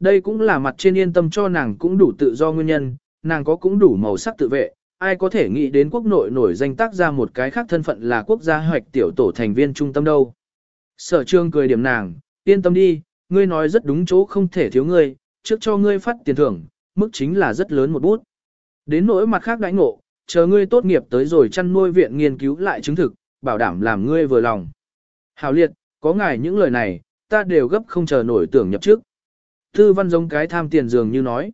Đây cũng là mặt trên yên tâm cho nàng cũng đủ tự do nguyên nhân, nàng có cũng đủ màu sắc tự vệ, ai có thể nghĩ đến quốc nội nổi danh tác ra một cái khác thân phận là quốc gia hoạch tiểu tổ thành viên trung tâm đâu. Sở trương cười điểm nàng, yên tâm đi, ngươi nói rất đúng chỗ không thể thiếu ngươi, trước cho ngươi phát tiền thưởng, mức chính là rất lớn một bút. Đến nỗi mặt khác đãi ngộ, chờ ngươi tốt nghiệp tới rồi chăn nuôi viện nghiên cứu lại chứng thực, bảo đảm làm ngươi vừa lòng. Hào liệt, có ngài những lời này, ta đều gấp không chờ nổi tưởng nhập trước. Tư văn giống cái tham tiền dường như nói.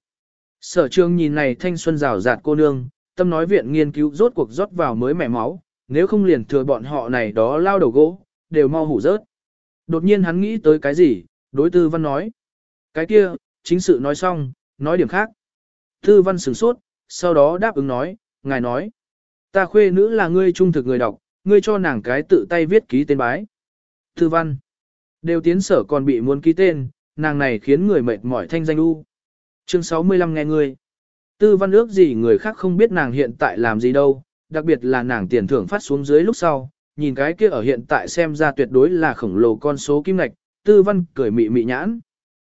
Sở trường nhìn này thanh xuân rào rạt cô nương, tâm nói viện nghiên cứu rốt cuộc rót vào mới mẻ máu, nếu không liền thừa bọn họ này đó lao đầu gỗ, đều mau hủ rớt. Đột nhiên hắn nghĩ tới cái gì, đối tư văn nói. Cái kia, chính sự nói xong, nói điểm khác. Tư văn sửng sốt, sau đó đáp ứng nói, ngài nói. Ta khuê nữ là ngươi trung thực người đọc, ngươi cho nàng cái tự tay viết ký tên bái. Tư văn. Đều tiến sở còn bị muốn ký tên, nàng này khiến người mệt mỏi thanh danh u. Chương 65 nghe ngươi. Tư văn ước gì người khác không biết nàng hiện tại làm gì đâu, đặc biệt là nàng tiền thưởng phát xuống dưới lúc sau, nhìn cái kia ở hiện tại xem ra tuyệt đối là khổng lồ con số kim ngạch, tư văn cười mị mị nhãn.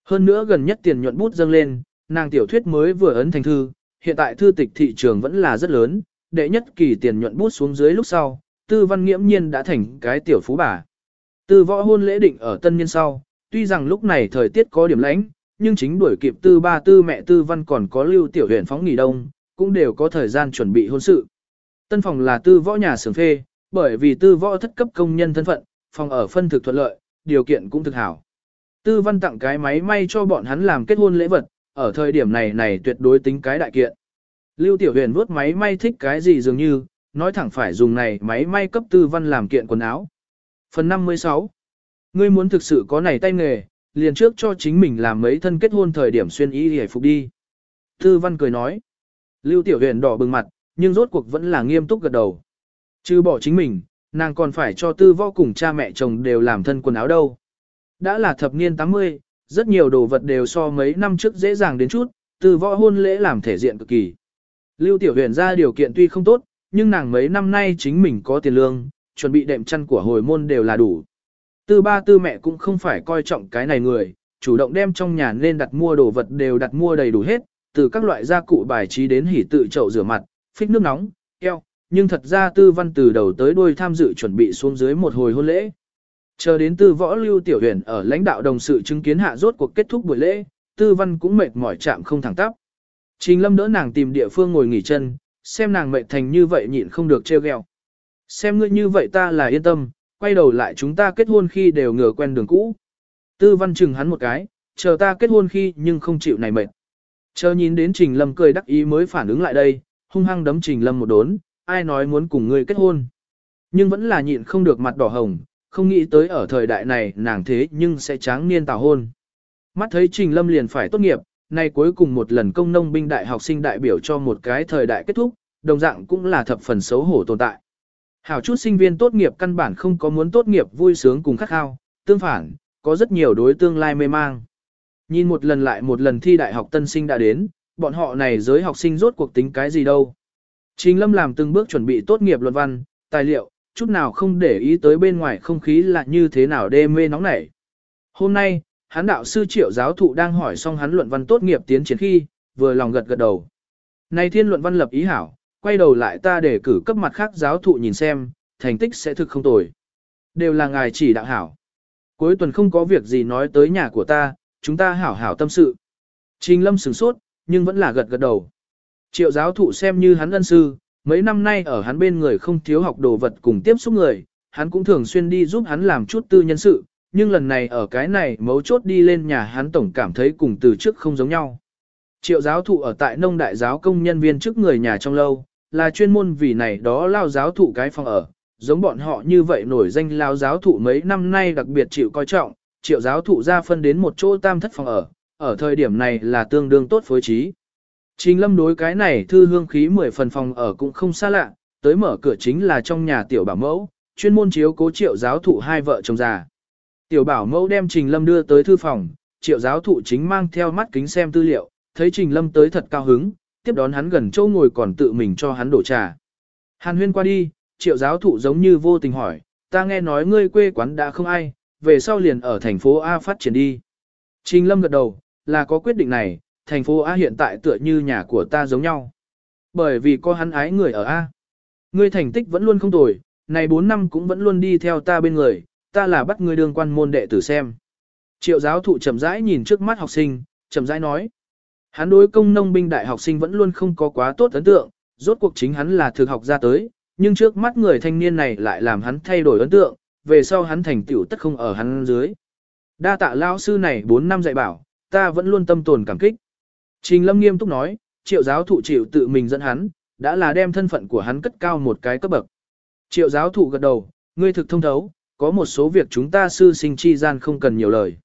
Hơn nữa gần nhất tiền nhuận bút dâng lên, nàng tiểu thuyết mới vừa ấn thành thư, hiện tại thư tịch thị trường vẫn là rất lớn, đệ nhất kỳ tiền nhuận bút xuống dưới lúc sau, tư văn nghiễm nhiên đã thành cái tiểu phú bà. Tư võ hôn lễ định ở tân niên sau, tuy rằng lúc này thời tiết có điểm lạnh, nhưng chính đuổi kịp tư ba tư mẹ tư văn còn có lưu tiểu huyện phóng nghỉ đông, cũng đều có thời gian chuẩn bị hôn sự. Tân phòng là tư võ nhà xưởng phê, bởi vì tư võ thất cấp công nhân thân phận, phòng ở phân thực thuận lợi, điều kiện cũng thực hảo. Tư văn tặng cái máy may cho bọn hắn làm kết hôn lễ vật, ở thời điểm này này tuyệt đối tính cái đại kiện. Lưu Tiểu Huyền vuốt máy may thích cái gì dường như, nói thẳng phải dùng này máy may cấp tư văn làm kiện quần áo. Phần 56 Ngươi muốn thực sự có này tay nghề, liền trước cho chính mình làm mấy thân kết hôn thời điểm xuyên y hề phục đi. Tư văn cười nói. Lưu Tiểu Huyền đỏ bừng mặt, nhưng rốt cuộc vẫn là nghiêm túc gật đầu. Chứ bỏ chính mình, nàng còn phải cho tư võ cùng cha mẹ chồng đều làm thân quần áo đâu. Đã là thập niên 80, rất nhiều đồ vật đều so mấy năm trước dễ dàng đến chút, tư võ hôn lễ làm thể diện cực kỳ. Lưu Tiểu Huyền ra điều kiện tuy không tốt, nhưng nàng mấy năm nay chính mình có tiền lương, chuẩn bị đệm chăn của hồi môn đều là đủ. Tư ba tư mẹ cũng không phải coi trọng cái này người, chủ động đem trong nhà nên đặt mua đồ vật đều đặt mua đầy đủ hết, từ các loại gia cụ bài trí đến hỉ tự chậu rửa mặt, phích nước nóng, eo, nhưng thật ra tư văn từ đầu tới đuôi tham dự chuẩn bị xuống dưới một hồi hôn lễ. Chờ đến tư võ lưu tiểu huyền ở lãnh đạo đồng sự chứng kiến hạ rốt cuộc kết thúc buổi lễ, tư văn cũng mệt mỏi chạm không thẳng tắp. Trình lâm đỡ nàng tìm địa phương ngồi nghỉ chân, xem nàng mệt thành như vậy nhịn không được treo gheo. Xem ngươi như vậy ta là yên tâm, quay đầu lại chúng ta kết hôn khi đều ngừa quen đường cũ. Tư văn chừng hắn một cái, chờ ta kết hôn khi nhưng không chịu này mệt. Chờ nhìn đến Trình Lâm cười đắc ý mới phản ứng lại đây, hung hăng đấm Trình Lâm một đốn, ai nói muốn cùng ngươi kết hôn. Nhưng vẫn là nhịn không được mặt đỏ hồng, không nghĩ tới ở thời đại này nàng thế nhưng sẽ tráng niên tào hôn. Mắt thấy Trình Lâm liền phải tốt nghiệp, nay cuối cùng một lần công nông binh đại học sinh đại biểu cho một cái thời đại kết thúc, đồng dạng cũng là thập phần xấu hổ tồn tại. Hảo chút sinh viên tốt nghiệp căn bản không có muốn tốt nghiệp vui sướng cùng khát khao, tương phản, có rất nhiều đối tương lai mê mang. Nhìn một lần lại một lần thi đại học tân sinh đã đến, bọn họ này giới học sinh rốt cuộc tính cái gì đâu. Trình Lâm làm từng bước chuẩn bị tốt nghiệp luận văn, tài liệu, chút nào không để ý tới bên ngoài không khí là như thế nào đê mê nóng nảy. Hôm nay, hắn đạo sư triệu giáo thụ đang hỏi xong hắn luận văn tốt nghiệp tiến triển khi, vừa lòng gật gật đầu. Này thiên luận văn lập ý hảo, quay đầu lại ta để cử cấp mặt khác giáo thụ nhìn xem, thành tích sẽ thực không tồi. Đều là ngài chỉ đạo hảo. Cuối tuần không có việc gì nói tới nhà của ta, chúng ta hảo hảo tâm sự. Trình lâm sửng sốt, nhưng vẫn là gật gật đầu. Triệu giáo thụ xem như hắn ân sư, mấy năm nay ở hắn bên người không thiếu học đồ vật cùng tiếp xúc người, hắn cũng thường xuyên đi giúp hắn làm chút tư nhân sự, nhưng lần này ở cái này mấu chốt đi lên nhà hắn tổng cảm thấy cùng từ trước không giống nhau. Triệu giáo thụ ở tại nông đại giáo công nhân viên trước người nhà trong lâu, là chuyên môn vì này đó lao giáo thụ cái phòng ở, giống bọn họ như vậy nổi danh lao giáo thụ mấy năm nay đặc biệt chịu coi trọng, triệu giáo thụ ra phân đến một chỗ tam thất phòng ở, ở thời điểm này là tương đương tốt phối trí. Trình lâm đối cái này thư hương khí 10 phần phòng ở cũng không xa lạ, tới mở cửa chính là trong nhà tiểu bảo mẫu, chuyên môn chiếu cố triệu giáo thụ hai vợ chồng già. Tiểu bảo mẫu đem Trình Lâm đưa tới thư phòng, triệu giáo thụ chính mang theo mắt kính xem tư liệu, thấy Trình Lâm tới thật cao hứng, tiếp đón hắn gần chỗ ngồi còn tự mình cho hắn đổ trà. Hàn huyên qua đi, triệu giáo thụ giống như vô tình hỏi, ta nghe nói ngươi quê quán đã không ai, về sau liền ở thành phố A phát triển đi. Trình Lâm gật đầu, là có quyết định này, thành phố A hiện tại tựa như nhà của ta giống nhau. Bởi vì có hắn ái người ở A. Ngươi thành tích vẫn luôn không tồi, này 4 năm cũng vẫn luôn đi theo ta bên người, ta là bắt ngươi đương quan môn đệ tử xem. Triệu giáo thụ chậm rãi nhìn trước mắt học sinh, chậm rãi nói. Hắn đối công nông binh đại học sinh vẫn luôn không có quá tốt ấn tượng, rốt cuộc chính hắn là thực học ra tới, nhưng trước mắt người thanh niên này lại làm hắn thay đổi ấn tượng, về sau hắn thành tựu tất không ở hắn dưới. Đa tạ lao sư này 4 năm dạy bảo, ta vẫn luôn tâm tồn cảm kích. Trình Lâm nghiêm túc nói, triệu giáo thụ chịu tự mình dẫn hắn, đã là đem thân phận của hắn cất cao một cái cấp bậc. Triệu giáo thụ gật đầu, ngươi thực thông thấu, có một số việc chúng ta sư sinh chi gian không cần nhiều lời.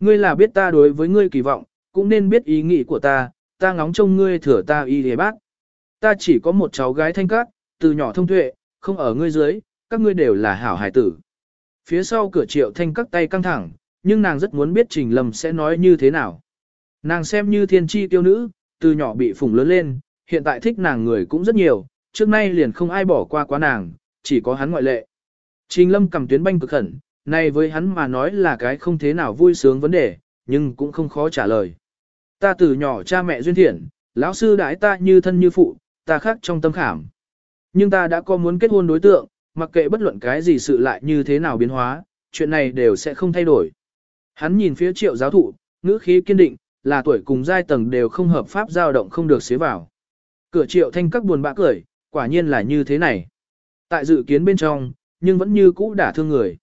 Ngươi là biết ta đối với ngươi kỳ vọng, cũng nên biết ý nghĩ của ta, ta ngóng trông ngươi thừa ta y hề bác. Ta chỉ có một cháu gái thanh cát, từ nhỏ thông tuệ, không ở ngươi dưới, các ngươi đều là hảo hải tử. Phía sau cửa triệu thanh các tay căng thẳng, nhưng nàng rất muốn biết Trình Lâm sẽ nói như thế nào. Nàng xem như thiên tri tiêu nữ, từ nhỏ bị phủng lớn lên, hiện tại thích nàng người cũng rất nhiều, trước nay liền không ai bỏ qua quá nàng, chỉ có hắn ngoại lệ. Trình Lâm cầm tuyến banh cực khẩn, này với hắn mà nói là cái không thế nào vui sướng vấn đề, nhưng cũng không khó trả lời. Ta từ nhỏ cha mẹ duyên thiện, lão sư đãi ta như thân như phụ, ta khác trong tâm khảm. Nhưng ta đã có muốn kết hôn đối tượng, mặc kệ bất luận cái gì sự lại như thế nào biến hóa, chuyện này đều sẽ không thay đổi. Hắn nhìn phía triệu giáo thụ, ngữ khí kiên định, là tuổi cùng giai tầng đều không hợp pháp dao động không được xế vào. Cửa triệu thanh các buồn bã cười, quả nhiên là như thế này. Tại dự kiến bên trong, nhưng vẫn như cũ đả thương người.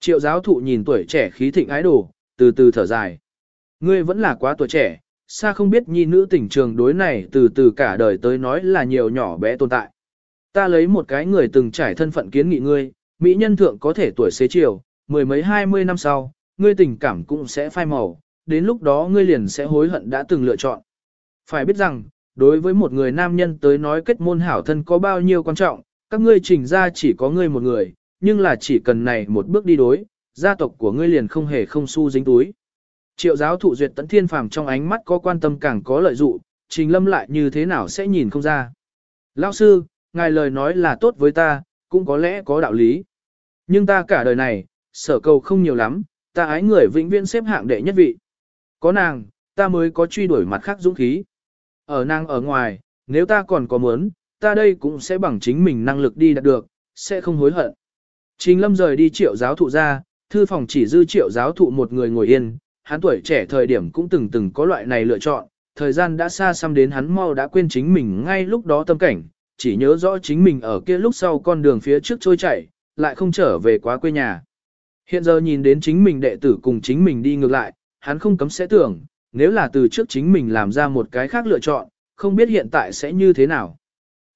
Triệu giáo thụ nhìn tuổi trẻ khí thịnh ái đồ, từ từ thở dài. Ngươi vẫn là quá tuổi trẻ, xa không biết nhi nữ tình trường đối này từ từ cả đời tới nói là nhiều nhỏ bé tồn tại. Ta lấy một cái người từng trải thân phận kiến nghị ngươi, mỹ nhân thượng có thể tuổi xế chiều, mười mấy hai mươi năm sau, ngươi tình cảm cũng sẽ phai màu, đến lúc đó ngươi liền sẽ hối hận đã từng lựa chọn. Phải biết rằng, đối với một người nam nhân tới nói kết môn hảo thân có bao nhiêu quan trọng, các ngươi trình ra chỉ có ngươi một người, nhưng là chỉ cần này một bước đi đối, gia tộc của ngươi liền không hề không xu dính túi. Triệu giáo thụ duyệt tấn thiên phàm trong ánh mắt có quan tâm càng có lợi dụ, trình lâm lại như thế nào sẽ nhìn không ra. Lão sư, ngài lời nói là tốt với ta, cũng có lẽ có đạo lý. Nhưng ta cả đời này, sở cầu không nhiều lắm, ta ái người vĩnh viễn xếp hạng đệ nhất vị. Có nàng, ta mới có truy đuổi mặt khác dũng khí. Ở nàng ở ngoài, nếu ta còn có muốn, ta đây cũng sẽ bằng chính mình năng lực đi đạt được, sẽ không hối hận. Trình lâm rời đi triệu giáo thụ ra, thư phòng chỉ dư triệu giáo thụ một người ngồi yên, hắn tuổi trẻ thời điểm cũng từng từng có loại này lựa chọn, thời gian đã xa xăm đến hắn mau đã quên chính mình ngay lúc đó tâm cảnh, chỉ nhớ rõ chính mình ở kia lúc sau con đường phía trước trôi chảy, lại không trở về quá quê nhà. Hiện giờ nhìn đến chính mình đệ tử cùng chính mình đi ngược lại, hắn không cấm sẽ tưởng, nếu là từ trước chính mình làm ra một cái khác lựa chọn, không biết hiện tại sẽ như thế nào.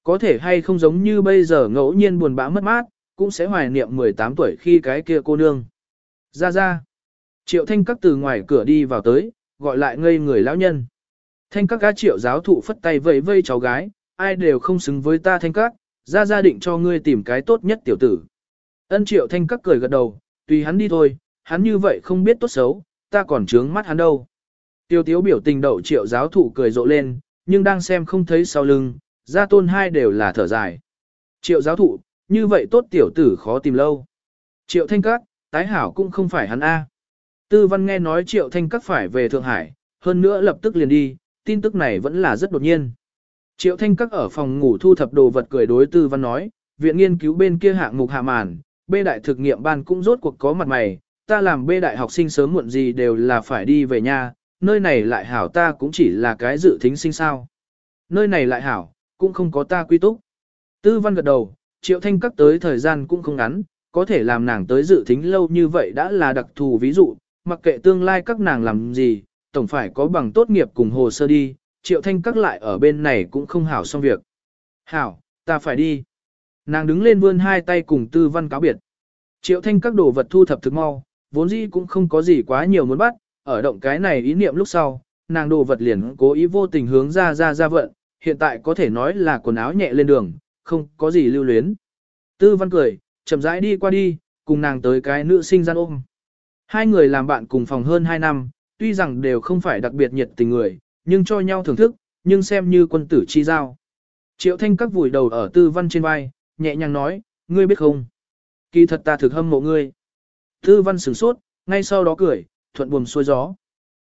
Có thể hay không giống như bây giờ ngẫu nhiên buồn bã mất mát, cũng sẽ hoài niệm 18 tuổi khi cái kia cô nương. Ra ra. Triệu thanh các từ ngoài cửa đi vào tới, gọi lại ngây người lão nhân. Thanh các gã triệu giáo thụ phất tay vẫy vây cháu gái, ai đều không xứng với ta thanh các, ra gia định cho ngươi tìm cái tốt nhất tiểu tử. Ân triệu thanh các cười gật đầu, tùy hắn đi thôi, hắn như vậy không biết tốt xấu, ta còn trướng mắt hắn đâu. Tiêu tiếu biểu tình đậu triệu giáo thụ cười rộ lên, nhưng đang xem không thấy sau lưng, gia tôn hai đều là thở dài. Triệu giáo thụ, như vậy tốt tiểu tử khó tìm lâu. Triệu thanh các, tái hảo cũng không phải hắn A. Tư văn nghe nói triệu thanh các phải về Thượng Hải, hơn nữa lập tức liền đi, tin tức này vẫn là rất đột nhiên. Triệu thanh các ở phòng ngủ thu thập đồ vật cười đối tư văn nói, viện nghiên cứu bên kia hạng mục hạ màn, bê đại thực nghiệm ban cũng rốt cuộc có mặt mày, ta làm bê đại học sinh sớm muộn gì đều là phải đi về nhà, nơi này lại hảo ta cũng chỉ là cái dự thính sinh sao. Nơi này lại hảo, cũng không có ta quy túc. Tư văn gật đầu, triệu thanh các tới thời gian cũng không ngắn, có thể làm nàng tới dự thính lâu như vậy đã là đặc thù ví dụ, mặc kệ tương lai các nàng làm gì, tổng phải có bằng tốt nghiệp cùng hồ sơ đi, triệu thanh các lại ở bên này cũng không hảo xong việc. Hảo, ta phải đi. Nàng đứng lên vươn hai tay cùng tư văn cáo biệt. Triệu thanh các đồ vật thu thập thực mau, vốn dĩ cũng không có gì quá nhiều muốn bắt, ở động cái này ý niệm lúc sau, nàng đồ vật liền cố ý vô tình hướng ra ra ra vận, hiện tại có thể nói là quần áo nhẹ lên đường, không có gì lưu luyến. Tư văn cười, chậm rãi đi qua đi, cùng nàng tới cái nữ sinh gian ôm. Hai người làm bạn cùng phòng hơn hai năm, tuy rằng đều không phải đặc biệt nhiệt tình người, nhưng cho nhau thưởng thức, nhưng xem như quân tử chi giao. Triệu thanh các vùi đầu ở tư văn trên vai, nhẹ nhàng nói, ngươi biết không? Kỳ thật ta thực hâm mộ ngươi. Tư văn sửng sốt, ngay sau đó cười, thuận buồm xuôi gió.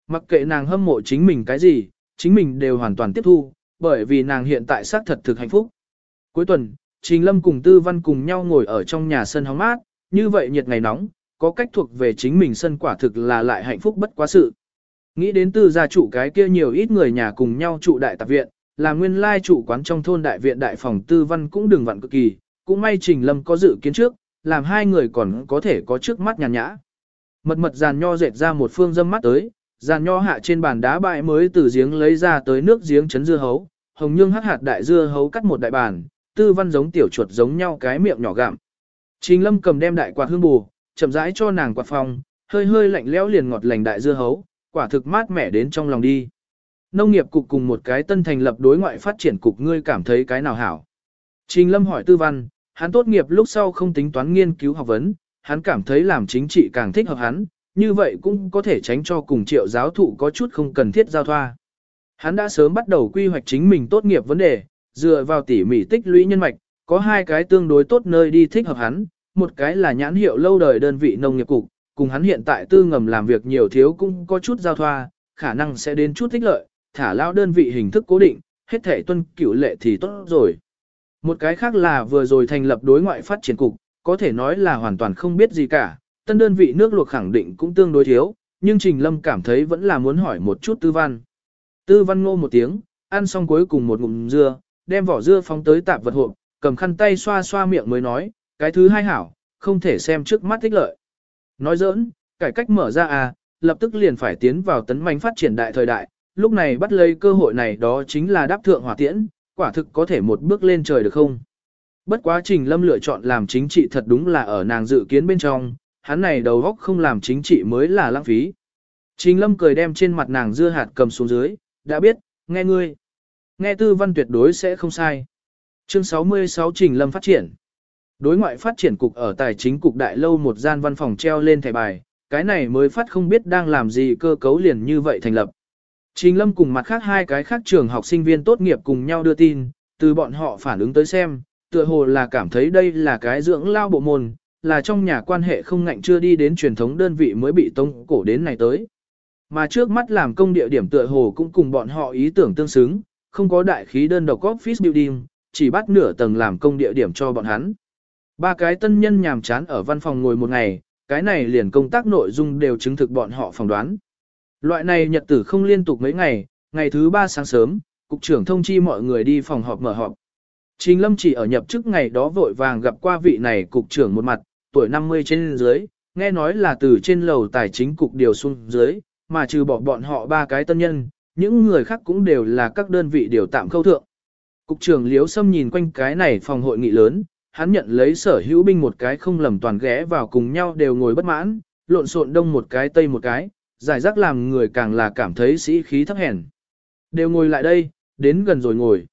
Mặc kệ nàng hâm mộ chính mình cái gì, chính mình đều hoàn toàn tiếp thu, bởi vì nàng hiện tại xác thật thực hạnh phúc. Cuối tuần, Trình Lâm cùng Tư Văn cùng nhau ngồi ở trong nhà sân hóng mát, như vậy nhiệt ngày nóng, có cách thuộc về chính mình sân quả thực là lại hạnh phúc bất quá sự. Nghĩ đến tư gia chủ cái kia nhiều ít người nhà cùng nhau trụ đại tạp viện, là nguyên lai trụ quán trong thôn đại viện đại phòng Tư Văn cũng đừng vặn cực kỳ, cũng may Trình Lâm có dự kiến trước, làm hai người còn có thể có trước mắt nhàn nhã. Mật mật giàn nho dệt ra một phương dâm mắt tới, giàn nho hạ trên bàn đá bại mới từ giếng lấy ra tới nước giếng chấn dưa hấu, hồng nhương hắc hạt đại dưa hấu cắt một đại bàn, tư văn giống tiểu chuột giống nhau cái miệng nhỏ gặm. Trình lâm cầm đem đại quạt hương bù, chậm rãi cho nàng quạt phòng, hơi hơi lạnh lẽo liền ngọt lành đại dưa hấu, quả thực mát mẻ đến trong lòng đi. Nông nghiệp cục cùng một cái tân thành lập đối ngoại phát triển cục ngươi cảm thấy cái nào hảo. Trình lâm hỏi tư văn, hắn tốt nghiệp lúc sau không tính toán nghiên cứu học vấn, hắn cảm thấy làm chính trị càng thích hợp hắn, như vậy cũng có thể tránh cho cùng triệu giáo thụ có chút không cần thiết giao thoa. Hắn đã sớm bắt đầu quy hoạch chính mình tốt nghiệp vấn đề, dựa vào tỉ mỉ tích lũy nhân mạch, có hai cái tương đối tốt nơi đi thích hợp hắn, một cái là nhãn hiệu lâu đời đơn vị nông nghiệp cục, cùng hắn hiện tại tư ngầm làm việc nhiều thiếu cũng có chút giao thoa, khả năng sẽ đến chút thích lợi, thả lao đơn vị hình thức cố định, hết thể tuân cửu lệ thì tốt rồi. Một cái khác là vừa rồi thành lập đối ngoại phát triển cục, có thể nói là hoàn toàn không biết gì cả, tân đơn vị nước luộc khẳng định cũng tương đối thiếu, nhưng Trình Lâm cảm thấy vẫn là muốn hỏi một chút tư văn. Tư văn ngô một tiếng, ăn xong cuối cùng một ngụm dưa, đem vỏ dưa phóng tới tạp vật hộp, cầm khăn tay xoa xoa miệng mới nói, cái thứ hai hảo, không thể xem trước mắt thích lợi. Nói giỡn, cải cách mở ra à, lập tức liền phải tiến vào tấn manh phát triển đại thời đại, lúc này bắt lấy cơ hội này đó chính là đáp thượng hỏa tiễn, quả thực có thể một bước lên trời được không? Bất quá trình lâm lựa chọn làm chính trị thật đúng là ở nàng dự kiến bên trong, hắn này đầu góc không làm chính trị mới là lãng phí. Trình lâm cười đem trên mặt nàng dưa hạt cầm xuống dưới, đã biết, nghe ngươi. Nghe tư văn tuyệt đối sẽ không sai. Chương 66 Trình lâm phát triển. Đối ngoại phát triển cục ở tài chính cục đại lâu một gian văn phòng treo lên thẻ bài, cái này mới phát không biết đang làm gì cơ cấu liền như vậy thành lập. Trình lâm cùng mặt khác hai cái khác trường học sinh viên tốt nghiệp cùng nhau đưa tin, từ bọn họ phản ứng tới xem, tựa hồ là cảm thấy đây là cái dưỡng lao bộ môn, là trong nhà quan hệ không ngạnh chưa đi đến truyền thống đơn vị mới bị tông cổ đến này tới. Mà trước mắt làm công địa điểm tựa hồ cũng cùng bọn họ ý tưởng tương xứng, không có đại khí đơn độc office building, chỉ bắt nửa tầng làm công địa điểm cho bọn hắn. Ba cái tân nhân nhàm chán ở văn phòng ngồi một ngày, cái này liền công tác nội dung đều chứng thực bọn họ phỏng đoán. Loại này nhật tử không liên tục mấy ngày, ngày thứ ba sáng sớm, cục trưởng thông chi mọi người đi phòng họp mở họp. Trình Lâm chỉ ở nhập chức ngày đó vội vàng gặp qua vị này cục trưởng một mặt, tuổi 50 trên dưới, nghe nói là từ trên lầu tài chính cục điều xuống dưới, mà trừ bỏ bọn họ ba cái tân nhân, những người khác cũng đều là các đơn vị điều tạm khâu thượng. Cục trưởng Liếu Sâm nhìn quanh cái này phòng hội nghị lớn, hắn nhận lấy sở hữu binh một cái không lầm toàn ghé vào cùng nhau đều ngồi bất mãn, lộn xộn đông một cái tây một cái, giải rác làm người càng là cảm thấy sĩ khí thấp hèn. Đều ngồi lại đây, đến gần rồi ngồi.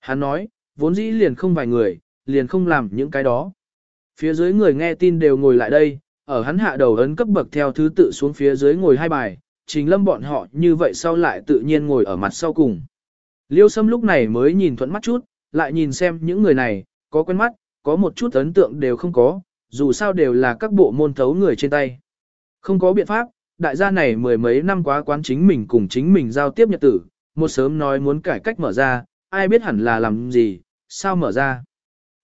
Hắn nói, vốn dĩ liền không vài người, liền không làm những cái đó. Phía dưới người nghe tin đều ngồi lại đây, ở hắn hạ đầu ấn cấp bậc theo thứ tự xuống phía dưới ngồi hai bài, trình lâm bọn họ như vậy sau lại tự nhiên ngồi ở mặt sau cùng. Liêu Sâm lúc này mới nhìn thuận mắt chút, lại nhìn xem những người này, có quen mắt, có một chút ấn tượng đều không có, dù sao đều là các bộ môn thấu người trên tay. Không có biện pháp, đại gia này mười mấy năm quá quán chính mình cùng chính mình giao tiếp nhật tử, một sớm nói muốn cải cách mở ra, ai biết hẳn là làm gì, sao mở ra.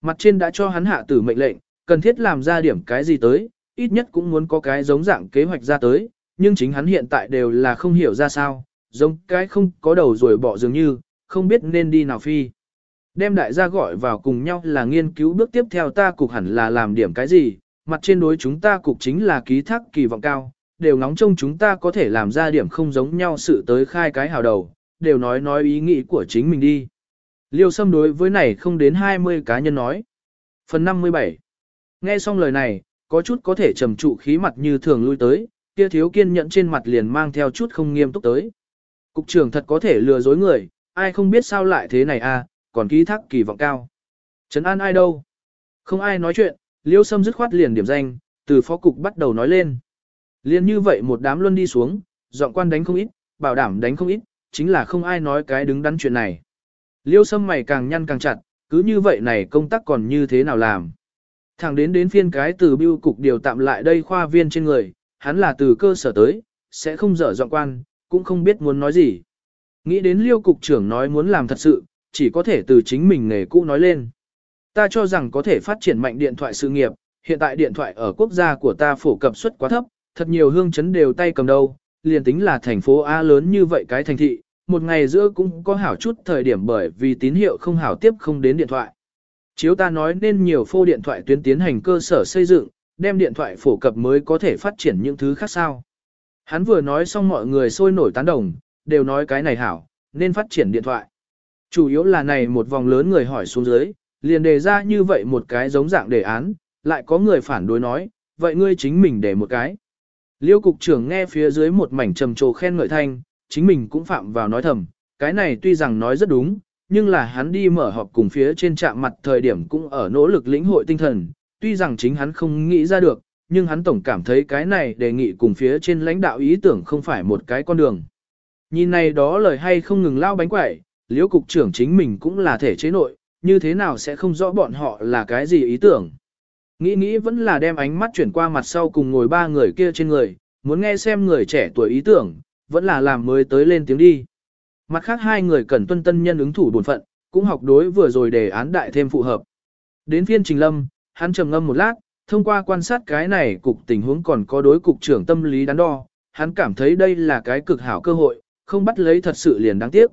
Mặt trên đã cho hắn hạ tử mệnh lệnh, cần thiết làm ra điểm cái gì tới, ít nhất cũng muốn có cái giống dạng kế hoạch ra tới, nhưng chính hắn hiện tại đều là không hiểu ra sao, giống cái không có đầu rồi bỏ dường như, không biết nên đi nào phi. Đem đại gia gọi vào cùng nhau là nghiên cứu bước tiếp theo ta cục hẳn là làm điểm cái gì, mặt trên đối chúng ta cục chính là ký thác kỳ vọng cao, đều ngóng trông chúng ta có thể làm ra điểm không giống nhau sự tới khai cái hào đầu, đều nói nói ý nghĩ của chính mình đi. Liêu Sâm đối với này không đến 20 cá nhân nói. Phần 57 Nghe xong lời này, có chút có thể trầm trụ khí mặt như thường lui tới, kia thiếu kiên nhẫn trên mặt liền mang theo chút không nghiêm túc tới. Cục trưởng thật có thể lừa dối người, ai không biết sao lại thế này à, còn ký thác kỳ vọng cao. Trấn an ai đâu? Không ai nói chuyện, liêu sâm dứt khoát liền điểm danh, từ phó cục bắt đầu nói lên. Liên như vậy một đám luân đi xuống, giọng quan đánh không ít, bảo đảm đánh không ít, chính là không ai nói cái đứng đắn chuyện này. Liêu sâm mày càng nhăn càng chặt, cứ như vậy này công tác còn như thế nào làm. Thẳng đến đến phiên cái từ biêu cục điều tạm lại đây khoa viên trên người, hắn là từ cơ sở tới, sẽ không dở giọng quan, cũng không biết muốn nói gì. Nghĩ đến liêu cục trưởng nói muốn làm thật sự, chỉ có thể từ chính mình nghề cũ nói lên. Ta cho rằng có thể phát triển mạnh điện thoại sự nghiệp, hiện tại điện thoại ở quốc gia của ta phổ cập suất quá thấp, thật nhiều hương chấn đều tay cầm đầu, liền tính là thành phố A lớn như vậy cái thành thị, một ngày giữa cũng có hảo chút thời điểm bởi vì tín hiệu không hảo tiếp không đến điện thoại. Chiếu ta nói nên nhiều phô điện thoại tuyến tiến hành cơ sở xây dựng, đem điện thoại phổ cập mới có thể phát triển những thứ khác sao. Hắn vừa nói xong mọi người sôi nổi tán đồng, đều nói cái này hảo, nên phát triển điện thoại. Chủ yếu là này một vòng lớn người hỏi xuống dưới, liền đề ra như vậy một cái giống dạng đề án, lại có người phản đối nói, vậy ngươi chính mình để một cái. Liêu cục trưởng nghe phía dưới một mảnh trầm trồ khen ngợi thanh, chính mình cũng phạm vào nói thầm, cái này tuy rằng nói rất đúng, nhưng là hắn đi mở họp cùng phía trên trạm mặt thời điểm cũng ở nỗ lực lĩnh hội tinh thần, tuy rằng chính hắn không nghĩ ra được, nhưng hắn tổng cảm thấy cái này đề nghị cùng phía trên lãnh đạo ý tưởng không phải một cái con đường. Nhìn này đó lời hay không ngừng lao bánh quẩy, liễu cục trưởng chính mình cũng là thể chế nội, như thế nào sẽ không rõ bọn họ là cái gì ý tưởng. Nghĩ nghĩ vẫn là đem ánh mắt chuyển qua mặt sau cùng ngồi ba người kia trên người, muốn nghe xem người trẻ tuổi ý tưởng, vẫn là làm mới tới lên tiếng đi. Mặt khác hai người cần tuân tân nhân ứng thủ bổn phận, cũng học đối vừa rồi đề án đại thêm phù hợp. Đến phiên trình lâm, hắn trầm ngâm một lát, thông qua quan sát cái này cục tình huống còn có đối cục trưởng tâm lý đắn đo, hắn cảm thấy đây là cái cực hảo cơ hội, không bắt lấy thật sự liền đáng tiếc.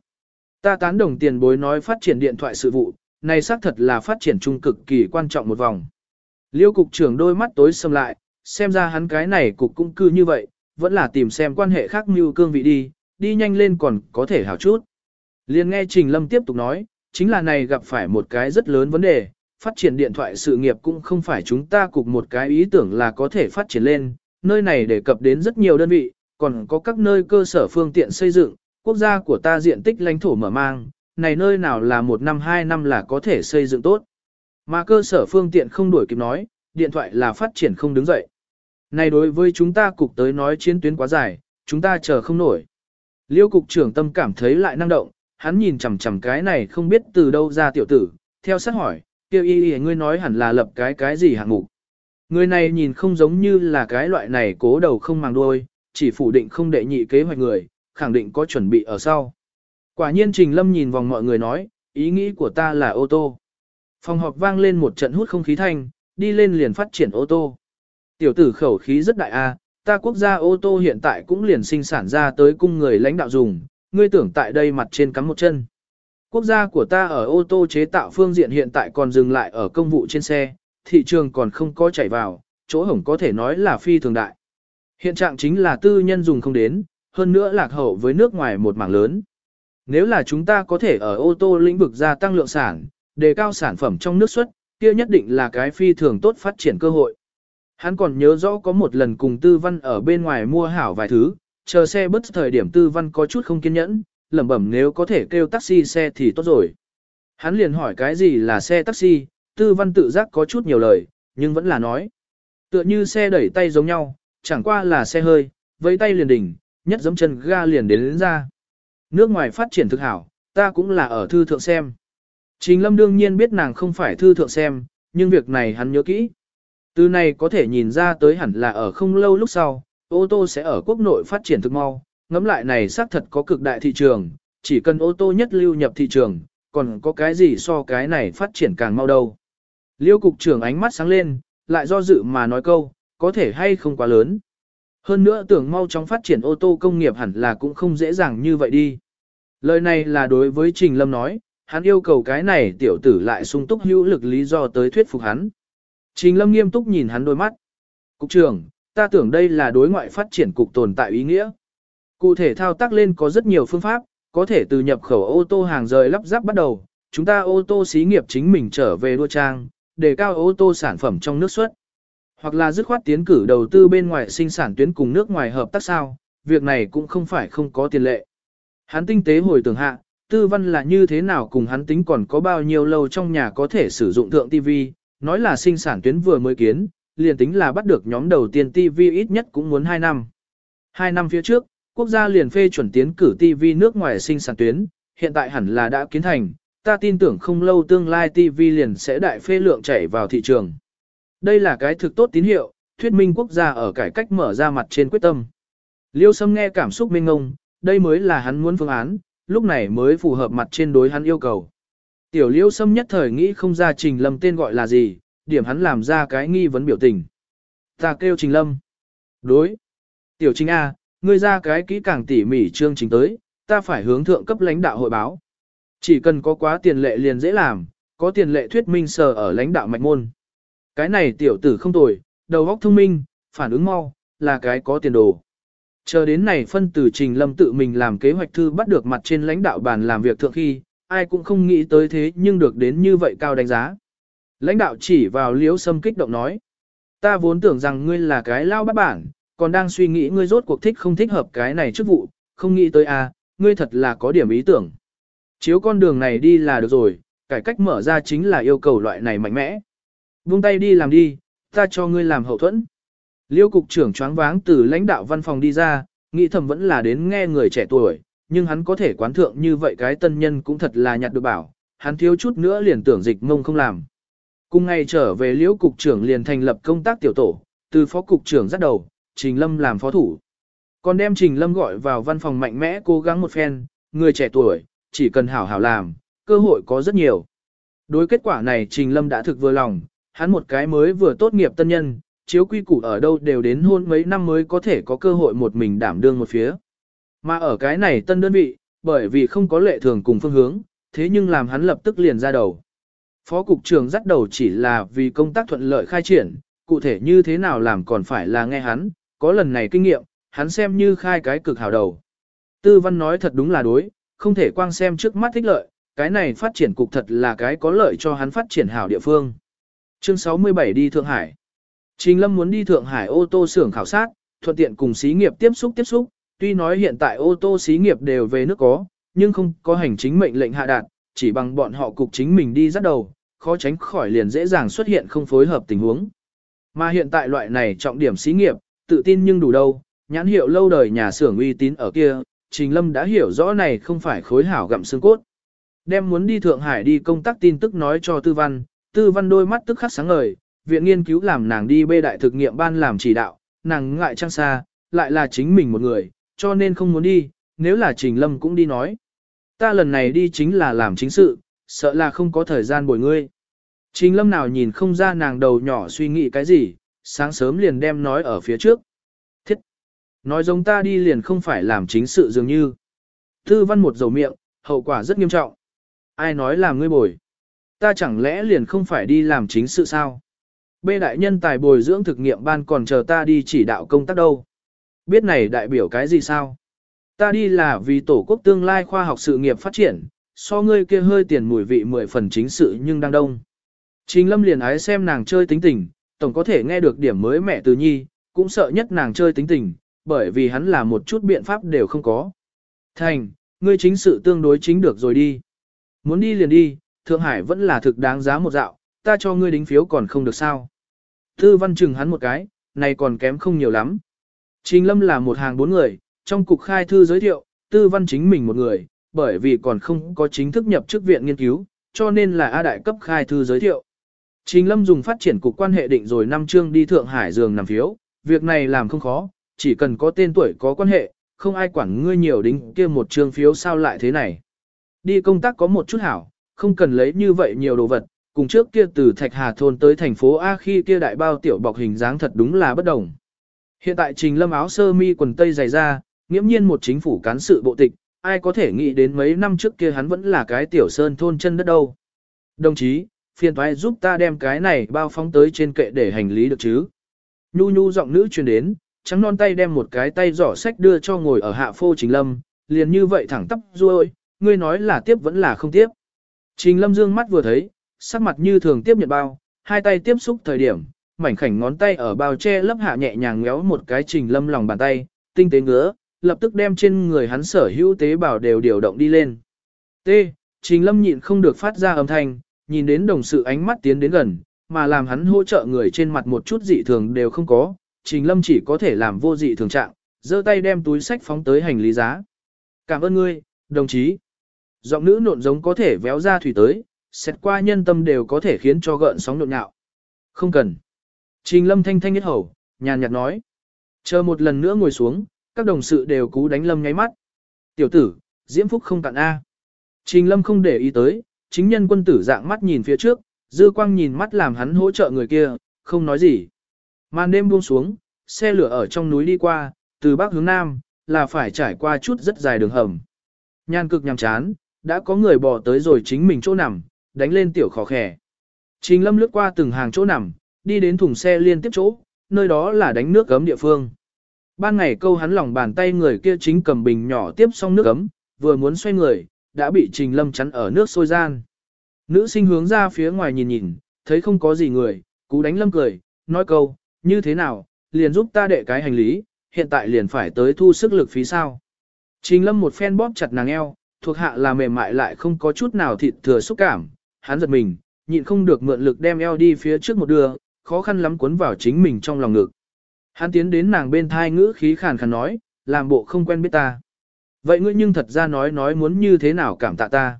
Ta tán đồng tiền bối nói phát triển điện thoại sự vụ, này xác thật là phát triển trung cực kỳ quan trọng một vòng. Liêu cục trưởng đôi mắt tối sầm lại, xem ra hắn cái này cục cũng cư như vậy, vẫn là tìm xem quan hệ khác như cương vị đi, đi nhanh lên còn có thể hảo chút. Liên nghe Trình Lâm tiếp tục nói, chính là này gặp phải một cái rất lớn vấn đề, phát triển điện thoại sự nghiệp cũng không phải chúng ta cục một cái ý tưởng là có thể phát triển lên, nơi này đề cập đến rất nhiều đơn vị, còn có các nơi cơ sở phương tiện xây dựng, quốc gia của ta diện tích lãnh thổ mở mang, này nơi nào là một năm hai năm là có thể xây dựng tốt. Mà cơ sở phương tiện không đuổi kịp nói, điện thoại là phát triển không đứng dậy. Này đối với chúng ta cục tới nói chiến tuyến quá dài, chúng ta chờ không nổi. Liêu cục trưởng tâm cảm thấy lại năng động, hắn nhìn chằm chằm cái này không biết từ đâu ra tiểu tử, theo sát hỏi, kêu y y ngươi nói hẳn là lập cái cái gì hạng mục. Người này nhìn không giống như là cái loại này cố đầu không màng đuôi, chỉ phủ định không đệ nhị kế hoạch người, khẳng định có chuẩn bị ở sau. Quả nhiên Trình Lâm nhìn vòng mọi người nói, ý nghĩ của ta là ô tô. Phòng họp vang lên một trận hút không khí thanh, đi lên liền phát triển ô tô. Tiểu tử khẩu khí rất đại a, ta quốc gia ô tô hiện tại cũng liền sinh sản ra tới cung người lãnh đạo dùng, ngươi tưởng tại đây mặt trên cắm một chân. Quốc gia của ta ở ô tô chế tạo phương diện hiện tại còn dừng lại ở công vụ trên xe, thị trường còn không có chảy vào, chỗ hổng có thể nói là phi thường đại. Hiện trạng chính là tư nhân dùng không đến, hơn nữa lạc hậu với nước ngoài một mảng lớn. Nếu là chúng ta có thể ở ô tô lĩnh vực gia tăng lượng sản, đề cao sản phẩm trong nước xuất, kia nhất định là cái phi thường tốt phát triển cơ hội. Hắn còn nhớ rõ có một lần cùng tư văn ở bên ngoài mua hảo vài thứ, chờ xe bất thời điểm tư văn có chút không kiên nhẫn, lẩm bẩm nếu có thể kêu taxi xe thì tốt rồi. Hắn liền hỏi cái gì là xe taxi, tư văn tự giác có chút nhiều lời, nhưng vẫn là nói. Tựa như xe đẩy tay giống nhau, chẳng qua là xe hơi, với tay liền đỉnh, nhất giẫm chân ga liền đến, đến ra. Nước ngoài phát triển thực hảo, ta cũng là ở thư thượng xem. Trình lâm đương nhiên biết nàng không phải thư thượng xem, nhưng việc này hắn nhớ kỹ. Từ này có thể nhìn ra tới hẳn là ở không lâu lúc sau, ô tô sẽ ở quốc nội phát triển thực mau, ngẫm lại này xác thật có cực đại thị trường, chỉ cần ô tô nhất lưu nhập thị trường, còn có cái gì so cái này phát triển càng mau đâu. Liêu cục trưởng ánh mắt sáng lên, lại do dự mà nói câu, có thể hay không quá lớn. Hơn nữa tưởng mau chóng phát triển ô tô công nghiệp hẳn là cũng không dễ dàng như vậy đi. Lời này là đối với Trình Lâm nói, hắn yêu cầu cái này tiểu tử lại sung túc hữu lực lý do tới thuyết phục hắn. Trình Lâm nghiêm túc nhìn hắn đôi mắt. Cục trưởng, ta tưởng đây là đối ngoại phát triển cục tồn tại ý nghĩa. Cụ thể thao tác lên có rất nhiều phương pháp, có thể từ nhập khẩu ô tô hàng rời lắp ráp bắt đầu, chúng ta ô tô xí nghiệp chính mình trở về đua trang, để cao ô tô sản phẩm trong nước xuất. Hoặc là dứt khoát tiến cử đầu tư bên ngoài sinh sản tuyến cùng nước ngoài hợp tác sao, việc này cũng không phải không có tiền lệ. Hắn tinh tế hồi tưởng hạ, tư văn là như thế nào cùng hắn tính còn có bao nhiêu lâu trong nhà có thể sử dụng thượng TV, nói là sinh sản tuyến vừa mới kiến, liền tính là bắt được nhóm đầu tiên TV ít nhất cũng muốn 2 năm. 2 năm phía trước, quốc gia liền phê chuẩn tiến cử TV nước ngoài sinh sản tuyến, hiện tại hẳn là đã kiến thành, ta tin tưởng không lâu tương lai TV liền sẽ đại phê lượng chảy vào thị trường. Đây là cái thực tốt tín hiệu, thuyết minh quốc gia ở cải cách mở ra mặt trên quyết tâm. Liêu Sâm nghe cảm xúc mênh ngông, đây mới là hắn muốn phương án, lúc này mới phù hợp mặt trên đối hắn yêu cầu. Tiểu liêu sâm nhất thời nghĩ không ra trình lâm tên gọi là gì, điểm hắn làm ra cái nghi vấn biểu tình. Ta kêu trình lâm. Đối. Tiểu trình A, ngươi ra cái kỹ càng tỉ mỉ chương trình tới, ta phải hướng thượng cấp lãnh đạo hội báo. Chỉ cần có quá tiền lệ liền dễ làm, có tiền lệ thuyết minh sờ ở lãnh đạo mạch môn. Cái này tiểu tử không tồi, đầu óc thông minh, phản ứng mau, là cái có tiền đồ. Chờ đến này phân tử trình lâm tự mình làm kế hoạch thư bắt được mặt trên lãnh đạo bàn làm việc thượng khi, ai cũng không nghĩ tới thế nhưng được đến như vậy cao đánh giá. Lãnh đạo chỉ vào liễu sâm kích động nói. Ta vốn tưởng rằng ngươi là cái lao bắt bản, còn đang suy nghĩ ngươi rốt cuộc thích không thích hợp cái này chức vụ, không nghĩ tới a, à, ngươi thật là có điểm ý tưởng. Chiếu con đường này đi là được rồi, cải cách mở ra chính là yêu cầu loại này mạnh mẽ. Buông tay đi làm đi, ta cho ngươi làm hậu thuẫn. Liêu cục trưởng choáng váng từ lãnh đạo văn phòng đi ra, nghĩ thầm vẫn là đến nghe người trẻ tuổi, nhưng hắn có thể quán thượng như vậy cái tân nhân cũng thật là nhặt được bảo, hắn thiếu chút nữa liền tưởng dịch mông không làm. Cùng ngày trở về liễu cục trưởng liền thành lập công tác tiểu tổ, từ phó cục trưởng dắt đầu, Trình Lâm làm phó thủ. Còn đem Trình Lâm gọi vào văn phòng mạnh mẽ cố gắng một phen, người trẻ tuổi, chỉ cần hảo hảo làm, cơ hội có rất nhiều. Đối kết quả này Trình Lâm đã thực vừa lòng, hắn một cái mới vừa tốt nghiệp tân nhân, chiếu quy củ ở đâu đều đến hôn mấy năm mới có thể có cơ hội một mình đảm đương một phía. Mà ở cái này tân đơn vị, bởi vì không có lệ thường cùng phương hướng, thế nhưng làm hắn lập tức liền ra đầu. Phó cục trưởng dắt đầu chỉ là vì công tác thuận lợi khai triển, cụ thể như thế nào làm còn phải là nghe hắn, có lần này kinh nghiệm, hắn xem như khai cái cực hào đầu. Tư văn nói thật đúng là đối, không thể quang xem trước mắt thích lợi, cái này phát triển cục thật là cái có lợi cho hắn phát triển hảo địa phương. Chương 67 đi Thượng Hải Trình Lâm muốn đi Thượng Hải ô tô xưởng khảo sát, thuận tiện cùng xí nghiệp tiếp xúc tiếp xúc, tuy nói hiện tại ô tô xí nghiệp đều về nước có, nhưng không có hành chính mệnh lệnh hạ đạt, chỉ bằng bọn họ cục chính mình đi dắt đầu, khó tránh khỏi liền dễ dàng xuất hiện không phối hợp tình huống. Mà hiện tại loại này trọng điểm xí nghiệp, tự tin nhưng đủ đâu, nhãn hiệu lâu đời nhà xưởng uy tín ở kia, Trình Lâm đã hiểu rõ này không phải khối hảo gặm xương cốt. Đem muốn đi Thượng Hải đi công tác tin tức nói cho Tư Văn, Tư Văn đôi mắt tức khắc sáng ngời, viện nghiên cứu làm nàng đi bê đại thực nghiệm ban làm chỉ đạo, nàng ngại trang xa, lại là chính mình một người, cho nên không muốn đi, nếu là Trình Lâm cũng đi nói. Ta lần này đi chính là làm chính sự, sợ là không có thời gian bồi ngươi. Trình Lâm nào nhìn không ra nàng đầu nhỏ suy nghĩ cái gì, sáng sớm liền đem nói ở phía trước. Thiết! Nói giống ta đi liền không phải làm chính sự dường như. Tư văn một dầu miệng, hậu quả rất nghiêm trọng. Ai nói làm ngươi bồi? Ta chẳng lẽ liền không phải đi làm chính sự sao? Bê đại nhân tài bồi dưỡng thực nghiệm ban còn chờ ta đi chỉ đạo công tác đâu. Biết này đại biểu cái gì sao? Ta đi là vì tổ quốc tương lai khoa học sự nghiệp phát triển, so ngươi kia hơi tiền mùi vị mười phần chính sự nhưng đang đông. Trình lâm liền ái xem nàng chơi tính tình, tổng có thể nghe được điểm mới mẹ từ nhi, cũng sợ nhất nàng chơi tính tình, bởi vì hắn là một chút biện pháp đều không có. Thành, ngươi chính sự tương đối chính được rồi đi. Muốn đi liền đi, Thượng Hải vẫn là thực đáng giá một dạo, ta cho ngươi đính phiếu còn không được sao. Tư văn chừng hắn một cái, này còn kém không nhiều lắm. Trình lâm là một hàng bốn người, trong cục khai thư giới thiệu, tư văn chính mình một người, bởi vì còn không có chính thức nhập chức viện nghiên cứu, cho nên là A đại cấp khai thư giới thiệu. Trình lâm dùng phát triển cục quan hệ định rồi năm chương đi Thượng Hải giường nằm phiếu, việc này làm không khó, chỉ cần có tên tuổi có quan hệ, không ai quản ngươi nhiều đính kia một chương phiếu sao lại thế này. Đi công tác có một chút hảo, không cần lấy như vậy nhiều đồ vật, cùng trước kia từ Thạch Hà thôn tới thành phố A khi kia đại bao tiểu bọc hình dáng thật đúng là bất đồng. Hiện tại Trình Lâm áo sơ mi quần tây dày ra, nghiễm nhiên một chính phủ cán sự bộ tịch, ai có thể nghĩ đến mấy năm trước kia hắn vẫn là cái tiểu sơn thôn chân đất đâu. Đồng chí, phiền thoái giúp ta đem cái này bao phóng tới trên kệ để hành lý được chứ. Nhu nhu giọng nữ truyền đến, trắng non tay đem một cái tay giỏ sách đưa cho ngồi ở hạ phô Trình Lâm, liền như vậy thẳng tắp ruôi, ngươi nói là tiếp vẫn là không tiếp. Trình Lâm dương mắt vừa thấy, sắc mặt như thường tiếp nhận bao, hai tay tiếp xúc thời điểm, mảnh khảnh ngón tay ở bao che lấp hạ nhẹ nhàng ngéo một cái Trình Lâm lòng bàn tay, tinh tế ngứa, lập tức đem trên người hắn sở hữu tế bào đều điều động đi lên. T. Trình Lâm nhịn không được phát ra âm thanh, nhìn đến đồng sự ánh mắt tiến đến gần, mà làm hắn hỗ trợ người trên mặt một chút dị thường đều không có, Trình Lâm chỉ có thể làm vô dị thường trạng, giơ tay đem túi sách phóng tới hành lý giá. Cảm ơn ngươi, đồng chí. Giọng nữ nộn giống có thể véo ra thủy tới, xét qua nhân tâm đều có thể khiến cho gợn sóng nộn nhạo. Không cần. Trình Lâm thanh thanh nhất hầu, nhàn nhạt nói. Chờ một lần nữa ngồi xuống, các đồng sự đều cú đánh Lâm nháy mắt. Tiểu tử, diễm phúc không cạn A. Trình lâm không để ý tới, chính nhân quân tử dạng mắt nhìn phía trước, dư quang nhìn mắt làm hắn hỗ trợ người kia, không nói gì. Màn đêm buông xuống, xe lửa ở trong núi đi qua, từ bắc hướng nam, là phải trải qua chút rất dài đường hầm. Nhan cực nhằm chán, đã có người bò tới rồi chính mình chỗ nằm, đánh lên tiểu khó khẻ. Trình lâm lướt qua từng hàng chỗ nằm, đi đến thùng xe liên tiếp chỗ, nơi đó là đánh nước gấm địa phương. Ban ngày câu hắn lòng bàn tay người kia chính cầm bình nhỏ tiếp xong nước gấm, vừa muốn xoay người, đã bị trình lâm chắn ở nước sôi gian. Nữ sinh hướng ra phía ngoài nhìn nhìn, thấy không có gì người, cú đánh lâm cười, nói câu, như thế nào, liền giúp ta đệ cái hành lý, hiện tại liền phải tới thu sức lực phí sao. Trình lâm một phen bóp chặt nàng eo, thuộc hạ là mềm mại lại không có chút nào thịt thừa xúc cảm, hắn giật mình, nhịn không được mượn lực đem eo đi phía trước một đường, khó khăn lắm cuốn vào chính mình trong lòng ngực. Hắn tiến đến nàng bên thai ngữ khí khàn khàn nói, làm bộ không quen biết ta. Vậy ngươi nhưng thật ra nói nói muốn như thế nào cảm tạ ta.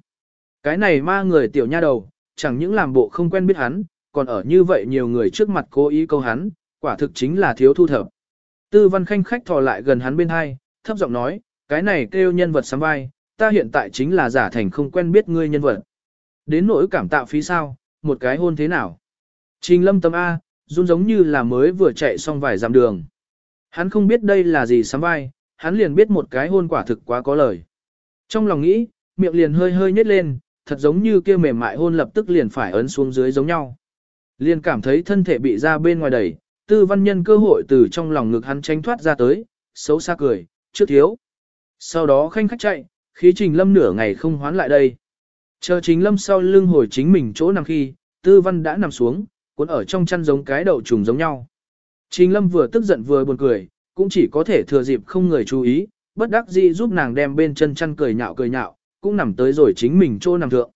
Cái này ma người tiểu nha đầu, chẳng những làm bộ không quen biết hắn, còn ở như vậy nhiều người trước mặt cố ý câu hắn, quả thực chính là thiếu thu thập. Tư văn khanh khách thò lại gần hắn bên hai, thấp giọng nói, cái này kêu nhân vật sắm vai, ta hiện tại chính là giả thành không quen biết ngươi nhân vật. Đến nỗi cảm tạ phí sao, một cái hôn thế nào. Trình lâm tâm A, run giống như là mới vừa chạy xong vài dặm đường. Hắn không biết đây là gì sắm vai, hắn liền biết một cái hôn quả thực quá có lời. Trong lòng nghĩ, miệng liền hơi hơi nhếch lên, thật giống như kia mềm mại hôn lập tức liền phải ấn xuống dưới giống nhau. Liền cảm thấy thân thể bị ra bên ngoài đẩy, tư văn nhân cơ hội từ trong lòng ngực hắn tránh thoát ra tới, xấu xa cười, trước thiếu. Sau đó khanh khách chạy, khí trình lâm nửa ngày không hoán lại đây. Chờ chính lâm sau lưng hồi chính mình chỗ nằm khi, tư văn đã nằm xuống, cuốn ở trong chăn giống cái đậu trùng giống nhau. Trình lâm vừa tức giận vừa buồn cười, cũng chỉ có thể thừa dịp không người chú ý, bất đắc dĩ giúp nàng đem bên chân chăn cười nhạo cười nhạo, cũng nằm tới rồi chính mình chỗ nằm thượng.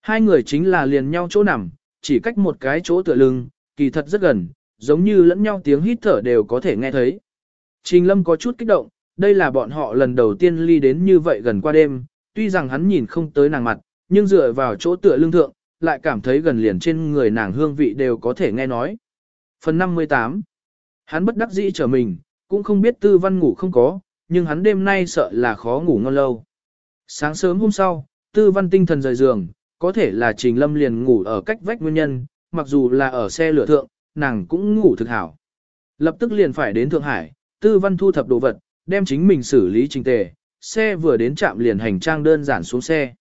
Hai người chính là liền nhau chỗ nằm, chỉ cách một cái chỗ tựa lưng, kỳ thật rất gần, giống như lẫn nhau tiếng hít thở đều có thể nghe thấy. Trình lâm có chút kích động, đây là bọn họ lần đầu tiên ly đến như vậy gần qua đêm, tuy rằng hắn nhìn không tới nàng mặt, nhưng dựa vào chỗ tựa lưng thượng, lại cảm thấy gần liền trên người nàng hương vị đều có thể nghe nói. Phần 58 Hắn bất đắc dĩ trở mình, cũng không biết tư văn ngủ không có, nhưng hắn đêm nay sợ là khó ngủ ngon lâu. Sáng sớm hôm sau, tư văn tinh thần rời giường, có thể là trình lâm liền ngủ ở cách vách nguyên nhân, mặc dù là ở xe lửa thượng, nàng cũng ngủ thực hảo. Lập tức liền phải đến Thượng Hải, tư văn thu thập đồ vật, đem chính mình xử lý trình tề, xe vừa đến trạm liền hành trang đơn giản xuống xe.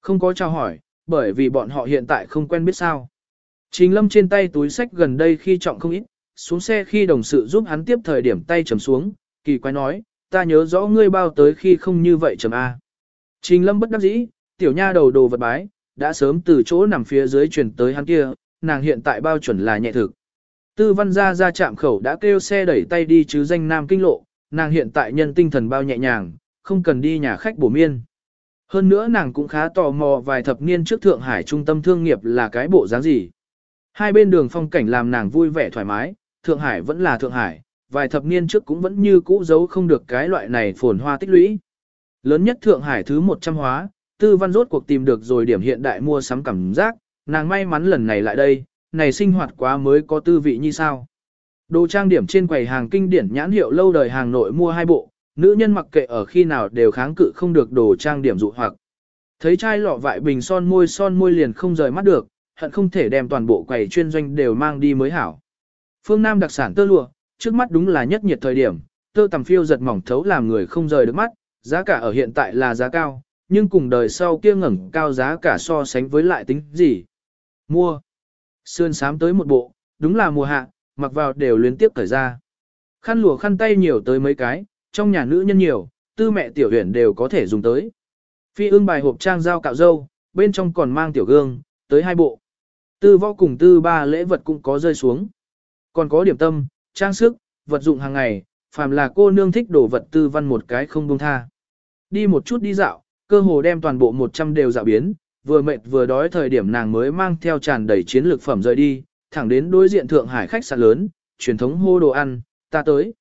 Không có chào hỏi, bởi vì bọn họ hiện tại không quen biết sao. Trình lâm trên tay túi sách gần đây khi trọng không ít, xuống xe khi đồng sự giúp hắn tiếp thời điểm tay trầm xuống, kỳ quái nói, ta nhớ rõ ngươi bao tới khi không như vậy trầm A. Trình lâm bất đắc dĩ, tiểu nha đầu đồ vật bái, đã sớm từ chỗ nằm phía dưới chuyển tới hắn kia, nàng hiện tại bao chuẩn là nhẹ thực. Tư văn ra ra chạm khẩu đã kêu xe đẩy tay đi chứ danh nam kinh lộ, nàng hiện tại nhân tinh thần bao nhẹ nhàng, không cần đi nhà khách bổ miên. Hơn nữa nàng cũng khá tò mò vài thập niên trước Thượng Hải trung tâm thương nghiệp là cái bộ dáng gì. Hai bên đường phong cảnh làm nàng vui vẻ thoải mái, Thượng Hải vẫn là Thượng Hải, vài thập niên trước cũng vẫn như cũ giấu không được cái loại này phồn hoa tích lũy. Lớn nhất Thượng Hải thứ 100 hóa, tư văn rốt cuộc tìm được rồi điểm hiện đại mua sắm cảm giác, nàng may mắn lần này lại đây, này sinh hoạt quá mới có tư vị như sao. Đồ trang điểm trên quầy hàng kinh điển nhãn hiệu lâu đời hàng nội mua hai bộ, nữ nhân mặc kệ ở khi nào đều kháng cự không được đồ trang điểm dụ hoặc. Thấy chai lọ vại bình son môi son môi liền không rời mắt được, hận không thể đem toàn bộ quầy chuyên doanh đều mang đi mới hảo. Phương Nam đặc sản tơ lụa, trước mắt đúng là nhất nhiệt thời điểm, tơ tầm phiêu giật mỏng thấu làm người không rời được mắt, giá cả ở hiện tại là giá cao, nhưng cùng đời sau kia ngẩng cao giá cả so sánh với lại tính gì. Mua. Sơn sám tới một bộ, đúng là mùa hạ, mặc vào đều liên tiếp cởi ra. Khăn lụa khăn tay nhiều tới mấy cái, trong nhà nữ nhân nhiều, tư mẹ tiểu huyền đều có thể dùng tới. Phi ương bài hộp trang dao cạo dâu, bên trong còn mang tiểu gương, tới hai bộ. Tư võ cùng tư ba lễ vật cũng có rơi xuống. Còn có điểm tâm, trang sức, vật dụng hàng ngày, phàm là cô nương thích đổ vật tư văn một cái không buông tha. Đi một chút đi dạo, cơ hồ đem toàn bộ 100 đều dạo biến, vừa mệt vừa đói thời điểm nàng mới mang theo tràn đầy chiến lược phẩm rời đi, thẳng đến đối diện Thượng Hải khách sạn lớn, truyền thống hô đồ ăn, ta tới.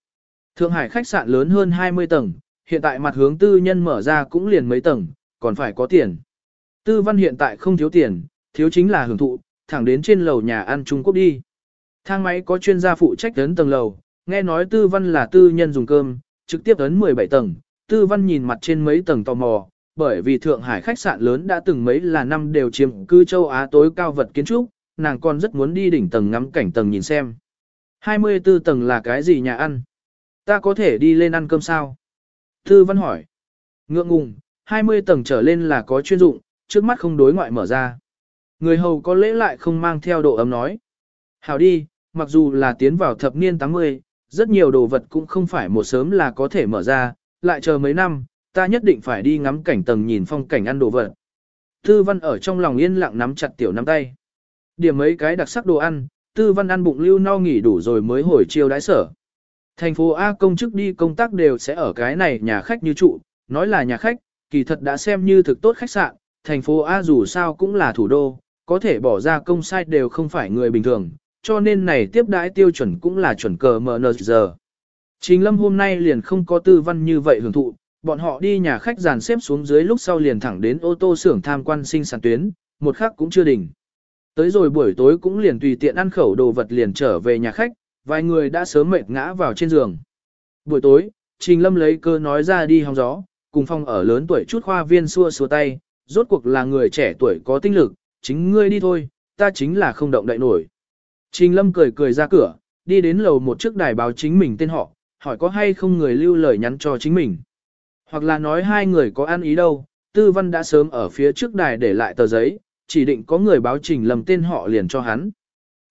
Thượng Hải khách sạn lớn hơn 20 tầng, hiện tại mặt hướng tư nhân mở ra cũng liền mấy tầng, còn phải có tiền. Tư văn hiện tại không thiếu tiền, thiếu chính là hưởng thụ, thẳng đến trên lầu nhà ăn Trung Quốc đi. Thang máy có chuyên gia phụ trách đến tầng lầu, nghe nói tư văn là tư nhân dùng cơm, trực tiếp đến 17 tầng, Tư Văn nhìn mặt trên mấy tầng tò mò, bởi vì Thượng Hải khách sạn lớn đã từng mấy là năm đều chiếm cư châu Á tối cao vật kiến trúc, nàng còn rất muốn đi đỉnh tầng ngắm cảnh tầng nhìn xem. 24 tầng là cái gì nhà ăn? Ta có thể đi lên ăn cơm sao? Tư Văn hỏi. Ngượng ngùng, 20 tầng trở lên là có chuyên dụng, trước mắt không đối ngoại mở ra. Người hầu có lễ lại không mang theo độ ấm nói. Hảo đi, mặc dù là tiến vào thập niên 80, rất nhiều đồ vật cũng không phải một sớm là có thể mở ra, lại chờ mấy năm, ta nhất định phải đi ngắm cảnh tầng nhìn phong cảnh ăn đồ vật. Tư văn ở trong lòng yên lặng nắm chặt tiểu nắm tay. Điểm mấy cái đặc sắc đồ ăn, tư văn ăn bụng lưu no nghỉ đủ rồi mới hồi chiêu đãi sở. Thành phố A công chức đi công tác đều sẽ ở cái này nhà khách như trụ, nói là nhà khách, kỳ thật đã xem như thực tốt khách sạn, thành phố A dù sao cũng là thủ đô, có thể bỏ ra công sai đều không phải người bình thường, cho nên này tiếp đãi tiêu chuẩn cũng là chuẩn cờ giờ. Trình lâm hôm nay liền không có tư văn như vậy hưởng thụ, bọn họ đi nhà khách dàn xếp xuống dưới lúc sau liền thẳng đến ô tô xưởng tham quan sinh sản tuyến, một khắc cũng chưa đỉnh. Tới rồi buổi tối cũng liền tùy tiện ăn khẩu đồ vật liền trở về nhà khách, vài người đã sớm mệt ngã vào trên giường. Buổi tối, Trình Lâm lấy cơ nói ra đi hóng gió, cùng phong ở lớn tuổi chút khoa viên xua xua tay, rốt cuộc là người trẻ tuổi có tinh lực, chính ngươi đi thôi, ta chính là không động đậy nổi. Trình Lâm cười cười ra cửa, đi đến lầu một chiếc đài báo chính mình tên họ, hỏi có hay không người lưu lời nhắn cho chính mình. Hoặc là nói hai người có ăn ý đâu, Tư Văn đã sớm ở phía trước đài để lại tờ giấy, chỉ định có người báo Trình Lâm tên họ liền cho hắn.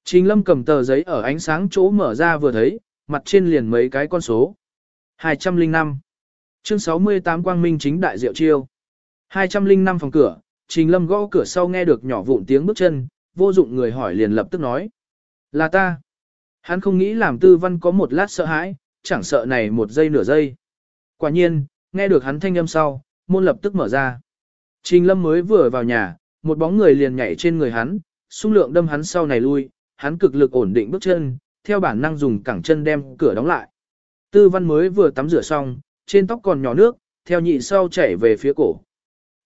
Trình Lâm cầm tờ giấy ở ánh sáng chỗ mở ra vừa thấy, mặt trên liền mấy cái con số. 205. Chương 68 Quang Minh chính đại diệu chiêu. 205 phòng cửa, Trình Lâm gõ cửa sau nghe được nhỏ vụn tiếng bước chân, vô dụng người hỏi liền lập tức nói. Là ta. Hắn không nghĩ làm tư văn có một lát sợ hãi, chẳng sợ này một giây nửa giây. Quả nhiên, nghe được hắn thanh âm sau, môn lập tức mở ra. Trình Lâm mới vừa vào nhà, một bóng người liền nhảy trên người hắn, xung lượng đâm hắn sau này lui, hắn cực lực ổn định bước chân, theo bản năng dùng cẳng chân đem cửa đóng lại. Tư văn mới vừa tắm rửa xong, trên tóc còn nhỏ nước, theo nhị sau chảy về phía cổ.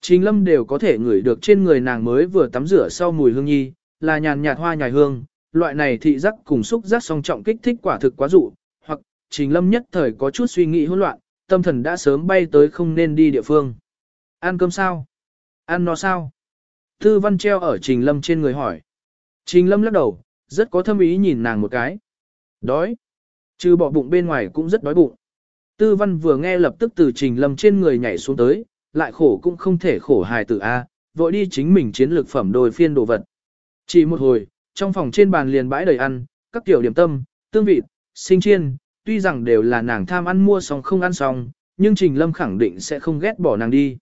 Trình lâm đều có thể ngửi được trên người nàng mới vừa tắm rửa sau mùi hương nhi, là nhàn nhạt hoa nhài hương, loại này thị giác cùng xúc giác song trọng kích thích quả thực quá dụ, hoặc trình lâm nhất thời có chút suy nghĩ hỗn loạn, tâm thần đã sớm bay tới không nên đi địa phương. Ăn cơm sao? Ăn nó sao? Tư văn treo ở trình lâm trên người hỏi. Trình lâm lắc đầu, rất có thâm ý nhìn nàng một cái. Đói. Trừ bỏ bụng bên ngoài cũng rất đói bụng. Tư văn vừa nghe lập tức từ trình lâm trên người nhảy xuống tới, lại khổ cũng không thể khổ hài tử A, vội đi chính mình chiến lược phẩm đồi phiên đồ vật. Chỉ một hồi, trong phòng trên bàn liền bãi đầy ăn, các kiểu điểm tâm, tương vị, sinh chiên, tuy rằng đều là nàng tham ăn mua xong không ăn xong, nhưng Trình Lâm khẳng định sẽ không ghét bỏ nàng đi.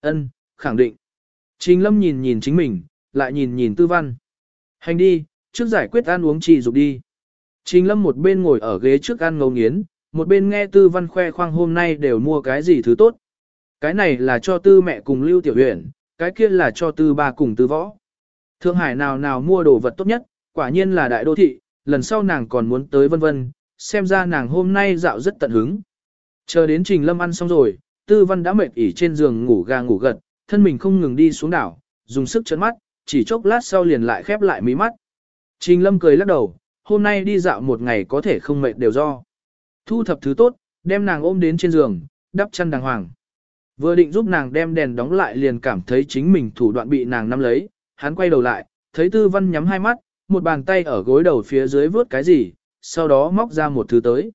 Ân, khẳng định. Trình Lâm nhìn nhìn chính mình, lại nhìn nhìn tư văn. Hành đi, trước giải quyết ăn uống trì dục đi. Trình Lâm một bên ngồi ở ghế trước ăn ngấu nghiến, một bên nghe tư văn khoe khoang hôm nay đều mua cái gì thứ tốt. Cái này là cho tư mẹ cùng lưu tiểu huyện, cái kia là cho tư ba cùng tư võ. Thượng Hải nào nào mua đồ vật tốt nhất, quả nhiên là đại đô thị, lần sau nàng còn muốn tới vân vân, xem ra nàng hôm nay dạo rất tận hứng. Chờ đến Trình Lâm ăn xong rồi, Tư Văn đã mệt ỉ trên giường ngủ gà ngủ gật, thân mình không ngừng đi xuống đảo, dùng sức chấn mắt, chỉ chốc lát sau liền lại khép lại mí mắt. Trình Lâm cười lắc đầu, hôm nay đi dạo một ngày có thể không mệt đều do. Thu thập thứ tốt, đem nàng ôm đến trên giường, đắp chăn đàng hoàng. Vừa định giúp nàng đem đèn đóng lại liền cảm thấy chính mình thủ đoạn bị nàng nắm lấy, hắn quay đầu lại, thấy tư văn nhắm hai mắt, một bàn tay ở gối đầu phía dưới vớt cái gì, sau đó móc ra một thứ tới.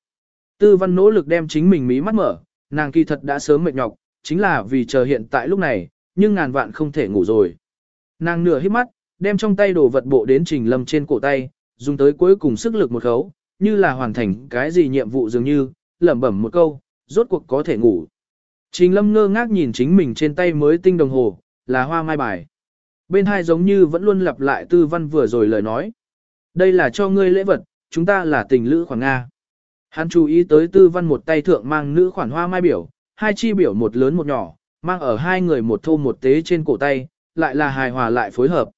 Tư văn nỗ lực đem chính mình mí mắt mở, nàng kỳ thật đã sớm mệt nhọc, chính là vì chờ hiện tại lúc này, nhưng ngàn vạn không thể ngủ rồi. Nàng nửa hít mắt, đem trong tay đồ vật bộ đến trình lâm trên cổ tay, dùng tới cuối cùng sức lực một khấu, như là hoàn thành cái gì nhiệm vụ dường như, lẩm bẩm một câu, rốt cuộc có thể ngủ. Trình lâm ngơ ngác nhìn chính mình trên tay mới tinh đồng hồ, là hoa mai bài. Bên hai giống như vẫn luôn lặp lại tư văn vừa rồi lời nói. Đây là cho ngươi lễ vật, chúng ta là tình lữ khoản Nga. Hắn chú ý tới tư văn một tay thượng mang nữ khoản hoa mai biểu, hai chi biểu một lớn một nhỏ, mang ở hai người một thô một tế trên cổ tay, lại là hài hòa lại phối hợp.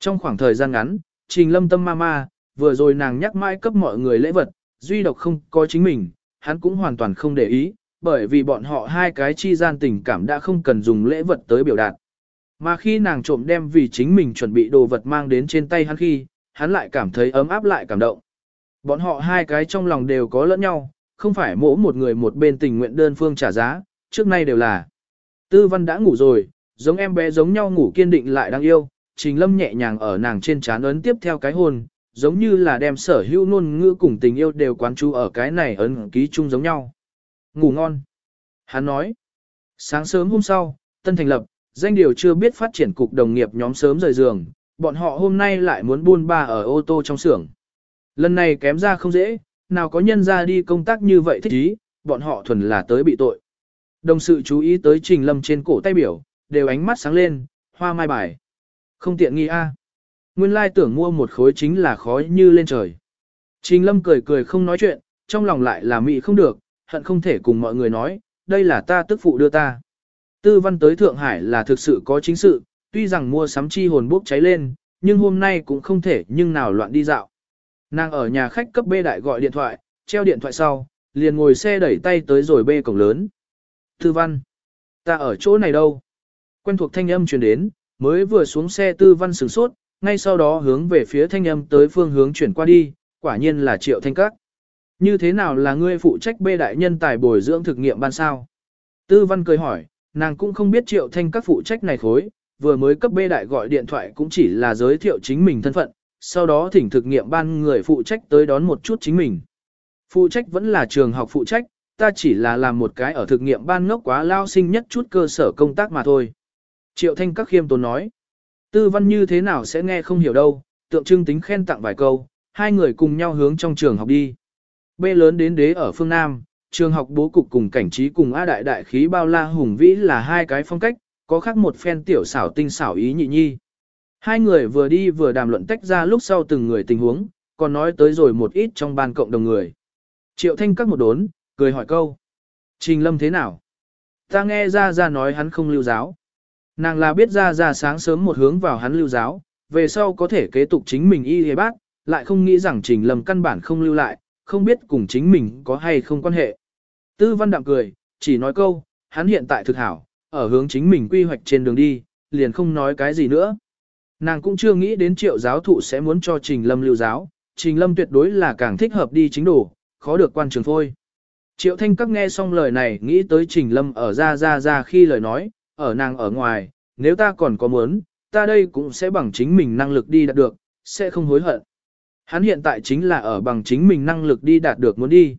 Trong khoảng thời gian ngắn, trình lâm tâm ma ma, vừa rồi nàng nhắc mãi cấp mọi người lễ vật, duy độc không có chính mình, hắn cũng hoàn toàn không để ý, bởi vì bọn họ hai cái chi gian tình cảm đã không cần dùng lễ vật tới biểu đạt. Mà khi nàng trộm đem vì chính mình chuẩn bị đồ vật mang đến trên tay hắn khi, hắn lại cảm thấy ấm áp lại cảm động. Bọn họ hai cái trong lòng đều có lẫn nhau, không phải mỗi một người một bên tình nguyện đơn phương trả giá, trước nay đều là. Tư văn đã ngủ rồi, giống em bé giống nhau ngủ kiên định lại đáng yêu, trình lâm nhẹ nhàng ở nàng trên trán ấn tiếp theo cái hôn, giống như là đem sở hữu ngôn ngữ cùng tình yêu đều quán chú ở cái này ấn ký chung giống nhau. Ngủ ngon. Hắn nói. Sáng sớm hôm sau, tân thành lập, danh điều chưa biết phát triển cục đồng nghiệp nhóm sớm rời giường, bọn họ hôm nay lại muốn buôn ba ở ô tô trong xưởng. Lần này kém ra không dễ, nào có nhân ra đi công tác như vậy thích ý, bọn họ thuần là tới bị tội. Đồng sự chú ý tới trình lâm trên cổ tay biểu, đều ánh mắt sáng lên, hoa mai bài. Không tiện nghi a. Nguyên lai tưởng mua một khối chính là khói như lên trời. Trình lâm cười cười không nói chuyện, trong lòng lại là mị không được, hận không thể cùng mọi người nói, đây là ta tức phụ đưa ta. Tư văn tới Thượng Hải là thực sự có chính sự, tuy rằng mua sắm chi hồn bốc cháy lên, nhưng hôm nay cũng không thể nhưng nào loạn đi dạo. Nàng ở nhà khách cấp B đại gọi điện thoại, treo điện thoại sau, liền ngồi xe đẩy tay tới rồi B cổng lớn. Tư văn, ta ở chỗ này đâu? Quen thuộc thanh âm truyền đến, mới vừa xuống xe tư văn sửng sốt, ngay sau đó hướng về phía thanh âm tới phương hướng chuyển qua đi, quả nhiên là triệu thanh các. Như thế nào là ngươi phụ trách bê đại nhân tài bồi dưỡng thực nghiệm ban sao? Tư văn cười hỏi, nàng cũng không biết triệu thanh các phụ trách này khối, vừa mới cấp bê đại gọi điện thoại cũng chỉ là giới thiệu chính mình thân phận, sau đó thỉnh thực nghiệm ban người phụ trách tới đón một chút chính mình. Phụ trách vẫn là trường học phụ trách, ta chỉ là làm một cái ở thực nghiệm ban ngốc quá lao sinh nhất chút cơ sở công tác mà thôi. Triệu thanh các khiêm tốn nói, tư văn như thế nào sẽ nghe không hiểu đâu, tượng trưng tính khen tặng vài câu, hai người cùng nhau hướng trong trường học đi. B lớn đến đế ở phương Nam, trường học bố cục cùng cảnh trí cùng A đại đại khí bao la hùng vĩ là hai cái phong cách, có khác một phen tiểu xảo tinh xảo ý nhị nhi. Hai người vừa đi vừa đàm luận tách ra lúc sau từng người tình huống, còn nói tới rồi một ít trong ban cộng đồng người. Triệu thanh các một đốn, cười hỏi câu. Trình lâm thế nào? Ta nghe ra ra nói hắn không lưu giáo. Nàng là biết ra ra sáng sớm một hướng vào hắn lưu giáo, về sau có thể kế tục chính mình y hề bác, lại không nghĩ rằng trình lâm căn bản không lưu lại, không biết cùng chính mình có hay không quan hệ. Tư văn đạm cười, chỉ nói câu, hắn hiện tại thực hảo, ở hướng chính mình quy hoạch trên đường đi, liền không nói cái gì nữa. Nàng cũng chưa nghĩ đến triệu giáo thụ sẽ muốn cho Trình Lâm lưu giáo, Trình Lâm tuyệt đối là càng thích hợp đi chính đủ, khó được quan trường phôi. Triệu thanh các nghe xong lời này nghĩ tới Trình Lâm ở ra ra ra khi lời nói, ở nàng ở ngoài, nếu ta còn có muốn, ta đây cũng sẽ bằng chính mình năng lực đi đạt được, sẽ không hối hận. Hắn hiện tại chính là ở bằng chính mình năng lực đi đạt được muốn đi.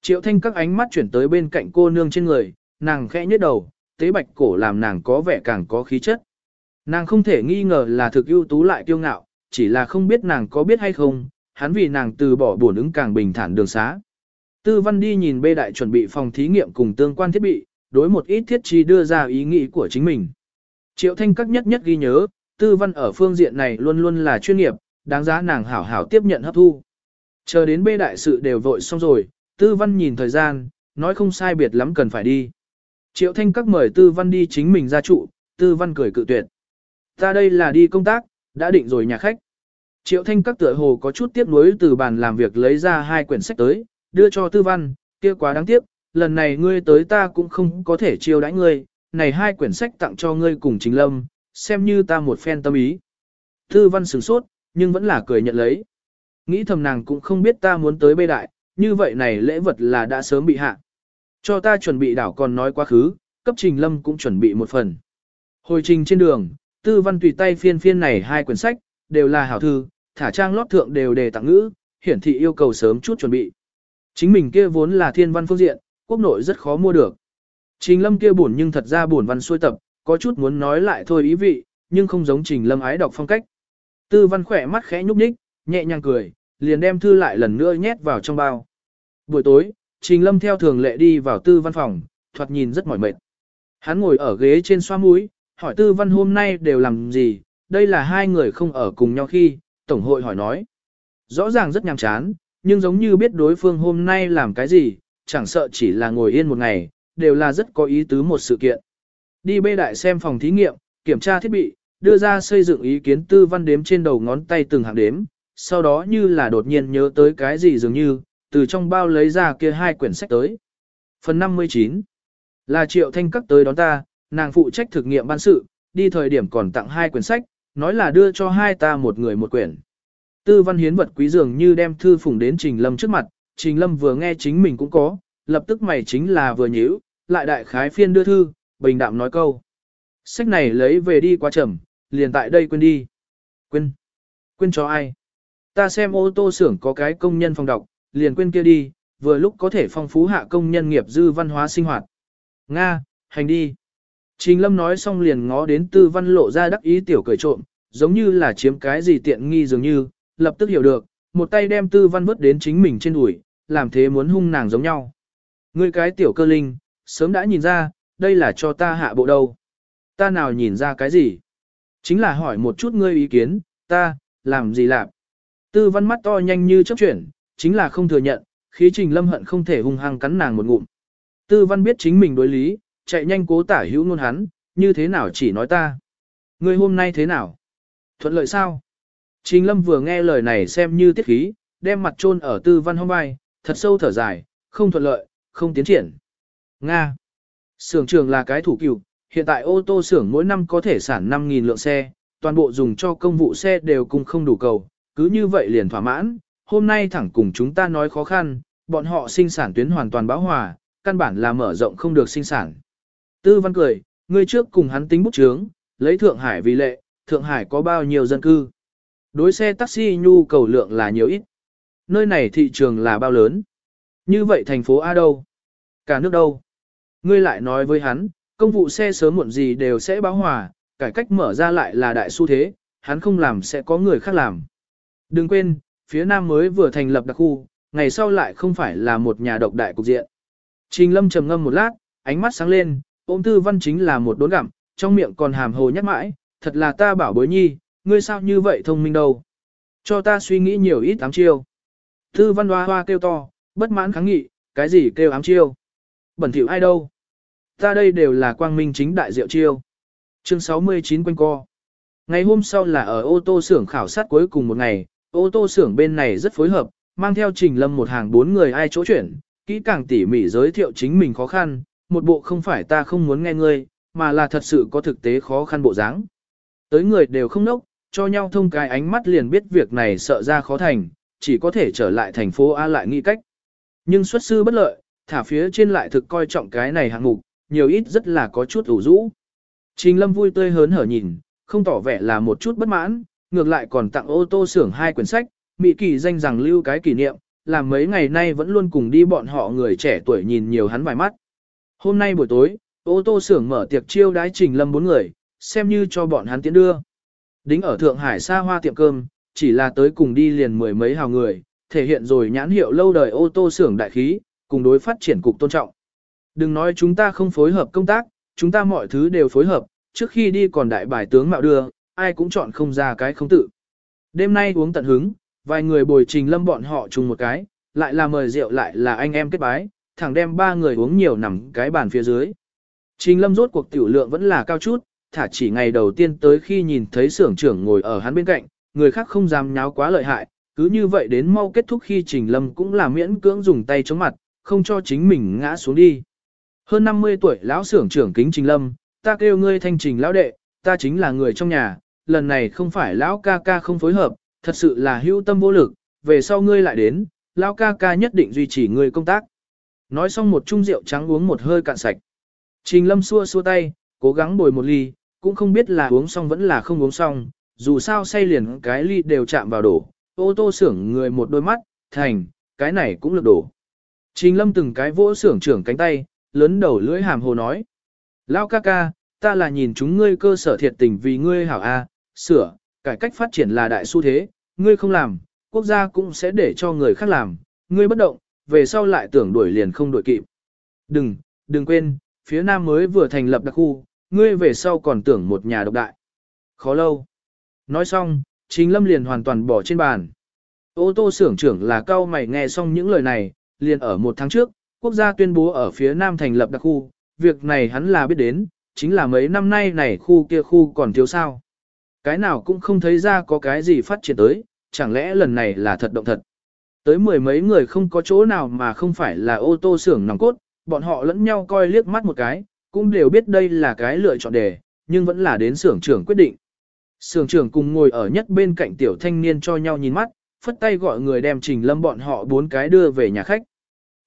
Triệu thanh các ánh mắt chuyển tới bên cạnh cô nương trên người, nàng khẽ nhếch đầu, tế bạch cổ làm nàng có vẻ càng có khí chất. Nàng không thể nghi ngờ là thực ưu tú lại kiêu ngạo, chỉ là không biết nàng có biết hay không, hắn vì nàng từ bỏ buồn ứng càng bình thản đường xá. Tư văn đi nhìn bê đại chuẩn bị phòng thí nghiệm cùng tương quan thiết bị, đối một ít thiết chi đưa ra ý nghĩ của chính mình. Triệu thanh các nhất nhất ghi nhớ, tư văn ở phương diện này luôn luôn là chuyên nghiệp, đáng giá nàng hảo hảo tiếp nhận hấp thu. Chờ đến bê đại sự đều vội xong rồi, tư văn nhìn thời gian, nói không sai biệt lắm cần phải đi. Triệu thanh các mời tư văn đi chính mình ra trụ, tư văn cười cự tuyệt. Ta đây là đi công tác, đã định rồi nhà khách. Triệu thanh các tựa hồ có chút tiếp nối từ bàn làm việc lấy ra hai quyển sách tới, đưa cho tư văn, kia quá đáng tiếc, lần này ngươi tới ta cũng không có thể chiêu đãi ngươi, này hai quyển sách tặng cho ngươi cùng chính lâm, xem như ta một phen tâm ý. Tư văn sửng sốt, nhưng vẫn là cười nhận lấy. Nghĩ thầm nàng cũng không biết ta muốn tới bê đại, như vậy này lễ vật là đã sớm bị hạ. Cho ta chuẩn bị đảo còn nói quá khứ, cấp trình lâm cũng chuẩn bị một phần. Hồi trình trên đường, tư văn tùy tay phiên phiên này hai quyển sách, đều là hảo thư, thả trang lót thượng đều đề tặng ngữ, hiển thị yêu cầu sớm chút chuẩn bị. Chính mình kia vốn là thiên văn phương diện, quốc nội rất khó mua được. Trình lâm kia buồn nhưng thật ra buồn văn xuôi tập, có chút muốn nói lại thôi ý vị, nhưng không giống trình lâm ái đọc phong cách. Tư văn khỏe mắt khẽ nhúc nhích, nhẹ nhàng cười, liền đem thư lại lần nữa nhét vào trong bao. Buổi tối, trình lâm theo thường lệ đi vào tư văn phòng, thoạt nhìn rất mỏi mệt. Hắn ngồi ở ghế trên xoa mũi, hỏi tư văn hôm nay đều làm gì, đây là hai người không ở cùng nhau khi, tổng hội hỏi nói. Rõ ràng rất nhàm chán, nhưng giống như biết đối phương hôm nay làm cái gì, chẳng sợ chỉ là ngồi yên một ngày, đều là rất có ý tứ một sự kiện. Đi bê đại xem phòng thí nghiệm, kiểm tra thiết bị, đưa ra xây dựng ý kiến tư văn đếm trên đầu ngón tay từng hạng đếm, sau đó như là đột nhiên nhớ tới cái gì dường như, từ trong bao lấy ra kia hai quyển sách tới. Phần 59 Là triệu thanh cấp tới đón ta, nàng phụ trách thực nghiệm ban sự, đi thời điểm còn tặng hai quyển sách, nói là đưa cho hai ta một người một quyển. Tư văn hiến vật quý dường như đem thư phủng đến Trình Lâm trước mặt, Trình Lâm vừa nghe chính mình cũng có, lập tức mày chính là vừa nhíu, lại đại khái phiên đưa thư, bình đạm nói câu. Sách này lấy về đi quá chậm, liền tại đây quên đi. Quên? Quên cho ai? Ta xem ô tô xưởng có cái công nhân phòng đọc, liền quên kia đi, vừa lúc có thể phong phú hạ công nhân nghiệp dư văn hóa sinh hoạt. Nga, hành đi. Trình Lâm nói xong liền ngó đến tư văn lộ ra đắc ý tiểu cười trộm, giống như là chiếm cái gì tiện nghi dường như, lập tức hiểu được, một tay đem tư văn vứt đến chính mình trên đùi, làm thế muốn hung nàng giống nhau. Ngươi cái tiểu cơ linh, sớm đã nhìn ra, đây là cho ta hạ bộ đâu. Ta nào nhìn ra cái gì? Chính là hỏi một chút ngươi ý kiến, ta, làm gì làm? Tư văn mắt to nhanh như chớp chuyển, chính là không thừa nhận, khí trình lâm hận không thể hung hăng cắn nàng một ngụm. Tư văn biết chính mình đối lý, chạy nhanh cố tả hữu ngôn hắn, như thế nào chỉ nói ta. Ngươi hôm nay thế nào? Thuận lợi sao? Trình lâm vừa nghe lời này xem như tiết khí, đem mặt chôn ở tư văn hôm vai, thật sâu thở dài, không thuận lợi, không tiến triển. Nga. Sưởng trường là cái thủ cựu, hiện tại ô tô xưởng mỗi năm có thể sản 5.000 lượng xe, toàn bộ dùng cho công vụ xe đều cùng không đủ cầu, cứ như vậy liền thỏa mãn, hôm nay thẳng cùng chúng ta nói khó khăn, bọn họ sinh sản tuyến hoàn toàn bão hòa, căn bản là mở rộng không được sinh sản. Tư văn cười, người trước cùng hắn tính bút chướng, lấy Thượng Hải vì lệ, Thượng Hải có bao nhiêu dân cư. Đối xe taxi nhu cầu lượng là nhiều ít. Nơi này thị trường là bao lớn. Như vậy thành phố A đâu? Cả nước đâu? Ngươi lại nói với hắn, công vụ xe sớm muộn gì đều sẽ báo hòa, cải cách mở ra lại là đại xu thế, hắn không làm sẽ có người khác làm. Đừng quên, phía Nam mới vừa thành lập đặc khu, ngày sau lại không phải là một nhà độc đại cục diện. Trình Lâm trầm ngâm một lát, ánh mắt sáng lên, ôm tư văn chính là một đốn gặm, trong miệng còn hàm hồ nhắc mãi, thật là ta bảo bối nhi, ngươi sao như vậy thông minh đâu. Cho ta suy nghĩ nhiều ít ám chiêu. Tư văn hoa hoa kêu to, bất mãn kháng nghị, cái gì kêu ám chiêu. Bẩn thỉu ai đâu. Ta đây đều là quang minh chính đại diệu chiêu. Chương 69 quanh co. Ngày hôm sau là ở ô tô xưởng khảo sát cuối cùng một ngày, ô tô xưởng bên này rất phối hợp, mang theo Trình Lâm một hàng bốn người ai chỗ chuyển, kỹ càng tỉ mỉ giới thiệu chính mình khó khăn, một bộ không phải ta không muốn nghe ngươi, mà là thật sự có thực tế khó khăn bộ dáng. Tới người đều không nốc, cho nhau thông cái ánh mắt liền biết việc này sợ ra khó thành, chỉ có thể trở lại thành phố A lại nghĩ cách. Nhưng xuất sư bất lợi, thả phía trên lại thực coi trọng cái này hạng mục, nhiều ít rất là có chút ủ rũ. Trình Lâm vui tươi hớn hở nhìn, không tỏ vẻ là một chút bất mãn, ngược lại còn tặng ô tô xưởng hai quyển sách, Mỹ kỳ danh rằng lưu cái kỷ niệm, làm mấy ngày nay vẫn luôn cùng đi bọn họ người trẻ tuổi nhìn nhiều hắn vài mắt. Hôm nay buổi tối, ô tô xưởng mở tiệc chiêu đái Trình Lâm bốn người, xem như cho bọn hắn tiến đưa. Đính ở Thượng Hải xa hoa tiệm cơm, chỉ là tới cùng đi liền mười mấy hào người, thể hiện rồi nhãn hiệu lâu đời ô tô xưởng đại khí, cùng đối phát triển cục tôn trọng. Đừng nói chúng ta không phối hợp công tác, chúng ta mọi thứ đều phối hợp, trước khi đi còn đại bài tướng mạo đưa, ai cũng chọn không ra cái không tự. Đêm nay uống tận hứng, vài người bồi trình lâm bọn họ chung một cái, lại là mời rượu lại là anh em kết bái, thẳng đem ba người uống nhiều nằm cái bàn phía dưới. Trình lâm rốt cuộc tiểu lượng vẫn là cao chút, thả chỉ ngày đầu tiên tới khi nhìn thấy xưởng trưởng ngồi ở hắn bên cạnh, người khác không dám nháo quá lợi hại, cứ như vậy đến mau kết thúc khi Trình Lâm cũng là miễn cưỡng dùng tay chống mặt, không cho chính mình ngã xuống đi. Hơn 50 tuổi lão xưởng trưởng kính Trình Lâm, ta kêu ngươi thanh trình lão đệ, ta chính là người trong nhà, lần này không phải lão ca ca không phối hợp, thật sự là hữu tâm vô lực, về sau ngươi lại đến, lão ca ca nhất định duy trì ngươi công tác. Nói xong một chung rượu trắng uống một hơi cạn sạch. Trình Lâm xua xua tay, cố gắng bồi một ly, cũng không biết là uống xong vẫn là không uống xong, dù sao say liền cái ly đều chạm vào đổ, ô tô xưởng người một đôi mắt, thành, cái này cũng lực đổ. Trình lâm từng cái vỗ xưởng trưởng cánh tay, lớn đầu lưỡi hàm hồ nói. Lao ca ca, ta là nhìn chúng ngươi cơ sở thiệt tình vì ngươi hảo A, sửa, cải cách phát triển là đại xu thế, ngươi không làm, quốc gia cũng sẽ để cho người khác làm, ngươi bất động, về sau lại tưởng đuổi liền không đuổi kịp. Đừng, đừng quên, phía Nam mới vừa thành lập đặc khu, ngươi về sau còn tưởng một nhà độc đại. Khó lâu. Nói xong, chính lâm liền hoàn toàn bỏ trên bàn. Ô tô xưởng trưởng là cao mày nghe xong những lời này, liền ở một tháng trước, quốc gia tuyên bố ở phía nam thành lập đặc khu, việc này hắn là biết đến, chính là mấy năm nay này khu kia khu còn thiếu sao. Cái nào cũng không thấy ra có cái gì phát triển tới, chẳng lẽ lần này là thật động thật. Tới mười mấy người không có chỗ nào mà không phải là ô tô xưởng nòng cốt, bọn họ lẫn nhau coi liếc mắt một cái, cũng đều biết đây là cái lựa chọn đề, nhưng vẫn là đến xưởng trưởng quyết định. Sưởng trưởng cùng ngồi ở nhất bên cạnh tiểu thanh niên cho nhau nhìn mắt, phất tay gọi người đem trình lâm bọn họ bốn cái đưa về nhà khách.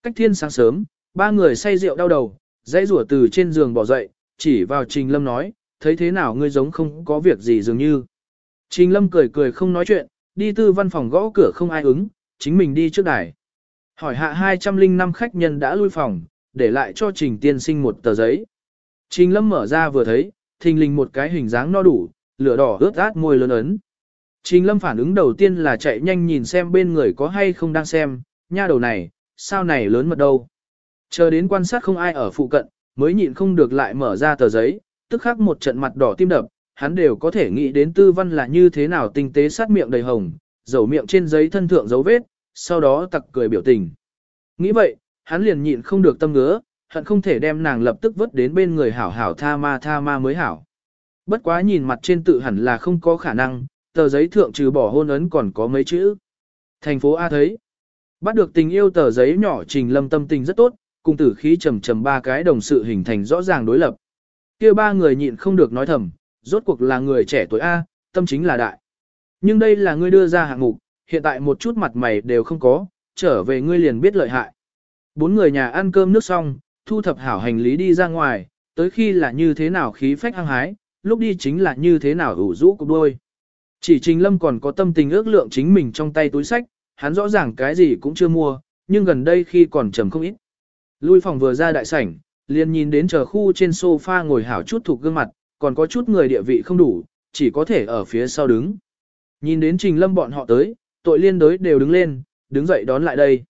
Cách thiên sáng sớm, ba người say rượu đau đầu, dãy rủa từ trên giường bỏ dậy, chỉ vào Trình Lâm nói, thấy thế nào ngươi giống không có việc gì dường như. Trình Lâm cười cười không nói chuyện, đi tư văn phòng gõ cửa không ai ứng, chính mình đi trước đài. Hỏi hạ 205 khách nhân đã lui phòng, để lại cho Trình tiên sinh một tờ giấy. Trình Lâm mở ra vừa thấy, thình lình một cái hình dáng no đủ, lửa đỏ ướt át môi lớn ấn. Trình Lâm phản ứng đầu tiên là chạy nhanh nhìn xem bên người có hay không đang xem, nha đầu này, sao này lớn mật đâu. Chờ đến quan sát không ai ở phụ cận, mới nhịn không được lại mở ra tờ giấy, tức khắc một trận mặt đỏ tim đập, hắn đều có thể nghĩ đến tư văn là như thế nào tinh tế sát miệng đầy hồng, dầu miệng trên giấy thân thượng dấu vết, sau đó tặc cười biểu tình. Nghĩ vậy, hắn liền nhịn không được tâm ngứa, hận không thể đem nàng lập tức vứt đến bên người hảo hảo tha ma tha ma mới hảo. Bất quá nhìn mặt trên tự hẳn là không có khả năng, tờ giấy thượng trừ bỏ hôn ấn còn có mấy chữ. Thành phố A thấy. Bắt được tình yêu tờ giấy nhỏ trình lâm tâm tình rất tốt, cùng tử khí trầm trầm ba cái đồng sự hình thành rõ ràng đối lập. kia ba người nhịn không được nói thầm, rốt cuộc là người trẻ tuổi A, tâm chính là đại. Nhưng đây là ngươi đưa ra hạng mục, hiện tại một chút mặt mày đều không có, trở về ngươi liền biết lợi hại. Bốn người nhà ăn cơm nước xong, thu thập hảo hành lý đi ra ngoài, tới khi là như thế nào khí phách hăng hái, lúc đi chính là như thế nào ủ rũ cục đôi. Chỉ Trình Lâm còn có tâm tình ước lượng chính mình trong tay túi sách, hắn rõ ràng cái gì cũng chưa mua, nhưng gần đây khi còn trầm không ít. Lui phòng vừa ra đại sảnh, liền nhìn đến chờ khu trên sofa ngồi hảo chút thuộc gương mặt, còn có chút người địa vị không đủ, chỉ có thể ở phía sau đứng. Nhìn đến Trình Lâm bọn họ tới, tội liên đối đều đứng lên, đứng dậy đón lại đây.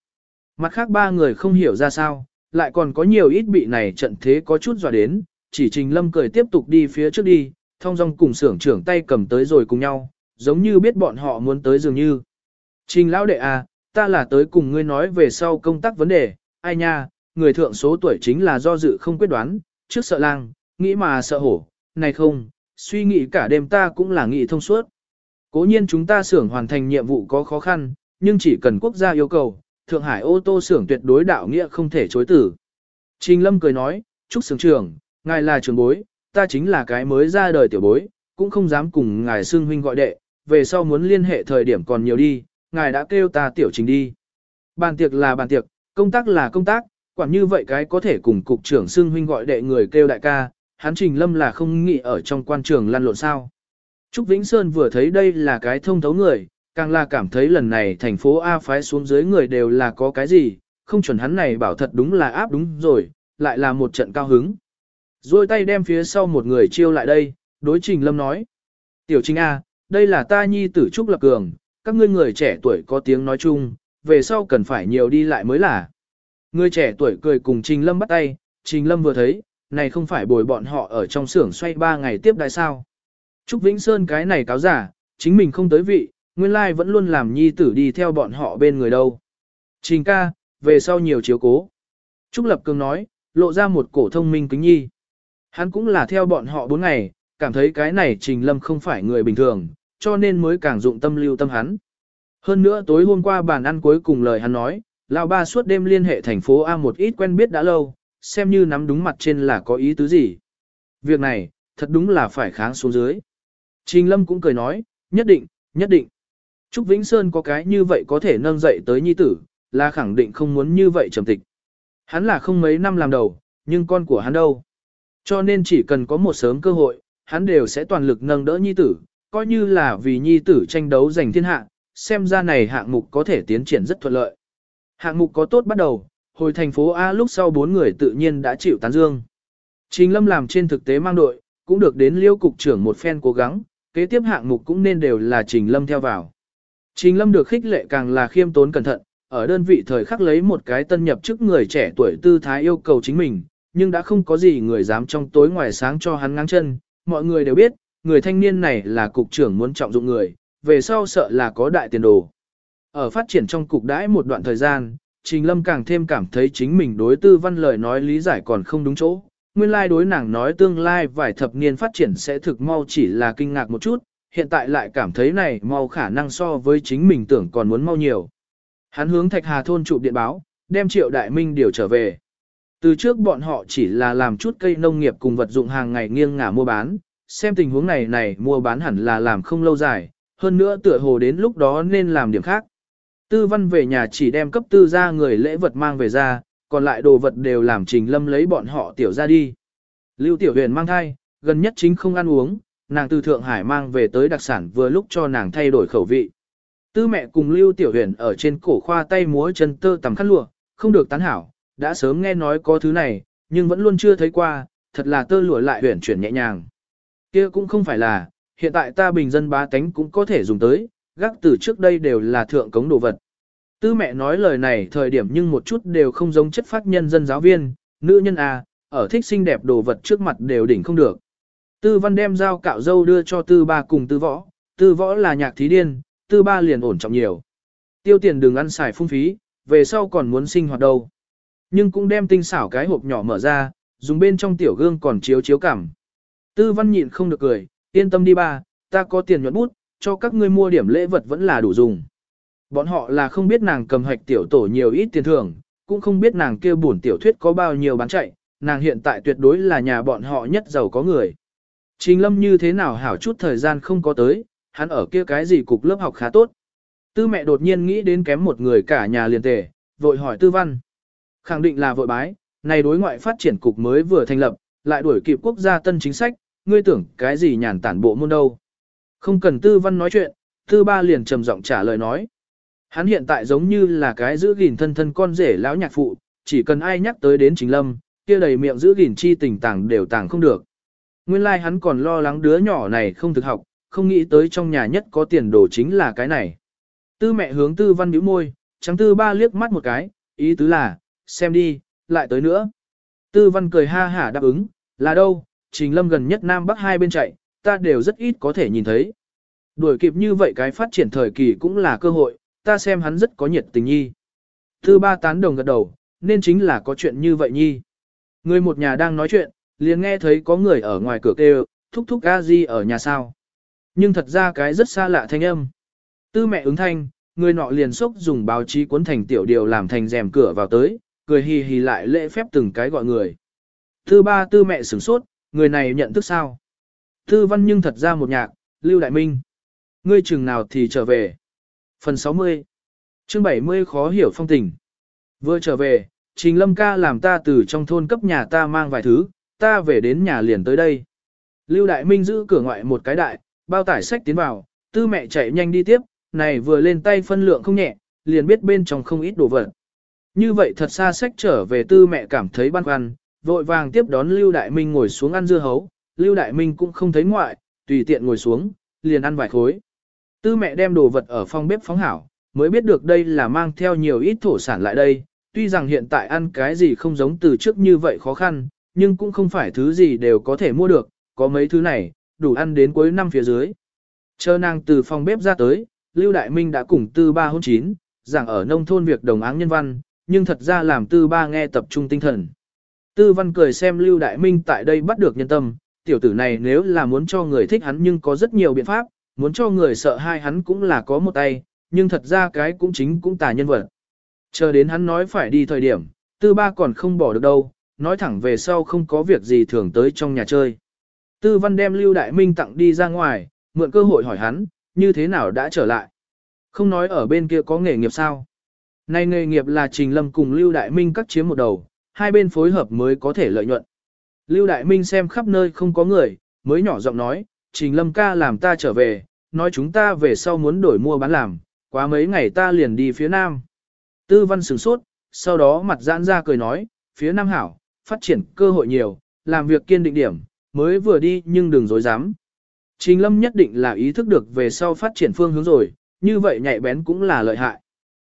Mặt khác ba người không hiểu ra sao, lại còn có nhiều ít bị này trận thế có chút dọa đến, chỉ Trình Lâm cười tiếp tục đi phía trước đi, thông dong cùng sưởng trưởng tay cầm tới rồi cùng nhau, giống như biết bọn họ muốn tới dường như. Trình lão đệ à, ta là tới cùng ngươi nói về sau công tác vấn đề, ai nha, người thượng số tuổi chính là do dự không quyết đoán, trước sợ lang, nghĩ mà sợ hổ, này không, suy nghĩ cả đêm ta cũng là nghĩ thông suốt. Cố nhiên chúng ta xưởng hoàn thành nhiệm vụ có khó khăn, nhưng chỉ cần quốc gia yêu cầu, Thượng Hải ô tô xưởng tuyệt đối đạo nghĩa không thể chối tử. Trình Lâm cười nói, chúc xưởng trưởng, ngài là trưởng bối, ta chính là cái mới ra đời tiểu bối, cũng không dám cùng ngài xương huynh gọi đệ, về sau muốn liên hệ thời điểm còn nhiều đi, ngài đã kêu ta tiểu trình đi. Bàn tiệc là bàn tiệc, công tác là công tác, quản như vậy cái có thể cùng cục trưởng xương huynh gọi đệ người kêu đại ca, hắn Trình Lâm là không nghĩ ở trong quan trường lăn lộn sao. Trúc Vĩnh Sơn vừa thấy đây là cái thông thấu người, càng là cảm thấy lần này thành phố A phái xuống dưới người đều là có cái gì, không chuẩn hắn này bảo thật đúng là áp đúng rồi, lại là một trận cao hứng. Rồi tay đem phía sau một người chiêu lại đây, đối Trình Lâm nói. Tiểu Trình A, đây là ta nhi tử Trúc Lập Cường, các ngươi người trẻ tuổi có tiếng nói chung, về sau cần phải nhiều đi lại mới là. Người trẻ tuổi cười cùng Trình Lâm bắt tay, Trình Lâm vừa thấy, này không phải bồi bọn họ ở trong xưởng xoay ba ngày tiếp đại sao. Trúc Vĩnh Sơn cái này cáo giả, chính mình không tới vị, nguyên lai vẫn luôn làm nhi tử đi theo bọn họ bên người đâu. Trình ca, về sau nhiều chiếu cố. Trúc Lập Cường nói, lộ ra một cổ thông minh kính nhi. Hắn cũng là theo bọn họ bốn ngày, cảm thấy cái này Trình Lâm không phải người bình thường, cho nên mới càng dụng tâm lưu tâm hắn. Hơn nữa tối hôm qua bàn ăn cuối cùng lời hắn nói, Lão ba suốt đêm liên hệ thành phố A một ít quen biết đã lâu, xem như nắm đúng mặt trên là có ý tứ gì. Việc này, thật đúng là phải kháng xuống dưới. Trình Lâm cũng cười nói, nhất định, nhất định. Trúc Vĩnh Sơn có cái như vậy có thể nâng dậy tới nhi tử, là khẳng định không muốn như vậy trầm tịch. Hắn là không mấy năm làm đầu, nhưng con của hắn đâu. Cho nên chỉ cần có một sớm cơ hội, hắn đều sẽ toàn lực nâng đỡ nhi tử, coi như là vì nhi tử tranh đấu giành thiên hạ, xem ra này hạng mục có thể tiến triển rất thuận lợi. Hạng mục có tốt bắt đầu, hồi thành phố A lúc sau bốn người tự nhiên đã chịu tán dương. Trình Lâm làm trên thực tế mang đội, cũng được đến liêu cục trưởng một phen cố gắng, kế tiếp hạng mục cũng nên đều là Trình Lâm theo vào. Trình Lâm được khích lệ càng là khiêm tốn cẩn thận, ở đơn vị thời khắc lấy một cái tân nhập chức người trẻ tuổi tư thái yêu cầu chính mình, nhưng đã không có gì người dám trong tối ngoài sáng cho hắn ngang chân, mọi người đều biết, người thanh niên này là cục trưởng muốn trọng dụng người, về sau sợ là có đại tiền đồ. Ở phát triển trong cục đãi một đoạn thời gian, Trình Lâm càng thêm cảm thấy chính mình đối tư văn lời nói lý giải còn không đúng chỗ. Nguyên lai đối nàng nói tương lai vài thập niên phát triển sẽ thực mau chỉ là kinh ngạc một chút, hiện tại lại cảm thấy này mau khả năng so với chính mình tưởng còn muốn mau nhiều. Hắn hướng Thạch Hà thôn trụ điện báo, đem Triệu Đại Minh điều trở về. Từ trước bọn họ chỉ là làm chút cây nông nghiệp cùng vật dụng hàng ngày nghiêng ngả mua bán, xem tình huống này này mua bán hẳn là làm không lâu dài, hơn nữa tựa hồ đến lúc đó nên làm điểm khác. Tư văn về nhà chỉ đem cấp tư ra người lễ vật mang về ra, còn lại đồ vật đều làm Trình Lâm lấy bọn họ tiểu ra đi. Lưu Tiểu Huyền mang thai, gần nhất chính không ăn uống, nàng từ Thượng Hải mang về tới đặc sản vừa lúc cho nàng thay đổi khẩu vị. Tư mẹ cùng Lưu Tiểu Huyền ở trên cổ khoa tay múa chân tơ tầm khăn lụa, không được tán hảo, đã sớm nghe nói có thứ này, nhưng vẫn luôn chưa thấy qua, thật là tơ lụa lại huyền chuyển nhẹ nhàng. Kia cũng không phải là, hiện tại ta bình dân bá tánh cũng có thể dùng tới, gác từ trước đây đều là thượng cống đồ vật. Tư mẹ nói lời này thời điểm nhưng một chút đều không giống chất phát nhân dân giáo viên, nữ nhân à, ở thích xinh đẹp đồ vật trước mặt đều đỉnh không được. Tư văn đem dao cạo dâu đưa cho tư ba cùng tư võ, tư võ là nhạc thí điên, tư ba liền ổn trọng nhiều. Tiêu tiền đừng ăn xài phung phí, về sau còn muốn sinh hoạt đâu. Nhưng cũng đem tinh xảo cái hộp nhỏ mở ra, dùng bên trong tiểu gương còn chiếu chiếu cảm. Tư văn nhịn không được cười, yên tâm đi ba, ta có tiền nhuận bút, cho các ngươi mua điểm lễ vật vẫn là đủ dùng. Bọn họ là không biết nàng cầm hạch tiểu tổ nhiều ít tiền thưởng, cũng không biết nàng kêu buồn tiểu thuyết có bao nhiêu bán chạy, nàng hiện tại tuyệt đối là nhà bọn họ nhất giàu có người. Trình lâm như thế nào hảo chút thời gian không có tới, hắn ở kia cái gì cục lớp học khá tốt. Tư mẹ đột nhiên nghĩ đến kém một người cả nhà liền tề, vội hỏi tư văn. Khẳng định là vội bái, này đối ngoại phát triển cục mới vừa thành lập, lại đuổi kịp quốc gia tân chính sách, ngươi tưởng cái gì nhàn tản bộ môn đâu. Không cần tư văn nói chuyện, tư ba liền trầm giọng trả lời nói. Hắn hiện tại giống như là cái giữ gìn thân thân con rể lão nhạc phụ, chỉ cần ai nhắc tới đến chính lâm, kia đầy miệng giữ gìn chi tình tàng đều tàng không được. Nguyên lai like hắn còn lo lắng đứa nhỏ này không thực học, không nghĩ tới trong nhà nhất có tiền đồ chính là cái này. Tư mẹ hướng tư văn nhíu môi, trắng tư ba liếc mắt một cái, ý tứ là, xem đi, lại tới nữa. Tư văn cười ha hả đáp ứng, là đâu, trình lâm gần nhất Nam Bắc hai bên chạy, ta đều rất ít có thể nhìn thấy. Đuổi kịp như vậy cái phát triển thời kỳ cũng là cơ hội, ta xem hắn rất có nhiệt tình nhi. Tư ba tán đồng gật đầu, nên chính là có chuyện như vậy nhi. Người một nhà đang nói chuyện, liền nghe thấy có người ở ngoài cửa kêu, thúc thúc a di ở nhà sao. Nhưng thật ra cái rất xa lạ thanh âm. Tư mẹ ứng thanh, người nọ liền sốc dùng báo chí cuốn thành tiểu điều làm thành rèm cửa vào tới, cười hì hì lại lễ phép từng cái gọi người. Tư ba tư mẹ sửng sốt, người này nhận thức sao? Tư văn nhưng thật ra một nhạc, Lưu Đại Minh. Ngươi chừng nào thì trở về. Phần 60 chương 70 khó hiểu phong tình. Vừa trở về, Trình Lâm ca làm ta từ trong thôn cấp nhà ta mang vài thứ, ta về đến nhà liền tới đây. Lưu Đại Minh giữ cửa ngoại một cái đại, bao tải sách tiến vào, tư mẹ chạy nhanh đi tiếp, này vừa lên tay phân lượng không nhẹ, liền biết bên trong không ít đồ vật. Như vậy thật xa sách trở về tư mẹ cảm thấy băn khoăn, vội vàng tiếp đón Lưu Đại Minh ngồi xuống ăn dưa hấu, Lưu Đại Minh cũng không thấy ngoại, tùy tiện ngồi xuống, liền ăn vài khối. Tư mẹ đem đồ vật ở phòng bếp phóng hảo, mới biết được đây là mang theo nhiều ít thổ sản lại đây, tuy rằng hiện tại ăn cái gì không giống từ trước như vậy khó khăn, nhưng cũng không phải thứ gì đều có thể mua được, có mấy thứ này, đủ ăn đến cuối năm phía dưới. Chờ nàng từ phòng bếp ra tới, Lưu Đại Minh đã cùng tư ba hôn chín, giảng ở nông thôn việc đồng áng nhân văn, nhưng thật ra làm tư ba nghe tập trung tinh thần. Tư văn cười xem Lưu Đại Minh tại đây bắt được nhân tâm, tiểu tử này nếu là muốn cho người thích hắn nhưng có rất nhiều biện pháp, muốn cho người sợ hai hắn cũng là có một tay, nhưng thật ra cái cũng chính cũng tà nhân vật. Chờ đến hắn nói phải đi thời điểm, tư ba còn không bỏ được đâu, nói thẳng về sau không có việc gì thường tới trong nhà chơi. Tư văn đem Lưu Đại Minh tặng đi ra ngoài, mượn cơ hội hỏi hắn, như thế nào đã trở lại. Không nói ở bên kia có nghề nghiệp sao. Nay nghề nghiệp là Trình Lâm cùng Lưu Đại Minh cắt chiếm một đầu, hai bên phối hợp mới có thể lợi nhuận. Lưu Đại Minh xem khắp nơi không có người, mới nhỏ giọng nói, Trình Lâm ca làm ta trở về, nói chúng ta về sau muốn đổi mua bán làm, quá mấy ngày ta liền đi phía Nam. Tư văn sửng sốt, sau đó mặt giãn ra cười nói, phía Nam hảo, phát triển cơ hội nhiều, làm việc kiên định điểm, mới vừa đi nhưng đừng dối dám. Trình Lâm nhất định là ý thức được về sau phát triển phương hướng rồi, như vậy nhạy bén cũng là lợi hại.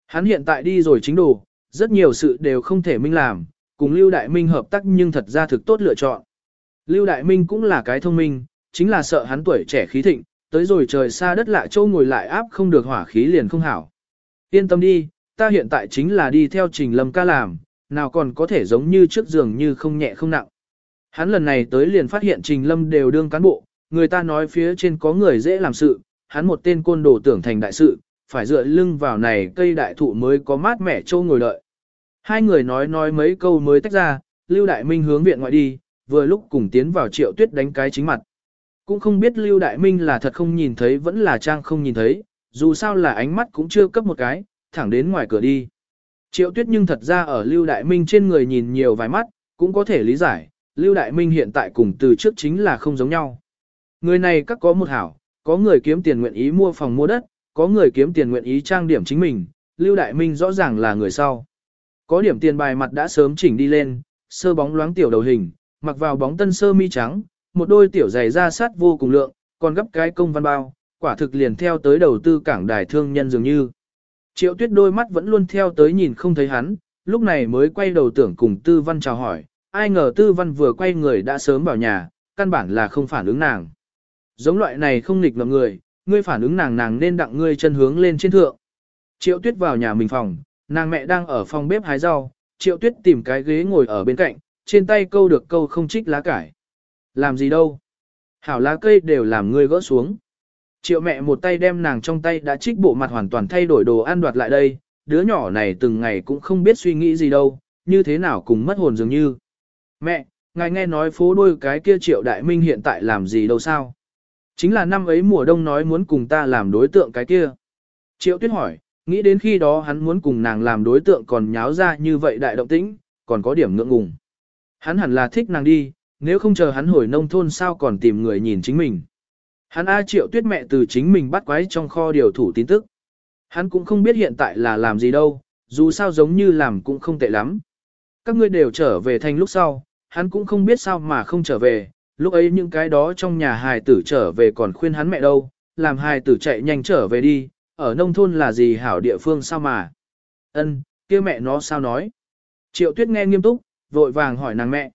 Hắn hiện tại đi rồi chính đủ, rất nhiều sự đều không thể minh làm, cùng Lưu Đại Minh hợp tác nhưng thật ra thực tốt lựa chọn. Lưu Đại Minh cũng là cái thông minh, chính là sợ hắn tuổi trẻ khí thịnh, tới rồi trời xa đất lạ châu ngồi lại áp không được hỏa khí liền không hảo. Yên tâm đi, ta hiện tại chính là đi theo trình lâm ca làm, nào còn có thể giống như trước giường như không nhẹ không nặng. Hắn lần này tới liền phát hiện trình lâm đều đương cán bộ, người ta nói phía trên có người dễ làm sự, hắn một tên côn đồ tưởng thành đại sự, phải dựa lưng vào này cây đại thụ mới có mát mẻ châu ngồi đợi. Hai người nói nói mấy câu mới tách ra, Lưu Đại Minh hướng viện ngoại đi, vừa lúc cùng tiến vào triệu tuyết đánh cái chính mặt. Cũng không biết Lưu Đại Minh là thật không nhìn thấy vẫn là trang không nhìn thấy, dù sao là ánh mắt cũng chưa cấp một cái, thẳng đến ngoài cửa đi. Triệu tuyết nhưng thật ra ở Lưu Đại Minh trên người nhìn nhiều vài mắt, cũng có thể lý giải, Lưu Đại Minh hiện tại cùng từ trước chính là không giống nhau. Người này các có một hảo, có người kiếm tiền nguyện ý mua phòng mua đất, có người kiếm tiền nguyện ý trang điểm chính mình, Lưu Đại Minh rõ ràng là người sau. Có điểm tiền bài mặt đã sớm chỉnh đi lên, sơ bóng loáng tiểu đầu hình, mặc vào bóng tân sơ mi trắng, một đôi tiểu giày da sát vô cùng lượng, còn gấp cái công văn bao, quả thực liền theo tới đầu tư cảng đài thương nhân dường như. Triệu tuyết đôi mắt vẫn luôn theo tới nhìn không thấy hắn, lúc này mới quay đầu tưởng cùng tư văn chào hỏi, ai ngờ tư văn vừa quay người đã sớm vào nhà, căn bản là không phản ứng nàng. Giống loại này không nghịch ngợm người, ngươi phản ứng nàng nàng nên đặng ngươi chân hướng lên trên thượng. Triệu tuyết vào nhà mình phòng, nàng mẹ đang ở phòng bếp hái rau, triệu tuyết tìm cái ghế ngồi ở bên cạnh, trên tay câu được câu không trích lá cải. Làm gì đâu? Hảo lá cây đều làm ngươi gỡ xuống. Triệu mẹ một tay đem nàng trong tay đã trích bộ mặt hoàn toàn thay đổi đồ ăn đoạt lại đây, đứa nhỏ này từng ngày cũng không biết suy nghĩ gì đâu, như thế nào cùng mất hồn dường như. Mẹ, ngài nghe nói phố đôi cái kia triệu đại minh hiện tại làm gì đâu sao? Chính là năm ấy mùa đông nói muốn cùng ta làm đối tượng cái kia. Triệu tuyết hỏi, nghĩ đến khi đó hắn muốn cùng nàng làm đối tượng còn nháo ra như vậy đại động tĩnh, còn có điểm ngượng ngùng. Hắn hẳn là thích nàng đi, nếu không chờ hắn hồi nông thôn sao còn tìm người nhìn chính mình. Hắn A triệu tuyết mẹ từ chính mình bắt quái trong kho điều thủ tin tức. Hắn cũng không biết hiện tại là làm gì đâu, dù sao giống như làm cũng không tệ lắm. Các ngươi đều trở về thành lúc sau, hắn cũng không biết sao mà không trở về, lúc ấy những cái đó trong nhà hài tử trở về còn khuyên hắn mẹ đâu, làm hài tử chạy nhanh trở về đi, ở nông thôn là gì hảo địa phương sao mà. Ân, kia mẹ nó sao nói. Triệu tuyết nghe nghiêm túc, vội vàng hỏi nàng mẹ.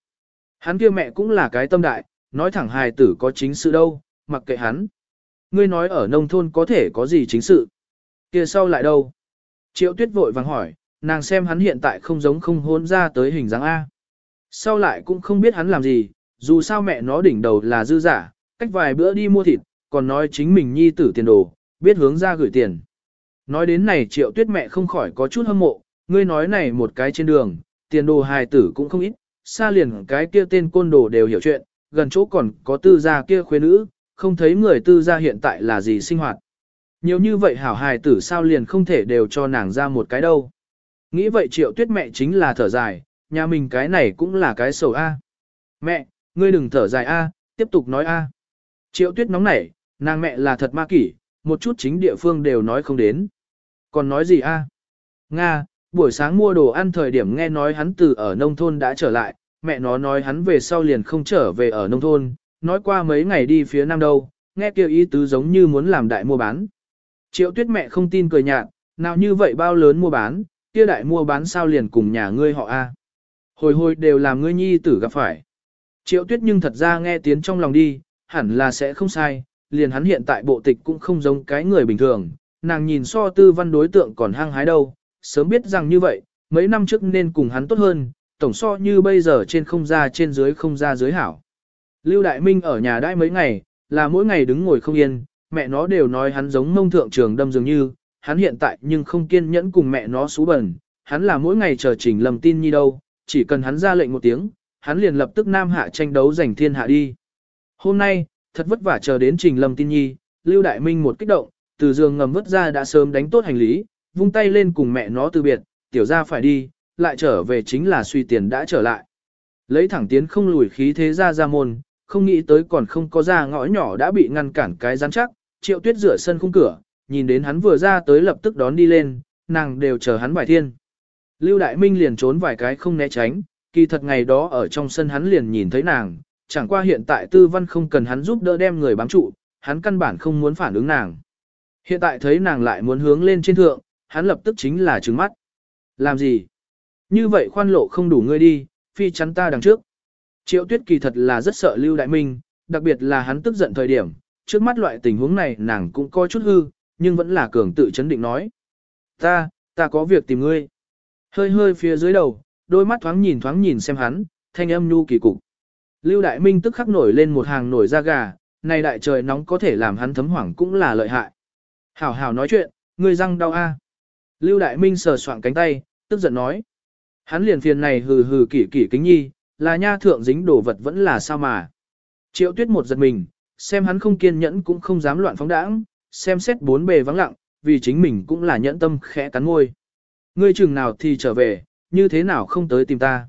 Hắn kia mẹ cũng là cái tâm đại, nói thẳng hài tử có chính sự đâu, mặc kệ hắn. Ngươi nói ở nông thôn có thể có gì chính sự. Kia sau lại đâu? Triệu tuyết vội vàng hỏi, nàng xem hắn hiện tại không giống không hôn ra tới hình dáng A. Sau lại cũng không biết hắn làm gì, dù sao mẹ nó đỉnh đầu là dư giả, cách vài bữa đi mua thịt, còn nói chính mình nhi tử tiền đồ, biết hướng ra gửi tiền. Nói đến này triệu tuyết mẹ không khỏi có chút hâm mộ, ngươi nói này một cái trên đường, tiền đồ hài tử cũng không ít, xa liền cái kia tên côn đồ đều hiểu chuyện, gần chỗ còn có tư gia kia khuê nữ, không thấy người tư gia hiện tại là gì sinh hoạt. Nhiều như vậy hảo hài tử sao liền không thể đều cho nàng ra một cái đâu. Nghĩ vậy triệu tuyết mẹ chính là thở dài, nhà mình cái này cũng là cái sầu A. Mẹ, ngươi đừng thở dài A, tiếp tục nói A. Triệu tuyết nóng nảy, nàng mẹ là thật ma kỷ, một chút chính địa phương đều nói không đến. Còn nói gì A? Nga, buổi sáng mua đồ ăn thời điểm nghe nói hắn từ ở nông thôn đã trở lại, mẹ nó nói hắn về sau liền không trở về ở nông thôn, nói qua mấy ngày đi phía nam đâu, nghe kêu ý tứ giống như muốn làm đại mua bán. Triệu tuyết mẹ không tin cười nhạt, nào như vậy bao lớn mua bán, kia đại mua bán sao liền cùng nhà ngươi họ a Hồi hồi đều làm ngươi nhi tử gặp phải. Triệu tuyết nhưng thật ra nghe tiếng trong lòng đi, hẳn là sẽ không sai, liền hắn hiện tại bộ tịch cũng không giống cái người bình thường, nàng nhìn so tư văn đối tượng còn hăng hái đâu, sớm biết rằng như vậy, mấy năm trước nên cùng hắn tốt hơn, tổng so như bây giờ trên không ra trên dưới không ra dưới hảo. Lưu Đại Minh ở nhà đãi mấy ngày, là mỗi ngày đứng ngồi không yên, mẹ nó đều nói hắn giống mông thượng trường đâm dường như, hắn hiện tại nhưng không kiên nhẫn cùng mẹ nó xú bẩn, hắn là mỗi ngày chờ trình lầm tin nhi đâu, chỉ cần hắn ra lệnh một tiếng, hắn liền lập tức nam hạ tranh đấu giành thiên hạ đi. Hôm nay, thật vất vả chờ đến trình lâm tin nhi, Lưu Đại Minh một kích động, từ giường ngầm vứt ra đã sớm đánh tốt hành lý, vung tay lên cùng mẹ nó từ biệt, tiểu ra phải đi, lại trở về chính là suy tiền đã trở lại. Lấy thẳng tiến không lùi khí thế ra ra môn, không nghĩ tới còn không có ra ngõ nhỏ đã bị ngăn cản cái rắn chắc, triệu tuyết rửa sân khung cửa, nhìn đến hắn vừa ra tới lập tức đón đi lên, nàng đều chờ hắn vài thiên. Lưu Đại Minh liền trốn vài cái không né tránh, kỳ thật ngày đó ở trong sân hắn liền nhìn thấy nàng, chẳng qua hiện tại tư văn không cần hắn giúp đỡ đem người bám trụ, hắn căn bản không muốn phản ứng nàng. Hiện tại thấy nàng lại muốn hướng lên trên thượng, hắn lập tức chính là trừng mắt. Làm gì? Như vậy khoan lộ không đủ ngươi đi, phi chắn ta đằng trước. Triệu tuyết kỳ thật là rất sợ Lưu Đại Minh, đặc biệt là hắn tức giận thời điểm, trước mắt loại tình huống này nàng cũng coi chút hư, nhưng vẫn là cường tự chấn định nói. Ta, ta có việc tìm ngươi. Hơi hơi phía dưới đầu, đôi mắt thoáng nhìn thoáng nhìn xem hắn, thanh âm nhu kỳ cục. Lưu Đại Minh tức khắc nổi lên một hàng nổi da gà, này đại trời nóng có thể làm hắn thấm hoảng cũng là lợi hại. Hảo hảo nói chuyện, ngươi răng đau a. Lưu Đại Minh sờ soạng cánh tay, tức giận nói. Hắn liền phiền này hừ hừ kỷ kỷ kính nhi, là nha thượng dính đồ vật vẫn là sao mà. Triệu tuyết một giật mình, xem hắn không kiên nhẫn cũng không dám loạn phóng đãng, xem xét bốn bề vắng lặng, vì chính mình cũng là nhẫn tâm khẽ cắn ngôi. Ngươi chừng nào thì trở về, như thế nào không tới tìm ta.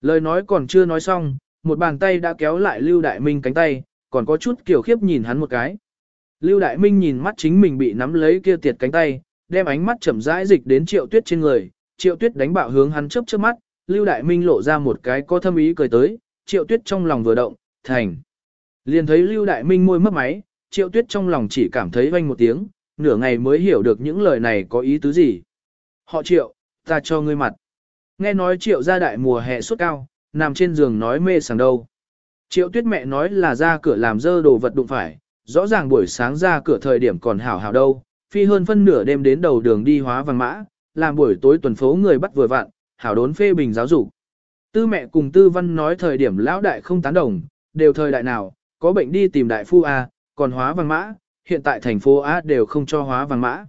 Lời nói còn chưa nói xong, một bàn tay đã kéo lại Lưu Đại Minh cánh tay, còn có chút kiểu khiếp nhìn hắn một cái. Lưu Đại Minh nhìn mắt chính mình bị nắm lấy kia tiệt cánh tay, đem ánh mắt chậm rãi dịch đến triệu tuyết trên người, triệu tuyết đánh bạo hướng hắn chớp chớp mắt, Lưu Đại Minh lộ ra một cái có thâm ý cười tới, triệu tuyết trong lòng vừa động, thành. Liền thấy Lưu Đại Minh môi mất máy, triệu tuyết trong lòng chỉ cảm thấy vanh một tiếng, nửa ngày mới hiểu được những lời này có ý tứ gì. Họ triệu, ta cho ngươi mặt. Nghe nói triệu gia đại mùa hè suốt cao, nằm trên giường nói mê sảng đâu. Triệu tuyết mẹ nói là ra cửa làm dơ đồ vật đụng phải, rõ ràng buổi sáng ra cửa thời điểm còn hảo hảo đâu, phi hơn phân nửa đêm đến đầu đường đi hóa vàng mã, làm buổi tối tuần phố người bắt vừa vặn, hảo đốn phê bình giáo dục. Tư mẹ cùng tư văn nói thời điểm lão đại không tán đồng, đều thời đại nào, có bệnh đi tìm đại phu A, còn hóa vàng mã, hiện tại thành phố A đều không cho hóa vàng mã.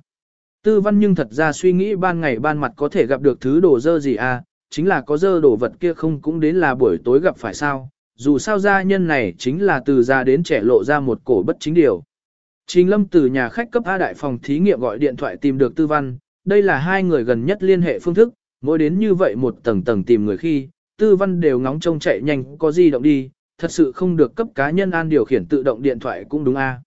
Tư văn nhưng thật ra suy nghĩ ban ngày ban mặt có thể gặp được thứ đồ dơ gì a, chính là có dơ đồ vật kia không cũng đến là buổi tối gặp phải sao, dù sao gia nhân này chính là từ già đến trẻ lộ ra một cổ bất chính điều. Trình lâm từ nhà khách cấp A đại phòng thí nghiệm gọi điện thoại tìm được tư văn, đây là hai người gần nhất liên hệ phương thức, mỗi đến như vậy một tầng tầng tìm người khi, tư văn đều ngóng trông chạy nhanh có gì động đi, thật sự không được cấp cá nhân an điều khiển tự động điện thoại cũng đúng a.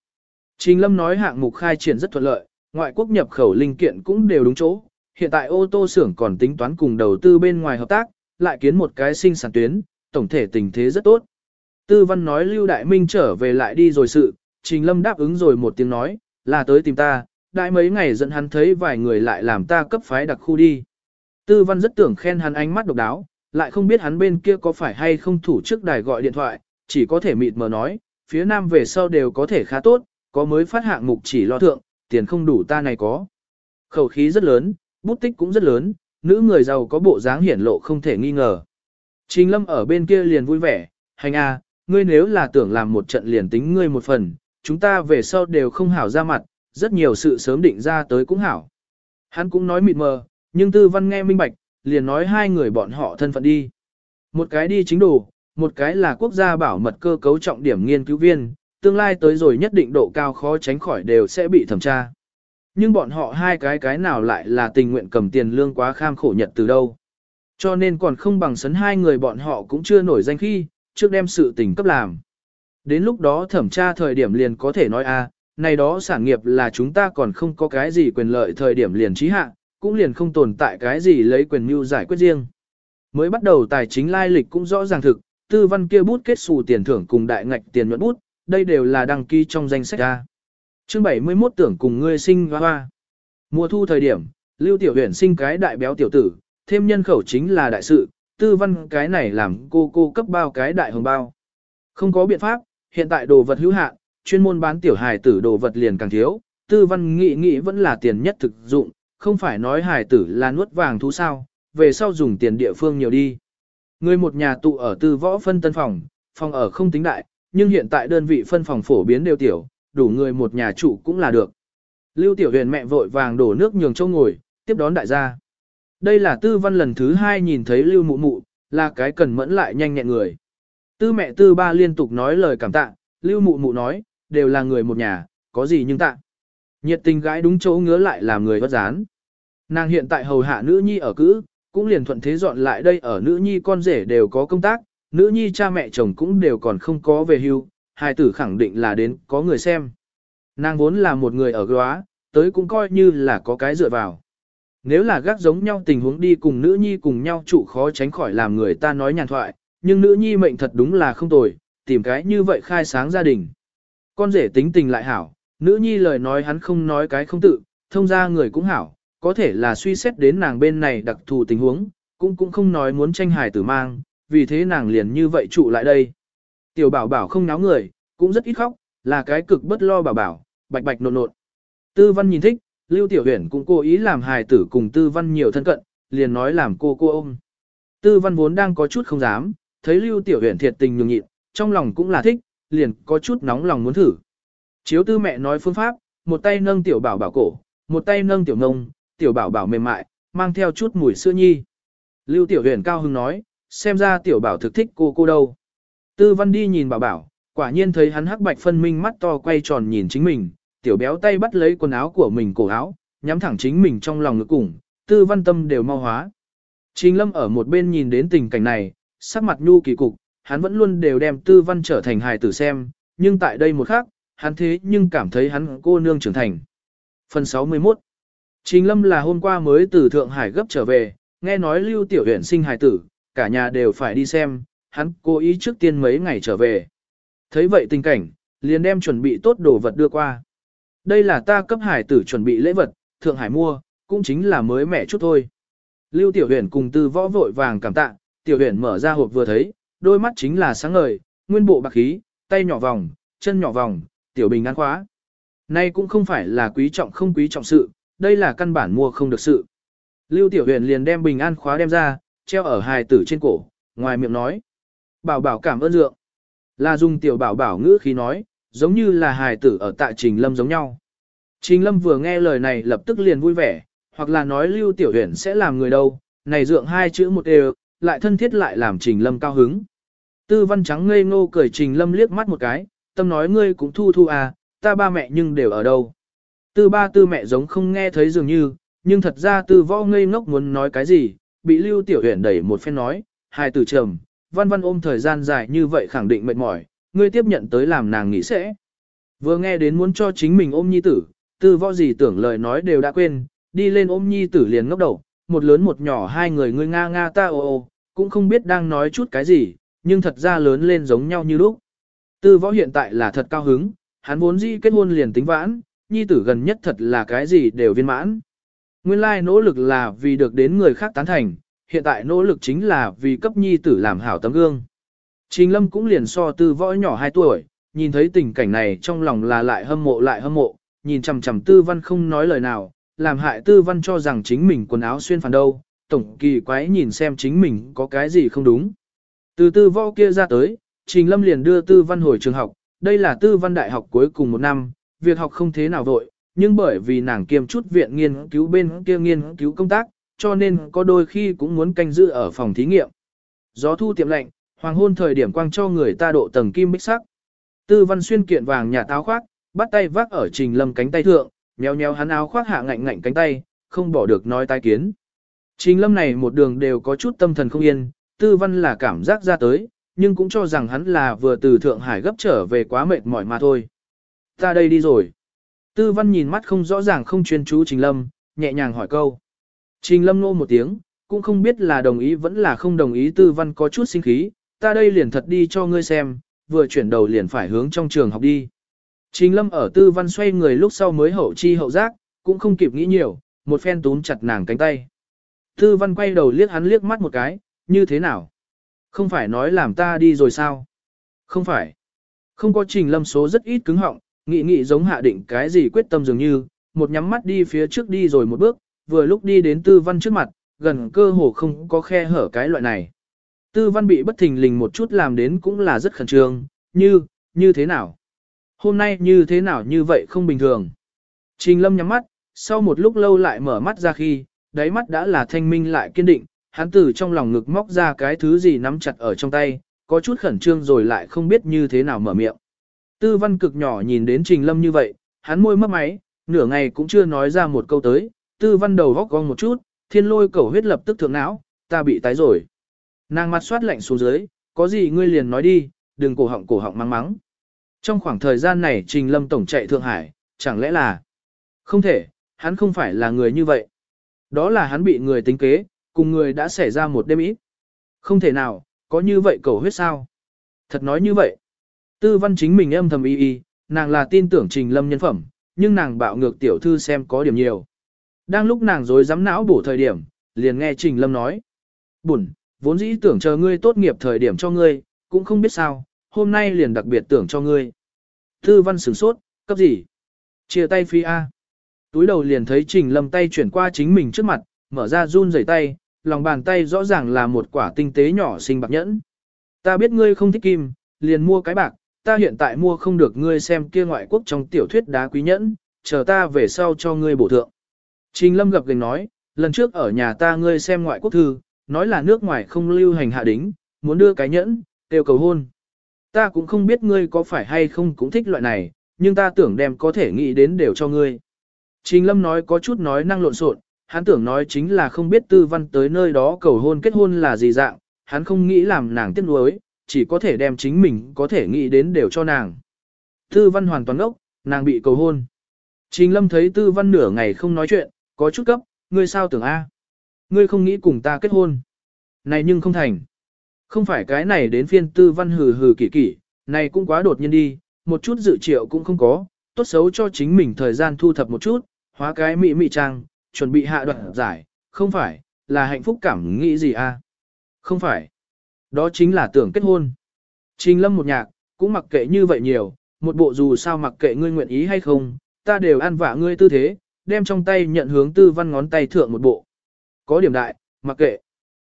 Trình lâm nói hạng mục khai triển rất thuận lợi, ngoại quốc nhập khẩu linh kiện cũng đều đúng chỗ, hiện tại ô tô xưởng còn tính toán cùng đầu tư bên ngoài hợp tác, lại kiến một cái sinh sản tuyến, tổng thể tình thế rất tốt. Tư văn nói Lưu Đại Minh trở về lại đi rồi sự, Trình Lâm đáp ứng rồi một tiếng nói, là tới tìm ta, đại mấy ngày dẫn hắn thấy vài người lại làm ta cấp phái đặc khu đi. Tư văn rất tưởng khen hắn ánh mắt độc đáo, lại không biết hắn bên kia có phải hay không thủ trước đài gọi điện thoại, chỉ có thể mịt mờ nói, phía nam về sau đều có thể khá tốt, có mới phát hạng mục chỉ lo thượng, tiền không đủ ta này có. Khẩu khí rất lớn, bút tích cũng rất lớn, nữ người giàu có bộ dáng hiển lộ không thể nghi ngờ. Trình lâm ở bên kia liền vui vẻ, hành a, ngươi nếu là tưởng làm một trận liền tính ngươi một phần, chúng ta về sau đều không hảo ra mặt, rất nhiều sự sớm định ra tới cũng hảo. Hắn cũng nói mịt mờ, nhưng tư văn nghe minh bạch, liền nói hai người bọn họ thân phận đi. Một cái đi chính đủ, một cái là quốc gia bảo mật cơ cấu trọng điểm nghiên cứu viên, tương lai tới rồi nhất định độ cao khó tránh khỏi đều sẽ bị thẩm tra. Nhưng bọn họ hai cái cái nào lại là tình nguyện cầm tiền lương quá kham khổ nhật từ đâu. Cho nên còn không bằng sấn hai người bọn họ cũng chưa nổi danh khi, trước đem sự tình cấp làm. Đến lúc đó thẩm tra thời điểm liền có thể nói a, này đó sản nghiệp là chúng ta còn không có cái gì quyền lợi thời điểm liền trí hạ, cũng liền không tồn tại cái gì lấy quyền mưu giải quyết riêng. Mới bắt đầu tài chính lai lịch cũng rõ ràng thực, tư văn kia bút kết xù tiền thưởng cùng đại ngạch tiền nhuận bút, đây đều là đăng ký trong danh sách A. Chương 71 tưởng cùng ngươi sinh hoa hoa. Mùa thu thời điểm, Lưu Tiểu Huyền sinh cái đại béo tiểu tử, thêm nhân khẩu chính là đại sự, tư văn cái này làm cô cô cấp bao cái đại hồng bao. Không có biện pháp, hiện tại đồ vật hữu hạn, chuyên môn bán tiểu hài tử đồ vật liền càng thiếu, tư văn nghĩ nghĩ vẫn là tiền nhất thực dụng, không phải nói Hải tử là nuốt vàng thú sao, về sau dùng tiền địa phương nhiều đi. Người một nhà tụ ở tư võ phân tân phòng, phòng ở không tính đại, nhưng hiện tại đơn vị phân phòng phổ biến đều tiểu, đủ người một nhà trụ cũng là được. Lưu Tiểu Huyền mẹ vội vàng đổ nước nhường châu ngồi, tiếp đón đại gia. Đây là tư văn lần thứ hai nhìn thấy Lưu Mụ Mụ, là cái cần mẫn lại nhanh nhẹn người. Tư mẹ tư ba liên tục nói lời cảm tạ, Lưu Mụ Mụ nói, đều là người một nhà, có gì nhưng tạ. Nhiệt tình gái đúng chỗ ngứa lại làm người bất gián. Nàng hiện tại hầu hạ nữ nhi ở cữ, cũng liền thuận thế dọn lại đây ở nữ nhi con rể đều có công tác, nữ nhi cha mẹ chồng cũng đều còn không có về hưu, hai tử khẳng định là đến có người xem. Nàng vốn là một người ở góa, tới cũng coi như là có cái dựa vào. Nếu là gác giống nhau tình huống đi cùng nữ nhi cùng nhau trụ khó tránh khỏi làm người ta nói nhàn thoại, nhưng nữ nhi mệnh thật đúng là không tồi, tìm cái như vậy khai sáng gia đình. Con rể tính tình lại hảo, nữ nhi lời nói hắn không nói cái không tự, thông ra người cũng hảo, có thể là suy xét đến nàng bên này đặc thù tình huống, cũng cũng không nói muốn tranh hài tử mang, vì thế nàng liền như vậy trụ lại đây. Tiểu bảo bảo không náo người, cũng rất ít khóc, là cái cực bất lo bảo bảo, bạch bạch nộn nộn. Tư văn nhìn thích, Lưu Tiểu Huyền cũng cố ý làm hài tử cùng Tư văn nhiều thân cận, liền nói làm cô cô ôm. Tư văn vốn đang có chút không dám, thấy Lưu Tiểu Huyền thiệt tình nhường nhịn, trong lòng cũng là thích, liền có chút nóng lòng muốn thử. Chiếu tư mẹ nói phương pháp, một tay nâng tiểu bảo bảo cổ, một tay nâng tiểu ngông, tiểu bảo bảo mềm mại, mang theo chút mùi sữa nhi. Lưu Tiểu Huyền cao hưng nói, xem ra tiểu bảo thực thích cô cô đâu. Tư văn đi nhìn bảo bảo, quả nhiên thấy hắn hắc bạch phân minh mắt to quay tròn nhìn chính mình, tiểu béo tay bắt lấy quần áo của mình cổ áo, nhắm thẳng chính mình trong lòng ngực cùng, tư văn tâm đều mau hóa. Trình lâm ở một bên nhìn đến tình cảnh này, sắc mặt nhu kỳ cục, hắn vẫn luôn đều đem tư văn trở thành hài tử xem, nhưng tại đây một khắc, hắn thế nhưng cảm thấy hắn cô nương trưởng thành. Phần 61 Trình lâm là hôm qua mới từ Thượng Hải gấp trở về, nghe nói lưu tiểu huyện sinh hài tử, cả nhà đều phải đi xem, hắn cố ý trước tiên mấy ngày trở về. Thấy vậy tình cảnh, liền đem chuẩn bị tốt đồ vật đưa qua. Đây là ta cấp hải tử chuẩn bị lễ vật, Thượng Hải mua, cũng chính là mới mẻ chút thôi. Lưu Tiểu Huyền cùng tư võ vội vàng cảm tạ, Tiểu Huyền mở ra hộp vừa thấy, đôi mắt chính là sáng ngời, nguyên bộ bạc khí, tay nhỏ vòng, chân nhỏ vòng, Tiểu Bình an khóa. Nay cũng không phải là quý trọng không quý trọng sự, đây là căn bản mua không được sự. Lưu Tiểu Huyền liền đem bình an khóa đem ra, treo ở hài tử trên cổ, ngoài miệng nói. Bảo bảo cảm ơn dượng. Là dùng tiểu bảo bảo ngữ khí nói, giống như là hài tử ở tại Trình Lâm giống nhau. Trình Lâm vừa nghe lời này lập tức liền vui vẻ, hoặc là nói Lưu Tiểu Huyền sẽ làm người đâu, này dượng hai chữ một đều, lại thân thiết lại làm Trình Lâm cao hứng. Tư văn trắng ngây ngô cười Trình Lâm liếc mắt một cái, tâm nói ngươi cũng thu thu à, ta ba mẹ nhưng đều ở đâu. Tư ba tư mẹ giống không nghe thấy dường như, nhưng thật ra tư võ ngây ngốc muốn nói cái gì, bị Lưu Tiểu Huyền đẩy một phen nói, hai từ trầm, văn văn ôm thời gian dài như vậy khẳng định mệt mỏi, ngươi tiếp nhận tới làm nàng nghĩ sẽ. Vừa nghe đến muốn cho chính mình ôm nhi tử, tư võ gì tưởng lời nói đều đã quên, đi lên ôm nhi tử liền ngốc đầu, một lớn một nhỏ hai người ngươi nga nga ta ô ô, cũng không biết đang nói chút cái gì, nhưng thật ra lớn lên giống nhau như lúc. Tư võ hiện tại là thật cao hứng, hắn vốn dĩ kết hôn liền tính vãn, nhi tử gần nhất thật là cái gì đều viên mãn. Nguyên lai nỗ lực là vì được đến người khác tán thành, hiện tại nỗ lực chính là vì cấp nhi tử làm hảo tấm gương. Trình lâm cũng liền so tư võ nhỏ 2 tuổi, nhìn thấy tình cảnh này trong lòng là lại hâm mộ lại hâm mộ, nhìn chằm chằm tư văn không nói lời nào, làm hại tư văn cho rằng chính mình quần áo xuyên phản đâu, tổng kỳ quái nhìn xem chính mình có cái gì không đúng. Từ tư võ kia ra tới, trình lâm liền đưa tư văn hồi trường học, đây là tư văn đại học cuối cùng một năm, việc học không thế nào vội, nhưng bởi vì nàng kiêm chút viện nghiên cứu bên kia nghiên cứu công tác, cho nên có đôi khi cũng muốn canh giữ ở phòng thí nghiệm. Gió thu tiệm lạnh, hoàng hôn thời điểm quang cho người ta độ tầng kim bích sắc. Tư văn xuyên kiện vàng nhà táo khoác, bắt tay vác ở trình lâm cánh tay thượng, nhéo nhéo hắn áo khoác hạ ngạnh ngạnh cánh tay, không bỏ được nói tai kiến. Trình lâm này một đường đều có chút tâm thần không yên, tư văn là cảm giác ra tới, nhưng cũng cho rằng hắn là vừa từ Thượng Hải gấp trở về quá mệt mỏi mà thôi. Ta đây đi rồi. Tư văn nhìn mắt không rõ ràng không chuyên chú Trình Lâm, nhẹ nhàng hỏi câu. Trình Lâm nô một tiếng, cũng không biết là đồng ý vẫn là không đồng ý tư văn có chút sinh khí, ta đây liền thật đi cho ngươi xem, vừa chuyển đầu liền phải hướng trong trường học đi. Trình Lâm ở tư văn xoay người lúc sau mới hậu chi hậu giác, cũng không kịp nghĩ nhiều, một phen túm chặt nàng cánh tay. Tư văn quay đầu liếc hắn liếc mắt một cái, như thế nào? Không phải nói làm ta đi rồi sao? Không phải. Không có trình lâm số rất ít cứng họng, nghị nghị giống hạ định cái gì quyết tâm dường như, một nhắm mắt đi phía trước đi rồi một bước, vừa lúc đi đến tư văn trước mặt, gần cơ hồ không có khe hở cái loại này. Tư văn bị bất thình lình một chút làm đến cũng là rất khẩn trương, như, như thế nào? Hôm nay như thế nào như vậy không bình thường. Trình lâm nhắm mắt, sau một lúc lâu lại mở mắt ra khi, đáy mắt đã là thanh minh lại kiên định, hắn từ trong lòng ngực móc ra cái thứ gì nắm chặt ở trong tay, có chút khẩn trương rồi lại không biết như thế nào mở miệng. Tư văn cực nhỏ nhìn đến trình lâm như vậy, hắn môi mấp máy, nửa ngày cũng chưa nói ra một câu tới, tư văn đầu góc cong một chút, thiên lôi cầu huyết lập tức thượng não, ta bị tái rồi. Nàng mặt soát lạnh xuống dưới, có gì ngươi liền nói đi, đừng cổ họng cổ họng mắng mắng. Trong khoảng thời gian này Trình Lâm Tổng chạy Thượng Hải, chẳng lẽ là... Không thể, hắn không phải là người như vậy. Đó là hắn bị người tính kế, cùng người đã xảy ra một đêm ít. Không thể nào, có như vậy cầu huyết sao? Thật nói như vậy. Tư văn chính mình âm thầm y y, nàng là tin tưởng Trình Lâm nhân phẩm, nhưng nàng bạo ngược tiểu thư xem có điểm nhiều. Đang lúc nàng dối dám não bổ thời điểm, liền nghe Trình Lâm nói. Bụn, vốn dĩ tưởng chờ ngươi tốt nghiệp thời điểm cho ngươi, cũng không biết sao, hôm nay liền đặc biệt tưởng cho ngươi. Tư văn sửng sốt, cấp gì? Chia tay phi A. Túi đầu liền thấy Trình Lâm tay chuyển qua chính mình trước mặt, mở ra run rẩy tay, lòng bàn tay rõ ràng là một quả tinh tế nhỏ xinh bạc nhẫn. Ta biết ngươi không thích kim, liền mua cái bạc, ta hiện tại mua không được ngươi xem kia ngoại quốc trong tiểu thuyết đá quý nhẫn, chờ ta về sau cho ngươi bổ thượng. Trình Lâm gặp gành nói, lần trước ở nhà ta ngươi xem ngoại quốc thư, nói là nước ngoài không lưu hành hạ đính, muốn đưa cái nhẫn, tiêu cầu hôn. Ta cũng không biết ngươi có phải hay không cũng thích loại này, nhưng ta tưởng đem có thể nghĩ đến đều cho ngươi. Trình Lâm nói có chút nói năng lộn xộn, hắn tưởng nói chính là không biết tư văn tới nơi đó cầu hôn kết hôn là gì dạng, hắn không nghĩ làm nàng tiếc nuối, chỉ có thể đem chính mình có thể nghĩ đến đều cho nàng. Tư văn hoàn toàn ốc, nàng bị cầu hôn. Trình lâm thấy tư văn nửa ngày không nói chuyện, có chút cấp, ngươi sao tưởng A. Ngươi không nghĩ cùng ta kết hôn. Này nhưng không thành. Không phải cái này đến phiên tư văn hừ hừ kỳ kỳ, này cũng quá đột nhiên đi, một chút dự triệu cũng không có, tốt xấu cho chính mình thời gian thu thập một chút, hóa cái mị mị trang, chuẩn bị hạ đoạn giải, không phải, là hạnh phúc cảm nghĩ gì a? Không phải. Đó chính là tưởng kết hôn. Trình lâm một nhạc, cũng mặc kệ như vậy nhiều, một bộ dù sao mặc kệ ngươi nguyện ý hay không, ta đều ăn vả ngươi tư thế, đem trong tay nhận hướng tư văn ngón tay thượng một bộ. Có điểm đại, mặc kệ.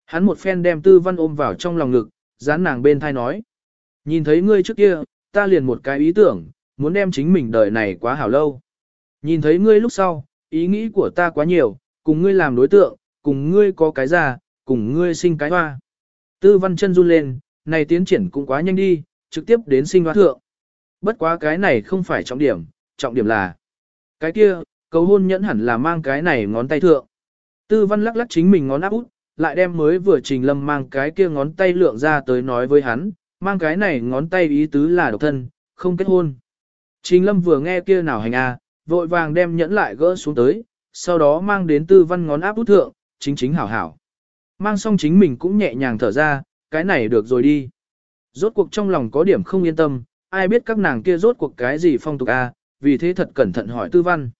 Hắn một phen đem tư văn ôm vào trong lòng ngực, dán nàng bên thai nói. Nhìn thấy ngươi trước kia, ta liền một cái ý tưởng, muốn đem chính mình đời này quá hảo lâu. Nhìn thấy ngươi lúc sau, ý nghĩ của ta quá nhiều, cùng ngươi làm đối tượng, cùng ngươi có cái già, cùng ngươi sinh cái hoa. Tư văn chân run lên, này tiến triển cũng quá nhanh đi, trực tiếp đến sinh hoa thượng. Bất quá cái này không phải trọng điểm, trọng điểm là cái kia, cầu hôn nhẫn hẳn là mang cái này ngón tay thượng. Tư văn lắc lắc chính mình ngón áp út, lại đem mới vừa trình lâm mang cái kia ngón tay lượng ra tới nói với hắn, mang cái này ngón tay ý tứ là độc thân, không kết hôn. Trình lâm vừa nghe kia nào hành a, vội vàng đem nhẫn lại gỡ xuống tới, sau đó mang đến tư văn ngón áp út thượng, chính chính hảo hảo. Mang xong chính mình cũng nhẹ nhàng thở ra, cái này được rồi đi. Rốt cuộc trong lòng có điểm không yên tâm, ai biết các nàng kia rốt cuộc cái gì phong tục a, vì thế thật cẩn thận hỏi tư văn.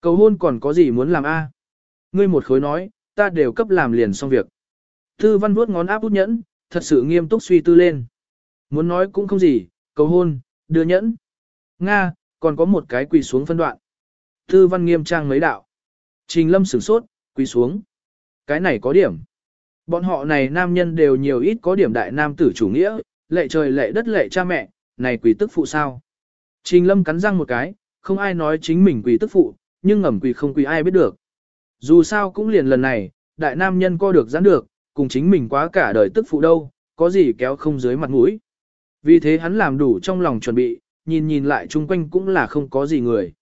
Cầu hôn còn có gì muốn làm a? Ngươi một khối nói, ta đều cấp làm liền xong việc. Tư văn vuốt ngón áp út nhẫn, thật sự nghiêm túc suy tư lên. Muốn nói cũng không gì, cầu hôn, đưa nhẫn. Nga, còn có một cái quỳ xuống phân đoạn. Tư văn nghiêm trang mấy đạo. Trình lâm sửng sốt, quỳ xuống. Cái này có điểm. Bọn họ này nam nhân đều nhiều ít có điểm đại nam tử chủ nghĩa, lệ trời lệ đất lệ cha mẹ, này quỳ tức phụ sao. Trình lâm cắn răng một cái, không ai nói chính mình quỳ tức phụ, nhưng ngầm quỳ không quỳ ai biết được. Dù sao cũng liền lần này, đại nam nhân co được giãn được, cùng chính mình quá cả đời tức phụ đâu, có gì kéo không dưới mặt mũi. Vì thế hắn làm đủ trong lòng chuẩn bị, nhìn nhìn lại chung quanh cũng là không có gì người.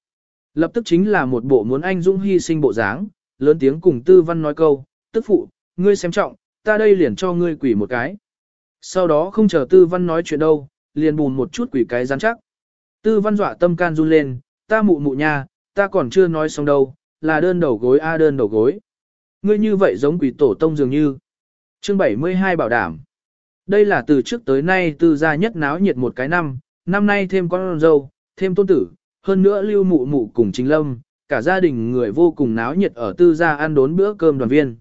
Lập tức chính là một bộ muốn anh dũng hy sinh bộ dáng, lớn tiếng cùng tư văn nói câu, tức phụ, ngươi xem trọng, ta đây liền cho ngươi quỷ một cái. Sau đó không chờ tư văn nói chuyện đâu, liền bùn một chút quỷ cái rắn chắc. Tư văn dọa tâm can run lên, ta mụ mụ nha, ta còn chưa nói xong đâu, là đơn đầu gối a đơn đầu gối. Ngươi như vậy giống quỷ tổ tông dường như. Chương 72 bảo đảm. Đây là từ trước tới nay tư gia nhất náo nhiệt một cái năm, năm nay thêm con dâu, thêm tôn tử, hơn nữa lưu mụ mụ cùng chính lâm, cả gia đình người vô cùng náo nhiệt ở tư gia ăn đốn bữa cơm đoàn viên.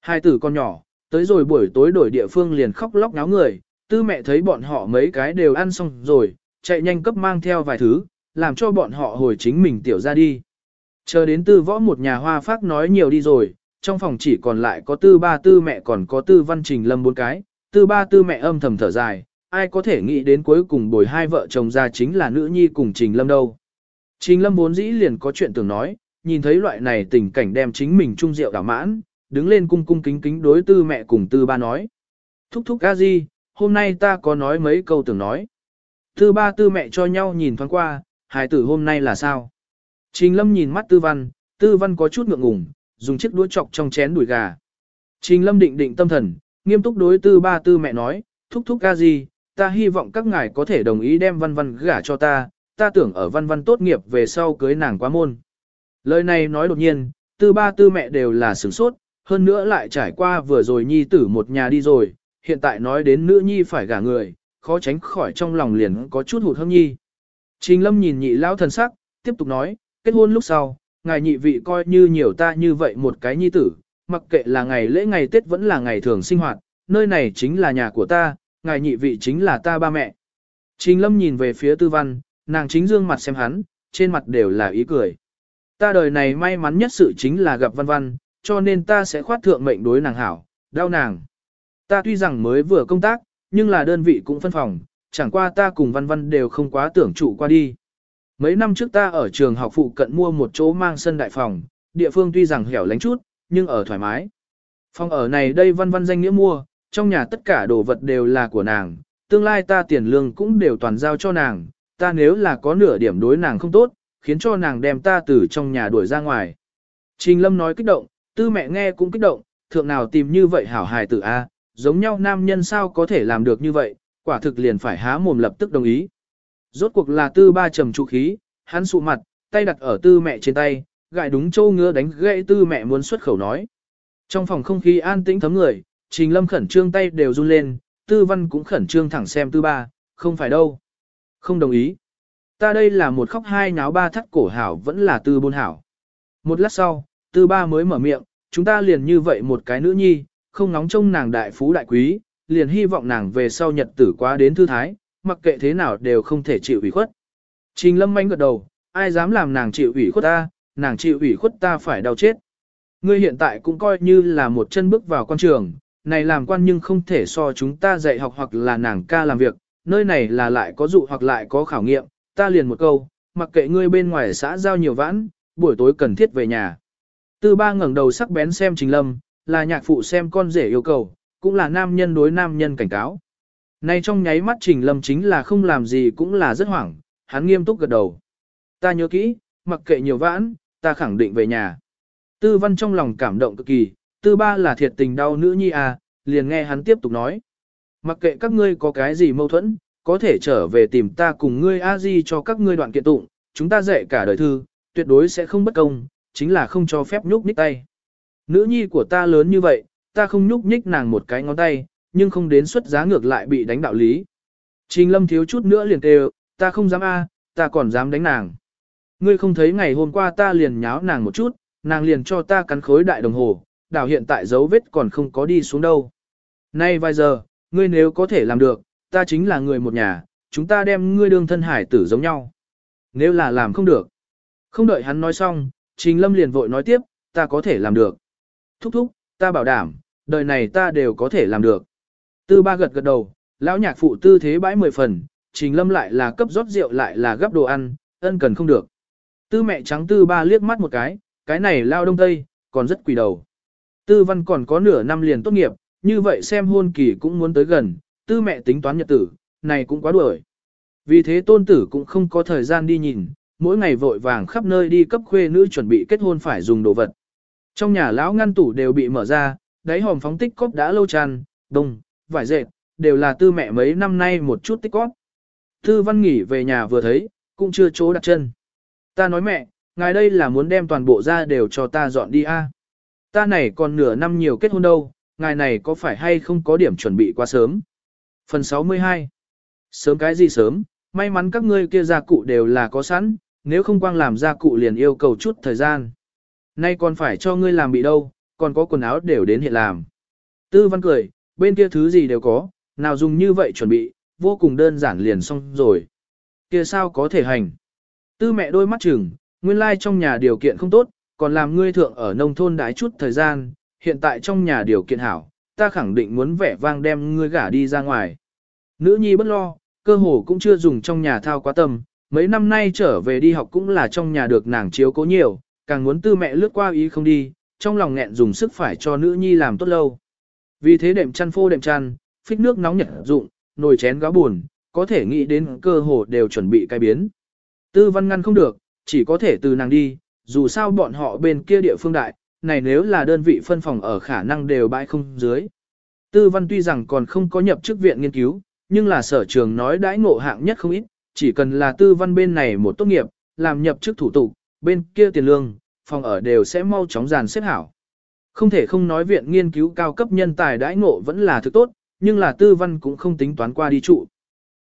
Hai tử con nhỏ, tới rồi buổi tối đổi địa phương liền khóc lóc náo người, tư mẹ thấy bọn họ mấy cái đều ăn xong rồi, chạy nhanh cấp mang theo vài thứ, làm cho bọn họ hồi chính mình tiểu ra đi. Chờ đến tư võ một nhà hoa phát nói nhiều đi rồi, trong phòng chỉ còn lại có tư ba tư mẹ còn có tư văn trình lâm bốn cái, tư ba tư mẹ âm thầm thở dài, ai có thể nghĩ đến cuối cùng bồi hai vợ chồng ra chính là nữ nhi cùng trình lâm đâu. Trình lâm vốn dĩ liền có chuyện tưởng nói, nhìn thấy loại này tình cảnh đem chính mình trung rượu đảo mãn, đứng lên cung cung kính kính đối tư mẹ cùng tư ba nói. Thúc thúc a di, hôm nay ta có nói mấy câu tưởng nói. Tư ba tư mẹ cho nhau nhìn thoáng qua, hài tử hôm nay là sao? Trình lâm nhìn mắt tư văn, tư văn có chút ngượng ngùng, dùng chiếc đũa chọc trong chén đùi gà. Trình lâm định định tâm thần, nghiêm túc đối tư ba tư mẹ nói, thúc thúc a di, ta hy vọng các ngài có thể đồng ý đem văn văn gả cho ta, ta tưởng ở văn văn tốt nghiệp về sau cưới nàng quá môn. Lời này nói đột nhiên, tư ba tư mẹ đều là sửng sốt, hơn nữa lại trải qua vừa rồi nhi tử một nhà đi rồi, hiện tại nói đến nữ nhi phải gả người, khó tránh khỏi trong lòng liền có chút hụt hâm nhi. Trình lâm nhìn nhị lão thần sắc, tiếp tục nói, kết hôn lúc sau, ngài nhị vị coi như nhiều ta như vậy một cái nhi tử, mặc kệ là ngày lễ ngày Tết vẫn là ngày thường sinh hoạt, nơi này chính là nhà của ta, ngài nhị vị chính là ta ba mẹ. Trình lâm nhìn về phía tư văn, nàng chính dương mặt xem hắn, trên mặt đều là ý cười. Ta đời này may mắn nhất sự chính là gặp văn văn, cho nên ta sẽ khoát thượng mệnh đối nàng hảo, đau nàng. Ta tuy rằng mới vừa công tác, nhưng là đơn vị cũng phân phòng, chẳng qua ta cùng văn văn đều không quá tưởng trụ qua đi. Mấy năm trước ta ở trường học phụ cận mua một chỗ mang sân đại phòng, địa phương tuy rằng hẻo lánh chút, nhưng ở thoải mái. Phòng ở này đây văn văn danh nghĩa mua, trong nhà tất cả đồ vật đều là của nàng, tương lai ta tiền lương cũng đều toàn giao cho nàng, ta nếu là có nửa điểm đối nàng không tốt, khiến cho nàng đem ta từ trong nhà đuổi ra ngoài. Trình Lâm nói kích động, Tư mẹ nghe cũng kích động, thượng nào tìm như vậy hảo hài tử A, giống nhau nam nhân sao có thể làm được như vậy, quả thực liền phải há mồm lập tức đồng ý. Rốt cuộc là tư ba trầm trụ khí, hắn sụ mặt, tay đặt ở tư mẹ trên tay, gại đúng châu ngứa đánh gãy tư mẹ muốn xuất khẩu nói. Trong phòng không khí an tĩnh thấm người, trình lâm khẩn trương tay đều run lên, tư văn cũng khẩn trương thẳng xem tư ba, không phải đâu. Không đồng ý. Ta đây là một khóc hai nháo ba thắt cổ hảo vẫn là tư bôn hảo. Một lát sau, tư ba mới mở miệng, chúng ta liền như vậy một cái nữ nhi, không nóng trông nàng đại phú đại quý, liền hy vọng nàng về sau nhật tử quá đến thư thái, mặc kệ thế nào đều không thể chịu ủy khuất. Trình lâm manh gật đầu, ai dám làm nàng chịu ủy khuất ta, nàng chịu ủy khuất ta phải đau chết. Ngươi hiện tại cũng coi như là một chân bước vào quan trường, này làm quan nhưng không thể so chúng ta dạy học hoặc là nàng ca làm việc, nơi này là lại có dụ hoặc lại có khảo nghiệm, ta liền một câu, mặc kệ ngươi bên ngoài xã giao nhiều vãn, buổi tối cần thiết về nhà. Tư ba ngẩng đầu sắc bén xem Trình Lâm, là nhạc phụ xem con rể yêu cầu, cũng là nam nhân đối nam nhân cảnh cáo. Nay trong nháy mắt Trình Lâm chính là không làm gì cũng là rất hoảng, hắn nghiêm túc gật đầu. Ta nhớ kỹ, mặc kệ nhiều vãn, ta khẳng định về nhà. Tư văn trong lòng cảm động cực kỳ, tư ba là thiệt tình đau nữ nhi à, liền nghe hắn tiếp tục nói. Mặc kệ các ngươi có cái gì mâu thuẫn, có thể trở về tìm ta cùng ngươi a di cho các ngươi đoạn kiện tụng, chúng ta dạy cả đời thư, tuyệt đối sẽ không bất công, chính là không cho phép nhúc nhích tay. Nữ nhi của ta lớn như vậy, ta không nhúc nhích nàng một cái ngón tay, nhưng không đến xuất giá ngược lại bị đánh đạo lý. Trình lâm thiếu chút nữa liền kêu, ta không dám a, ta còn dám đánh nàng. Ngươi không thấy ngày hôm qua ta liền nháo nàng một chút, nàng liền cho ta cắn khối đại đồng hồ, đảo hiện tại dấu vết còn không có đi xuống đâu. Nay vài giờ, ngươi nếu có thể làm được, ta chính là người một nhà, chúng ta đem ngươi đương thân hải tử giống nhau. Nếu là làm không được. Không đợi hắn nói xong, Trình Lâm liền vội nói tiếp, ta có thể làm được. Thúc thúc, ta bảo đảm, đời này ta đều có thể làm được. Tư ba gật gật đầu, lão nhạc phụ tư thế bãi mười phần, Trình Lâm lại là cấp rót rượu lại là gấp đồ ăn, ân cần không được. Tư mẹ trắng tư ba liếc mắt một cái, cái này lao đông tây, còn rất quỷ đầu. Tư văn còn có nửa năm liền tốt nghiệp, như vậy xem hôn kỳ cũng muốn tới gần, tư mẹ tính toán nhật tử, này cũng quá đuổi. Vì thế tôn tử cũng không có thời gian đi nhìn, mỗi ngày vội vàng khắp nơi đi cấp khuê nữ chuẩn bị kết hôn phải dùng đồ vật. Trong nhà lão ngăn tủ đều bị mở ra, đáy hòm phóng tích cóp đã lâu tràn, đông, vải dệt, đều là tư mẹ mấy năm nay một chút tích cóp. Tư văn nghỉ về nhà vừa thấy, cũng chưa chỗ đặt chân. Ta nói mẹ, ngài đây là muốn đem toàn bộ ra đều cho ta dọn đi a. Ta này còn nửa năm nhiều kết hôn đâu, ngài này có phải hay không có điểm chuẩn bị quá sớm. Phần 62 Sớm cái gì sớm, may mắn các ngươi kia gia cụ đều là có sẵn, nếu không quang làm gia cụ liền yêu cầu chút thời gian. Nay còn phải cho ngươi làm bị đâu, còn có quần áo đều đến hiện làm. Tư văn cười, bên kia thứ gì đều có, nào dùng như vậy chuẩn bị, vô cùng đơn giản liền xong rồi. Kia sao có thể hành. Tư mẹ đôi mắt chừng, nguyên lai like trong nhà điều kiện không tốt, còn làm ngươi thượng ở nông thôn đái chút thời gian, hiện tại trong nhà điều kiện hảo, ta khẳng định muốn vẻ vang đem ngươi gả đi ra ngoài. Nữ nhi bất lo, cơ hồ cũng chưa dùng trong nhà thao quá tâm, mấy năm nay trở về đi học cũng là trong nhà được nàng chiếu cố nhiều, càng muốn tư mẹ lướt qua ý không đi, trong lòng nghẹn dùng sức phải cho nữ nhi làm tốt lâu. Vì thế đệm chăn phô đệm chăn, phích nước nóng nhật dụng, nồi chén gáo buồn, có thể nghĩ đến cơ hồ đều chuẩn bị cai biến. Tư văn ngăn không được, chỉ có thể từ nàng đi, dù sao bọn họ bên kia địa phương đại, này nếu là đơn vị phân phòng ở khả năng đều bãi không dưới. Tư văn tuy rằng còn không có nhập chức viện nghiên cứu, nhưng là sở trường nói đãi ngộ hạng nhất không ít, chỉ cần là tư văn bên này một tốt nghiệp, làm nhập chức thủ tục, bên kia tiền lương, phòng ở đều sẽ mau chóng dàn xếp hảo. Không thể không nói viện nghiên cứu cao cấp nhân tài đãi ngộ vẫn là thứ tốt, nhưng là tư văn cũng không tính toán qua đi trụ.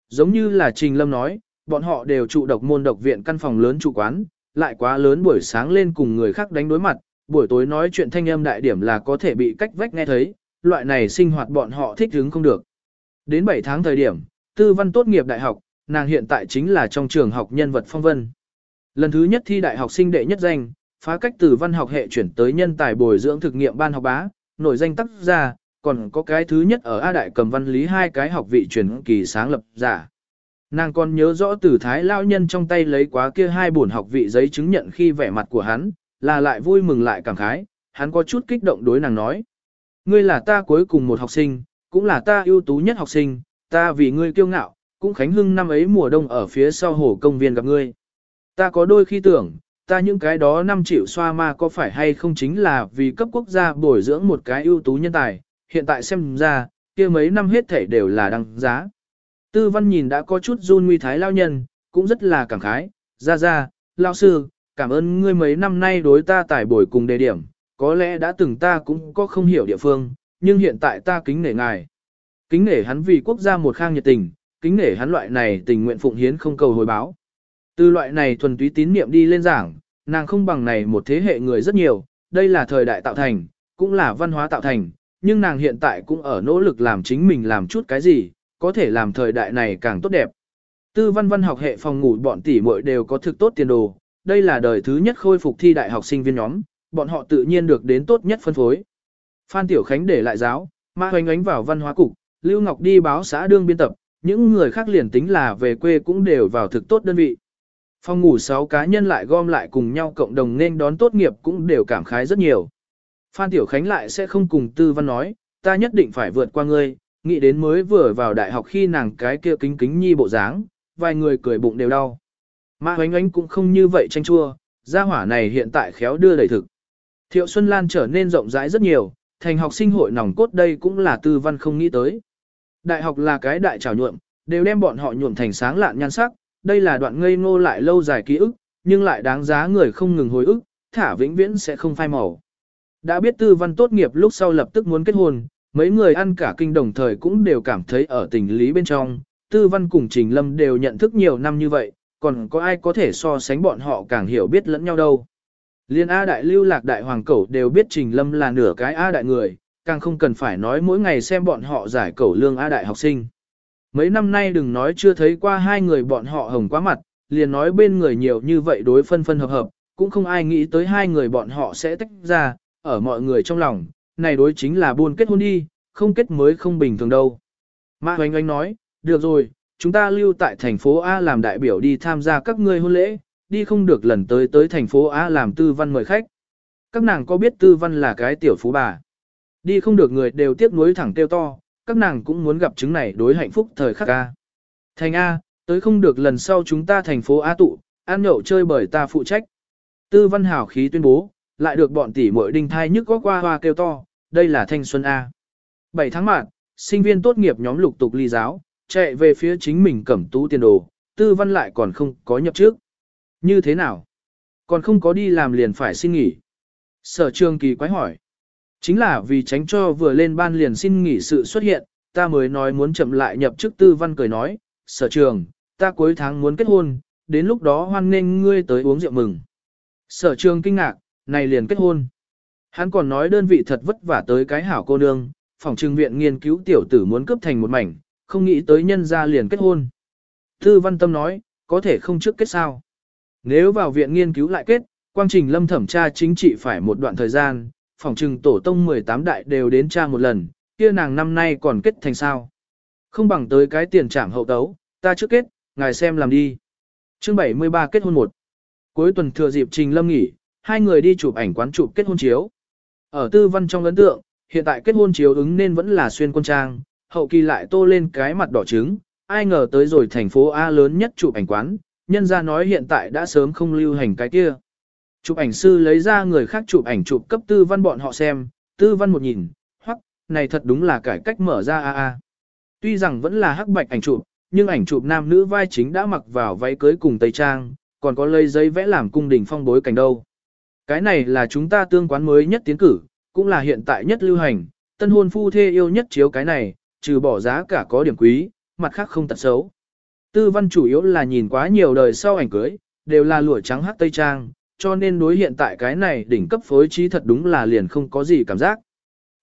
Giống như là Trình Lâm nói, bọn họ đều trụ độc môn độc viện căn phòng lớn trụ quán, lại quá lớn buổi sáng lên cùng người khác đánh đối mặt, buổi tối nói chuyện thanh âm đại điểm là có thể bị cách vách nghe thấy, loại này sinh hoạt bọn họ thích hứng không được. Đến 7 tháng thời điểm, tư văn tốt nghiệp đại học, nàng hiện tại chính là trong trường học nhân vật phong vân. Lần thứ nhất thi đại học sinh đệ nhất danh, phá cách từ văn học hệ chuyển tới nhân tài bồi dưỡng thực nghiệm ban học bá, nổi danh tác gia, còn có cái thứ nhất ở A Đại cầm văn lý hai cái học vị truyền kỳ sáng lập giả. Nàng còn nhớ rõ từ thái lao nhân trong tay lấy quá kia hai bổn học vị giấy chứng nhận khi vẻ mặt của hắn, là lại vui mừng lại cảm khái, hắn có chút kích động đối nàng nói. Ngươi là ta cuối cùng một học sinh, cũng là ta ưu tú nhất học sinh, ta vì ngươi kiêu ngạo, cũng khánh hưng năm ấy mùa đông ở phía sau hồ công viên gặp ngươi. Ta có đôi khi tưởng, ta những cái đó năm triệu xoa ma có phải hay không chính là vì cấp quốc gia bồi dưỡng một cái ưu tú nhân tài, hiện tại xem ra, kia mấy năm hết thể đều là đăng giá. Tư văn nhìn đã có chút run nguy thái lao nhân, cũng rất là cảm khái, ra ra, lao sư, cảm ơn ngươi mấy năm nay đối ta tải bồi cùng đề điểm, có lẽ đã từng ta cũng có không hiểu địa phương, nhưng hiện tại ta kính nể ngài. Kính nể hắn vì quốc gia một khang nhiệt tình, kính nể hắn loại này tình nguyện phụng hiến không cầu hồi báo. Từ loại này thuần túy tín niệm đi lên giảng, nàng không bằng này một thế hệ người rất nhiều, đây là thời đại tạo thành, cũng là văn hóa tạo thành, nhưng nàng hiện tại cũng ở nỗ lực làm chính mình làm chút cái gì, có thể làm thời đại này càng tốt đẹp. Tư văn văn học hệ phòng ngủ bọn tỷ muội đều có thực tốt tiền đồ, đây là đời thứ nhất khôi phục thi đại học sinh viên nhóm, bọn họ tự nhiên được đến tốt nhất phân phối. Phan Tiểu Khánh để lại giáo, Mã Hoành ánh vào văn hóa cục, Lưu Ngọc đi báo xã đương biên tập, những người khác liền tính là về quê cũng đều vào thực tốt đơn vị. Phòng ngủ 6 cá nhân lại gom lại cùng nhau cộng đồng nên đón tốt nghiệp cũng đều cảm khái rất nhiều. Phan Tiểu Khánh lại sẽ không cùng Tư Văn nói, ta nhất định phải vượt qua ngươi, nghĩ đến mới vừa vào đại học khi nàng cái kia kính kính nhi bộ dáng, vài người cười bụng đều đau. Mã Hoánh Ánh cũng không như vậy tranh chua, gia hỏa này hiện tại khéo đưa đầy thực. Thiệu Xuân Lan trở nên rộng rãi rất nhiều, thành học sinh hội nòng cốt đây cũng là tư văn không nghĩ tới. Đại học là cái đại trào nhuộm, đều đem bọn họ nhuộm thành sáng lạn nhan sắc, đây là đoạn ngây ngô lại lâu dài ký ức, nhưng lại đáng giá người không ngừng hồi ức, thả vĩnh viễn sẽ không phai màu. Đã biết tư văn tốt nghiệp lúc sau lập tức muốn kết hôn, mấy người ăn cả kinh đồng thời cũng đều cảm thấy ở tình lý bên trong, tư văn cùng trình lâm đều nhận thức nhiều năm như vậy, còn có ai có thể so sánh bọn họ càng hiểu biết lẫn nhau đâu. Liên A đại lưu lạc đại hoàng cẩu đều biết trình lâm là nửa cái A đại người, càng không cần phải nói mỗi ngày xem bọn họ giải cẩu lương A đại học sinh. Mấy năm nay đừng nói chưa thấy qua hai người bọn họ hồng quá mặt, liền nói bên người nhiều như vậy đối phân phân hợp hợp, cũng không ai nghĩ tới hai người bọn họ sẽ tách ra, ở mọi người trong lòng, này đối chính là buôn kết hôn đi, không kết mới không bình thường đâu. Mã Hoành Anh nói, được rồi, chúng ta lưu tại thành phố A làm đại biểu đi tham gia các ngươi hôn lễ, đi không được lần tới tới thành phố A làm tư văn mời khách. Các nàng có biết tư văn là cái tiểu phú bà. Đi không được người đều tiếc nuối thẳng tiêu to, các nàng cũng muốn gặp chứng này đối hạnh phúc thời khắc A. Thành A, tới không được lần sau chúng ta thành phố A tụ, ăn nhậu chơi bởi ta phụ trách. Tư văn hảo khí tuyên bố, lại được bọn tỷ muội đinh thai nhức có qua hoa kêu to, đây là thanh xuân A. 7 tháng mạng, sinh viên tốt nghiệp nhóm lục tục ly giáo, chạy về phía chính mình cẩm tú tiền đồ, tư văn lại còn không có nhập trước. Như thế nào? Còn không có đi làm liền phải xin nghỉ. Sở trường kỳ quái hỏi. Chính là vì tránh cho vừa lên ban liền xin nghỉ sự xuất hiện, ta mới nói muốn chậm lại nhập chức tư văn cười nói, sở trường, ta cuối tháng muốn kết hôn, đến lúc đó hoan nên ngươi tới uống rượu mừng. Sở trường kinh ngạc, này liền kết hôn. Hắn còn nói đơn vị thật vất vả tới cái hảo cô nương, phòng trưng viện nghiên cứu tiểu tử muốn cướp thành một mảnh, không nghĩ tới nhân ra liền kết hôn. Tư văn tâm nói, có thể không trước kết sao. Nếu vào viện nghiên cứu lại kết, quang trình lâm thẩm tra chính trị phải một đoạn thời gian, phòng trừng tổ tông 18 đại đều đến tra một lần, kia nàng năm nay còn kết thành sao. Không bằng tới cái tiền trảm hậu tấu, ta trước kết, ngài xem làm đi. Chương 73 kết hôn một. Cuối tuần thừa dịp trình lâm nghỉ, hai người đi chụp ảnh quán chụp kết hôn chiếu. Ở tư văn trong ấn tượng, hiện tại kết hôn chiếu ứng nên vẫn là xuyên quân trang, hậu kỳ lại tô lên cái mặt đỏ trứng, ai ngờ tới rồi thành phố A lớn nhất chụp ảnh quán, nhân ra nói hiện tại đã sớm không lưu hành cái kia. Chụp ảnh sư lấy ra người khác chụp ảnh chụp cấp tư văn bọn họ xem, tư văn một nhìn, hoặc, này thật đúng là cải cách mở ra a a. Tuy rằng vẫn là hắc bạch ảnh chụp, nhưng ảnh chụp nam nữ vai chính đã mặc vào váy cưới cùng tây trang, còn có lấy giấy vẽ làm cung đình phong bối cảnh đâu. Cái này là chúng ta tương quán mới nhất tiến cử, cũng là hiện tại nhất lưu hành, tân hôn phu thê yêu nhất chiếu cái này, trừ bỏ giá cả có điểm quý, mặt khác không tật xấu. Tư văn chủ yếu là nhìn quá nhiều đời sau ảnh cưới, đều là lụa trắng hắc tây trang, cho nên đối hiện tại cái này đỉnh cấp phối trí thật đúng là liền không có gì cảm giác.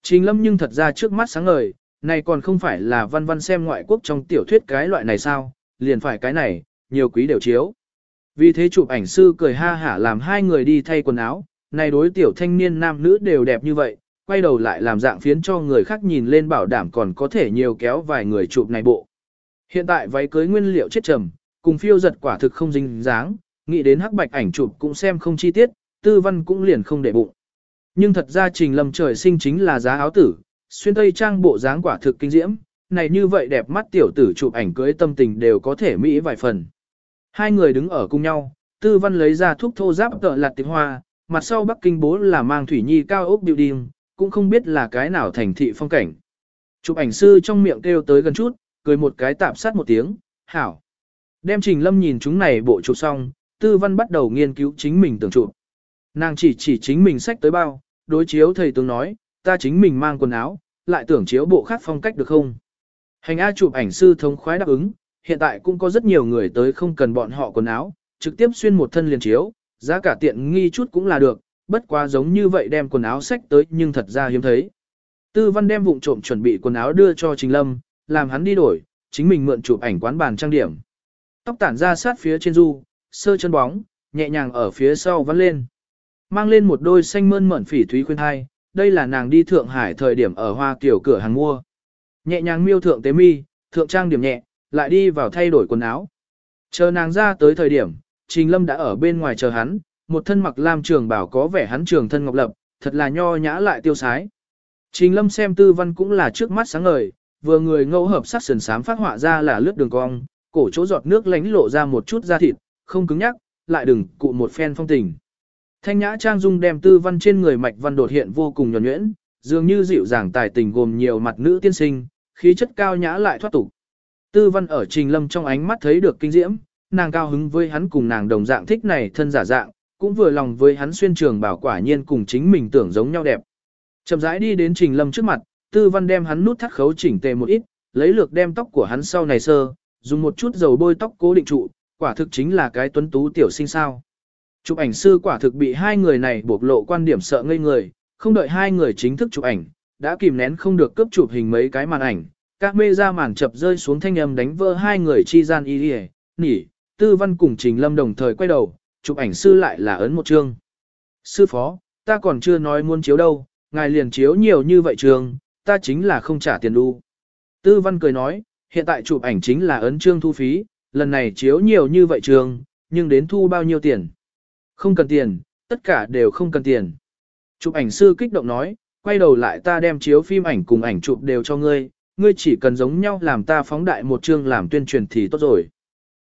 Trình lâm nhưng thật ra trước mắt sáng ngời, này còn không phải là văn văn xem ngoại quốc trong tiểu thuyết cái loại này sao, liền phải cái này, nhiều quý đều chiếu. Vì thế chụp ảnh sư cười ha hả làm hai người đi thay quần áo, này đối tiểu thanh niên nam nữ đều đẹp như vậy, quay đầu lại làm dạng phiến cho người khác nhìn lên bảo đảm còn có thể nhiều kéo vài người chụp này bộ. Hiện tại váy cưới nguyên liệu chết trầm, cùng phiêu giật quả thực không dính dáng, nghĩ đến hắc bạch ảnh chụp cũng xem không chi tiết, tư văn cũng liền không để bụng. Nhưng thật ra trình lâm trời sinh chính là giá áo tử, xuyên tây trang bộ dáng quả thực kinh diễm, này như vậy đẹp mắt tiểu tử chụp ảnh cưới tâm tình đều có thể mỹ vài phần. Hai người đứng ở cùng nhau, tư văn lấy ra thuốc thô giáp tợ lạt tịch hoa, mặt sau Bắc Kinh bố là mang thủy nhi cao ốc building, cũng không biết là cái nào thành thị phong cảnh. Chụp ảnh sư trong miệng kêu tới gần chút, cười một cái tạm sát một tiếng, hảo. Đem Trình Lâm nhìn chúng này bộ chụp xong, Tư Văn bắt đầu nghiên cứu chính mình tưởng chụp. Nàng chỉ chỉ chính mình sách tới bao, đối chiếu thầy tướng nói, ta chính mình mang quần áo, lại tưởng chiếu bộ khác phong cách được không? Hành A chụp ảnh sư thống khoái đáp ứng, hiện tại cũng có rất nhiều người tới không cần bọn họ quần áo, trực tiếp xuyên một thân liền chiếu, giá cả tiện nghi chút cũng là được, bất quá giống như vậy đem quần áo sách tới nhưng thật ra hiếm thấy. Tư văn đem vụng trộm chuẩn bị quần áo đưa cho Trình Lâm, làm hắn đi đổi, chính mình mượn chụp ảnh quán bàn trang điểm. Tóc tản ra sát phía trên du, sơ chân bóng, nhẹ nhàng ở phía sau vắt lên. Mang lên một đôi xanh mơn mởn phỉ thúy khuyên hai, đây là nàng đi Thượng Hải thời điểm ở Hoa tiểu cửa hàng mua. Nhẹ nhàng miêu thượng tế mi, thượng trang điểm nhẹ, lại đi vào thay đổi quần áo. Chờ nàng ra tới thời điểm, Trình Lâm đã ở bên ngoài chờ hắn, một thân mặc lam trường bảo có vẻ hắn trường thân ngọc lập, thật là nho nhã lại tiêu sái. Trình Lâm xem tư văn cũng là trước mắt sáng ngời, vừa người ngẫu hợp sắc sườn sám phát họa ra là lướt đường cong, cổ chỗ giọt nước lánh lộ ra một chút da thịt, không cứng nhắc, lại đừng cụ một phen phong tình. Thanh nhã trang dung đem tư văn trên người mạch văn đột hiện vô cùng nhuẩn nhuyễn, dường như dịu dàng tài tình gồm nhiều mặt nữ tiên sinh, khí chất cao nhã lại thoát tục. Tư văn ở trình lâm trong ánh mắt thấy được kinh diễm, nàng cao hứng với hắn cùng nàng đồng dạng thích này thân giả dạng, cũng vừa lòng với hắn xuyên trường bảo quả nhiên cùng chính mình tưởng giống nhau đẹp. Chậm rãi đi đến trình lâm trước mặt, tư văn đem hắn nút thắt khấu chỉnh tề một ít, lấy lược đem tóc của hắn sau này sơ, dùng một chút dầu bôi tóc cố định trụ, quả thực chính là cái tuấn tú tiểu sinh sao. Chụp ảnh sư quả thực bị hai người này bộc lộ quan điểm sợ ngây người, không đợi hai người chính thức chụp ảnh, đã kìm nén không được cướp chụp hình mấy cái màn ảnh, các mê ra màn chập rơi xuống thanh âm đánh vỡ hai người chi gian y đi nỉ, tư văn cùng trình lâm đồng thời quay đầu, chụp ảnh sư lại là ấn một chương. Sư phó, ta còn chưa nói muốn chiếu đâu, ngài liền chiếu nhiều như vậy trường, ta chính là không trả tiền đu. Tư văn cười nói, hiện tại chụp ảnh chính là ấn trương thu phí, lần này chiếu nhiều như vậy trường, nhưng đến thu bao nhiêu tiền? Không cần tiền, tất cả đều không cần tiền. Chụp ảnh sư kích động nói, quay đầu lại ta đem chiếu phim ảnh cùng ảnh chụp đều cho ngươi, ngươi chỉ cần giống nhau làm ta phóng đại một chương làm tuyên truyền thì tốt rồi.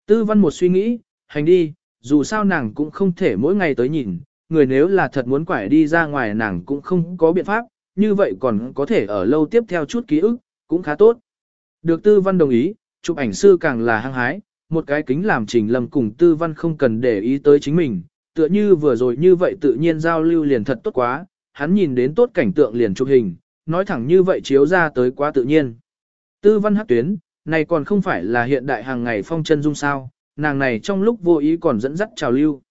Tư văn một suy nghĩ, hành đi, dù sao nàng cũng không thể mỗi ngày tới nhìn, người nếu là thật muốn quải đi ra ngoài nàng cũng không có biện pháp, như vậy còn có thể ở lâu tiếp theo chút ký ức, cũng khá tốt. Được tư văn đồng ý, chụp ảnh sư càng là hăng hái, một cái kính làm trình lầm cùng tư văn không cần để ý tới chính mình, tựa như vừa rồi như vậy tự nhiên giao lưu liền thật tốt quá, hắn nhìn đến tốt cảnh tượng liền chụp hình, nói thẳng như vậy chiếu ra tới quá tự nhiên. Tư văn hắc tuyến, này còn không phải là hiện đại hàng ngày phong chân dung sao, nàng này trong lúc vô ý còn dẫn dắt trào lưu.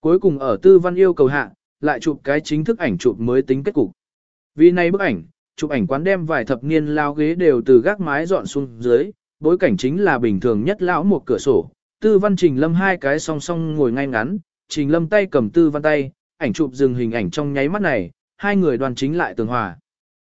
Cuối cùng ở tư văn yêu cầu hạ, lại chụp cái chính thức ảnh chụp mới tính kết cục. Vì này bức ảnh, chụp ảnh quán đem vài thập niên lao ghế đều từ gác mái dọn xuống dưới, bối cảnh chính là bình thường nhất lão một cửa sổ. Tư văn trình lâm hai cái song song ngồi ngay ngắn, trình lâm tay cầm tư văn tay, ảnh chụp dừng hình ảnh trong nháy mắt này, hai người đoàn chính lại tường hòa.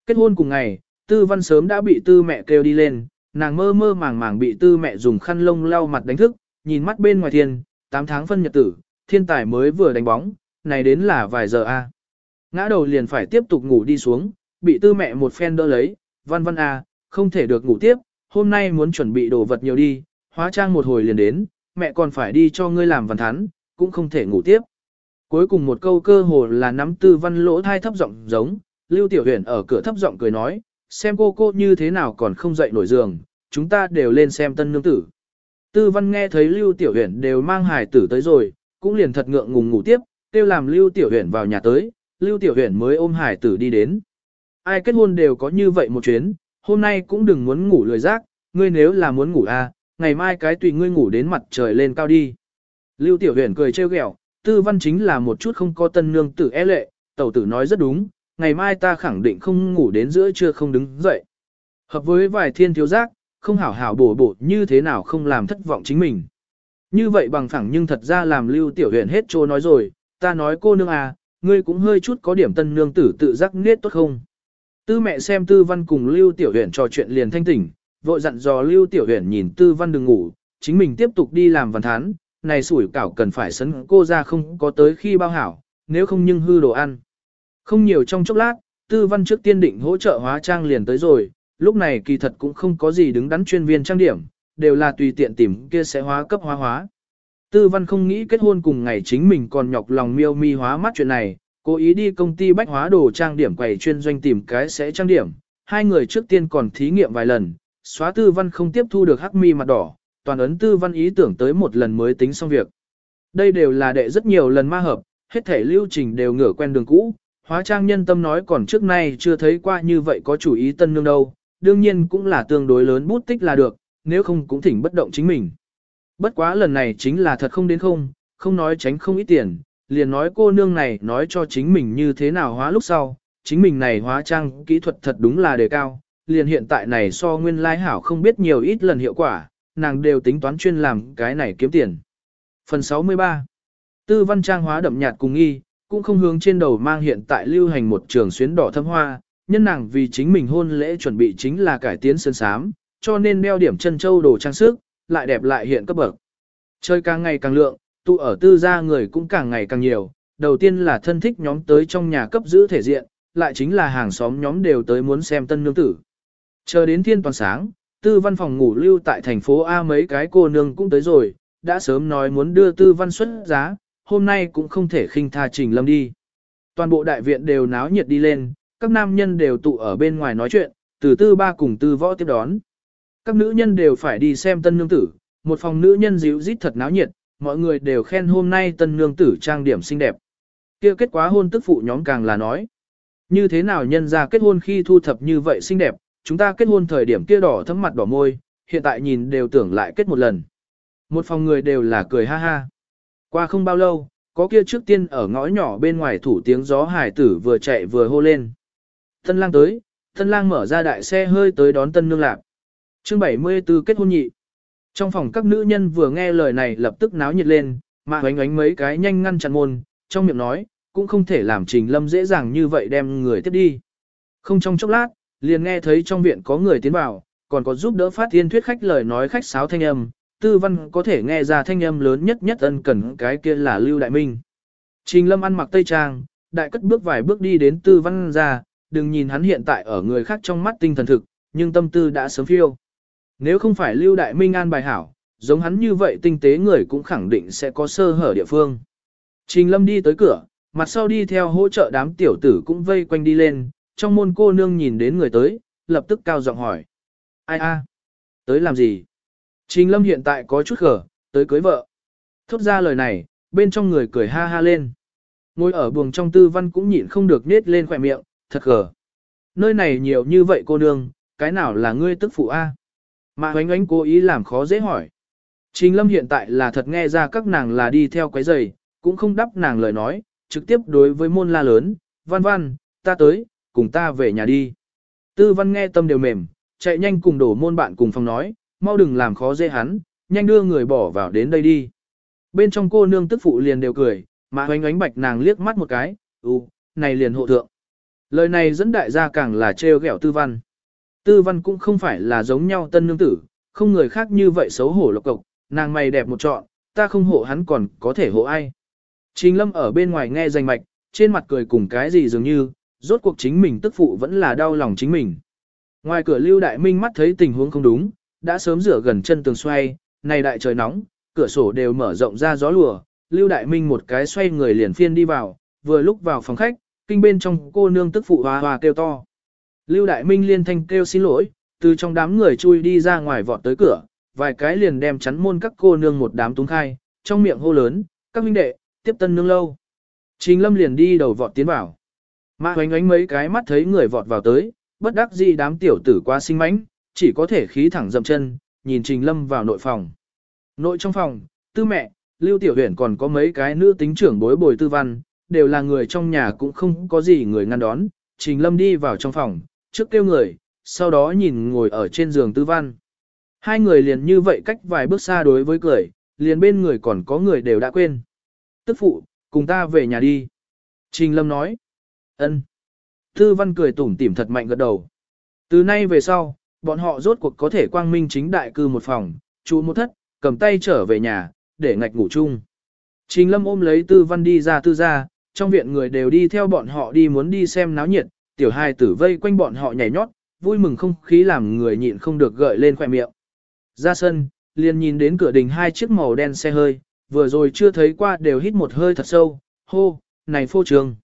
Kết hôn cùng ngày, tư văn sớm đã bị tư mẹ kêu đi lên, nàng mơ mơ màng màng bị tư mẹ dùng khăn lông lau mặt đánh thức, nhìn mắt bên ngoài thiên, 8 tháng phân nhật tử, thiên tài mới vừa đánh bóng, này đến là vài giờ a. Ngã đầu liền phải tiếp tục ngủ đi xuống, bị tư mẹ một phen đỡ lấy, văn văn a, không thể được ngủ tiếp, hôm nay muốn chuẩn bị đồ vật nhiều đi, hóa trang một hồi liền đến, mẹ còn phải đi cho ngươi làm văn thắn, cũng không thể ngủ tiếp. Cuối cùng một câu cơ hồ là nắm tư văn lỗ thai thấp giọng giống, Lưu Tiểu Huyền ở cửa thấp giọng cười nói, xem cô cô như thế nào còn không dậy nổi giường, chúng ta đều lên xem tân nương tử. Tư văn nghe thấy Lưu Tiểu Huyền đều mang hài tử tới rồi, cũng liền thật ngượng ngùng ngủ tiếp, kêu làm Lưu Tiểu Huyền vào nhà tới, Lưu Tiểu Huyền mới ôm hài tử đi đến. Ai kết hôn đều có như vậy một chuyến, hôm nay cũng đừng muốn ngủ lười giác, ngươi nếu là muốn ngủ à, ngày mai cái tùy ngươi ngủ đến mặt trời lên cao đi. Lưu Tiểu Huyền cười trêu ghẹo, tư văn chính là một chút không có tân nương tử e lệ, tẩu tử nói rất đúng, ngày mai ta khẳng định không ngủ đến giữa trưa không đứng dậy. Hợp với vài thiên thiếu giác, không hảo hảo bổ bổ như thế nào không làm thất vọng chính mình. Như vậy bằng phẳng nhưng thật ra làm Lưu Tiểu Huyền hết trô nói rồi, ta nói cô nương à, ngươi cũng hơi chút có điểm tân nương tử tự giác nết tốt không. Tư mẹ xem tư văn cùng Lưu Tiểu Huyền trò chuyện liền thanh tỉnh, vội dặn dò Lưu Tiểu Huyền nhìn tư văn đừng ngủ, chính mình tiếp tục đi làm văn thán, này sủi cảo cần phải sấn cô ra không có tới khi bao hảo, nếu không nhưng hư đồ ăn. Không nhiều trong chốc lát, tư văn trước tiên định hỗ trợ hóa trang liền tới rồi, lúc này kỳ thật cũng không có gì đứng đắn chuyên viên trang điểm, đều là tùy tiện tìm kia sẽ hóa cấp hóa hóa. Tư văn không nghĩ kết hôn cùng ngày chính mình còn nhọc lòng miêu mi hóa mắt chuyện này, cố ý đi công ty bách hóa đồ trang điểm quầy chuyên doanh tìm cái sẽ trang điểm. Hai người trước tiên còn thí nghiệm vài lần, xóa tư văn không tiếp thu được hắc mi mặt đỏ, toàn ấn tư văn ý tưởng tới một lần mới tính xong việc. Đây đều là đệ rất nhiều lần ma hợp, hết thể lưu trình đều ngửa quen đường cũ, hóa trang nhân tâm nói còn trước nay chưa thấy qua như vậy có chủ ý tân nương đâu, đương nhiên cũng là tương đối lớn bút tích là được, nếu không cũng thỉnh bất động chính mình. Bất quá lần này chính là thật không đến không, không nói tránh không ít tiền, liền nói cô nương này nói cho chính mình như thế nào hóa lúc sau, chính mình này hóa trang kỹ thuật thật đúng là đề cao, liền hiện tại này so nguyên lai hảo không biết nhiều ít lần hiệu quả, nàng đều tính toán chuyên làm cái này kiếm tiền. Phần 63 Tư văn trang hóa đậm nhạt cùng nghi, cũng không hướng trên đầu mang hiện tại lưu hành một trường xuyến đỏ thâm hoa, nhân nàng vì chính mình hôn lễ chuẩn bị chính là cải tiến sơn sám, cho nên đeo điểm chân châu đồ trang sức, lại đẹp lại hiện cấp bậc. Chơi càng ngày càng lượng, tụ ở tư gia người cũng càng ngày càng nhiều, đầu tiên là thân thích nhóm tới trong nhà cấp giữ thể diện, lại chính là hàng xóm nhóm đều tới muốn xem tân nương tử. Chờ đến thiên toàn sáng, tư văn phòng ngủ lưu tại thành phố A mấy cái cô nương cũng tới rồi, đã sớm nói muốn đưa tư văn xuất giá, hôm nay cũng không thể khinh tha trình lâm đi. Toàn bộ đại viện đều náo nhiệt đi lên, các nam nhân đều tụ ở bên ngoài nói chuyện, từ tư ba cùng tư võ tiếp đón. Các nữ nhân đều phải đi xem tân nương tử, một phòng nữ nhân dịu rít thật náo nhiệt, mọi người đều khen hôm nay tân nương tử trang điểm xinh đẹp. kia kết quả hôn tức phụ nhóm càng là nói. Như thế nào nhân ra kết hôn khi thu thập như vậy xinh đẹp, chúng ta kết hôn thời điểm kia đỏ thấm mặt đỏ môi, hiện tại nhìn đều tưởng lại kết một lần. Một phòng người đều là cười ha ha. Qua không bao lâu, có kia trước tiên ở ngõ nhỏ bên ngoài thủ tiếng gió hải tử vừa chạy vừa hô lên. Tân lang tới, tân lang mở ra đại xe hơi tới đón tân nương lạc. Chương 74 kết hôn nhị. Trong phòng các nữ nhân vừa nghe lời này lập tức náo nhiệt lên, mà hoánh ánh mấy cái nhanh ngăn chặn môn, trong miệng nói, cũng không thể làm trình lâm dễ dàng như vậy đem người tiếp đi. Không trong chốc lát, liền nghe thấy trong viện có người tiến vào, còn có giúp đỡ phát thiên thuyết khách lời nói khách sáo thanh âm, tư văn có thể nghe ra thanh âm lớn nhất nhất ân cần cái kia là Lưu Đại Minh. Trình lâm ăn mặc tây trang, đại cất bước vài bước đi đến tư văn ra, đừng nhìn hắn hiện tại ở người khác trong mắt tinh thần thực, nhưng tâm tư đã sớm phiêu. Nếu không phải Lưu Đại Minh an bài hảo, giống hắn như vậy tinh tế người cũng khẳng định sẽ có sơ hở địa phương. Trình lâm đi tới cửa, mặt sau đi theo hỗ trợ đám tiểu tử cũng vây quanh đi lên, trong môn cô nương nhìn đến người tới, lập tức cao giọng hỏi. Ai a? Tới làm gì? Trình lâm hiện tại có chút khở, tới cưới vợ. Thốt ra lời này, bên trong người cười ha ha lên. Ngồi ở buồng trong tư văn cũng nhịn không được nết lên khỏe miệng, thật gờ. Nơi này nhiều như vậy cô nương, cái nào là ngươi tức phụ a? Mà hoánh ánh cố ý làm khó dễ hỏi. Trình lâm hiện tại là thật nghe ra các nàng là đi theo quái giày, cũng không đáp nàng lời nói, trực tiếp đối với môn la lớn, văn văn, ta tới, cùng ta về nhà đi. Tư văn nghe tâm đều mềm, chạy nhanh cùng đổ môn bạn cùng phòng nói, mau đừng làm khó dễ hắn, nhanh đưa người bỏ vào đến đây đi. Bên trong cô nương tức phụ liền đều cười, mà hoánh ánh bạch nàng liếc mắt một cái, ừ, này liền hộ thượng. Lời này dẫn đại gia càng là trêu ghẹo tư văn. Tư văn cũng không phải là giống nhau tân nương tử, không người khác như vậy xấu hổ lộc cộc, nàng mày đẹp một trọn, ta không hộ hắn còn có thể hộ ai. Trình lâm ở bên ngoài nghe danh mạch, trên mặt cười cùng cái gì dường như, rốt cuộc chính mình tức phụ vẫn là đau lòng chính mình. Ngoài cửa Lưu Đại Minh mắt thấy tình huống không đúng, đã sớm rửa gần chân tường xoay, này đại trời nóng, cửa sổ đều mở rộng ra gió lùa, Lưu Đại Minh một cái xoay người liền phiên đi vào, vừa lúc vào phòng khách, kinh bên trong cô nương tức phụ hoa hoa kêu to. Lưu Đại Minh liên thanh kêu xin lỗi, từ trong đám người chui đi ra ngoài vọt tới cửa, vài cái liền đem chắn môn các cô nương một đám túng khai, trong miệng hô lớn, các huynh đệ, tiếp tân nương lâu. Trình lâm liền đi đầu vọt tiến vào. Mã hoánh ánh mấy cái mắt thấy người vọt vào tới, bất đắc dĩ đám tiểu tử quá sinh mánh, chỉ có thể khí thẳng dậm chân, nhìn trình lâm vào nội phòng. Nội trong phòng, tư mẹ, lưu tiểu huyền còn có mấy cái nữ tính trưởng bối bồi tư văn, đều là người trong nhà cũng không có gì người ngăn đón. Trình lâm đi vào trong phòng, trước kêu người, sau đó nhìn ngồi ở trên giường tư văn. Hai người liền như vậy cách vài bước xa đối với cười, liền bên người còn có người đều đã quên. Tức phụ, cùng ta về nhà đi. Trình lâm nói. ân. Tư văn cười tủm tỉm thật mạnh gật đầu. Từ nay về sau, bọn họ rốt cuộc có thể quang minh chính đại cư một phòng, chú một thất, cầm tay trở về nhà, để ngạch ngủ chung. Trình lâm ôm lấy tư văn đi ra tư ra, trong viện người đều đi theo bọn họ đi muốn đi xem náo nhiệt, tiểu hai tử vây quanh bọn họ nhảy nhót, vui mừng không khí làm người nhịn không được gợi lên khỏe miệng. Ra sân, liền nhìn đến cửa đình hai chiếc màu đen xe hơi, vừa rồi chưa thấy qua đều hít một hơi thật sâu, hô, này phô trường.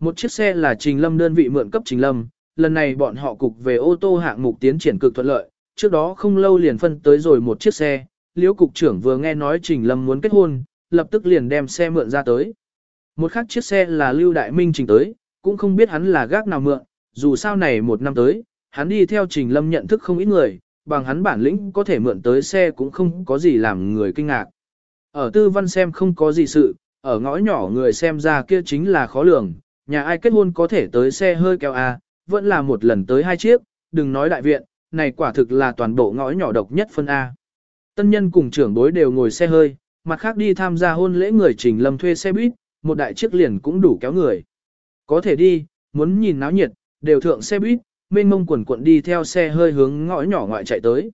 Một chiếc xe là Trình Lâm đơn vị mượn cấp Trình Lâm, lần này bọn họ cục về ô tô hạng mục tiến triển cực thuận lợi, trước đó không lâu liền phân tới rồi một chiếc xe, liễu cục trưởng vừa nghe nói Trình Lâm muốn kết hôn, lập tức liền đem xe mượn ra tới. Một khác chiếc xe là Lưu Đại Minh trình tới, cũng không biết hắn là gác nào mượn, dù sao này một năm tới, hắn đi theo Trình Lâm nhận thức không ít người, bằng hắn bản lĩnh có thể mượn tới xe cũng không có gì làm người kinh ngạc. Ở tư văn xem không có gì sự, ở ngõ nhỏ người xem ra kia chính là khó lường, nhà ai kết hôn có thể tới xe hơi kéo A, vẫn là một lần tới hai chiếc, đừng nói đại viện, này quả thực là toàn bộ ngõ nhỏ độc nhất phân A. Tân nhân cùng trưởng bối đều ngồi xe hơi, mặt khác đi tham gia hôn lễ người Trình Lâm thuê xe buýt, một đại chiếc liền cũng đủ kéo người. Có thể đi, muốn nhìn náo nhiệt, đều thượng xe buýt, mênh mông quần cuộn đi theo xe hơi hướng ngõ nhỏ ngoại chạy tới.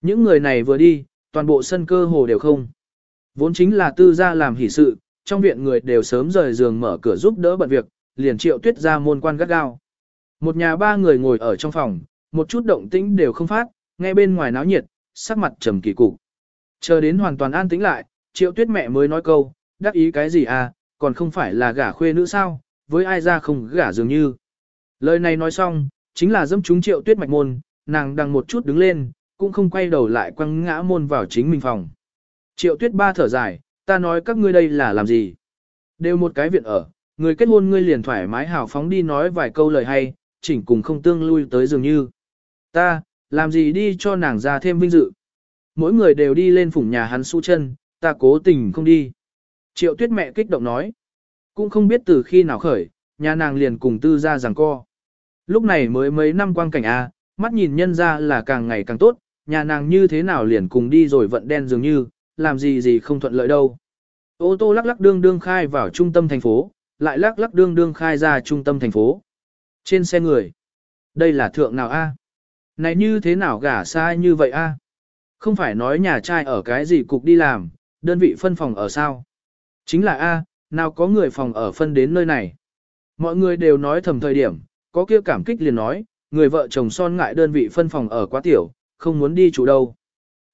Những người này vừa đi, toàn bộ sân cơ hồ đều không. Vốn chính là tư gia làm hỷ sự, trong viện người đều sớm rời giường mở cửa giúp đỡ bận việc, liền triệu tuyết ra môn quan gắt gao. Một nhà ba người ngồi ở trong phòng, một chút động tĩnh đều không phát, nghe bên ngoài náo nhiệt, sắc mặt trầm kỳ cục. Chờ đến hoàn toàn an tĩnh lại, triệu tuyết mẹ mới nói câu, đắc ý cái gì à, còn không phải là gả khuê nữ sao, với ai ra không gả dường như. Lời này nói xong, chính là dâm chúng triệu tuyết mạch môn, nàng đằng một chút đứng lên, cũng không quay đầu lại quăng ngã môn vào chính mình phòng. Triệu tuyết ba thở dài, ta nói các ngươi đây là làm gì? Đều một cái viện ở, người kết hôn ngươi liền thoải mái hào phóng đi nói vài câu lời hay, chỉnh cùng không tương lui tới dường như. Ta, làm gì đi cho nàng ra thêm vinh dự. Mỗi người đều đi lên phủng nhà hắn su chân, ta cố tình không đi. Triệu tuyết mẹ kích động nói. Cũng không biết từ khi nào khởi, nhà nàng liền cùng tư ra rằng co. Lúc này mới mấy năm quang cảnh A, mắt nhìn nhân ra là càng ngày càng tốt, nhà nàng như thế nào liền cùng đi rồi vận đen dường như, làm gì gì không thuận lợi đâu. Ô tô lắc lắc đương đương khai vào trung tâm thành phố, lại lắc lắc đương đương khai ra trung tâm thành phố. Trên xe người. Đây là thượng nào a? Này như thế nào gả sai như vậy a? Không phải nói nhà trai ở cái gì cục đi làm, đơn vị phân phòng ở sao? Chính là a, nào có người phòng ở phân đến nơi này. Mọi người đều nói thầm thời điểm, có kia cảm kích liền nói, người vợ chồng son ngại đơn vị phân phòng ở quá tiểu, không muốn đi chủ đâu.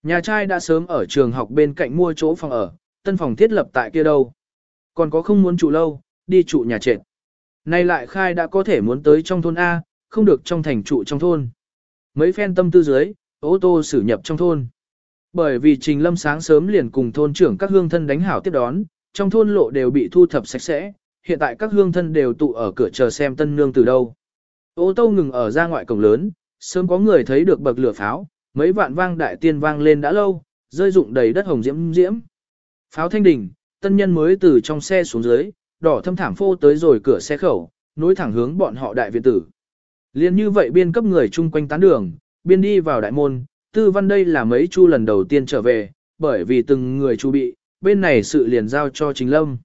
Nhà trai đã sớm ở trường học bên cạnh mua chỗ phòng ở, tân phòng thiết lập tại kia đâu. Còn có không muốn trụ lâu, đi trụ nhà trệt. Nay lại khai đã có thể muốn tới trong thôn A, không được trong thành trụ trong thôn. Mấy phen tâm tư dưới, ô tô xử nhập trong thôn. Bởi vì Trình Lâm sáng sớm liền cùng thôn trưởng các hương thân đánh hảo tiếp đón, trong thôn lộ đều bị thu thập sạch sẽ, hiện tại các hương thân đều tụ ở cửa chờ xem tân nương từ đâu. Ô tô ngừng ở ra ngoại cổng lớn, sớm có người thấy được bậc lửa pháo, mấy vạn vang đại tiên vang lên đã lâu, rơi rụng đầy đất hồng diễm diễm. Pháo thanh đỉnh, tân nhân mới từ trong xe xuống dưới, đỏ thâm thảm phô tới rồi cửa xe khẩu, nối thẳng hướng bọn họ đại viện tử. Liên như vậy biên cấp người chung quanh tán đường, biên đi vào đại môn, tư văn đây là mấy chu lần đầu tiên trở về, bởi vì từng người chu bị, bên này sự liền giao cho chính lâm.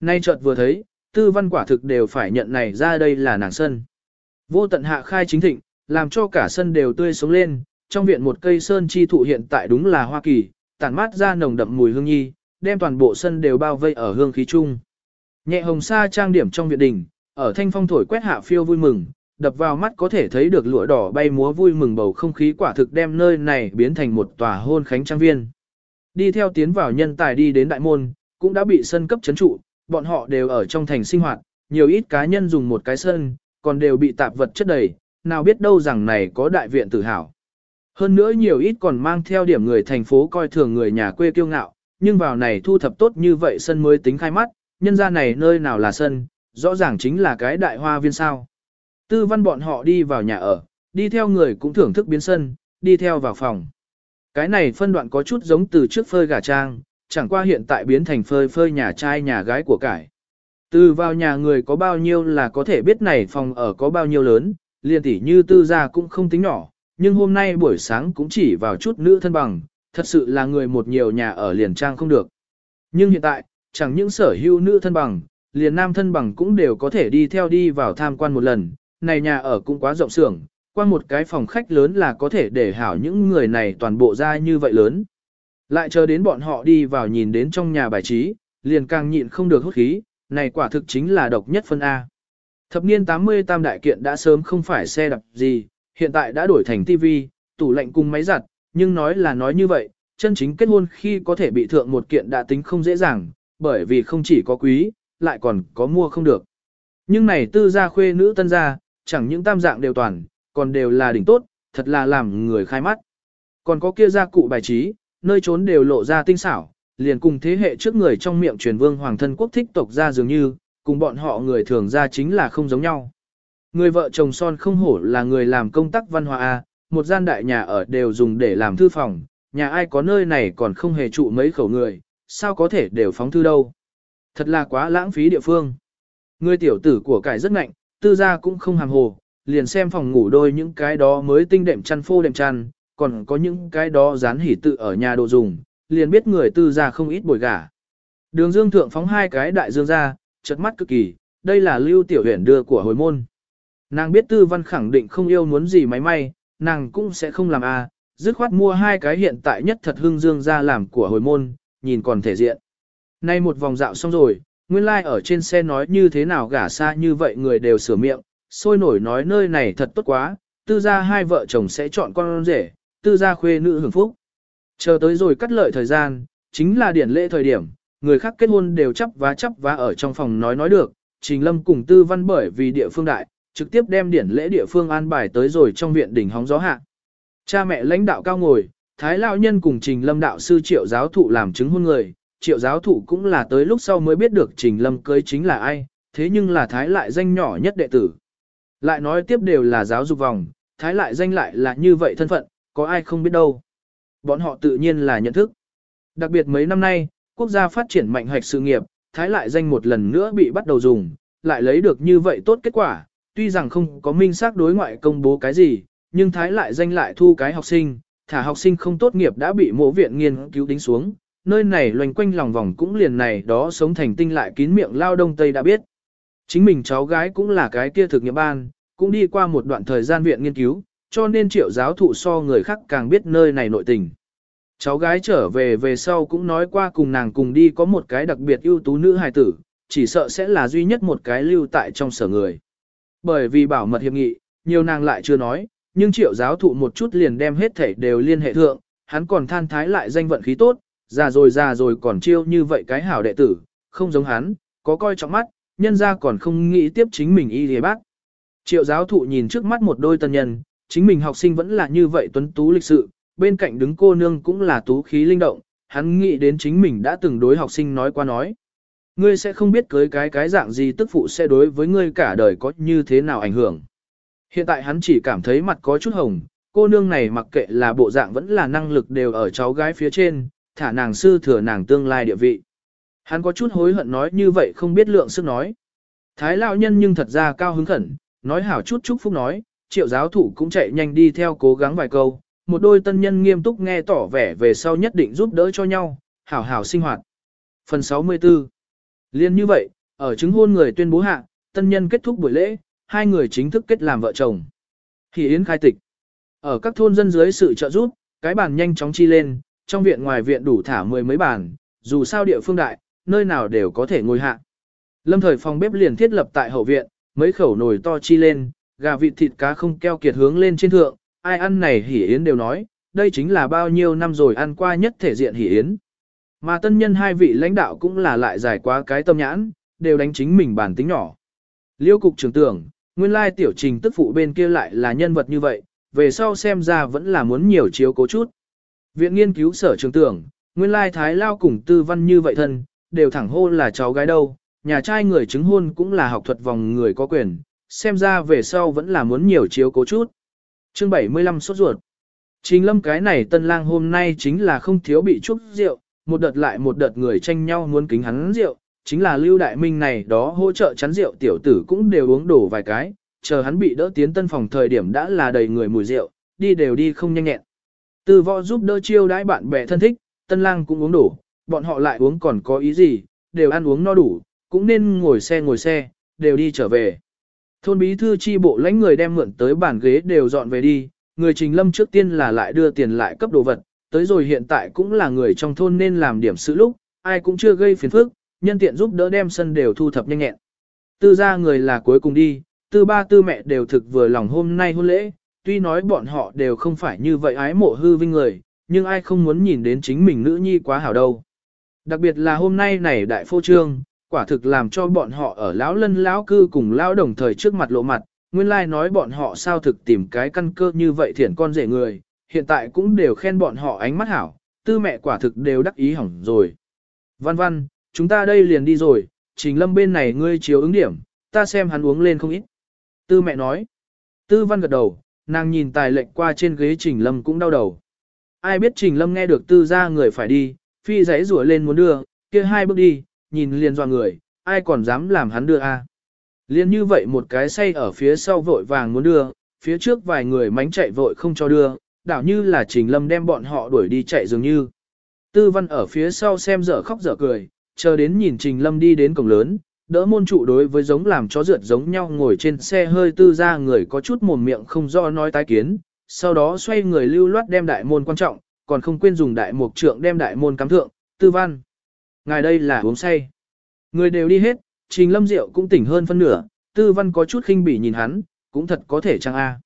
Nay chợt vừa thấy, tư văn quả thực đều phải nhận này ra đây là nàng sân. Vô tận hạ khai chính thịnh, làm cho cả sân đều tươi sống lên, trong viện một cây sơn chi thụ hiện tại đúng là Hoa Kỳ, tản mát ra nồng đậm mùi hương nhi, đem toàn bộ sân đều bao vây ở hương khí chung. Nhẹ hồng sa trang điểm trong viện đình, ở thanh phong thổi quét hạ phiêu vui mừng, đập vào mắt có thể thấy được lụa đỏ bay múa vui mừng bầu không khí quả thực đem nơi này biến thành một tòa hôn khánh trang viên. Đi theo tiến vào nhân tài đi đến đại môn, cũng đã bị sân cấp chấn trụ, bọn họ đều ở trong thành sinh hoạt, nhiều ít cá nhân dùng một cái sân, còn đều bị tạp vật chất đầy, nào biết đâu rằng này có đại viện tự hào. Hơn nữa nhiều ít còn mang theo điểm người thành phố coi thường người nhà quê kiêu ngạo, nhưng vào này thu thập tốt như vậy sân mới tính khai mắt, nhân ra này nơi nào là sân, rõ ràng chính là cái đại hoa viên sao. Tư văn bọn họ đi vào nhà ở, đi theo người cũng thưởng thức biến sân, đi theo vào phòng. Cái này phân đoạn có chút giống từ trước phơi gà trang, chẳng qua hiện tại biến thành phơi phơi nhà trai nhà gái của cải. Từ vào nhà người có bao nhiêu là có thể biết này phòng ở có bao nhiêu lớn, liền tỉ như tư gia cũng không tính nhỏ, nhưng hôm nay buổi sáng cũng chỉ vào chút nữ thân bằng, thật sự là người một nhiều nhà ở liền trang không được. Nhưng hiện tại, chẳng những sở hữu nữ thân bằng, liền nam thân bằng cũng đều có thể đi theo đi vào tham quan một lần, này nhà ở cũng quá rộng xưởng, qua một cái phòng khách lớn là có thể để hảo những người này toàn bộ ra như vậy lớn. Lại chờ đến bọn họ đi vào nhìn đến trong nhà bài trí, liền càng nhịn không được hút khí, này quả thực chính là độc nhất phân A. Thập niên 80 tam đại kiện đã sớm không phải xe đạp gì, hiện tại đã đổi thành TV, tủ lạnh cùng máy giặt, nhưng nói là nói như vậy, chân chính kết hôn khi có thể bị thượng một kiện đã tính không dễ dàng, bởi vì không chỉ có quý, lại còn có mua không được. Nhưng này tư gia khuê nữ tân gia, chẳng những tam dạng đều toàn, còn đều là đỉnh tốt, thật là làm người khai mắt. Còn có kia gia cụ bài trí, nơi trốn đều lộ ra tinh xảo, liền cùng thế hệ trước người trong miệng truyền vương hoàng thân quốc thích tộc ra dường như, cùng bọn họ người thường ra chính là không giống nhau. Người vợ chồng son không hổ là người làm công tác văn hóa A, một gian đại nhà ở đều dùng để làm thư phòng, nhà ai có nơi này còn không hề trụ mấy khẩu người, sao có thể đều phóng thư đâu. Thật là quá lãng phí địa phương. Người tiểu tử của cải rất ngạnh, tư gia cũng không hàm hồ, liền xem phòng ngủ đôi những cái đó mới tinh đệm chăn phô đệm chăn, còn có những cái đó dán hỉ tự ở nhà đồ dùng, liền biết người tư gia không ít bồi gả. Đường dương thượng phóng hai cái đại dương ra, chật mắt cực kỳ, đây là lưu tiểu huyền đưa của hồi môn. Nàng biết tư văn khẳng định không yêu muốn gì máy may, nàng cũng sẽ không làm a, dứt khoát mua hai cái hiện tại nhất thật hưng dương ra làm của hồi môn, nhìn còn thể diện. Nay một vòng dạo xong rồi, nguyên lai like ở trên xe nói như thế nào gả xa như vậy người đều sửa miệng, sôi nổi nói nơi này thật tốt quá, tư gia hai vợ chồng sẽ chọn con rể, tư gia khuê nữ hưởng phúc. Chờ tới rồi cắt lợi thời gian, chính là điển lễ thời điểm, người khác kết hôn đều chấp vá chấp vá ở trong phòng nói nói được, Trình Lâm cùng Tư Văn bởi vì địa phương đại, trực tiếp đem điển lễ địa phương an bài tới rồi trong viện đỉnh hóng gió hạ. Cha mẹ lãnh đạo cao ngồi, Thái lão nhân cùng Trình Lâm đạo sư Triệu giáo thụ làm chứng hôn người, Triệu giáo thụ cũng là tới lúc sau mới biết được Trình Lâm cưới chính là ai, thế nhưng là Thái lại danh nhỏ nhất đệ tử. Lại nói tiếp đều là giáo dục vòng, Thái lại danh lại là như vậy thân phận, có ai không biết đâu. Bọn họ tự nhiên là nhận thức. Đặc biệt mấy năm nay, quốc gia phát triển mạnh hoạch sự nghiệp, Thái lại danh một lần nữa bị bắt đầu dùng, lại lấy được như vậy tốt kết quả, tuy rằng không có minh xác đối ngoại công bố cái gì, nhưng Thái lại danh lại thu cái học sinh, thả học sinh không tốt nghiệp đã bị mộ viện nghiên cứu đính xuống, nơi này loành quanh lòng vòng cũng liền này đó sống thành tinh lại kín miệng lao đông tây đã biết. Chính mình cháu gái cũng là cái kia thực nghiệm ban, cũng đi qua một đoạn thời gian viện nghiên cứu, cho nên triệu giáo thụ so người khác càng biết nơi này nội tình. Cháu gái trở về về sau cũng nói qua cùng nàng cùng đi có một cái đặc biệt ưu tú nữ hài tử, chỉ sợ sẽ là duy nhất một cái lưu tại trong sở người. Bởi vì bảo mật hiệp nghị, nhiều nàng lại chưa nói, nhưng triệu giáo thụ một chút liền đem hết thể đều liên hệ thượng, hắn còn than thái lại danh vận khí tốt, già rồi già rồi còn chiêu như vậy cái hảo đệ tử, không giống hắn, có coi trọng mắt, nhân ra còn không nghĩ tiếp chính mình y hề bác. Triệu giáo thụ nhìn trước mắt một đôi tân nhân, chính mình học sinh vẫn là như vậy tuấn tú lịch sự, bên cạnh đứng cô nương cũng là tú khí linh động, hắn nghĩ đến chính mình đã từng đối học sinh nói qua nói. Ngươi sẽ không biết cưới cái cái dạng gì tức phụ sẽ đối với ngươi cả đời có như thế nào ảnh hưởng. Hiện tại hắn chỉ cảm thấy mặt có chút hồng, cô nương này mặc kệ là bộ dạng vẫn là năng lực đều ở cháu gái phía trên, thả nàng sư thừa nàng tương lai địa vị. Hắn có chút hối hận nói như vậy không biết lượng sức nói. Thái lão nhân nhưng thật ra cao hứng khẩn, nói hảo chút chúc phúc nói, triệu giáo thủ cũng chạy nhanh đi theo cố gắng vài câu, một đôi tân nhân nghiêm túc nghe tỏ vẻ về sau nhất định giúp đỡ cho nhau, hảo hảo sinh hoạt. Phần 64 Liên như vậy, ở chứng hôn người tuyên bố hạ, tân nhân kết thúc buổi lễ, hai người chính thức kết làm vợ chồng. Thì Yến khai tịch. Ở các thôn dân dưới sự trợ giúp, cái bàn nhanh chóng chi lên, trong viện ngoài viện đủ thả mười mấy bàn, dù sao địa phương đại, nơi nào đều có thể ngồi hạ. Lâm thời phòng bếp liền thiết lập tại hậu viện, mấy khẩu nồi to chi lên, gà vịt thịt cá không keo kiệt hướng lên trên thượng, ai ăn này hỉ yến đều nói, đây chính là bao nhiêu năm rồi ăn qua nhất thể diện hỉ yến. Mà tân nhân hai vị lãnh đạo cũng là lại giải quá cái tâm nhãn, đều đánh chính mình bản tính nhỏ. Liêu cục trưởng tưởng, nguyên lai tiểu trình tức phụ bên kia lại là nhân vật như vậy, về sau xem ra vẫn là muốn nhiều chiếu cố chút. Viện nghiên cứu sở trường tưởng, nguyên lai thái lao cùng tư văn như vậy thân, đều thẳng hôn là cháu gái đâu, nhà trai người chứng hôn cũng là học thuật vòng người có quyền, xem ra về sau vẫn là muốn nhiều chiếu cố chút. Chương 75 sốt ruột. Trình lâm cái này tân lang hôm nay chính là không thiếu bị chúc rượu, một đợt lại một đợt người tranh nhau muốn kính hắn rượu, chính là Lưu Đại Minh này đó hỗ trợ chắn rượu tiểu tử cũng đều uống đổ vài cái, chờ hắn bị đỡ tiến tân phòng thời điểm đã là đầy người mùi rượu, đi đều đi không nhanh nhẹn. Từ võ giúp đỡ chiêu đãi bạn bè thân thích, tân lang cũng uống đổ, bọn họ lại uống còn có ý gì, đều ăn uống no đủ, cũng nên ngồi xe ngồi xe, đều đi trở về. Thôn bí thư chi bộ lãnh người đem mượn tới bàn ghế đều dọn về đi, người trình lâm trước tiên là lại đưa tiền lại cấp đồ vật, tới rồi hiện tại cũng là người trong thôn nên làm điểm sự lúc, ai cũng chưa gây phiền phức, nhân tiện giúp đỡ đem sân đều thu thập nhanh nhẹn. Tư gia người là cuối cùng đi, tư ba tư mẹ đều thực vừa lòng hôm nay hôn lễ, tuy nói bọn họ đều không phải như vậy ái mộ hư vinh người, nhưng ai không muốn nhìn đến chính mình nữ nhi quá hảo đâu. Đặc biệt là hôm nay này đại phô trương, quả thực làm cho bọn họ ở lão lân lão cư cùng lão đồng thời trước mặt lộ mặt, nguyên lai like nói bọn họ sao thực tìm cái căn cơ như vậy thiển con rể người, hiện tại cũng đều khen bọn họ ánh mắt hảo, tư mẹ quả thực đều đắc ý hỏng rồi. Văn văn, chúng ta đây liền đi rồi, trình lâm bên này ngươi chiếu ứng điểm, ta xem hắn uống lên không ít. Tư mẹ nói, tư văn gật đầu, nàng nhìn tài lệnh qua trên ghế trình lâm cũng đau đầu. Ai biết trình lâm nghe được tư ra người phải đi, phi giấy rủa lên muốn đưa, kia hai bước đi, nhìn liền dọa người, ai còn dám làm hắn đưa a? Liên như vậy một cái say ở phía sau vội vàng muốn đưa, phía trước vài người mánh chạy vội không cho đưa, đảo như là Trình Lâm đem bọn họ đuổi đi chạy dường như. Tư văn ở phía sau xem dở khóc dở cười, chờ đến nhìn Trình Lâm đi đến cổng lớn, đỡ môn trụ đối với giống làm chó rượt giống nhau ngồi trên xe hơi tư ra người có chút mồm miệng không do nói tái kiến, sau đó xoay người lưu loát đem đại môn quan trọng, còn không quên dùng đại mục trượng đem đại môn cắm thượng, tư văn. Ngài đây là uống say. Người đều đi hết, Trình Lâm Diệu cũng tỉnh hơn phân nửa, tư văn có chút khinh bỉ nhìn hắn, cũng thật có thể chăng a.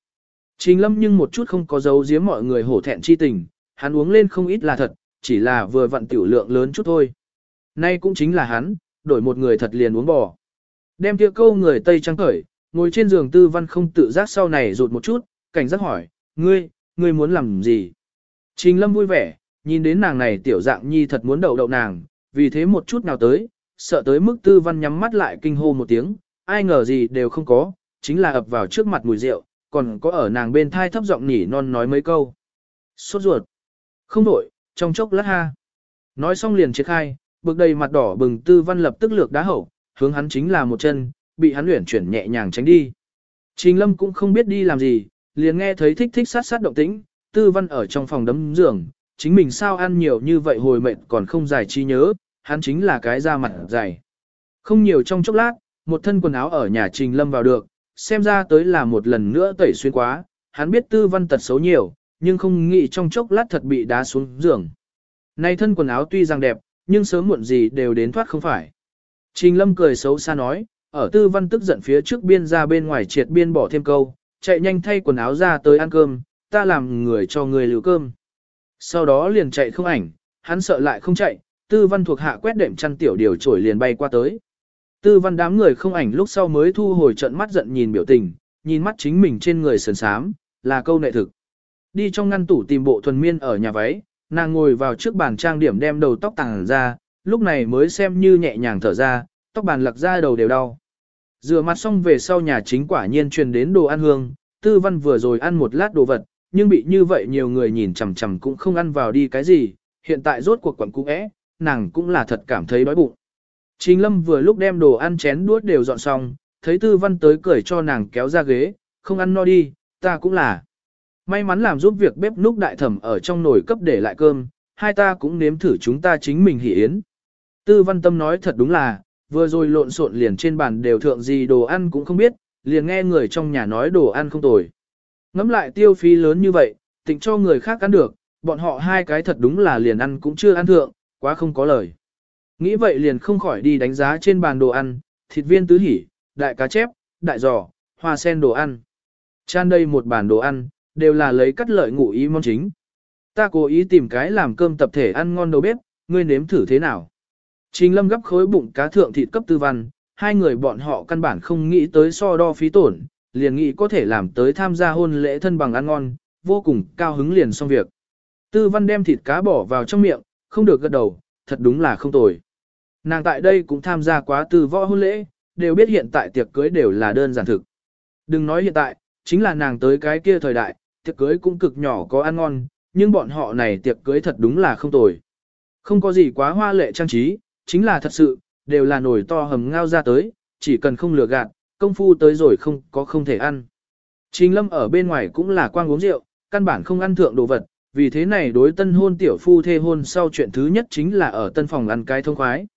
Trình Lâm nhưng một chút không có giấu giếm mọi người hổ thẹn chi tình, hắn uống lên không ít là thật, chỉ là vừa vặn tiểu lượng lớn chút thôi. Nay cũng chính là hắn, đổi một người thật liền uống bò. Đem kia câu người Tây trắng cởi, ngồi trên giường tư văn không tự giác sau này rụt một chút, cảnh giác hỏi, ngươi, ngươi muốn làm gì? Trình Lâm vui vẻ, nhìn đến nàng này tiểu dạng nhi thật muốn đậu đậu nàng, vì thế một chút nào tới, sợ tới mức tư văn nhắm mắt lại kinh hô một tiếng, ai ngờ gì đều không có, chính là ập vào trước mặt mùi rượu, còn có ở nàng bên thai thấp giọng nhỉ non nói mấy câu. Sốt ruột. Không đổi, trong chốc lát ha. Nói xong liền triệt khai, bực đầy mặt đỏ bừng tư văn lập tức lược đá hậu, hướng hắn chính là một chân, bị hắn luyện chuyển nhẹ nhàng tránh đi. Trình lâm cũng không biết đi làm gì, liền nghe thấy thích thích sát sát động tĩnh, tư văn ở trong phòng đấm giường, chính mình sao ăn nhiều như vậy hồi mệt còn không giải trí nhớ, hắn chính là cái da mặt dày. Không nhiều trong chốc lát, một thân quần áo ở nhà trình lâm vào được, xem ra tới là một lần nữa tẩy xuyên quá, hắn biết tư văn tật xấu nhiều, nhưng không nghĩ trong chốc lát thật bị đá xuống giường. Này thân quần áo tuy rằng đẹp, nhưng sớm muộn gì đều đến thoát không phải. Trình lâm cười xấu xa nói, ở tư văn tức giận phía trước biên ra bên ngoài triệt biên bỏ thêm câu, chạy nhanh thay quần áo ra tới ăn cơm, ta làm người cho người lưu cơm. Sau đó liền chạy không ảnh, hắn sợ lại không chạy, tư văn thuộc hạ quét đệm chăn tiểu điều trổi liền bay qua tới. Tư văn đám người không ảnh lúc sau mới thu hồi trận mắt giận nhìn biểu tình, nhìn mắt chính mình trên người sườn sám, là câu nệ thực. Đi trong ngăn tủ tìm bộ thuần miên ở nhà váy, nàng ngồi vào trước bàn trang điểm đem đầu tóc tàng ra, lúc này mới xem như nhẹ nhàng thở ra, tóc bàn lặc ra đầu đều đau. Rửa mặt xong về sau nhà chính quả nhiên truyền đến đồ ăn hương, tư văn vừa rồi ăn một lát đồ vật, nhưng bị như vậy nhiều người nhìn chằm chằm cũng không ăn vào đi cái gì, hiện tại rốt cuộc quẩn cũ é, nàng cũng là thật cảm thấy đói bụng. Trình lâm vừa lúc đem đồ ăn chén đuốt đều dọn xong, thấy tư văn tới cười cho nàng kéo ra ghế, không ăn no đi, ta cũng là. May mắn làm giúp việc bếp núc đại thẩm ở trong nồi cấp để lại cơm, hai ta cũng nếm thử chúng ta chính mình hỉ yến. Tư văn tâm nói thật đúng là, vừa rồi lộn xộn liền trên bàn đều thượng gì đồ ăn cũng không biết, liền nghe người trong nhà nói đồ ăn không tồi. Ngắm lại tiêu phí lớn như vậy, tỉnh cho người khác ăn được, bọn họ hai cái thật đúng là liền ăn cũng chưa ăn thượng, quá không có lời. Nghĩ vậy liền không khỏi đi đánh giá trên bàn đồ ăn, thịt viên tứ hỉ, đại cá chép, đại giò, hoa sen đồ ăn. Chan đây một bàn đồ ăn, đều là lấy cắt lợi ngụ ý món chính. Ta cố ý tìm cái làm cơm tập thể ăn ngon đầu bếp, ngươi nếm thử thế nào. Trình lâm gấp khối bụng cá thượng thịt cấp tư văn, hai người bọn họ căn bản không nghĩ tới so đo phí tổn, liền nghĩ có thể làm tới tham gia hôn lễ thân bằng ăn ngon, vô cùng cao hứng liền xong việc. Tư văn đem thịt cá bỏ vào trong miệng, không được gật đầu, thật đúng là không tồi. Nàng tại đây cũng tham gia quá tư võ hôn lễ, đều biết hiện tại tiệc cưới đều là đơn giản thực. Đừng nói hiện tại, chính là nàng tới cái kia thời đại, tiệc cưới cũng cực nhỏ có ăn ngon, nhưng bọn họ này tiệc cưới thật đúng là không tồi. Không có gì quá hoa lệ trang trí, chính là thật sự, đều là nổi to hầm ngao ra tới, chỉ cần không lừa gạt, công phu tới rồi không có không thể ăn. Trình lâm ở bên ngoài cũng là quang uống rượu, căn bản không ăn thượng đồ vật, vì thế này đối tân hôn tiểu phu thê hôn sau chuyện thứ nhất chính là ở tân phòng ăn cái thông khoái.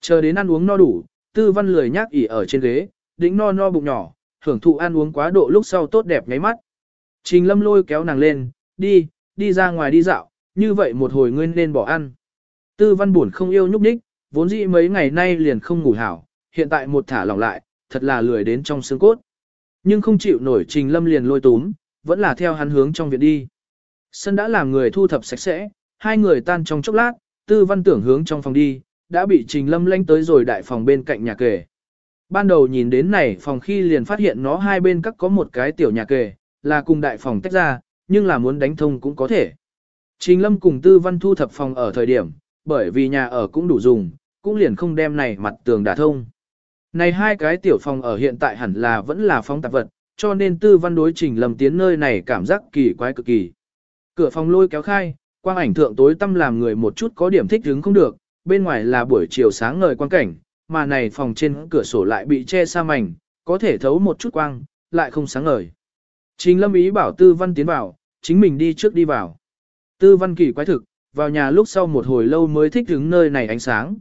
Chờ đến ăn uống no đủ, tư văn lười nhác ỉ ở trên ghế, đĩnh no no bụng nhỏ, hưởng thụ ăn uống quá độ lúc sau tốt đẹp nháy mắt. Trình lâm lôi kéo nàng lên, đi, đi ra ngoài đi dạo, như vậy một hồi ngươi nên bỏ ăn. Tư văn buồn không yêu nhúc nhích, vốn dĩ mấy ngày nay liền không ngủ hảo, hiện tại một thả lỏng lại, thật là lười đến trong xương cốt. Nhưng không chịu nổi trình lâm liền lôi túm, vẫn là theo hắn hướng trong viện đi. Sân đã làm người thu thập sạch sẽ, hai người tan trong chốc lát, tư văn tưởng hướng trong phòng đi, đã bị Trình Lâm lanh tới rồi đại phòng bên cạnh nhà kề. Ban đầu nhìn đến này phòng khi liền phát hiện nó hai bên các có một cái tiểu nhà kề, là cùng đại phòng tách ra, nhưng là muốn đánh thông cũng có thể. Trình Lâm cùng Tư Văn thu thập phòng ở thời điểm, bởi vì nhà ở cũng đủ dùng, cũng liền không đem này mặt tường đả thông. Này hai cái tiểu phòng ở hiện tại hẳn là vẫn là phòng tạp vật, cho nên Tư Văn đối Trình Lâm tiến nơi này cảm giác kỳ quái cực kỳ. Cửa phòng lôi kéo khai, quang ảnh thượng tối tâm làm người một chút có điểm thích hứng không được, bên ngoài là buổi chiều sáng ngời quang cảnh, mà này phòng trên cửa sổ lại bị che sa mảnh, có thể thấu một chút quang, lại không sáng ngời. Trình lâm ý bảo tư văn tiến vào, chính mình đi trước đi vào. Tư văn kỳ quái thực, vào nhà lúc sau một hồi lâu mới thích hứng nơi này ánh sáng.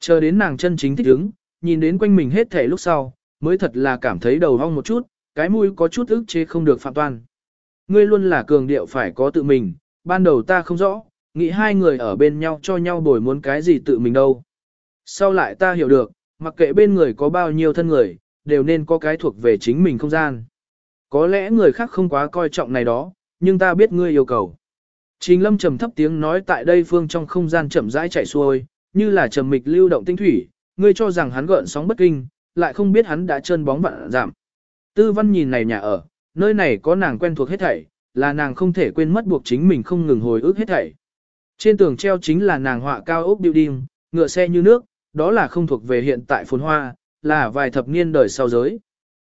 Chờ đến nàng chân chính thích hứng, nhìn đến quanh mình hết thể lúc sau, mới thật là cảm thấy đầu hong một chút, cái mũi có chút ức chế không được phạm toan. Ngươi luôn là cường điệu phải có tự mình, ban đầu ta không rõ, nghĩ hai người ở bên nhau cho nhau bồi muốn cái gì tự mình đâu. Sau lại ta hiểu được, mặc kệ bên người có bao nhiêu thân người, đều nên có cái thuộc về chính mình không gian. Có lẽ người khác không quá coi trọng này đó, nhưng ta biết ngươi yêu cầu. Trình lâm trầm thấp tiếng nói tại đây phương trong không gian chậm rãi chạy xuôi, như là trầm mịch lưu động tinh thủy, ngươi cho rằng hắn gợn sóng bất kinh, lại không biết hắn đã chân bóng vạn giảm. Tư văn nhìn này nhà ở, nơi này có nàng quen thuộc hết thảy, là nàng không thể quên mất buộc chính mình không ngừng hồi ức hết thảy. Trên tường treo chính là nàng họa cao ốc building, ngựa xe như nước, đó là không thuộc về hiện tại phồn hoa, là vài thập niên đời sau giới.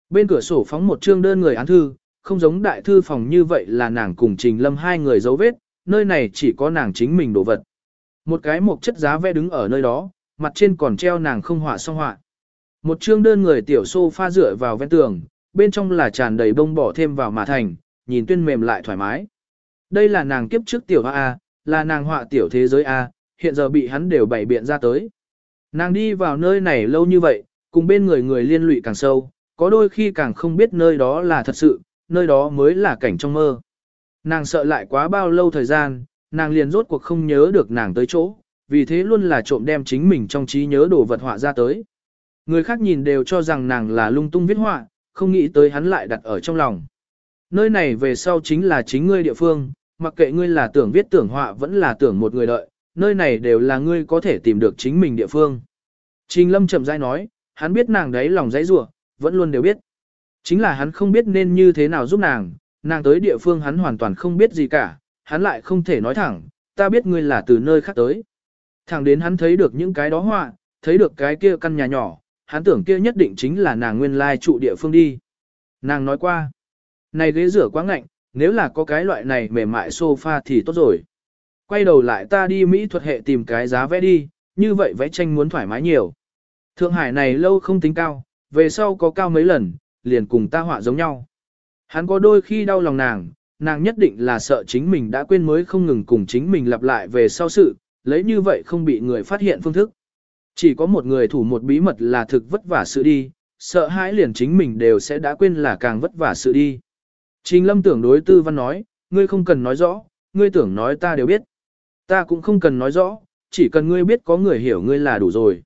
Bên cửa sổ phóng một chương đơn người án thư, không giống đại thư phòng như vậy là nàng cùng Trình Lâm hai người dấu vết, nơi này chỉ có nàng chính mình đồ vật. Một cái mộc chất giá vẽ đứng ở nơi đó, mặt trên còn treo nàng không họa song họa. Một chương đơn người tiểu sofa dựa vào ven tường, bên trong là tràn đầy bông bỏ thêm vào mà thành, nhìn tuyên mềm lại thoải mái. Đây là nàng kiếp trước tiểu hoa A, là nàng họa tiểu thế giới A, hiện giờ bị hắn đều bày biện ra tới. Nàng đi vào nơi này lâu như vậy, cùng bên người người liên lụy càng sâu, có đôi khi càng không biết nơi đó là thật sự, nơi đó mới là cảnh trong mơ. Nàng sợ lại quá bao lâu thời gian, nàng liền rốt cuộc không nhớ được nàng tới chỗ, vì thế luôn là trộm đem chính mình trong trí nhớ đồ vật họa ra tới. Người khác nhìn đều cho rằng nàng là lung tung viết họa, không nghĩ tới hắn lại đặt ở trong lòng. Nơi này về sau chính là chính ngươi địa phương, mặc kệ ngươi là tưởng viết tưởng họa vẫn là tưởng một người đợi, nơi này đều là ngươi có thể tìm được chính mình địa phương. Trình Lâm chậm rãi nói, hắn biết nàng đấy lòng dãy rủa, vẫn luôn đều biết. Chính là hắn không biết nên như thế nào giúp nàng, nàng tới địa phương hắn hoàn toàn không biết gì cả, hắn lại không thể nói thẳng, ta biết ngươi là từ nơi khác tới. Thẳng đến hắn thấy được những cái đó họa, thấy được cái kia căn nhà nhỏ, hắn tưởng kia nhất định chính là nàng nguyên lai trụ địa phương đi. Nàng nói qua, này ghế rửa quá ngạnh, nếu là có cái loại này mềm mại sofa thì tốt rồi. Quay đầu lại ta đi Mỹ thuật hệ tìm cái giá vẽ đi, như vậy vẽ tranh muốn thoải mái nhiều. Thượng Hải này lâu không tính cao, về sau có cao mấy lần, liền cùng ta họa giống nhau. Hắn có đôi khi đau lòng nàng, nàng nhất định là sợ chính mình đã quên mới không ngừng cùng chính mình lặp lại về sau sự, lấy như vậy không bị người phát hiện phương thức. Chỉ có một người thủ một bí mật là thực vất vả sự đi, sợ hãi liền chính mình đều sẽ đã quên là càng vất vả sự đi. Trình lâm tưởng đối tư văn nói, ngươi không cần nói rõ, ngươi tưởng nói ta đều biết. Ta cũng không cần nói rõ, chỉ cần ngươi biết có người hiểu ngươi là đủ rồi.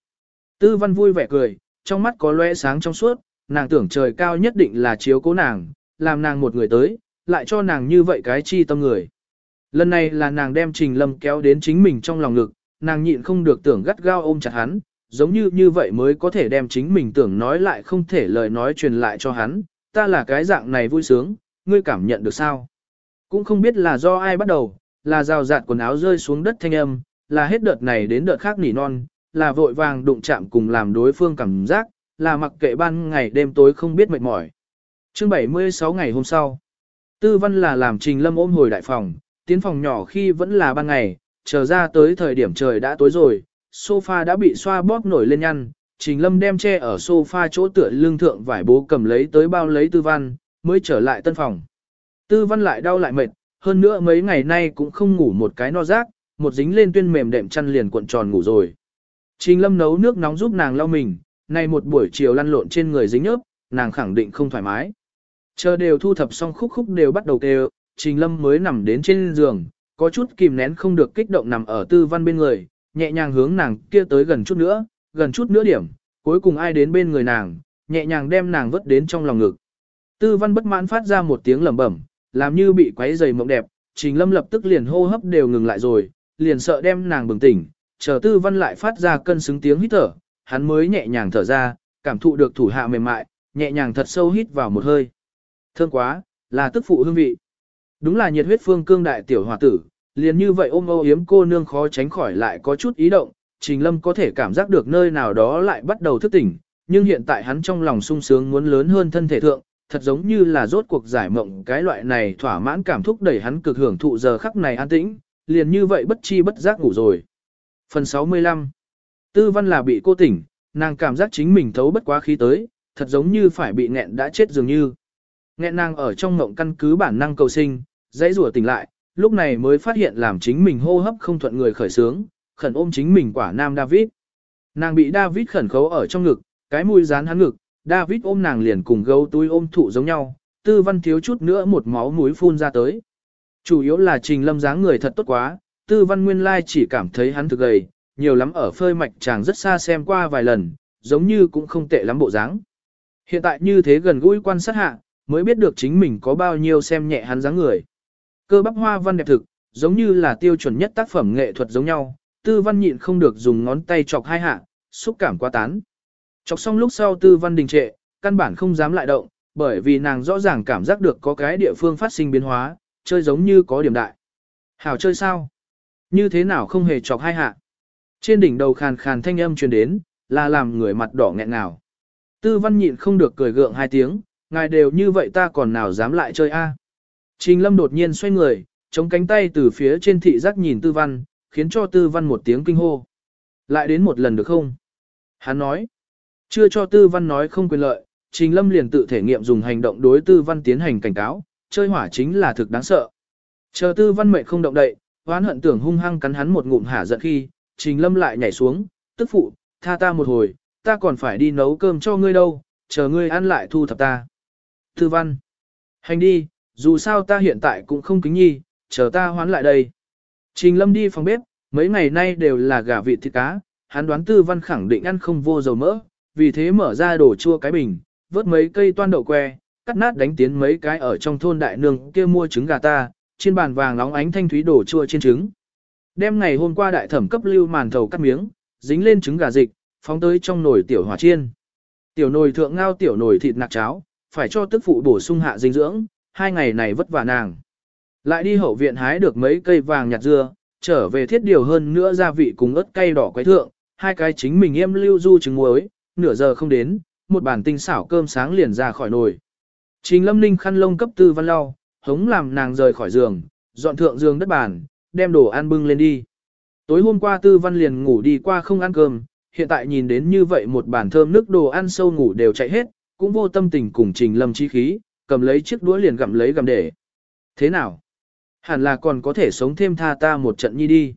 Tư văn vui vẻ cười, trong mắt có lóe sáng trong suốt, nàng tưởng trời cao nhất định là chiếu cố nàng, làm nàng một người tới, lại cho nàng như vậy cái chi tâm người. Lần này là nàng đem Trình Lâm kéo đến chính mình trong lòng ngực, nàng nhịn không được tưởng gắt gao ôm chặt hắn, giống như như vậy mới có thể đem chính mình tưởng nói lại không thể lời nói truyền lại cho hắn, ta là cái dạng này vui sướng, ngươi cảm nhận được sao? Cũng không biết là do ai bắt đầu, là rào rạt quần áo rơi xuống đất thanh âm, là hết đợt này đến đợt khác nỉ non, là vội vàng đụng chạm cùng làm đối phương cảm giác, là mặc kệ ban ngày đêm tối không biết mệt mỏi. Chương 76 ngày hôm sau, Tư Văn là làm Trình Lâm ôm hồi đại phòng, tiến phòng nhỏ khi vẫn là ban ngày, chờ ra tới thời điểm trời đã tối rồi, sofa đã bị xoa bóp nổi lên nhăn, Trình Lâm đem che ở sofa chỗ tựa lưng thượng vải bố cầm lấy tới bao lấy Tư Văn, mới trở lại tân phòng. Tư Văn lại đau lại mệt, hơn nữa mấy ngày nay cũng không ngủ một cái no rác, một dính lên tuyên mềm đệm chăn liền cuộn tròn ngủ rồi. Trình Lâm nấu nước nóng giúp nàng lau mình, nay một buổi chiều lăn lộn trên người dính nhớp, nàng khẳng định không thoải mái. Chờ đều thu thập xong khúc khúc đều bắt đầu kêu, Trình Lâm mới nằm đến trên giường, có chút kìm nén không được kích động nằm ở tư văn bên người, nhẹ nhàng hướng nàng kia tới gần chút nữa, gần chút nữa điểm, cuối cùng ai đến bên người nàng, nhẹ nhàng đem nàng vứt đến trong lòng ngực. Tư văn bất mãn phát ra một tiếng lẩm bẩm, làm như bị quấy giày mộng đẹp, Trình Lâm lập tức liền hô hấp đều ngừng lại rồi, liền sợ đem nàng bừng tỉnh, chờ Tư Văn lại phát ra cân xứng tiếng hít thở, hắn mới nhẹ nhàng thở ra, cảm thụ được thủ hạ mềm mại, nhẹ nhàng thật sâu hít vào một hơi. Thơm quá, là tức phụ hương vị. Đúng là nhiệt huyết phương cương đại tiểu hòa tử, liền như vậy ôm âu yếm cô nương khó tránh khỏi lại có chút ý động, Trình Lâm có thể cảm giác được nơi nào đó lại bắt đầu thức tỉnh, nhưng hiện tại hắn trong lòng sung sướng muốn lớn hơn thân thể thượng, thật giống như là rốt cuộc giải mộng cái loại này thỏa mãn cảm thúc đẩy hắn cực hưởng thụ giờ khắc này an tĩnh, liền như vậy bất chi bất giác ngủ rồi. Phần 65 Tư văn là bị cô tỉnh, nàng cảm giác chính mình thấu bất quá khí tới, thật giống như phải bị nghẹn đã chết dường như. Nghe nàng ở trong ngộng căn cứ bản năng cầu sinh, dãy rủa tỉnh lại, lúc này mới phát hiện làm chính mình hô hấp không thuận người khởi sướng, khẩn ôm chính mình quả nam David. Nàng bị David khẩn khấu ở trong ngực, cái mũi dán hắn ngực, David ôm nàng liền cùng gấu túi ôm thụ giống nhau, tư văn thiếu chút nữa một máu mũi phun ra tới. Chủ yếu là trình lâm dáng người thật tốt quá, tư văn nguyên lai chỉ cảm thấy hắn thực gầy, nhiều lắm ở phơi mạch chàng rất xa xem qua vài lần, giống như cũng không tệ lắm bộ dáng. Hiện tại như thế gần gũi quan sát hạ, mới biết được chính mình có bao nhiêu xem nhẹ hắn dáng người. Cơ bắp hoa văn đẹp thực, giống như là tiêu chuẩn nhất tác phẩm nghệ thuật giống nhau, tư văn nhịn không được dùng ngón tay chọc hai hạ, xúc cảm quá tán. Chọc xong lúc sau tư văn đình trệ, căn bản không dám lại động, bởi vì nàng rõ ràng cảm giác được có cái địa phương phát sinh biến hóa, chơi giống như có điểm đại. Hảo chơi sao? Như thế nào không hề chọc hai hạ? Trên đỉnh đầu khàn khàn thanh âm truyền đến, là làm người mặt đỏ nghẹn ngào. Tư văn nhịn không được cười gượng hai tiếng, ngài đều như vậy ta còn nào dám lại chơi a? Trình lâm đột nhiên xoay người, chống cánh tay từ phía trên thị giác nhìn tư văn, khiến cho tư văn một tiếng kinh hô. Lại đến một lần được không? Hắn nói, chưa cho tư văn nói không quyền lợi, trình lâm liền tự thể nghiệm dùng hành động đối tư văn tiến hành cảnh cáo, chơi hỏa chính là thực đáng sợ. Chờ tư văn mệnh không động đậy, oán hận tưởng hung hăng cắn hắn một ngụm hả giận khi, trình lâm lại nhảy xuống, tức phụ, tha ta một hồi, ta còn phải đi nấu cơm cho ngươi đâu, chờ ngươi ăn lại thu thập ta. Thư văn, hành đi, dù sao ta hiện tại cũng không kính nhi, chờ ta hoán lại đây. Trình lâm đi phòng bếp, mấy ngày nay đều là gà vịt thịt cá, hắn đoán tư văn khẳng định ăn không vô dầu mỡ, vì thế mở ra đồ chua cái bình, vớt mấy cây toan đậu que, cắt nát đánh tiến mấy cái ở trong thôn đại nương kia mua trứng gà ta, trên bàn vàng nóng ánh thanh thúy đổ chua trên trứng. Đem ngày hôm qua đại thẩm cấp lưu màn thầu cắt miếng, dính lên trứng gà dịch, phóng tới trong nồi tiểu hỏa chiên. Tiểu nồi thượng ngao tiểu nồi thịt nạc cháo, phải cho tức phụ bổ sung hạ dinh dưỡng, hai ngày này vất vả nàng. Lại đi hậu viện hái được mấy cây vàng nhạt dưa, trở về thiết điều hơn nữa gia vị cùng ớt cay đỏ quái thượng, hai cái chính mình em lưu du trứng muối, nửa giờ không đến, một bàn tinh xảo cơm sáng liền ra khỏi nồi. Trình lâm ninh khăn lông cấp tư văn lau, hống làm nàng rời khỏi giường, dọn thượng giường đất bàn, đem đồ ăn bưng lên đi. Tối hôm qua tư văn liền ngủ đi qua không ăn cơm, hiện tại nhìn đến như vậy một bàn thơm nước đồ ăn sâu ngủ đều chạy hết, cũng vô tâm tình cùng trình lâm chi khí, cầm lấy chiếc đũa liền gặm lấy gặm để. Thế nào? Hẳn là còn có thể sống thêm tha ta một trận nhi đi.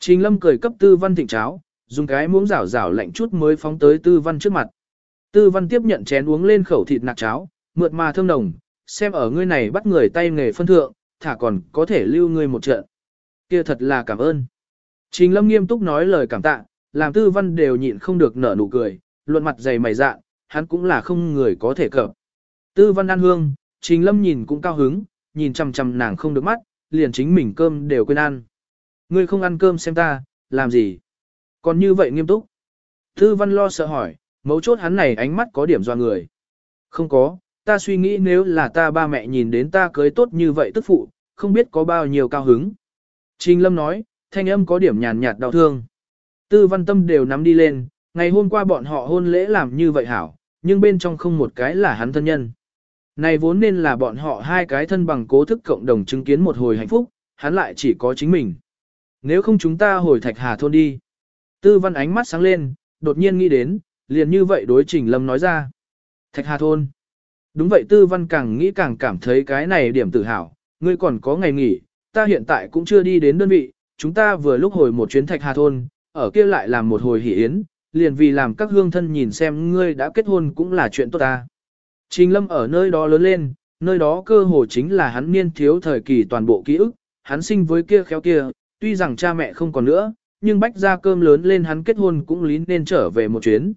Trình lâm cười cấp tư văn thịnh cháo, dùng cái muỗng rảo rảo lạnh chút mới phóng tới tư văn trước mặt. Tư văn tiếp nhận chén uống lên khẩu thịt nạc cháo, mượt mà thơm nồng, xem ở ngươi này bắt người tay nghề phân thượng, thả còn có thể lưu ngươi một trận. Kia thật là cảm ơn. Trình lâm nghiêm túc nói lời cảm tạ, làm tư văn đều nhịn không được nở nụ cười, luận mặt dày mày dạ, hắn cũng là không người có thể cập. Tư văn ăn hương, trình lâm nhìn cũng cao hứng, nhìn chằm chằm nàng không được mắt, liền chính mình cơm đều quên ăn. Ngươi không ăn cơm xem ta, làm gì? Còn như vậy nghiêm túc. Tư văn lo sợ hỏi, mấu chốt hắn này ánh mắt có điểm doa người. Không có, ta suy nghĩ nếu là ta ba mẹ nhìn đến ta cưới tốt như vậy tức phụ, không biết có bao nhiêu cao hứng. Trình lâm nói, thanh âm có điểm nhàn nhạt đau thương. Tư văn tâm đều nắm đi lên, ngày hôm qua bọn họ hôn lễ làm như vậy hảo, nhưng bên trong không một cái là hắn thân nhân. Này vốn nên là bọn họ hai cái thân bằng cố thức cộng đồng chứng kiến một hồi hạnh phúc, hắn lại chỉ có chính mình. Nếu không chúng ta hồi thạch hà thôn đi. Tư văn ánh mắt sáng lên, đột nhiên nghĩ đến, liền như vậy đối trình lâm nói ra. Thạch hà thôn. Đúng vậy tư văn càng nghĩ càng cảm thấy cái này điểm tự hào, ngươi còn có ngày nghỉ, ta hiện tại cũng chưa đi đến đơn vị, chúng ta vừa lúc hồi một chuyến thạch hà thôn, ở kia lại làm một hồi hỷ yến, liền vì làm các hương thân nhìn xem ngươi đã kết hôn cũng là chuyện tốt ta. Trình lâm ở nơi đó lớn lên, nơi đó cơ hồ chính là hắn niên thiếu thời kỳ toàn bộ ký ức, hắn sinh với kia khéo kia, tuy rằng cha mẹ không còn nữa, nhưng bách ra cơm lớn lên hắn kết hôn cũng lý nên trở về một chuyến.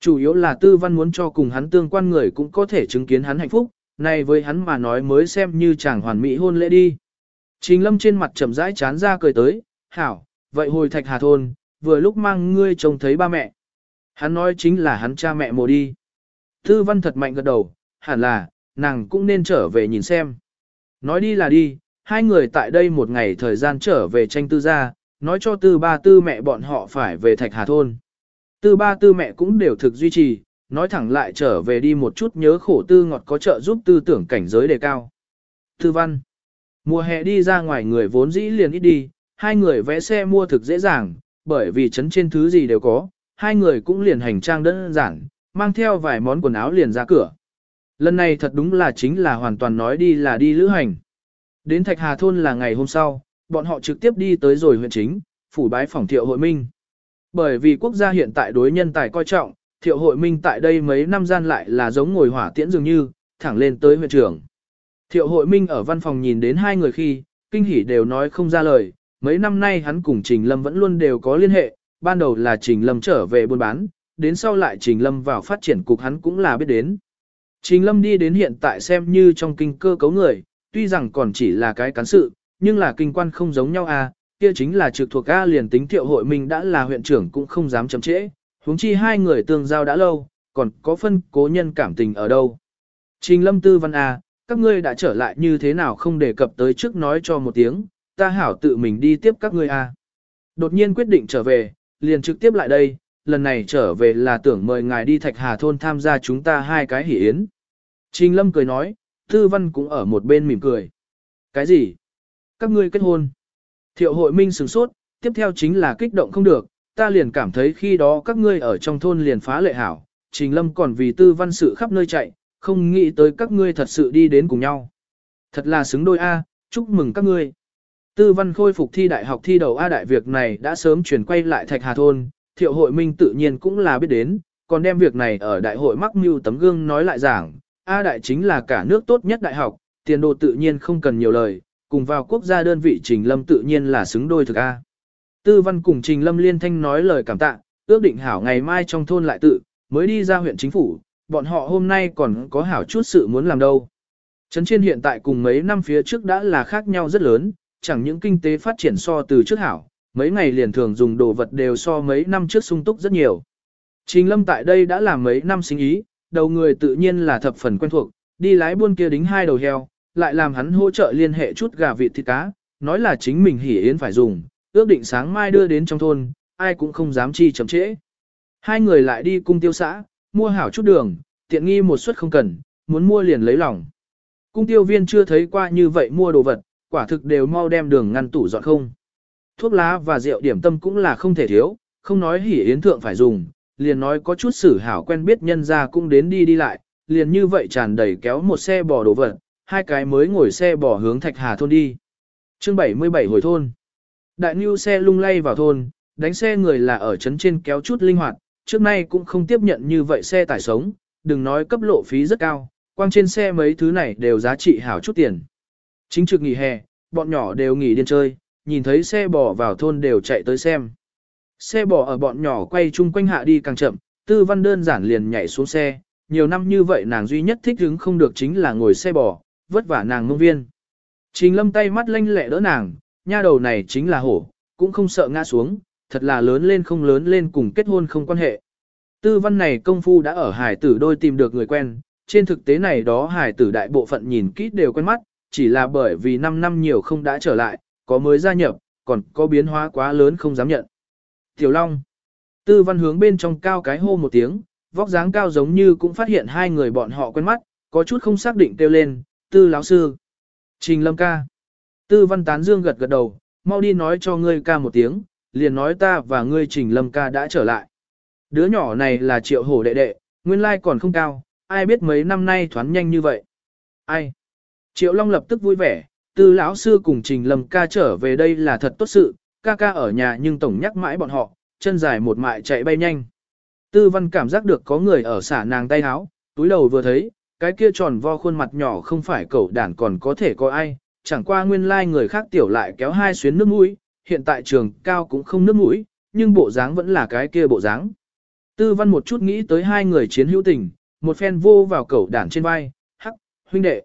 Chủ yếu là tư văn muốn cho cùng hắn tương quan người cũng có thể chứng kiến hắn hạnh phúc, này với hắn mà nói mới xem như chàng hoàn mỹ hôn lễ đi. Trình lâm trên mặt chậm rãi chán ra cười tới, hảo, vậy hồi thạch hà thôn, vừa lúc mang ngươi trông thấy ba mẹ. Hắn nói chính là hắn cha mẹ mồ đi. Tư văn thật mạnh gật đầu, hẳn là, nàng cũng nên trở về nhìn xem. Nói đi là đi, hai người tại đây một ngày thời gian trở về tranh tư gia, nói cho tư ba tư mẹ bọn họ phải về thạch hà thôn. Tư ba tư mẹ cũng đều thực duy trì, nói thẳng lại trở về đi một chút nhớ khổ tư ngọt có trợ giúp tư tưởng cảnh giới đề cao. Tư văn. Mùa hè đi ra ngoài người vốn dĩ liền ít đi, hai người vẽ xe mua thực dễ dàng, bởi vì chấn trên thứ gì đều có, hai người cũng liền hành trang đơn giản, mang theo vài món quần áo liền ra cửa. Lần này thật đúng là chính là hoàn toàn nói đi là đi lữ hành. Đến Thạch Hà Thôn là ngày hôm sau, bọn họ trực tiếp đi tới rồi huyện chính, phủ bái phòng thiệu hội minh. Bởi vì quốc gia hiện tại đối nhân tài coi trọng, thiệu hội minh tại đây mấy năm gian lại là giống ngồi hỏa tiễn dường như, thẳng lên tới huyện trưởng. Thiệu hội minh ở văn phòng nhìn đến hai người khi, kinh hỉ đều nói không ra lời, mấy năm nay hắn cùng Trình Lâm vẫn luôn đều có liên hệ, ban đầu là Trình Lâm trở về buôn bán, đến sau lại Trình Lâm vào phát triển cục hắn cũng là biết đến. Trình Lâm đi đến hiện tại xem như trong kinh cơ cấu người, tuy rằng còn chỉ là cái cán sự, nhưng là kinh quan không giống nhau à, kia chính là trực thuộc A liền tính thiệu hội mình đã là huyện trưởng cũng không dám chậm trễ, huống chi hai người tương giao đã lâu, còn có phân cố nhân cảm tình ở đâu. Trình Lâm Tư Văn A, các ngươi đã trở lại như thế nào không đề cập tới trước nói cho một tiếng, ta hảo tự mình đi tiếp các ngươi A. Đột nhiên quyết định trở về, liền trực tiếp lại đây, lần này trở về là tưởng mời ngài đi Thạch Hà Thôn tham gia chúng ta hai cái hỷ yến. Trình Lâm cười nói, Tư Văn cũng ở một bên mỉm cười. Cái gì? Các ngươi kết hôn. Thiệu hội minh sửng sốt, tiếp theo chính là kích động không được, ta liền cảm thấy khi đó các ngươi ở trong thôn liền phá lệ hảo, Trình Lâm còn vì Tư Văn sự khắp nơi chạy, không nghĩ tới các ngươi thật sự đi đến cùng nhau. Thật là xứng đôi A, chúc mừng các ngươi. Tư Văn khôi phục thi đại học thi đầu A đại việc này đã sớm chuyển quay lại Thạch Hà Thôn, thiệu hội minh tự nhiên cũng là biết đến, còn đem việc này ở đại hội mắc mưu tấm gương nói lại giảng, A đại chính là cả nước tốt nhất đại học, tiền đồ tự nhiên không cần nhiều lời, cùng vào quốc gia đơn vị Trình Lâm tự nhiên là xứng đôi thực A. Tư văn cùng Trình Lâm liên thanh nói lời cảm tạ, ước định hảo ngày mai trong thôn lại tự, mới đi ra huyện chính phủ, bọn họ hôm nay còn có hảo chút sự muốn làm đâu. Trấn trên hiện tại cùng mấy năm phía trước đã là khác nhau rất lớn, chẳng những kinh tế phát triển so từ trước hảo, mấy ngày liền thường dùng đồ vật đều so mấy năm trước sung túc rất nhiều. Trình lâm tại đây đã làm mấy năm sinh ý, đầu người tự nhiên là thập phần quen thuộc, đi lái buôn kia đính hai đầu heo, lại làm hắn hỗ trợ liên hệ chút gà vịt thịt cá, nói là chính mình hỉ yến phải dùng, ước định sáng mai đưa đến trong thôn, ai cũng không dám chi chậm trễ. Hai người lại đi cung tiêu xã, mua hảo chút đường, tiện nghi một suất không cần, muốn mua liền lấy lòng. Cung tiêu viên chưa thấy qua như vậy mua đồ vật, quả thực đều mau đem đường ngăn tủ dọn không thuốc lá và rượu điểm tâm cũng là không thể thiếu, không nói hỉ yến thượng phải dùng, liền nói có chút sử hảo quen biết nhân ra cũng đến đi đi lại, liền như vậy tràn đầy kéo một xe bò đồ vật, hai cái mới ngồi xe bò hướng Thạch Hà thôn đi. Chương 77 hồi thôn. Đại Nưu xe lung lay vào thôn, đánh xe người là ở trấn trên kéo chút linh hoạt, trước nay cũng không tiếp nhận như vậy xe tải sống, đừng nói cấp lộ phí rất cao, quang trên xe mấy thứ này đều giá trị hảo chút tiền. Chính trực nghỉ hè, bọn nhỏ đều nghỉ điên chơi, nhìn thấy xe bò vào thôn đều chạy tới xem. Xe bò ở bọn nhỏ quay chung quanh hạ đi càng chậm, tư văn đơn giản liền nhảy xuống xe, nhiều năm như vậy nàng duy nhất thích hứng không được chính là ngồi xe bò, vất vả nàng ngông viên. Trình lâm tay mắt lanh lẹ đỡ nàng, nha đầu này chính là hổ, cũng không sợ ngã xuống, thật là lớn lên không lớn lên cùng kết hôn không quan hệ. Tư văn này công phu đã ở hải tử đôi tìm được người quen, trên thực tế này đó hải tử đại bộ phận nhìn kỹ đều quen mắt, chỉ là bởi vì 5 năm nhiều không đã trở lại, có mới gia nhập, còn có biến hóa quá lớn không dám nhận. Tiểu Long. Tư văn hướng bên trong cao cái hô một tiếng, vóc dáng cao giống như cũng phát hiện hai người bọn họ quen mắt, có chút không xác định kêu lên, tư lão sư. Trình lâm ca. Tư văn tán dương gật gật đầu, mau đi nói cho ngươi ca một tiếng, liền nói ta và ngươi trình lâm ca đã trở lại. Đứa nhỏ này là triệu hổ đệ đệ, nguyên lai còn không cao, ai biết mấy năm nay thoán nhanh như vậy. Ai? Triệu Long lập tức vui vẻ, tư lão sư cùng trình lâm ca trở về đây là thật tốt sự, ca ca ở nhà nhưng tổng nhắc mãi bọn họ, chân dài một mại chạy bay nhanh. Tư văn cảm giác được có người ở xả nàng tay háo, túi đầu vừa thấy, cái kia tròn vo khuôn mặt nhỏ không phải cậu đản còn có thể có ai, chẳng qua nguyên lai like người khác tiểu lại kéo hai xuyến nước mũi, hiện tại trường cao cũng không nước mũi, nhưng bộ dáng vẫn là cái kia bộ dáng. Tư văn một chút nghĩ tới hai người chiến hữu tình, một phen vô vào cậu đản trên vai, hắc, huynh đệ.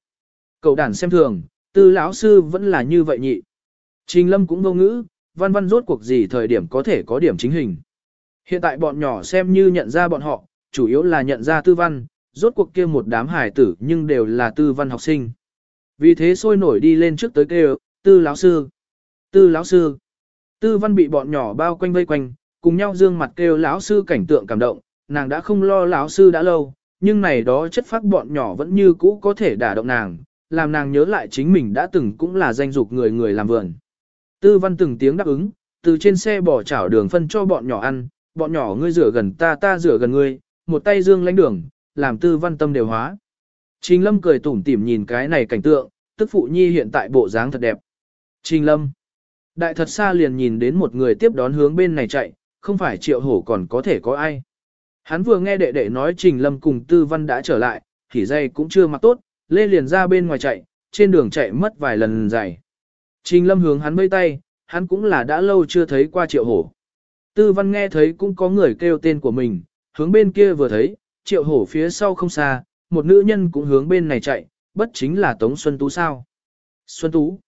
Cậu đàn xem thường, Tư lão sư vẫn là như vậy nhị. Trình lâm cũng vô ngữ, văn văn rốt cuộc gì thời điểm có thể có điểm chính hình. Hiện tại bọn nhỏ xem như nhận ra bọn họ, chủ yếu là nhận ra tư văn, rốt cuộc kia một đám hài tử nhưng đều là tư văn học sinh. Vì thế sôi nổi đi lên trước tới kêu, tư lão sư, tư lão sư. Tư văn bị bọn nhỏ bao quanh vây quanh, cùng nhau dương mặt kêu lão sư cảnh tượng cảm động, nàng đã không lo lão sư đã lâu, nhưng này đó chất phác bọn nhỏ vẫn như cũ có thể đả động nàng, làm nàng nhớ lại chính mình đã từng cũng là danh dục người người làm vườn. Tư văn từng tiếng đáp ứng, từ trên xe bỏ chảo đường phân cho bọn nhỏ ăn, bọn nhỏ ngươi rửa gần ta ta rửa gần ngươi, một tay dương lãnh đường, làm tư văn tâm đều hóa. Trình lâm cười tủm tỉm nhìn cái này cảnh tượng, tức phụ nhi hiện tại bộ dáng thật đẹp. Trình lâm. Đại thật xa liền nhìn đến một người tiếp đón hướng bên này chạy, không phải triệu hổ còn có thể có ai. Hắn vừa nghe đệ đệ nói Trình Lâm cùng Tư Văn đã trở lại, thì dây cũng chưa mặc tốt, lê liền ra bên ngoài chạy, trên đường chạy mất vài lần dài. Trình Lâm hướng hắn vây tay, hắn cũng là đã lâu chưa thấy qua triệu hổ. Tư Văn nghe thấy cũng có người kêu tên của mình, hướng bên kia vừa thấy, triệu hổ phía sau không xa, một nữ nhân cũng hướng bên này chạy, bất chính là Tống Xuân Tú sao. Xuân Tú.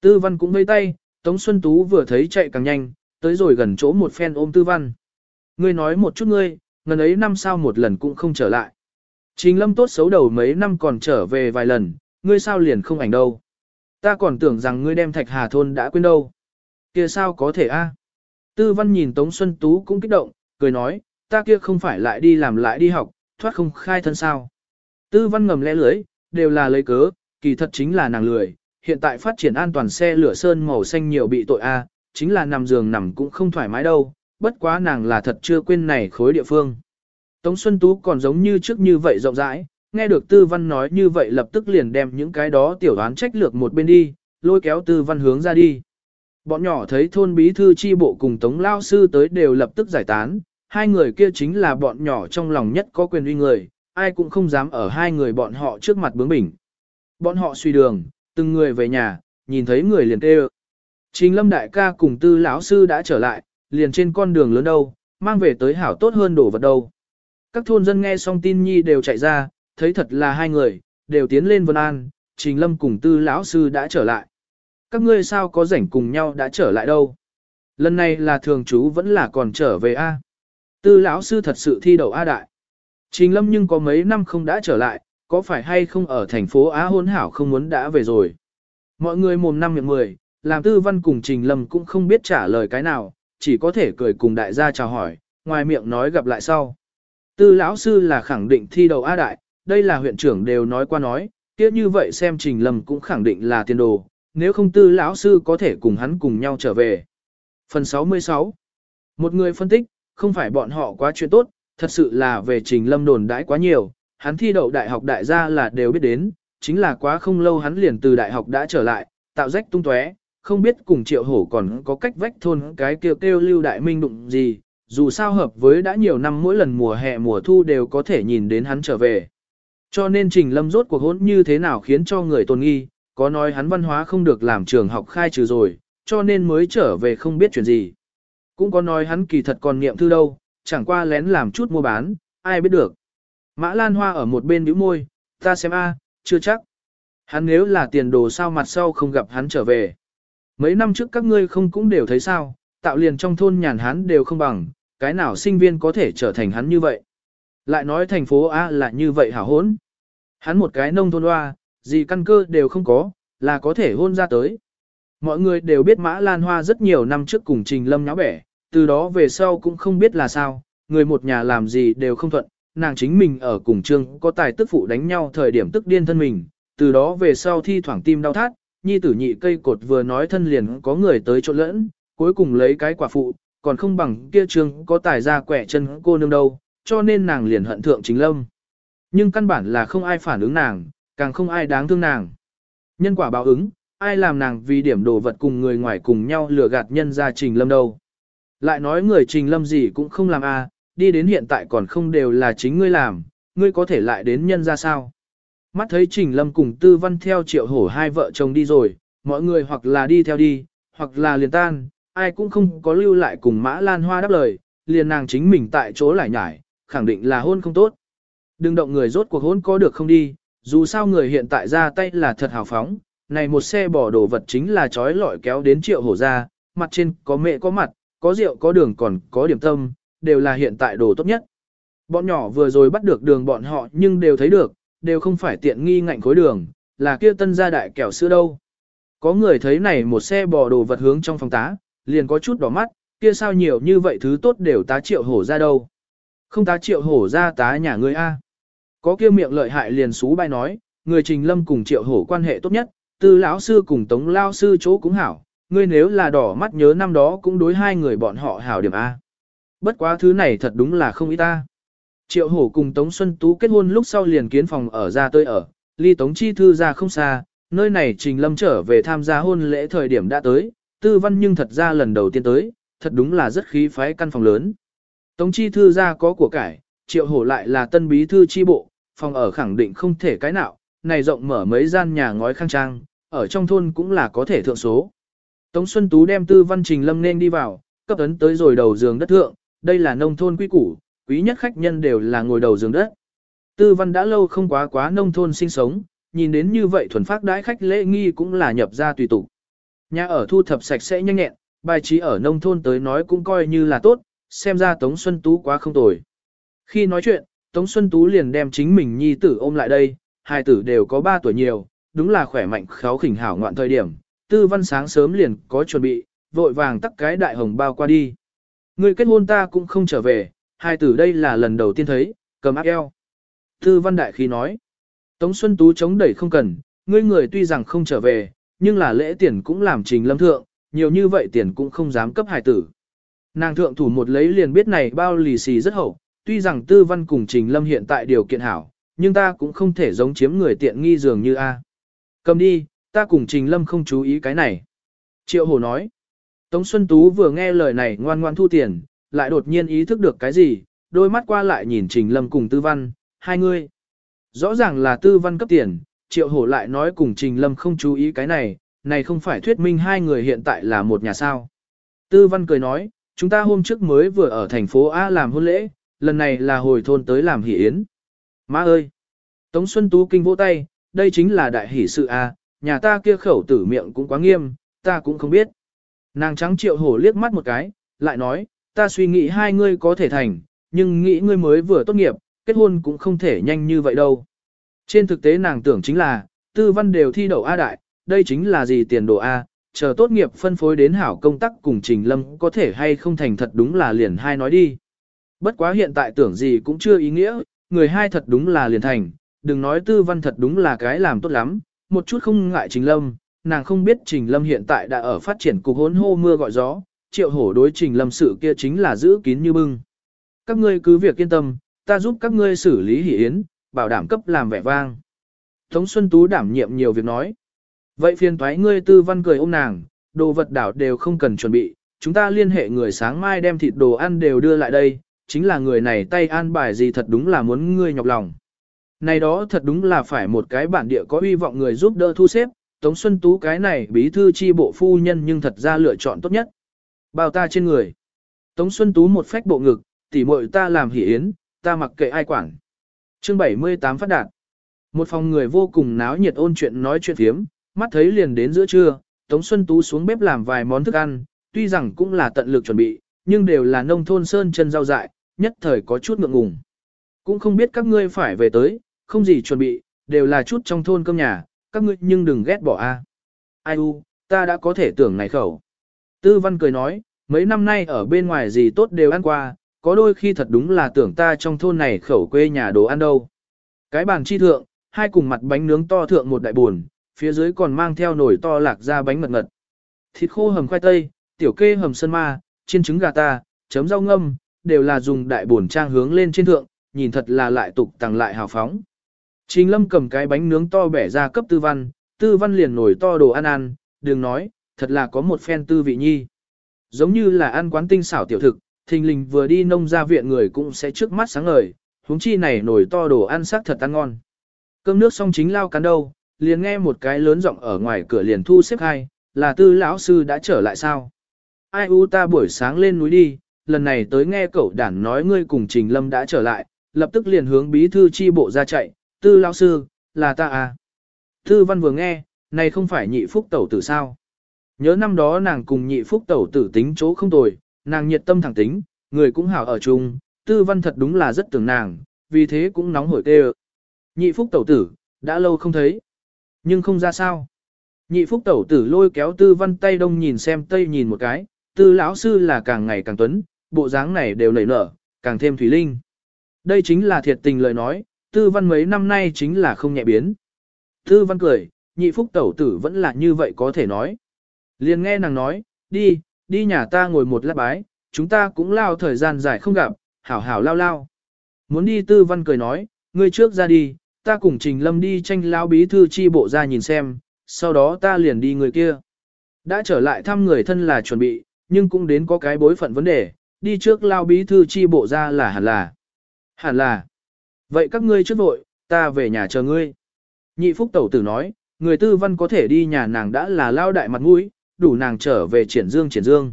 Tư Văn cũng vây tay, Tống Xuân Tú vừa thấy chạy càng nhanh, tới rồi gần chỗ một phen ôm Tư Văn. Ngươi nói một chút ngươi, ngần ấy năm sao một lần cũng không trở lại. Trình lâm tốt xấu đầu mấy năm còn trở về vài lần, ngươi sao liền không ảnh đâu. Ta còn tưởng rằng ngươi đem thạch hà thôn đã quên đâu. kia sao có thể a? Tư văn nhìn Tống Xuân Tú cũng kích động, cười nói, ta kia không phải lại đi làm lại đi học, thoát không khai thân sao. Tư văn ngầm lẽ lưới, đều là lấy cớ, kỳ thật chính là nàng lười. Hiện tại phát triển an toàn xe lửa sơn màu xanh nhiều bị tội a, chính là nằm giường nằm cũng không thoải mái đâu, bất quá nàng là thật chưa quên này khối địa phương. Tống Xuân Tú còn giống như trước như vậy rộng rãi, nghe được Tư Văn nói như vậy lập tức liền đem những cái đó tiểu đoán trách lược một bên đi, lôi kéo Tư Văn hướng ra đi. Bọn nhỏ thấy thôn bí thư chi bộ cùng Tống Lao Sư tới đều lập tức giải tán, hai người kia chính là bọn nhỏ trong lòng nhất có quyền uy người, ai cũng không dám ở hai người bọn họ trước mặt bướng bỉnh. Bọn họ suy đường, từng người về nhà, nhìn thấy người liền tê. Trình lâm đại ca cùng tư lão sư đã trở lại, liền trên con đường lớn đâu, mang về tới hảo tốt hơn đổ vật đâu. Các thôn dân nghe xong tin nhi đều chạy ra, thấy thật là hai người, đều tiến lên Vân An, Trình Lâm cùng Tư lão sư đã trở lại. Các ngươi sao có rảnh cùng nhau đã trở lại đâu? Lần này là thường chú vẫn là còn trở về a. Tư lão sư thật sự thi đậu a đại. Trình Lâm nhưng có mấy năm không đã trở lại, có phải hay không ở thành phố Á hôn hảo không muốn đã về rồi. Mọi người mồm năm miệng mười, làm Tư Văn cùng Trình Lâm cũng không biết trả lời cái nào, chỉ có thể cười cùng đại gia chào hỏi, ngoài miệng nói gặp lại sau. Tư lão sư là khẳng định thi đầu A đại, đây là huyện trưởng đều nói qua nói, kia như vậy xem Trình Lâm cũng khẳng định là tiền đồ, nếu không tư lão sư có thể cùng hắn cùng nhau trở về. Phần 66 Một người phân tích, không phải bọn họ quá chuyện tốt, thật sự là về Trình Lâm đồn đãi quá nhiều, hắn thi đậu đại học đại gia là đều biết đến, chính là quá không lâu hắn liền từ đại học đã trở lại, tạo rách tung tóe, không biết cùng triệu hổ còn có cách vách thôn cái kêu kêu lưu đại minh đụng gì, dù sao hợp với đã nhiều năm mỗi lần mùa hè mùa thu đều có thể nhìn đến hắn trở về. Cho nên Trình Lâm rốt cuộc hỗn như thế nào khiến cho người tôn nghi, có nói hắn văn hóa không được làm trường học khai trừ rồi, cho nên mới trở về không biết chuyện gì. Cũng có nói hắn kỳ thật còn niệm thư đâu, chẳng qua lén làm chút mua bán, ai biết được. Mã Lan Hoa ở một bên bĩu môi, ta xem a, chưa chắc. Hắn nếu là tiền đồ sao mặt sau không gặp hắn trở về. Mấy năm trước các ngươi không cũng đều thấy sao, tạo liền trong thôn nhàn hắn đều không bằng, cái nào sinh viên có thể trở thành hắn như vậy. Lại nói thành phố A là như vậy hảo hốn. Hắn một cái nông thôn hoa, gì căn cơ đều không có, là có thể hôn ra tới. Mọi người đều biết Mã Lan Hoa rất nhiều năm trước cùng Trình Lâm nháo bẻ, từ đó về sau cũng không biết là sao, người một nhà làm gì đều không thuận, nàng chính mình ở cùng trương có tài tức phụ đánh nhau thời điểm tức điên thân mình, từ đó về sau thi thoảng tim đau thắt, nhi tử nhị cây cột vừa nói thân liền có người tới trộn lẫn, cuối cùng lấy cái quả phụ, còn không bằng kia trương có tài ra quẻ chân cô nương đâu, cho nên nàng liền hận thượng chính lâm. Nhưng căn bản là không ai phản ứng nàng, càng không ai đáng thương nàng. Nhân quả báo ứng, ai làm nàng vì điểm đồ vật cùng người ngoài cùng nhau lừa gạt nhân ra trình lâm đâu. Lại nói người trình lâm gì cũng không làm a, đi đến hiện tại còn không đều là chính ngươi làm, ngươi có thể lại đến nhân ra sao. Mắt thấy trình lâm cùng tư văn theo triệu hổ hai vợ chồng đi rồi, mọi người hoặc là đi theo đi, hoặc là liền tan, ai cũng không có lưu lại cùng Mã Lan Hoa đáp lời, liền nàng chính mình tại chỗ lại nhải, khẳng định là hôn không tốt. Đừng động người rốt cuộc hôn có được không đi, dù sao người hiện tại ra tay là thật hào phóng, này một xe bỏ đồ vật chính là trói lọi kéo đến triệu hổ ra, mặt trên có mẹ có mặt, có rượu có đường còn có điểm tâm, đều là hiện tại đồ tốt nhất. Bọn nhỏ vừa rồi bắt được đường bọn họ nhưng đều thấy được, đều không phải tiện nghi ngạnh khối đường, là kia tân gia đại kẻo sữa đâu. Có người thấy này một xe bò đồ vật hướng trong phòng tá, liền có chút đỏ mắt, kia sao nhiều như vậy thứ tốt đều tá triệu hổ ra đâu. Không tá triệu hổ ra tá nhà ngươi A. Có kia miệng lợi hại liền xú bay nói, người trình lâm cùng triệu hổ quan hệ tốt nhất, tư lão sư cùng tống lao sư chỗ cũng hảo, ngươi nếu là đỏ mắt nhớ năm đó cũng đối hai người bọn họ hảo điểm A. Bất quá thứ này thật đúng là không ý ta. Triệu hổ cùng Tống Xuân Tú kết hôn lúc sau liền kiến phòng ở ra tôi ở, ly Tống Chi Thư ra không xa, nơi này Trình Lâm trở về tham gia hôn lễ thời điểm đã tới, tư văn nhưng thật ra lần đầu tiên tới, thật đúng là rất khí phái căn phòng lớn. Tống Chi Thư ra có của cải, triệu hổ lại là tân bí thư chi bộ, phòng ở khẳng định không thể cái nào, này rộng mở mấy gian nhà ngói khang trang, ở trong thôn cũng là có thể thượng số. Tống Xuân Tú đem tư văn Trình Lâm nên đi vào, cấp ấn tới rồi đầu giường đất thượng, đây là nông thôn quý củ, quý nhất khách nhân đều là ngồi đầu giường đất. Tư văn đã lâu không quá quá nông thôn sinh sống, nhìn đến như vậy thuần phát đãi khách lễ nghi cũng là nhập ra tùy tục. Nhà ở thu thập sạch sẽ nhanh nhẹn, bài trí ở nông thôn tới nói cũng coi như là tốt, xem ra Tống Xuân Tú quá không tồi. Khi nói chuyện, Tống Xuân Tú liền đem chính mình nhi tử ôm lại đây, hai tử đều có 3 tuổi nhiều, đúng là khỏe mạnh kháo khỉnh hảo ngoạn thời điểm. Tư văn sáng sớm liền có chuẩn bị, vội vàng tắt cái đại hồng bao qua đi. Người kết hôn ta cũng không trở về, hai tử đây là lần đầu tiên thấy, cầm áp eo. Tư văn đại khí nói. Tống Xuân Tú chống đẩy không cần, ngươi người tuy rằng không trở về, nhưng là lễ tiền cũng làm trình lâm thượng, nhiều như vậy tiền cũng không dám cấp hài tử. Nàng thượng thủ một lấy liền biết này bao lì xì rất hậu, tuy rằng tư văn cùng trình lâm hiện tại điều kiện hảo, nhưng ta cũng không thể giống chiếm người tiện nghi dường như A. Cầm đi, ta cùng trình lâm không chú ý cái này. Triệu hồ nói. Tống Xuân Tú vừa nghe lời này ngoan ngoan thu tiền, lại đột nhiên ý thức được cái gì, đôi mắt qua lại nhìn Trình Lâm cùng Tư Văn, hai người. Rõ ràng là Tư Văn cấp tiền, Triệu Hổ lại nói cùng Trình Lâm không chú ý cái này, này không phải thuyết minh hai người hiện tại là một nhà sao. Tư Văn cười nói, chúng ta hôm trước mới vừa ở thành phố A làm hôn lễ, lần này là hồi thôn tới làm hỷ yến. Má ơi! Tống Xuân Tú kinh vỗ tay, đây chính là đại hỷ sự A, nhà ta kia khẩu tử miệng cũng quá nghiêm, ta cũng không biết. Nàng trắng triệu hổ liếc mắt một cái, lại nói, ta suy nghĩ hai ngươi có thể thành, nhưng nghĩ ngươi mới vừa tốt nghiệp, kết hôn cũng không thể nhanh như vậy đâu. Trên thực tế nàng tưởng chính là, tư văn đều thi đậu A đại, đây chính là gì tiền đồ A, chờ tốt nghiệp phân phối đến hảo công tác cùng Trình Lâm có thể hay không thành thật đúng là liền hai nói đi. Bất quá hiện tại tưởng gì cũng chưa ý nghĩa, người hai thật đúng là liền thành, đừng nói tư văn thật đúng là cái làm tốt lắm, một chút không ngại Trình Lâm, nàng không biết Trình Lâm hiện tại đã ở phát triển cục hốn hô mưa gọi gió, triệu hổ đối Trình Lâm sự kia chính là giữ kín như bưng. Các ngươi cứ việc yên tâm, ta giúp các ngươi xử lý hỷ yến, bảo đảm cấp làm vẻ vang. Tống Xuân Tú đảm nhiệm nhiều việc nói. Vậy phiền thoái ngươi tư văn cười ôm nàng, đồ vật đảo đều không cần chuẩn bị, chúng ta liên hệ người sáng mai đem thịt đồ ăn đều đưa lại đây, chính là người này tay an bài gì thật đúng là muốn ngươi nhọc lòng. Này đó thật đúng là phải một cái bản địa có hy vọng người giúp đỡ thu xếp, Tống Xuân Tú cái này bí thư chi bộ phu nhân nhưng thật ra lựa chọn tốt nhất. Bao ta trên người. Tống Xuân Tú một phách bộ ngực, tỉ muội ta làm hỉ yến, ta mặc kệ ai quản. Chương 78 phát đạt. Một phòng người vô cùng náo nhiệt ôn chuyện nói chuyện thiếm, mắt thấy liền đến giữa trưa, Tống Xuân Tú xuống bếp làm vài món thức ăn, tuy rằng cũng là tận lực chuẩn bị, nhưng đều là nông thôn sơn chân rau dại, nhất thời có chút ngượng ngùng. Cũng không biết các ngươi phải về tới, không gì chuẩn bị, đều là chút trong thôn cơm nhà, các ngươi nhưng đừng ghét bỏ a. Ai u, ta đã có thể tưởng này khẩu. Tư văn cười nói, mấy năm nay ở bên ngoài gì tốt đều ăn qua, có đôi khi thật đúng là tưởng ta trong thôn này khẩu quê nhà đồ ăn đâu. Cái bàn chi thượng, hai cùng mặt bánh nướng to thượng một đại buồn, phía dưới còn mang theo nồi to lạc ra bánh mật ngật. Thịt khô hầm khoai tây, tiểu kê hầm sơn ma, chiên trứng gà ta, chấm rau ngâm, đều là dùng đại buồn trang hướng lên trên thượng, nhìn thật là lại tục tăng lại hào phóng. Trình lâm cầm cái bánh nướng to bẻ ra cấp tư văn, tư văn liền nổi to đồ ăn ăn, đừng nói, thật là có một phen tư vị nhi. Giống như là ăn quán tinh xảo tiểu thực, thình lình vừa đi nông ra viện người cũng sẽ trước mắt sáng ngời, huống chi này nổi to đồ ăn sắc thật ăn ngon. Cơm nước xong chính lao cắn đâu, liền nghe một cái lớn giọng ở ngoài cửa liền thu xếp hai, là tư lão sư đã trở lại sao? Ai u ta buổi sáng lên núi đi, lần này tới nghe cậu đản nói ngươi cùng Trình Lâm đã trở lại, lập tức liền hướng bí thư chi bộ ra chạy, tư lão sư, là ta à? Tư văn vừa nghe, này không phải nhị phúc tẩu tử sao. Nhớ năm đó nàng cùng nhị phúc tẩu tử tính chỗ không tồi, nàng nhiệt tâm thẳng tính, người cũng hảo ở chung, tư văn thật đúng là rất tưởng nàng, vì thế cũng nóng hổi tê Nhị phúc tẩu tử, đã lâu không thấy, nhưng không ra sao. Nhị phúc tẩu tử lôi kéo tư văn tay đông nhìn xem tây nhìn một cái, tư lão sư là càng ngày càng tuấn, bộ dáng này đều nảy nở, càng thêm thủy linh. Đây chính là thiệt tình lời nói, tư văn mấy năm nay chính là không nhẹ biến. Tư văn cười, nhị phúc tẩu tử vẫn là như vậy có thể nói. Liền nghe nàng nói, đi, đi nhà ta ngồi một lát bái, chúng ta cũng lao thời gian dài không gặp, hảo hảo lao lao. Muốn đi tư văn cười nói, ngươi trước ra đi, ta cùng Trình Lâm đi tranh lao bí thư chi bộ ra nhìn xem, sau đó ta liền đi người kia. Đã trở lại thăm người thân là chuẩn bị, nhưng cũng đến có cái bối phận vấn đề, đi trước lao bí thư chi bộ ra là hẳn là. Hẳn là. Vậy các ngươi trước vội, ta về nhà chờ ngươi. Nhị phúc tẩu tử nói, người tư văn có thể đi nhà nàng đã là lao đại mặt mũi, đủ nàng trở về triển dương triển dương.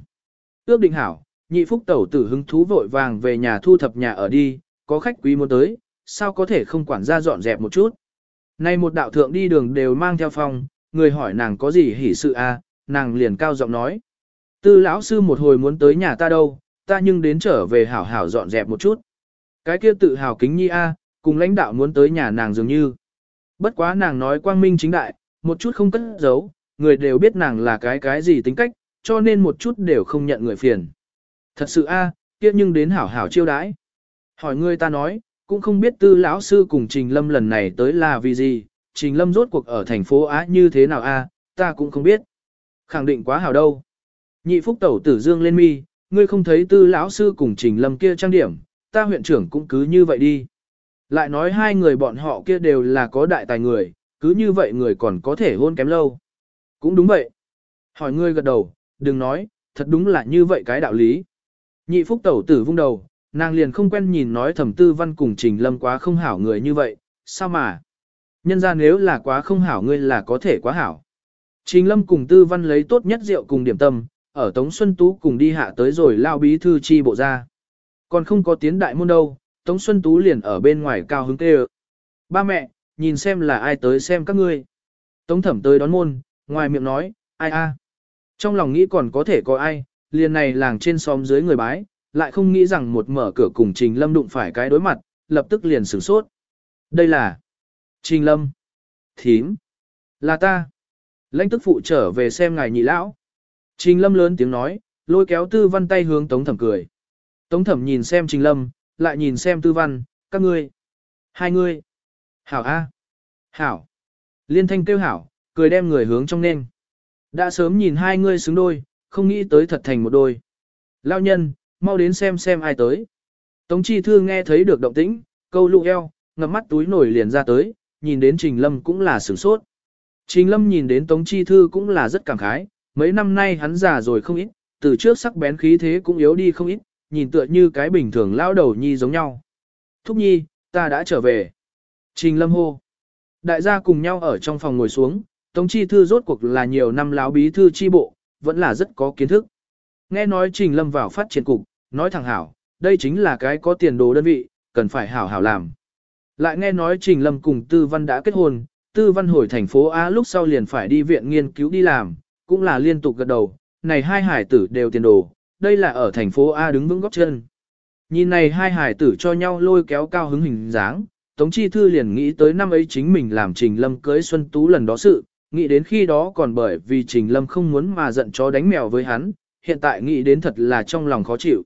Ước định hảo, nhị phúc tẩu tử hứng thú vội vàng về nhà thu thập nhà ở đi, có khách quý muốn tới, sao có thể không quản gia dọn dẹp một chút. Nay một đạo thượng đi đường đều mang theo phong, người hỏi nàng có gì hỉ sự a, à, nàng liền cao giọng nói. Tư lão sư một hồi muốn tới nhà ta đâu, ta nhưng đến trở về hảo hảo dọn dẹp một chút. Cái kia tự hào kính nhi a, cùng lãnh đạo muốn tới nhà nàng dường như. Bất quá nàng nói quang minh chính đại, một chút không cất giấu, người đều biết nàng là cái cái gì tính cách, cho nên một chút đều không nhận người phiền. Thật sự a, kia nhưng đến hảo hảo chiêu đãi. Hỏi người ta nói, cũng không biết tư lão sư cùng Trình Lâm lần này tới là vì gì, Trình Lâm rốt cuộc ở thành phố Á như thế nào a, ta cũng không biết. Khẳng định quá hảo đâu. Nhị phúc tẩu tử dương lên mi, ngươi không thấy tư lão sư cùng Trình Lâm kia trang điểm, ta huyện trưởng cũng cứ như vậy đi. Lại nói hai người bọn họ kia đều là có đại tài người, cứ như vậy người còn có thể hôn kém lâu. Cũng đúng vậy. Hỏi ngươi gật đầu, đừng nói, thật đúng là như vậy cái đạo lý. Nhị phúc tẩu tử vung đầu, nàng liền không quen nhìn nói thẩm tư văn cùng trình lâm quá không hảo người như vậy, sao mà. Nhân ra nếu là quá không hảo ngươi là có thể quá hảo. Trình lâm cùng tư văn lấy tốt nhất rượu cùng điểm tâm, ở Tống Xuân Tú cùng đi hạ tới rồi lao bí thư chi bộ ra. Còn không có tiến đại môn đâu, Tống Xuân Tú liền ở bên ngoài cao hứng tê Ba mẹ, nhìn xem là ai tới xem các ngươi. Tống thẩm tới đón môn, ngoài miệng nói, ai a. Trong lòng nghĩ còn có thể có ai, liền này làng trên xóm dưới người bái, lại không nghĩ rằng một mở cửa cùng Trình Lâm đụng phải cái đối mặt, lập tức liền sửng sốt. Đây là Trình Lâm. Thím. Là ta. Lãnh tức phụ trở về xem ngài nhị lão. Trình Lâm lớn tiếng nói, lôi kéo tư văn tay hướng Tống thẩm cười. Tống thẩm nhìn xem Trình Lâm, lại nhìn xem tư văn, các ngươi. Hai ngươi. Hảo A. Hảo. Liên thanh kêu hảo, cười đem người hướng trong nên. Đã sớm nhìn hai ngươi xứng đôi, không nghĩ tới thật thành một đôi. Lao nhân, mau đến xem xem ai tới. Tống chi thư nghe thấy được động tĩnh, câu lụ eo, ngập mắt túi nổi liền ra tới, nhìn đến Trình Lâm cũng là sửng sốt. Trình Lâm nhìn đến Tống chi thư cũng là rất cảm khái, mấy năm nay hắn già rồi không ít, từ trước sắc bén khí thế cũng yếu đi không ít, nhìn tựa như cái bình thường lao đầu nhi giống nhau. Thúc nhi, ta đã trở về. Trình lâm hô. Đại gia cùng nhau ở trong phòng ngồi xuống, Tống Chi Thư rốt cuộc là nhiều năm láo bí thư chi bộ, vẫn là rất có kiến thức. Nghe nói Trình Lâm vào phát triển cục, nói thẳng hảo, đây chính là cái có tiền đồ đơn vị, cần phải hảo hảo làm. Lại nghe nói Trình Lâm cùng Tư Văn đã kết hôn, Tư Văn hồi thành phố A lúc sau liền phải đi viện nghiên cứu đi làm, cũng là liên tục gật đầu, này hai hải tử đều tiền đồ, đây là ở thành phố A đứng vững góc chân. Nhìn này hai hải tử cho nhau lôi kéo cao hứng hình dáng, Tống Chi Thư liền nghĩ tới năm ấy chính mình làm Trình Lâm cưới Xuân Tú lần đó sự, nghĩ đến khi đó còn bởi vì Trình Lâm không muốn mà giận chó đánh mèo với hắn, hiện tại nghĩ đến thật là trong lòng khó chịu.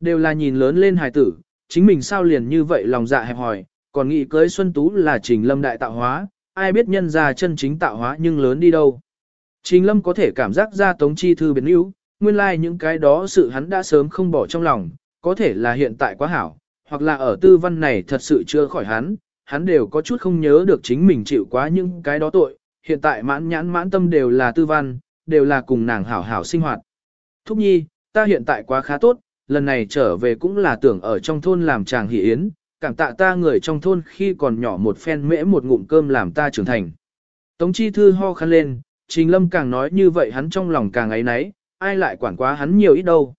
Đều là nhìn lớn lên hài tử, chính mình sao liền như vậy lòng dạ hẹp hòi, còn nghĩ cưới Xuân Tú là Trình Lâm đại tạo hóa, ai biết nhân ra chân chính tạo hóa nhưng lớn đi đâu. Trình Lâm có thể cảm giác ra Tống Chi Thư biến yếu, nguyên lai like những cái đó sự hắn đã sớm không bỏ trong lòng, có thể là hiện tại quá hảo, hoặc là ở tư văn này thật sự chưa khỏi hắn, hắn đều có chút không nhớ được chính mình chịu quá những cái đó tội, hiện tại mãn nhãn mãn tâm đều là tư văn, đều là cùng nàng hảo hảo sinh hoạt. Thúc nhi, ta hiện tại quá khá tốt, lần này trở về cũng là tưởng ở trong thôn làm chàng hỷ yến, cảm tạ ta người trong thôn khi còn nhỏ một phen mễ một ngụm cơm làm ta trưởng thành. Tống chi thư ho khăn lên, trình lâm càng nói như vậy hắn trong lòng càng ấy nấy, ai lại quản quá hắn nhiều ít đâu.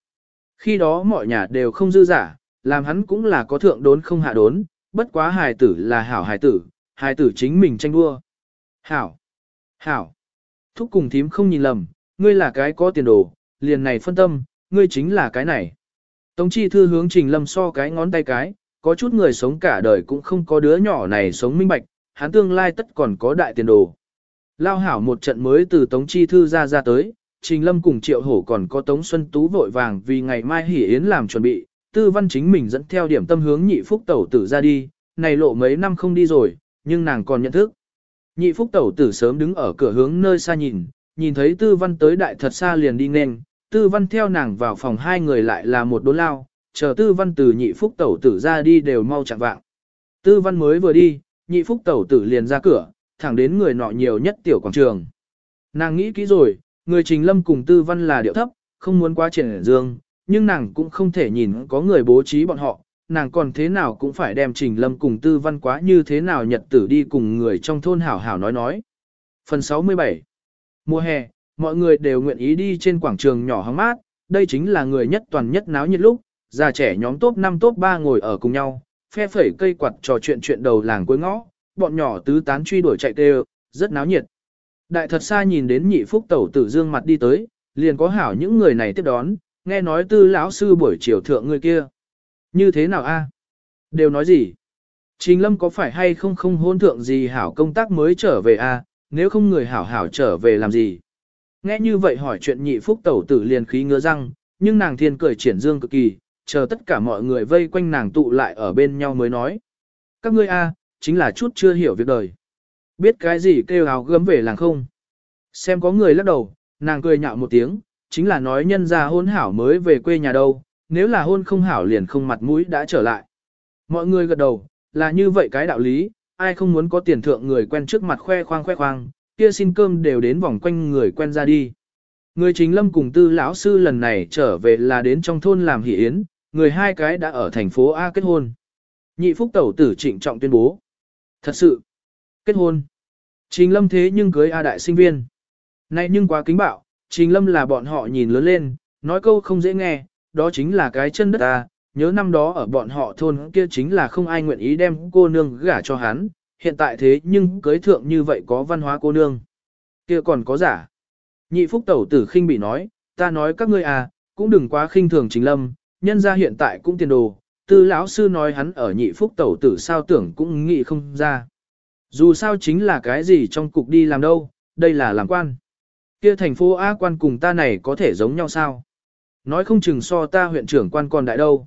Khi đó mọi nhà đều không dư giả, làm hắn cũng là có thượng đốn không hạ đốn, bất quá hài tử là hảo hài tử, hài tử chính mình tranh đua. Hảo. Hảo. Thúc cùng thím không nhìn lầm, ngươi là cái có tiền đồ, liền này phân tâm, ngươi chính là cái này. Tống chi thư hướng trình lâm so cái ngón tay cái, có chút người sống cả đời cũng không có đứa nhỏ này sống minh bạch, hắn tương lai tất còn có đại tiền đồ. Lao hảo một trận mới từ Tống Chi Thư ra ra tới, Trình Lâm cùng Triệu Hổ còn có Tống Xuân Tú vội vàng vì ngày mai hỉ yến làm chuẩn bị, Tư Văn chính mình dẫn theo điểm tâm hướng nhị phúc tẩu tử ra đi, này lộ mấy năm không đi rồi, nhưng nàng còn nhận thức. Nhị phúc tẩu tử sớm đứng ở cửa hướng nơi xa nhìn, nhìn thấy Tư Văn tới đại thật xa liền đi nên, Tư Văn theo nàng vào phòng hai người lại là một đốn lao, chờ Tư Văn từ nhị phúc tẩu tử ra đi đều mau chạm vạng. Tư Văn mới vừa đi, nhị phúc tẩu tử liền ra cửa, thẳng đến người nọ nhiều nhất tiểu quảng trường. Nàng nghĩ kỹ rồi, người trình lâm cùng tư văn là điệu thấp, không muốn quá triển dương, nhưng nàng cũng không thể nhìn có người bố trí bọn họ, nàng còn thế nào cũng phải đem trình lâm cùng tư văn quá như thế nào nhật tử đi cùng người trong thôn hảo hảo nói nói. Phần 67 Mùa hè, mọi người đều nguyện ý đi trên quảng trường nhỏ hóng mát, đây chính là người nhất toàn nhất náo nhiệt lúc, già trẻ nhóm top 5 top 3 ngồi ở cùng nhau, phe phẩy cây quạt trò chuyện chuyện đầu làng cuối ngõ, bọn nhỏ tứ tán truy đuổi chạy tê rất náo nhiệt. Đại thật xa nhìn đến nhị phúc tẩu tử dương mặt đi tới, liền có hảo những người này tiếp đón, nghe nói tư lão sư buổi chiều thượng người kia. Như thế nào a? Đều nói gì? Trình lâm có phải hay không không hôn thượng gì hảo công tác mới trở về a? nếu không người hảo hảo trở về làm gì? Nghe như vậy hỏi chuyện nhị phúc tẩu tử liền khí ngứa răng, nhưng nàng thiên cười triển dương cực kỳ, chờ tất cả mọi người vây quanh nàng tụ lại ở bên nhau mới nói. Các ngươi a, chính là chút chưa hiểu việc đời. Biết cái gì kêu áo gấm về làng không? Xem có người lắc đầu, nàng cười nhạo một tiếng, chính là nói nhân ra hôn hảo mới về quê nhà đâu, nếu là hôn không hảo liền không mặt mũi đã trở lại. Mọi người gật đầu, là như vậy cái đạo lý, ai không muốn có tiền thượng người quen trước mặt khoe khoang khoe khoang, kia xin cơm đều đến vòng quanh người quen ra đi. Người chính lâm cùng tư lão sư lần này trở về là đến trong thôn làm hỷ yến, người hai cái đã ở thành phố A kết hôn. Nhị phúc tẩu tử trịnh trọng tuyên bố. Thật sự, kết hôn. Trình lâm thế nhưng cưới A đại sinh viên. Này nhưng quá kính bạo, Trình lâm là bọn họ nhìn lớn lên, nói câu không dễ nghe, đó chính là cái chân đất ta, nhớ năm đó ở bọn họ thôn kia chính là không ai nguyện ý đem cô nương gả cho hắn, hiện tại thế nhưng cưới thượng như vậy có văn hóa cô nương. Kia còn có giả. Nhị phúc tẩu tử khinh bị nói, ta nói các ngươi à, cũng đừng quá khinh thường chính lâm, nhân ra hiện tại cũng tiền đồ, tư lão sư nói hắn ở nhị phúc tẩu tử sao tưởng cũng nghĩ không ra. Dù sao chính là cái gì trong cục đi làm đâu, đây là làm quan. Kia thành phố A quan cùng ta này có thể giống nhau sao? Nói không chừng so ta huyện trưởng quan còn đại đâu.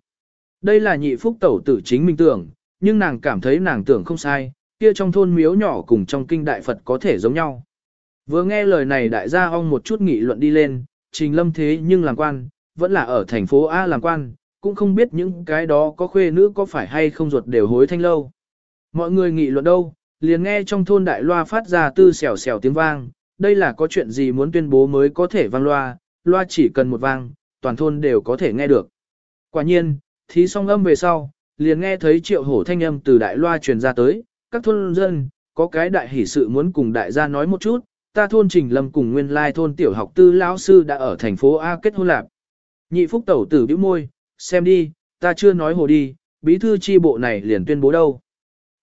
Đây là nhị phúc tẩu tử chính mình tưởng, nhưng nàng cảm thấy nàng tưởng không sai, kia trong thôn miếu nhỏ cùng trong kinh đại Phật có thể giống nhau. Vừa nghe lời này đại gia ong một chút nghị luận đi lên, trình lâm thế nhưng làm quan, vẫn là ở thành phố A làm quan, cũng không biết những cái đó có khuê nữ có phải hay không ruột đều hối thanh lâu. Mọi người nghị luận đâu, liền nghe trong thôn đại loa phát ra tư xèo xèo tiếng vang, đây là có chuyện gì muốn tuyên bố mới có thể vang loa, loa chỉ cần một vang, toàn thôn đều có thể nghe được. Quả nhiên, thí xong âm về sau, liền nghe thấy triệu hổ thanh âm từ đại loa truyền ra tới, các thôn dân, có cái đại hỷ sự muốn cùng đại gia nói một chút, ta thôn trình lâm cùng nguyên lai thôn tiểu học tư lão sư đã ở thành phố A kết hôn lạc. Nhị phúc tẩu tử bĩu môi, xem đi, ta chưa nói hồ đi, bí thư chi bộ này liền tuyên bố đâu.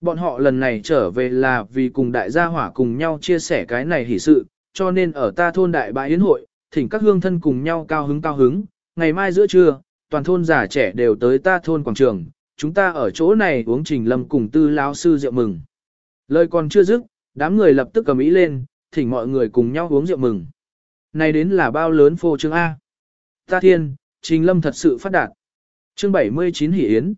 Bọn họ lần này trở về là vì cùng đại gia hỏa cùng nhau chia sẻ cái này hỷ sự, cho nên ở ta thôn đại bãi yến hội, thỉnh các hương thân cùng nhau cao hứng cao hứng, ngày mai giữa trưa, toàn thôn già trẻ đều tới ta thôn quảng trường, chúng ta ở chỗ này uống trình lâm cùng tư lão sư rượu mừng. Lời còn chưa dứt, đám người lập tức cầm ý lên, thỉnh mọi người cùng nhau uống rượu mừng. Này đến là bao lớn phô trương A. Ta thiên, trình lâm thật sự phát đạt. Chương 79 Hỷ Yến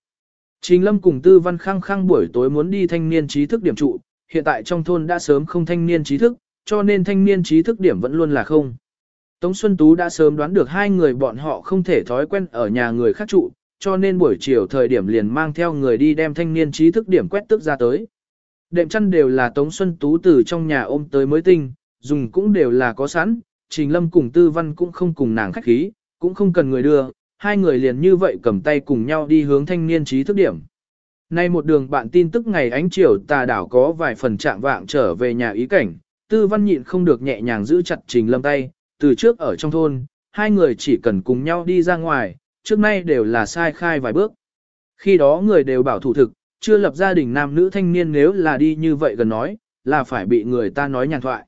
Trình Lâm cùng Tư Văn Khang Khang buổi tối muốn đi thanh niên trí thức điểm trụ, hiện tại trong thôn đã sớm không thanh niên trí thức, cho nên thanh niên trí thức điểm vẫn luôn là không. Tống Xuân Tú đã sớm đoán được hai người bọn họ không thể thói quen ở nhà người khác trụ, cho nên buổi chiều thời điểm liền mang theo người đi đem thanh niên trí thức điểm quét tức ra tới. Đệm chăn đều là Tống Xuân Tú từ trong nhà ôm tới mới tinh, dùng cũng đều là có sẵn, Trình Lâm cùng Tư Văn cũng không cùng nàng khách khí, cũng không cần người đưa, hai người liền như vậy cầm tay cùng nhau đi hướng thanh niên trí thức điểm. Nay một đường bạn tin tức ngày ánh chiều tà đảo có vài phần trạng vạng trở về nhà ý cảnh, tư văn nhịn không được nhẹ nhàng giữ chặt trình lâm tay, từ trước ở trong thôn, hai người chỉ cần cùng nhau đi ra ngoài, trước nay đều là sai khai vài bước. Khi đó người đều bảo thủ thực, chưa lập gia đình nam nữ thanh niên nếu là đi như vậy gần nói, là phải bị người ta nói nhàn thoại.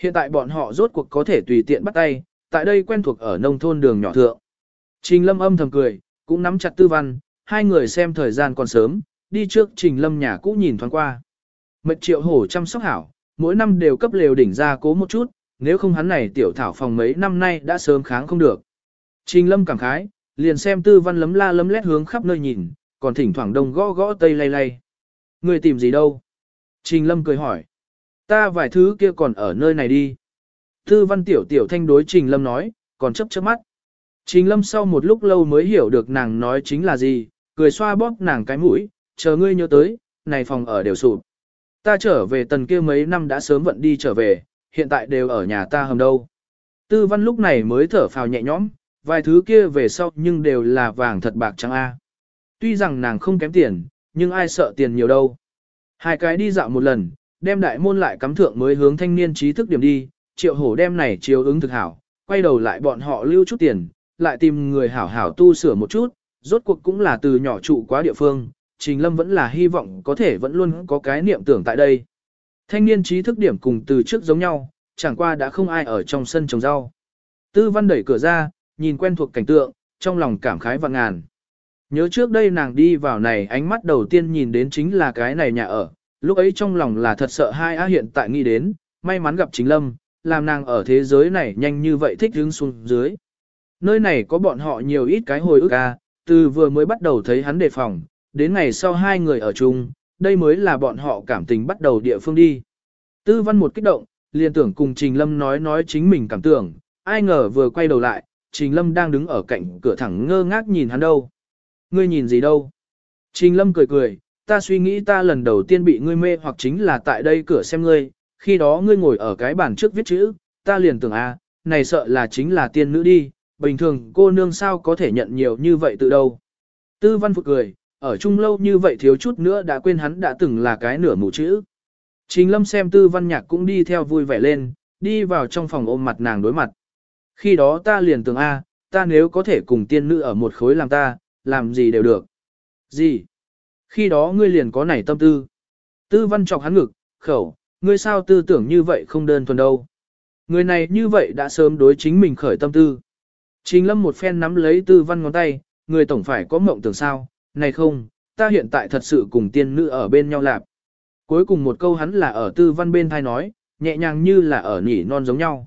Hiện tại bọn họ rốt cuộc có thể tùy tiện bắt tay, tại đây quen thuộc ở nông thôn đường nhỏ thượng. Trình Lâm âm thầm cười, cũng nắm chặt tư văn, hai người xem thời gian còn sớm, đi trước Trình Lâm nhà cũ nhìn thoáng qua. Mật triệu hổ chăm sóc hảo, mỗi năm đều cấp lều đỉnh ra cố một chút, nếu không hắn này tiểu thảo phòng mấy năm nay đã sớm kháng không được. Trình Lâm cảm khái, liền xem tư văn lấm la lấm lét hướng khắp nơi nhìn, còn thỉnh thoảng đông gõ gõ tây lay lay. Người tìm gì đâu? Trình Lâm cười hỏi. Ta vài thứ kia còn ở nơi này đi. Tư văn tiểu tiểu thanh đối Trình Lâm nói, còn chấp chớp mắt. Trình Lâm sau một lúc lâu mới hiểu được nàng nói chính là gì, cười xoa bóp nàng cái mũi, chờ ngươi nhớ tới, này phòng ở đều sụp. Ta trở về tần kia mấy năm đã sớm vận đi trở về, hiện tại đều ở nhà ta hầm đâu. Tư văn lúc này mới thở phào nhẹ nhõm, vài thứ kia về sau nhưng đều là vàng thật bạc trắng A. Tuy rằng nàng không kém tiền, nhưng ai sợ tiền nhiều đâu. Hai cái đi dạo một lần, đem đại môn lại cắm thượng mới hướng thanh niên trí thức điểm đi, triệu hổ đem này chiếu ứng thực hảo, quay đầu lại bọn họ lưu chút tiền, lại tìm người hảo hảo tu sửa một chút, rốt cuộc cũng là từ nhỏ trụ quá địa phương, Trình Lâm vẫn là hy vọng có thể vẫn luôn có cái niệm tưởng tại đây. Thanh niên trí thức điểm cùng từ trước giống nhau, chẳng qua đã không ai ở trong sân trồng rau. Tư văn đẩy cửa ra, nhìn quen thuộc cảnh tượng, trong lòng cảm khái vạn ngàn. Nhớ trước đây nàng đi vào này ánh mắt đầu tiên nhìn đến chính là cái này nhà ở, lúc ấy trong lòng là thật sợ hai á hiện tại nghĩ đến, may mắn gặp chính lâm, làm nàng ở thế giới này nhanh như vậy thích hướng xuống dưới. Nơi này có bọn họ nhiều ít cái hồi ức a, từ vừa mới bắt đầu thấy hắn đề phòng, đến ngày sau hai người ở chung, đây mới là bọn họ cảm tình bắt đầu địa phương đi. Tư văn một kích động, liền tưởng cùng Trình Lâm nói nói chính mình cảm tưởng, ai ngờ vừa quay đầu lại, Trình Lâm đang đứng ở cạnh cửa thẳng ngơ ngác nhìn hắn đâu. Ngươi nhìn gì đâu? Trình Lâm cười cười, ta suy nghĩ ta lần đầu tiên bị ngươi mê hoặc chính là tại đây cửa xem ngươi, khi đó ngươi ngồi ở cái bàn trước viết chữ, ta liền tưởng a, à, này sợ là chính là tiên nữ đi, bình thường cô nương sao có thể nhận nhiều như vậy từ đâu. Tư văn phụ cười, ở chung lâu như vậy thiếu chút nữa đã quên hắn đã từng là cái nửa mù chữ. Trình lâm xem tư văn nhạc cũng đi theo vui vẻ lên, đi vào trong phòng ôm mặt nàng đối mặt. Khi đó ta liền tưởng A, ta nếu có thể cùng tiên nữ ở một khối làm ta, làm gì đều được. Gì? Khi đó ngươi liền có nảy tâm tư. Tư văn chọc hắn ngực, khẩu, ngươi sao tư tưởng như vậy không đơn thuần đâu. Người này như vậy đã sớm đối chính mình khởi tâm tư. Trình lâm một phen nắm lấy tư văn ngón tay, người tổng phải có mộng tưởng sao, này không, ta hiện tại thật sự cùng tiên nữ ở bên nhau lạp. Cuối cùng một câu hắn là ở tư văn bên thai nói, nhẹ nhàng như là ở nhỉ non giống nhau.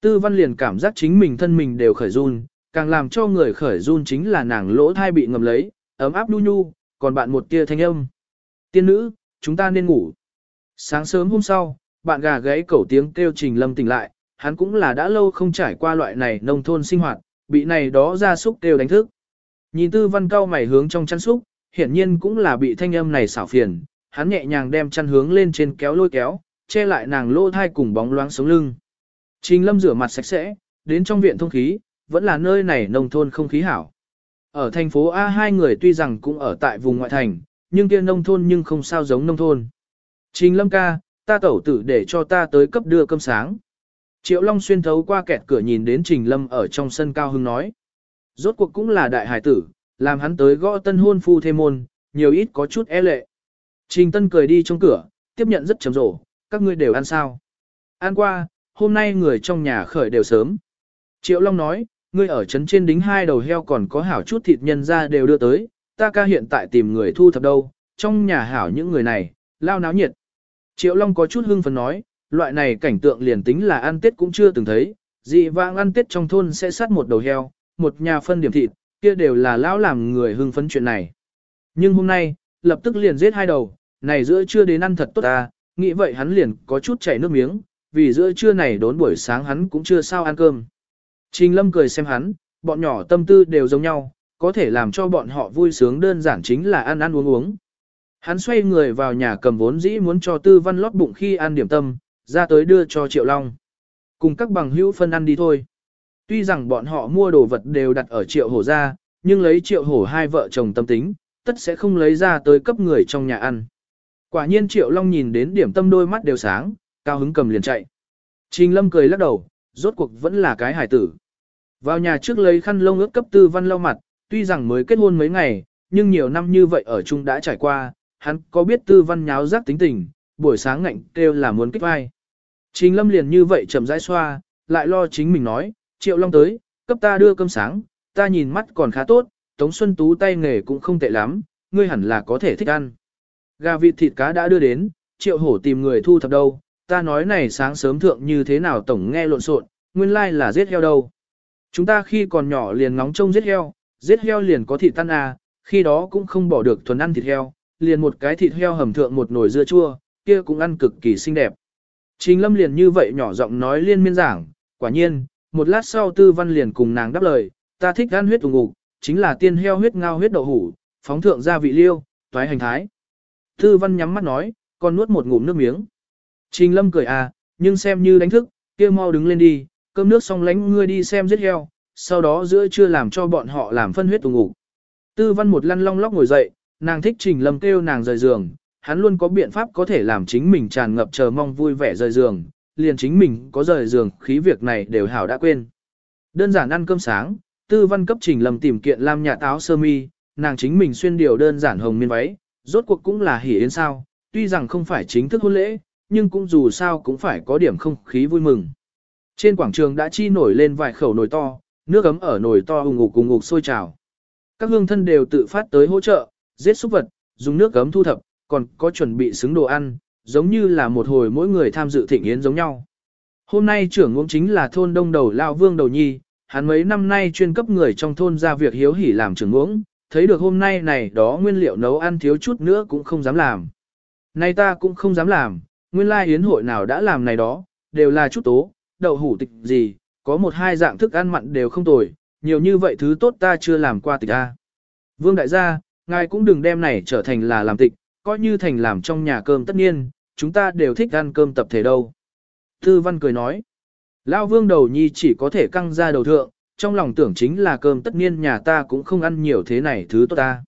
Tư văn liền cảm giác chính mình thân mình đều khởi run, càng làm cho người khởi run chính là nàng lỗ thai bị ngầm lấy, ấm áp nu nhu, còn bạn một tia thanh âm. Tiên nữ, chúng ta nên ngủ. Sáng sớm hôm sau, bạn gà gáy cẩu tiếng kêu trình lâm tỉnh lại, hắn cũng là đã lâu không trải qua loại này nông thôn sinh hoạt, bị này đó ra súc kêu đánh thức. Nhìn tư văn cao mày hướng trong chăn súc, hiển nhiên cũng là bị thanh âm này xảo phiền, hắn nhẹ nhàng đem chăn hướng lên trên kéo lôi kéo, che lại nàng lô thai cùng bóng loáng sống lưng. Trình lâm rửa mặt sạch sẽ, đến trong viện thông khí, vẫn là nơi này nông thôn không khí hảo. Ở thành phố A hai người tuy rằng cũng ở tại vùng ngoại thành, nhưng kia nông thôn nhưng không sao giống nông thôn. Trình lâm ca, ta tẩu tử để cho ta tới cấp đưa cơm sáng. Triệu Long xuyên thấu qua kẹt cửa nhìn đến Trình Lâm ở trong sân cao hưng nói. Rốt cuộc cũng là đại hải tử, làm hắn tới gõ tân hôn phu thêm môn, nhiều ít có chút e lệ. Trình Tân cười đi trong cửa, tiếp nhận rất chấm rổ, các ngươi đều ăn sao. Ăn qua, hôm nay người trong nhà khởi đều sớm. Triệu Long nói, ngươi ở trấn trên đính hai đầu heo còn có hảo chút thịt nhân ra đều đưa tới, ta ca hiện tại tìm người thu thập đâu, trong nhà hảo những người này, lao náo nhiệt. Triệu Long có chút hưng phấn nói, loại này cảnh tượng liền tính là ăn tết cũng chưa từng thấy, dị vãng ăn tết trong thôn sẽ sát một đầu heo, một nhà phân điểm thịt, kia đều là lão làm người hưng phấn chuyện này. Nhưng hôm nay, lập tức liền giết hai đầu, này giữa trưa đến ăn thật tốt ta, nghĩ vậy hắn liền có chút chảy nước miếng, vì giữa trưa này đốn buổi sáng hắn cũng chưa sao ăn cơm. Trình Lâm cười xem hắn, bọn nhỏ tâm tư đều giống nhau, có thể làm cho bọn họ vui sướng đơn giản chính là ăn ăn uống uống. Hắn xoay người vào nhà cầm vốn dĩ muốn cho tư văn lót bụng khi ăn điểm tâm, ra tới đưa cho Triệu Long. Cùng các bằng hữu phân ăn đi thôi. Tuy rằng bọn họ mua đồ vật đều đặt ở Triệu Hổ ra, nhưng lấy Triệu Hổ hai vợ chồng tâm tính, tất sẽ không lấy ra tới cấp người trong nhà ăn. Quả nhiên Triệu Long nhìn đến điểm tâm đôi mắt đều sáng, cao hứng cầm liền chạy. Trình Lâm cười lắc đầu, rốt cuộc vẫn là cái hải tử. Vào nhà trước lấy khăn lông ướt cấp tư văn lau mặt, tuy rằng mới kết hôn mấy ngày, nhưng nhiều năm như vậy ở chung đã trải qua, hắn có biết tư văn nháo rác tính tình, buổi sáng ngạnh kêu là muốn kích vai. Trình lâm liền như vậy chậm rãi xoa, lại lo chính mình nói, triệu long tới, cấp ta đưa cơm sáng, ta nhìn mắt còn khá tốt, Tống Xuân Tú tay nghề cũng không tệ lắm, ngươi hẳn là có thể thích ăn. Gà vịt thịt cá đã đưa đến, triệu hổ tìm người thu thập đâu, ta nói này sáng sớm thượng như thế nào tổng nghe lộn xộn, nguyên lai like là giết heo đâu. Chúng ta khi còn nhỏ liền ngóng trông giết heo, giết heo liền có thịt tan à, khi đó cũng không bỏ được thuần ăn thịt heo, liền một cái thịt heo hầm thượng một nồi dưa chua, kia cũng ăn cực kỳ xinh đẹp. Trình lâm liền như vậy nhỏ giọng nói liên miên giảng, quả nhiên, một lát sau tư văn liền cùng nàng đáp lời, ta thích ăn huyết ủng ngục, chính là tiên heo huyết ngao huyết đậu hủ, phóng thượng gia vị liêu, toái hành thái. Tư văn nhắm mắt nói, còn nuốt một ngụm nước miếng. Trình lâm cười à, nhưng xem như đánh thức, kia mau đứng lên đi, cơm nước xong lánh ngươi đi xem giết heo, sau đó giữa trưa làm cho bọn họ làm phân huyết tù ngủ. Tư văn một lăn long lóc ngồi dậy, nàng thích trình lâm kêu nàng rời giường, hắn luôn có biện pháp có thể làm chính mình tràn ngập chờ mong vui vẻ rời giường, liền chính mình có rời giường khí việc này đều hảo đã quên. Đơn giản ăn cơm sáng, tư văn cấp trình lầm tìm kiện lam nhà táo sơ mi, nàng chính mình xuyên điều đơn giản hồng miên váy, rốt cuộc cũng là hỉ yến sao, tuy rằng không phải chính thức hôn lễ, nhưng cũng dù sao cũng phải có điểm không khí vui mừng. Trên quảng trường đã chi nổi lên vài khẩu nồi to, nước ấm ở nồi to hùng ngục cùng ngục sôi trào. Các hương thân đều tự phát tới hỗ trợ, giết súc vật, dùng nước ấm thu thập, còn có chuẩn bị xứng đồ ăn, giống như là một hồi mỗi người tham dự thịnh yến giống nhau. Hôm nay trưởng ngũ chính là thôn đông đầu Lao Vương Đầu Nhi, hắn mấy năm nay chuyên cấp người trong thôn ra việc hiếu hỉ làm trưởng ngũ, thấy được hôm nay này đó nguyên liệu nấu ăn thiếu chút nữa cũng không dám làm. Nay ta cũng không dám làm, nguyên lai yến hội nào đã làm này đó, đều là chút tố, đậu hủ tịch gì, có một hai dạng thức ăn mặn đều không tồi, nhiều như vậy thứ tốt ta chưa làm qua tịch a. Vương đại gia, ngài cũng đừng đem này trở thành là làm tịch, coi như thành làm trong nhà cơm tất nhiên, chúng ta đều thích ăn cơm tập thể đâu. Tư văn cười nói, Lao vương đầu nhi chỉ có thể căng ra đầu thượng, trong lòng tưởng chính là cơm tất nhiên nhà ta cũng không ăn nhiều thế này thứ tốt ta.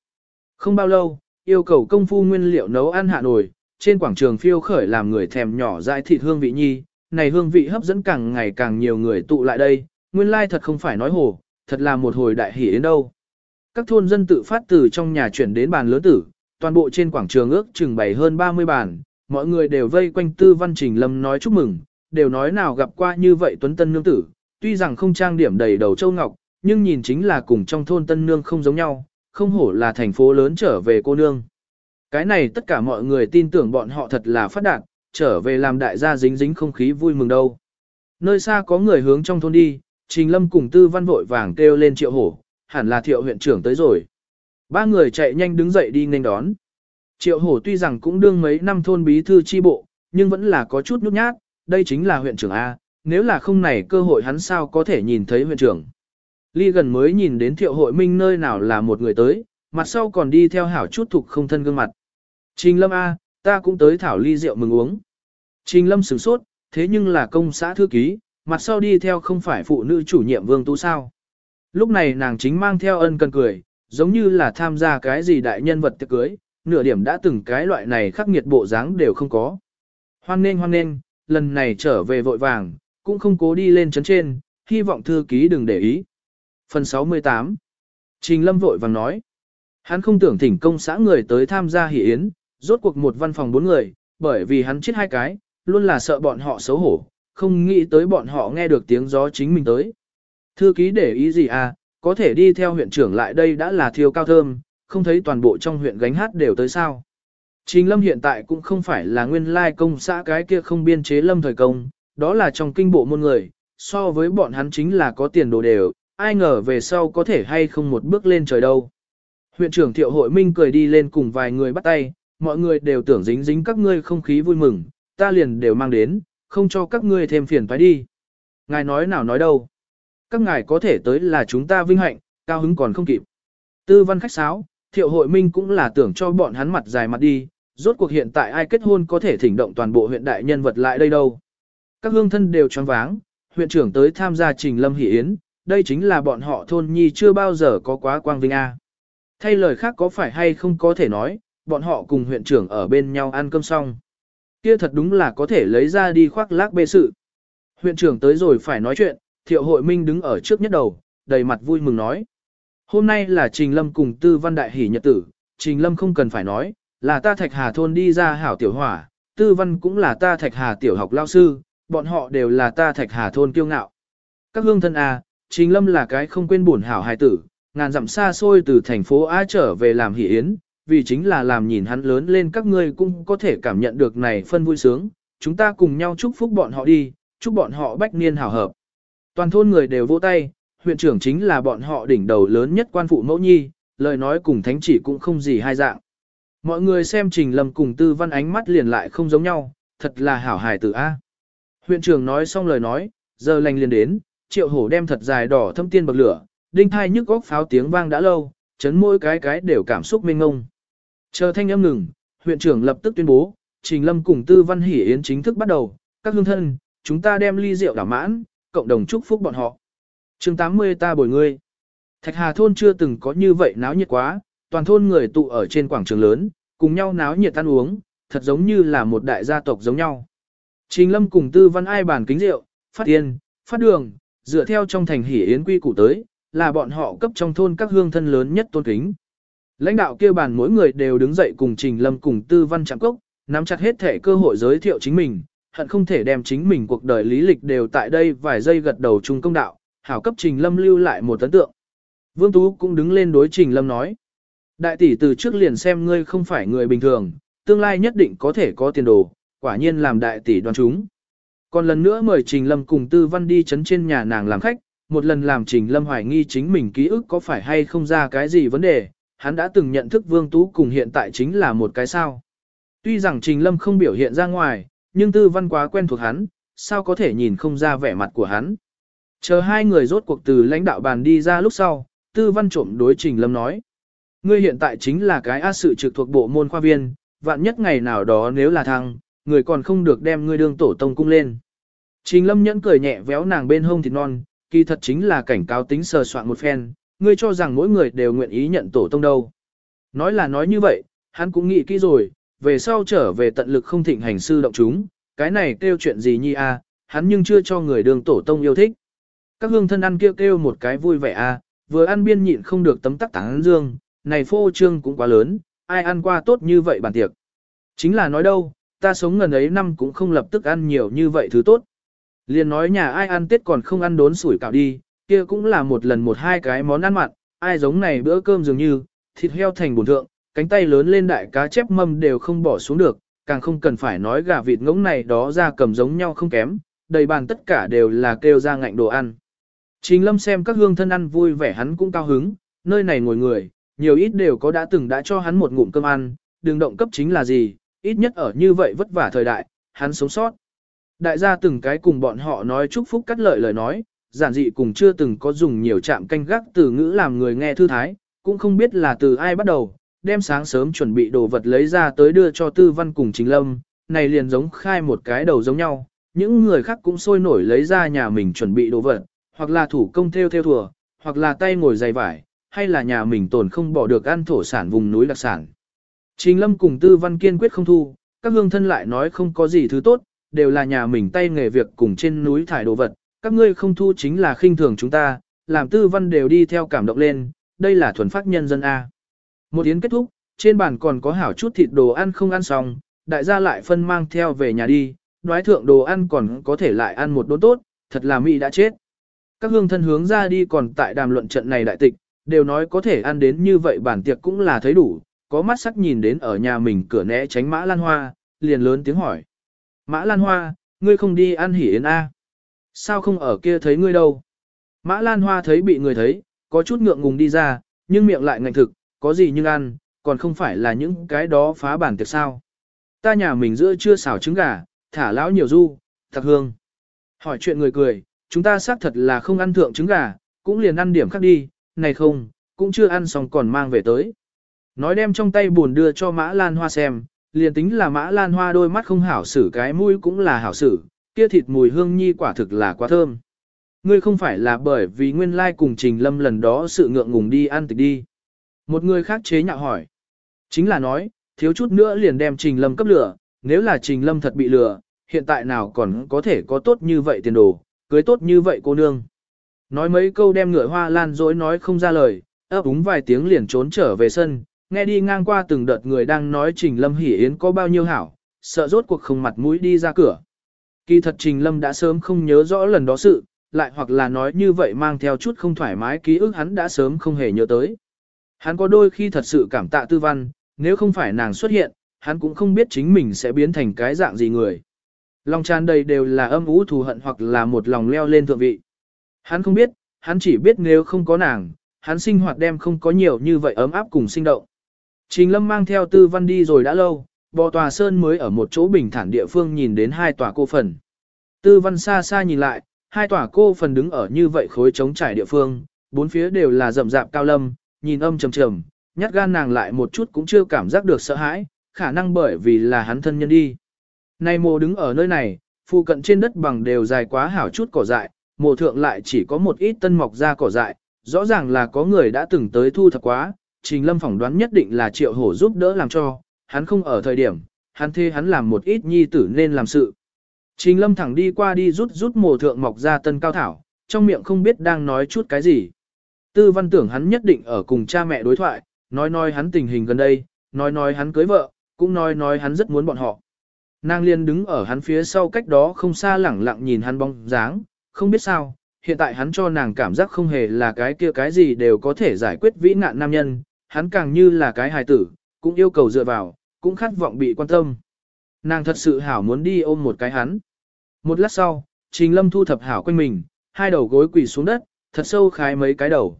Không bao lâu, yêu cầu công phu nguyên liệu nấu ăn hạ nổi, trên quảng trường phiêu khởi làm người thèm nhỏ dại thịt hương vị nhi, này hương vị hấp dẫn càng ngày càng nhiều người tụ lại đây, nguyên lai thật không phải nói hồ, thật là một hồi đại hỉ đến đâu. Các thôn dân tự phát từ trong nhà chuyển đến bàn lớn tử, toàn bộ trên quảng trường ước chừng bày hơn 30 bàn, mọi người đều vây quanh tư văn trình lâm nói chúc mừng, đều nói nào gặp qua như vậy tuấn tân nương tử, tuy rằng không trang điểm đầy đầu châu ngọc, nhưng nhìn chính là cùng trong thôn tân nương không giống nhau, không hổ là thành phố lớn trở về cô nương. Cái này tất cả mọi người tin tưởng bọn họ thật là phát đạt, trở về làm đại gia dính dính không khí vui mừng đâu. Nơi xa có người hướng trong thôn đi, Trình Lâm cùng Tư Văn vội vàng kêu lên triệu hổ, hẳn là thiệu huyện trưởng tới rồi. Ba người chạy nhanh đứng dậy đi nghênh đón. Triệu hổ tuy rằng cũng đương mấy năm thôn bí thư chi bộ, nhưng vẫn là có chút nhút nhát, đây chính là huyện trưởng A, nếu là không này cơ hội hắn sao có thể nhìn thấy huyện trưởng. Ly gần mới nhìn đến thiệu hội minh nơi nào là một người tới, mặt sau còn đi theo hảo chút thục không thân gương mặt. Trình Lâm A, ta cũng tới thảo ly rượu mừng uống. Trình Lâm sửng sốt, thế nhưng là công xã thư ký, mặt sau đi theo không phải phụ nữ chủ nhiệm Vương Tu sao. Lúc này nàng chính mang theo ân cần cười, giống như là tham gia cái gì đại nhân vật tiệc cưới, nửa điểm đã từng cái loại này khắc nghiệt bộ dáng đều không có. Hoan nên hoan nên, lần này trở về vội vàng, cũng không cố đi lên chấn trên, hy vọng thư ký đừng để ý. Phần 68 Trình Lâm vội vàng nói, hắn không tưởng thỉnh công xã người tới tham gia hỷ yến, rốt cuộc một văn phòng bốn người, bởi vì hắn chết hai cái, luôn là sợ bọn họ xấu hổ, không nghĩ tới bọn họ nghe được tiếng gió chính mình tới. Thư ký để ý gì à, có thể đi theo huyện trưởng lại đây đã là thiêu cao thơm, không thấy toàn bộ trong huyện gánh hát đều tới sao. Trình lâm hiện tại cũng không phải là nguyên lai công xã cái kia không biên chế lâm thời công, đó là trong kinh bộ môn người, so với bọn hắn chính là có tiền đồ đều, ai ngờ về sau có thể hay không một bước lên trời đâu. Huyện trưởng thiệu hội minh cười đi lên cùng vài người bắt tay, mọi người đều tưởng dính dính các ngươi không khí vui mừng, ta liền đều mang đến, không cho các ngươi thêm phiền phải đi. Ngài nói nào nói đâu. Các ngài có thể tới là chúng ta vinh hạnh, cao hứng còn không kịp. Tư văn khách sáo, thiệu hội minh cũng là tưởng cho bọn hắn mặt dài mặt đi, rốt cuộc hiện tại ai kết hôn có thể thỉnh động toàn bộ huyện đại nhân vật lại đây đâu. Các hương thân đều choáng váng, huyện trưởng tới tham gia trình lâm hỷ yến, đây chính là bọn họ thôn nhi chưa bao giờ có quá quang vinh A. Thay lời khác có phải hay không có thể nói, bọn họ cùng huyện trưởng ở bên nhau ăn cơm xong. Kia thật đúng là có thể lấy ra đi khoác lác bê sự. Huyện trưởng tới rồi phải nói chuyện, thiệu hội minh đứng ở trước nhất đầu, đầy mặt vui mừng nói. Hôm nay là Trình Lâm cùng Tư Văn Đại hỷ nhật tử, Trình Lâm không cần phải nói, là ta Thạch Hà thôn đi ra hảo tiểu hỏa, Tư Văn cũng là ta Thạch Hà tiểu học lao sư, bọn họ đều là ta thạch hà thôn kiêu ngạo. Các hương thân A, Trình Lâm là cái không quên buồn hảo hài tử, ngàn dặm xa xôi từ thành phố A trở về làm hỷ yến, vì chính là làm nhìn hắn lớn lên các ngươi cũng có thể cảm nhận được này phân vui sướng, chúng ta cùng nhau chúc phúc bọn họ đi, chúc bọn họ bách niên hảo hợp. Toàn thôn người đều vỗ tay, huyện trưởng chính là bọn họ đỉnh đầu lớn nhất quan phụ mẫu nhi, lời nói cùng thánh chỉ cũng không gì hai dạng. Mọi người xem Trình Lâm cùng Tư Văn ánh mắt liền lại không giống nhau, thật là hảo hài tử A. Huyện trưởng nói xong lời nói, giờ lành liền đến, triệu hổ đem thật dài đỏ thâm tiên bậc lửa, đinh thai nhức góc pháo tiếng vang đã lâu, chấn mỗi cái cái đều cảm xúc mênh ngông. Chờ thanh âm ngừng, huyện trưởng lập tức tuyên bố, Trình Lâm cùng Tư Văn Hỷ Yến chính thức bắt đầu, các hương thân, chúng ta đem ly rượu đảo mãn, cộng đồng chúc phúc bọn họ chương 80 ta bồi ngươi. Thạch Hà thôn chưa từng có như vậy náo nhiệt quá, toàn thôn người tụ ở trên quảng trường lớn, cùng nhau náo nhiệt ăn uống, thật giống như là một đại gia tộc giống nhau. Trình Lâm cùng Tư Văn ai bàn kính rượu, phát tiền, phát đường, dựa theo trong thành hỉ yến quy củ tới, là bọn họ cấp trong thôn các hương thân lớn nhất tôn kính. Lãnh đạo kia bàn mỗi người đều đứng dậy cùng Trình Lâm cùng Tư Văn chạm cốc, nắm chặt hết thể cơ hội giới thiệu chính mình, hận không thể đem chính mình cuộc đời lý lịch đều tại đây vài giây gật đầu chung công đạo, hảo cấp Trình Lâm lưu lại một ấn tượng. Vương Tú cũng đứng lên đối Trình Lâm nói. Đại tỷ từ trước liền xem ngươi không phải người bình thường, tương lai nhất định có thể có tiền đồ, quả nhiên làm đại tỷ đoán chúng. Còn lần nữa mời Trình Lâm cùng Tư Văn đi chấn trên nhà nàng làm khách, một lần làm Trình Lâm hoài nghi chính mình ký ức có phải hay không ra cái gì vấn đề, hắn đã từng nhận thức Vương Tú cùng hiện tại chính là một cái sao. Tuy rằng Trình Lâm không biểu hiện ra ngoài, nhưng Tư Văn quá quen thuộc hắn, sao có thể nhìn không ra vẻ mặt của hắn. Chờ hai người rốt cuộc từ lãnh đạo bàn đi ra lúc sau, Tư Văn trộm đối Trình Lâm nói. Ngươi hiện tại chính là cái ác sự trực thuộc bộ môn khoa viên, vạn nhất ngày nào đó nếu là thăng, người còn không được đem ngươi đương tổ tông cung lên. Trình Lâm nhẫn cười nhẹ véo nàng bên hông thịt non, kỳ thật chính là cảnh cáo tính sờ soạn một phen, ngươi cho rằng mỗi người đều nguyện ý nhận tổ tông đâu. Nói là nói như vậy, hắn cũng nghĩ kỹ rồi, về sau trở về tận lực không thịnh hành sư động chúng, cái này kêu chuyện gì nhi a, hắn nhưng chưa cho người đường tổ tông yêu thích. Các hương thân ăn kêu kêu một cái vui vẻ a, vừa ăn biên nhịn không được tấm tắc tán dương, này phô trương cũng quá lớn, ai ăn qua tốt như vậy bàn tiệc. Chính là nói đâu, ta sống ngần ấy năm cũng không lập tức ăn nhiều như vậy thứ tốt. Liền nói nhà ai ăn tết còn không ăn đốn sủi cảo đi, kia cũng là một lần một hai cái món ăn mặn, ai giống này bữa cơm dường như, thịt heo thành bổn thượng, cánh tay lớn lên đại cá chép mâm đều không bỏ xuống được, càng không cần phải nói gà vịt ngỗng này đó ra cầm giống nhau không kém, đầy bàn tất cả đều là kêu ra ngạnh đồ ăn. Trình lâm xem các hương thân ăn vui vẻ hắn cũng cao hứng, nơi này ngồi người, nhiều ít đều có đã từng đã cho hắn một ngụm cơm ăn, Đường động cấp chính là gì, ít nhất ở như vậy vất vả thời đại, hắn sống sót. Đại gia từng cái cùng bọn họ nói chúc phúc cắt lợi lời nói, giản dị cùng chưa từng có dùng nhiều chạm canh gác từ ngữ làm người nghe thư thái, cũng không biết là từ ai bắt đầu, đem sáng sớm chuẩn bị đồ vật lấy ra tới đưa cho tư văn cùng chính lâm, này liền giống khai một cái đầu giống nhau, những người khác cũng sôi nổi lấy ra nhà mình chuẩn bị đồ vật, hoặc là thủ công theo theo thùa, hoặc là tay ngồi dày vải, hay là nhà mình tồn không bỏ được ăn thổ sản vùng núi đặc sản. Trình lâm cùng tư văn kiên quyết không thu, các hương thân lại nói không có gì thứ tốt, đều là nhà mình tay nghề việc cùng trên núi thải đồ vật, các ngươi không thu chính là khinh thường chúng ta, làm tư văn đều đi theo cảm động lên, đây là thuần phát nhân dân A. Một yến kết thúc, trên bàn còn có hảo chút thịt đồ ăn không ăn xong, đại gia lại phân mang theo về nhà đi, đoái thượng đồ ăn còn có thể lại ăn một đốn tốt, thật là mỹ đã chết. Các hương thân hướng ra đi còn tại đàm luận trận này đại tịch, đều nói có thể ăn đến như vậy bản tiệc cũng là thấy đủ, có mắt sắc nhìn đến ở nhà mình cửa né tránh mã lan hoa, liền lớn tiếng hỏi. Mã lan hoa, ngươi không đi ăn hỉ yến A. Sao không ở kia thấy ngươi đâu? Mã lan hoa thấy bị người thấy, có chút ngượng ngùng đi ra, nhưng miệng lại ngạnh thực, có gì nhưng ăn, còn không phải là những cái đó phá bản tiệc sao. Ta nhà mình giữa chưa xào trứng gà, thả lão nhiều du, thật hương. Hỏi chuyện người cười, chúng ta xác thật là không ăn thượng trứng gà, cũng liền ăn điểm khác đi, này không, cũng chưa ăn xong còn mang về tới. Nói đem trong tay buồn đưa cho Mã Lan Hoa xem, liền tính là Mã Lan Hoa đôi mắt không hảo xử cái mũi cũng là hảo xử, kia thịt mùi hương nhi quả thực là quá thơm. Ngươi không phải là bởi vì nguyên lai cùng Trình Lâm lần đó sự ngượng ngùng đi ăn tịch đi. Một người khác chế nhạo hỏi. Chính là nói, thiếu chút nữa liền đem Trình Lâm cấp lửa, nếu là Trình Lâm thật bị lừa, hiện tại nào còn có thể có tốt như vậy tiền đồ, cưới tốt như vậy cô nương. Nói mấy câu đem ngựa hoa lan dối nói không ra lời, ấp úng vài tiếng liền trốn trở về sân, nghe đi ngang qua từng đợt người đang nói Trình Lâm Hỷ Yến có bao nhiêu hảo, sợ rốt cuộc không mặt mũi đi ra cửa. Kỳ thật Trình Lâm đã sớm không nhớ rõ lần đó sự, lại hoặc là nói như vậy mang theo chút không thoải mái ký ức hắn đã sớm không hề nhớ tới. Hắn có đôi khi thật sự cảm tạ tư văn, nếu không phải nàng xuất hiện, hắn cũng không biết chính mình sẽ biến thành cái dạng gì người. Lòng tràn đầy đều là âm ú thù hận hoặc là một lòng leo lên thượng vị. Hắn không biết, hắn chỉ biết nếu không có nàng, hắn sinh hoạt đem không có nhiều như vậy ấm áp cùng sinh động. Trình Lâm mang theo tư văn đi rồi đã lâu, bò tòa sơn mới ở một chỗ bình thản địa phương nhìn đến hai tòa cô phần. Tư văn xa xa nhìn lại, hai tòa cô phần đứng ở như vậy khối trống trải địa phương, bốn phía đều là rậm rạp cao lâm, nhìn âm trầm trầm, nhát gan nàng lại một chút cũng chưa cảm giác được sợ hãi, khả năng bởi vì là hắn thân nhân đi nay mồ đứng ở nơi này, phụ cận trên đất bằng đều dài quá hảo chút cỏ dại, mồ thượng lại chỉ có một ít tân mọc ra cỏ dại, rõ ràng là có người đã từng tới thu thập quá, Trình Lâm phỏng đoán nhất định là triệu hổ giúp đỡ làm cho, hắn không ở thời điểm, hắn thê hắn làm một ít nhi tử nên làm sự. Trình Lâm thẳng đi qua đi rút rút mồ thượng mọc ra tân cao thảo, trong miệng không biết đang nói chút cái gì. Tư văn tưởng hắn nhất định ở cùng cha mẹ đối thoại, nói nói hắn tình hình gần đây, nói nói hắn cưới vợ, cũng nói nói hắn rất muốn bọn họ. Nàng liền đứng ở hắn phía sau cách đó không xa lẳng lặng nhìn hắn bóng dáng, không biết sao, hiện tại hắn cho nàng cảm giác không hề là cái kia cái gì đều có thể giải quyết vĩ nạn nam nhân, hắn càng như là cái hài tử, cũng yêu cầu dựa vào, cũng khát vọng bị quan tâm. Nàng thật sự hảo muốn đi ôm một cái hắn. Một lát sau, Trình Lâm thu thập hảo quanh mình, hai đầu gối quỳ xuống đất, thật sâu khái mấy cái đầu.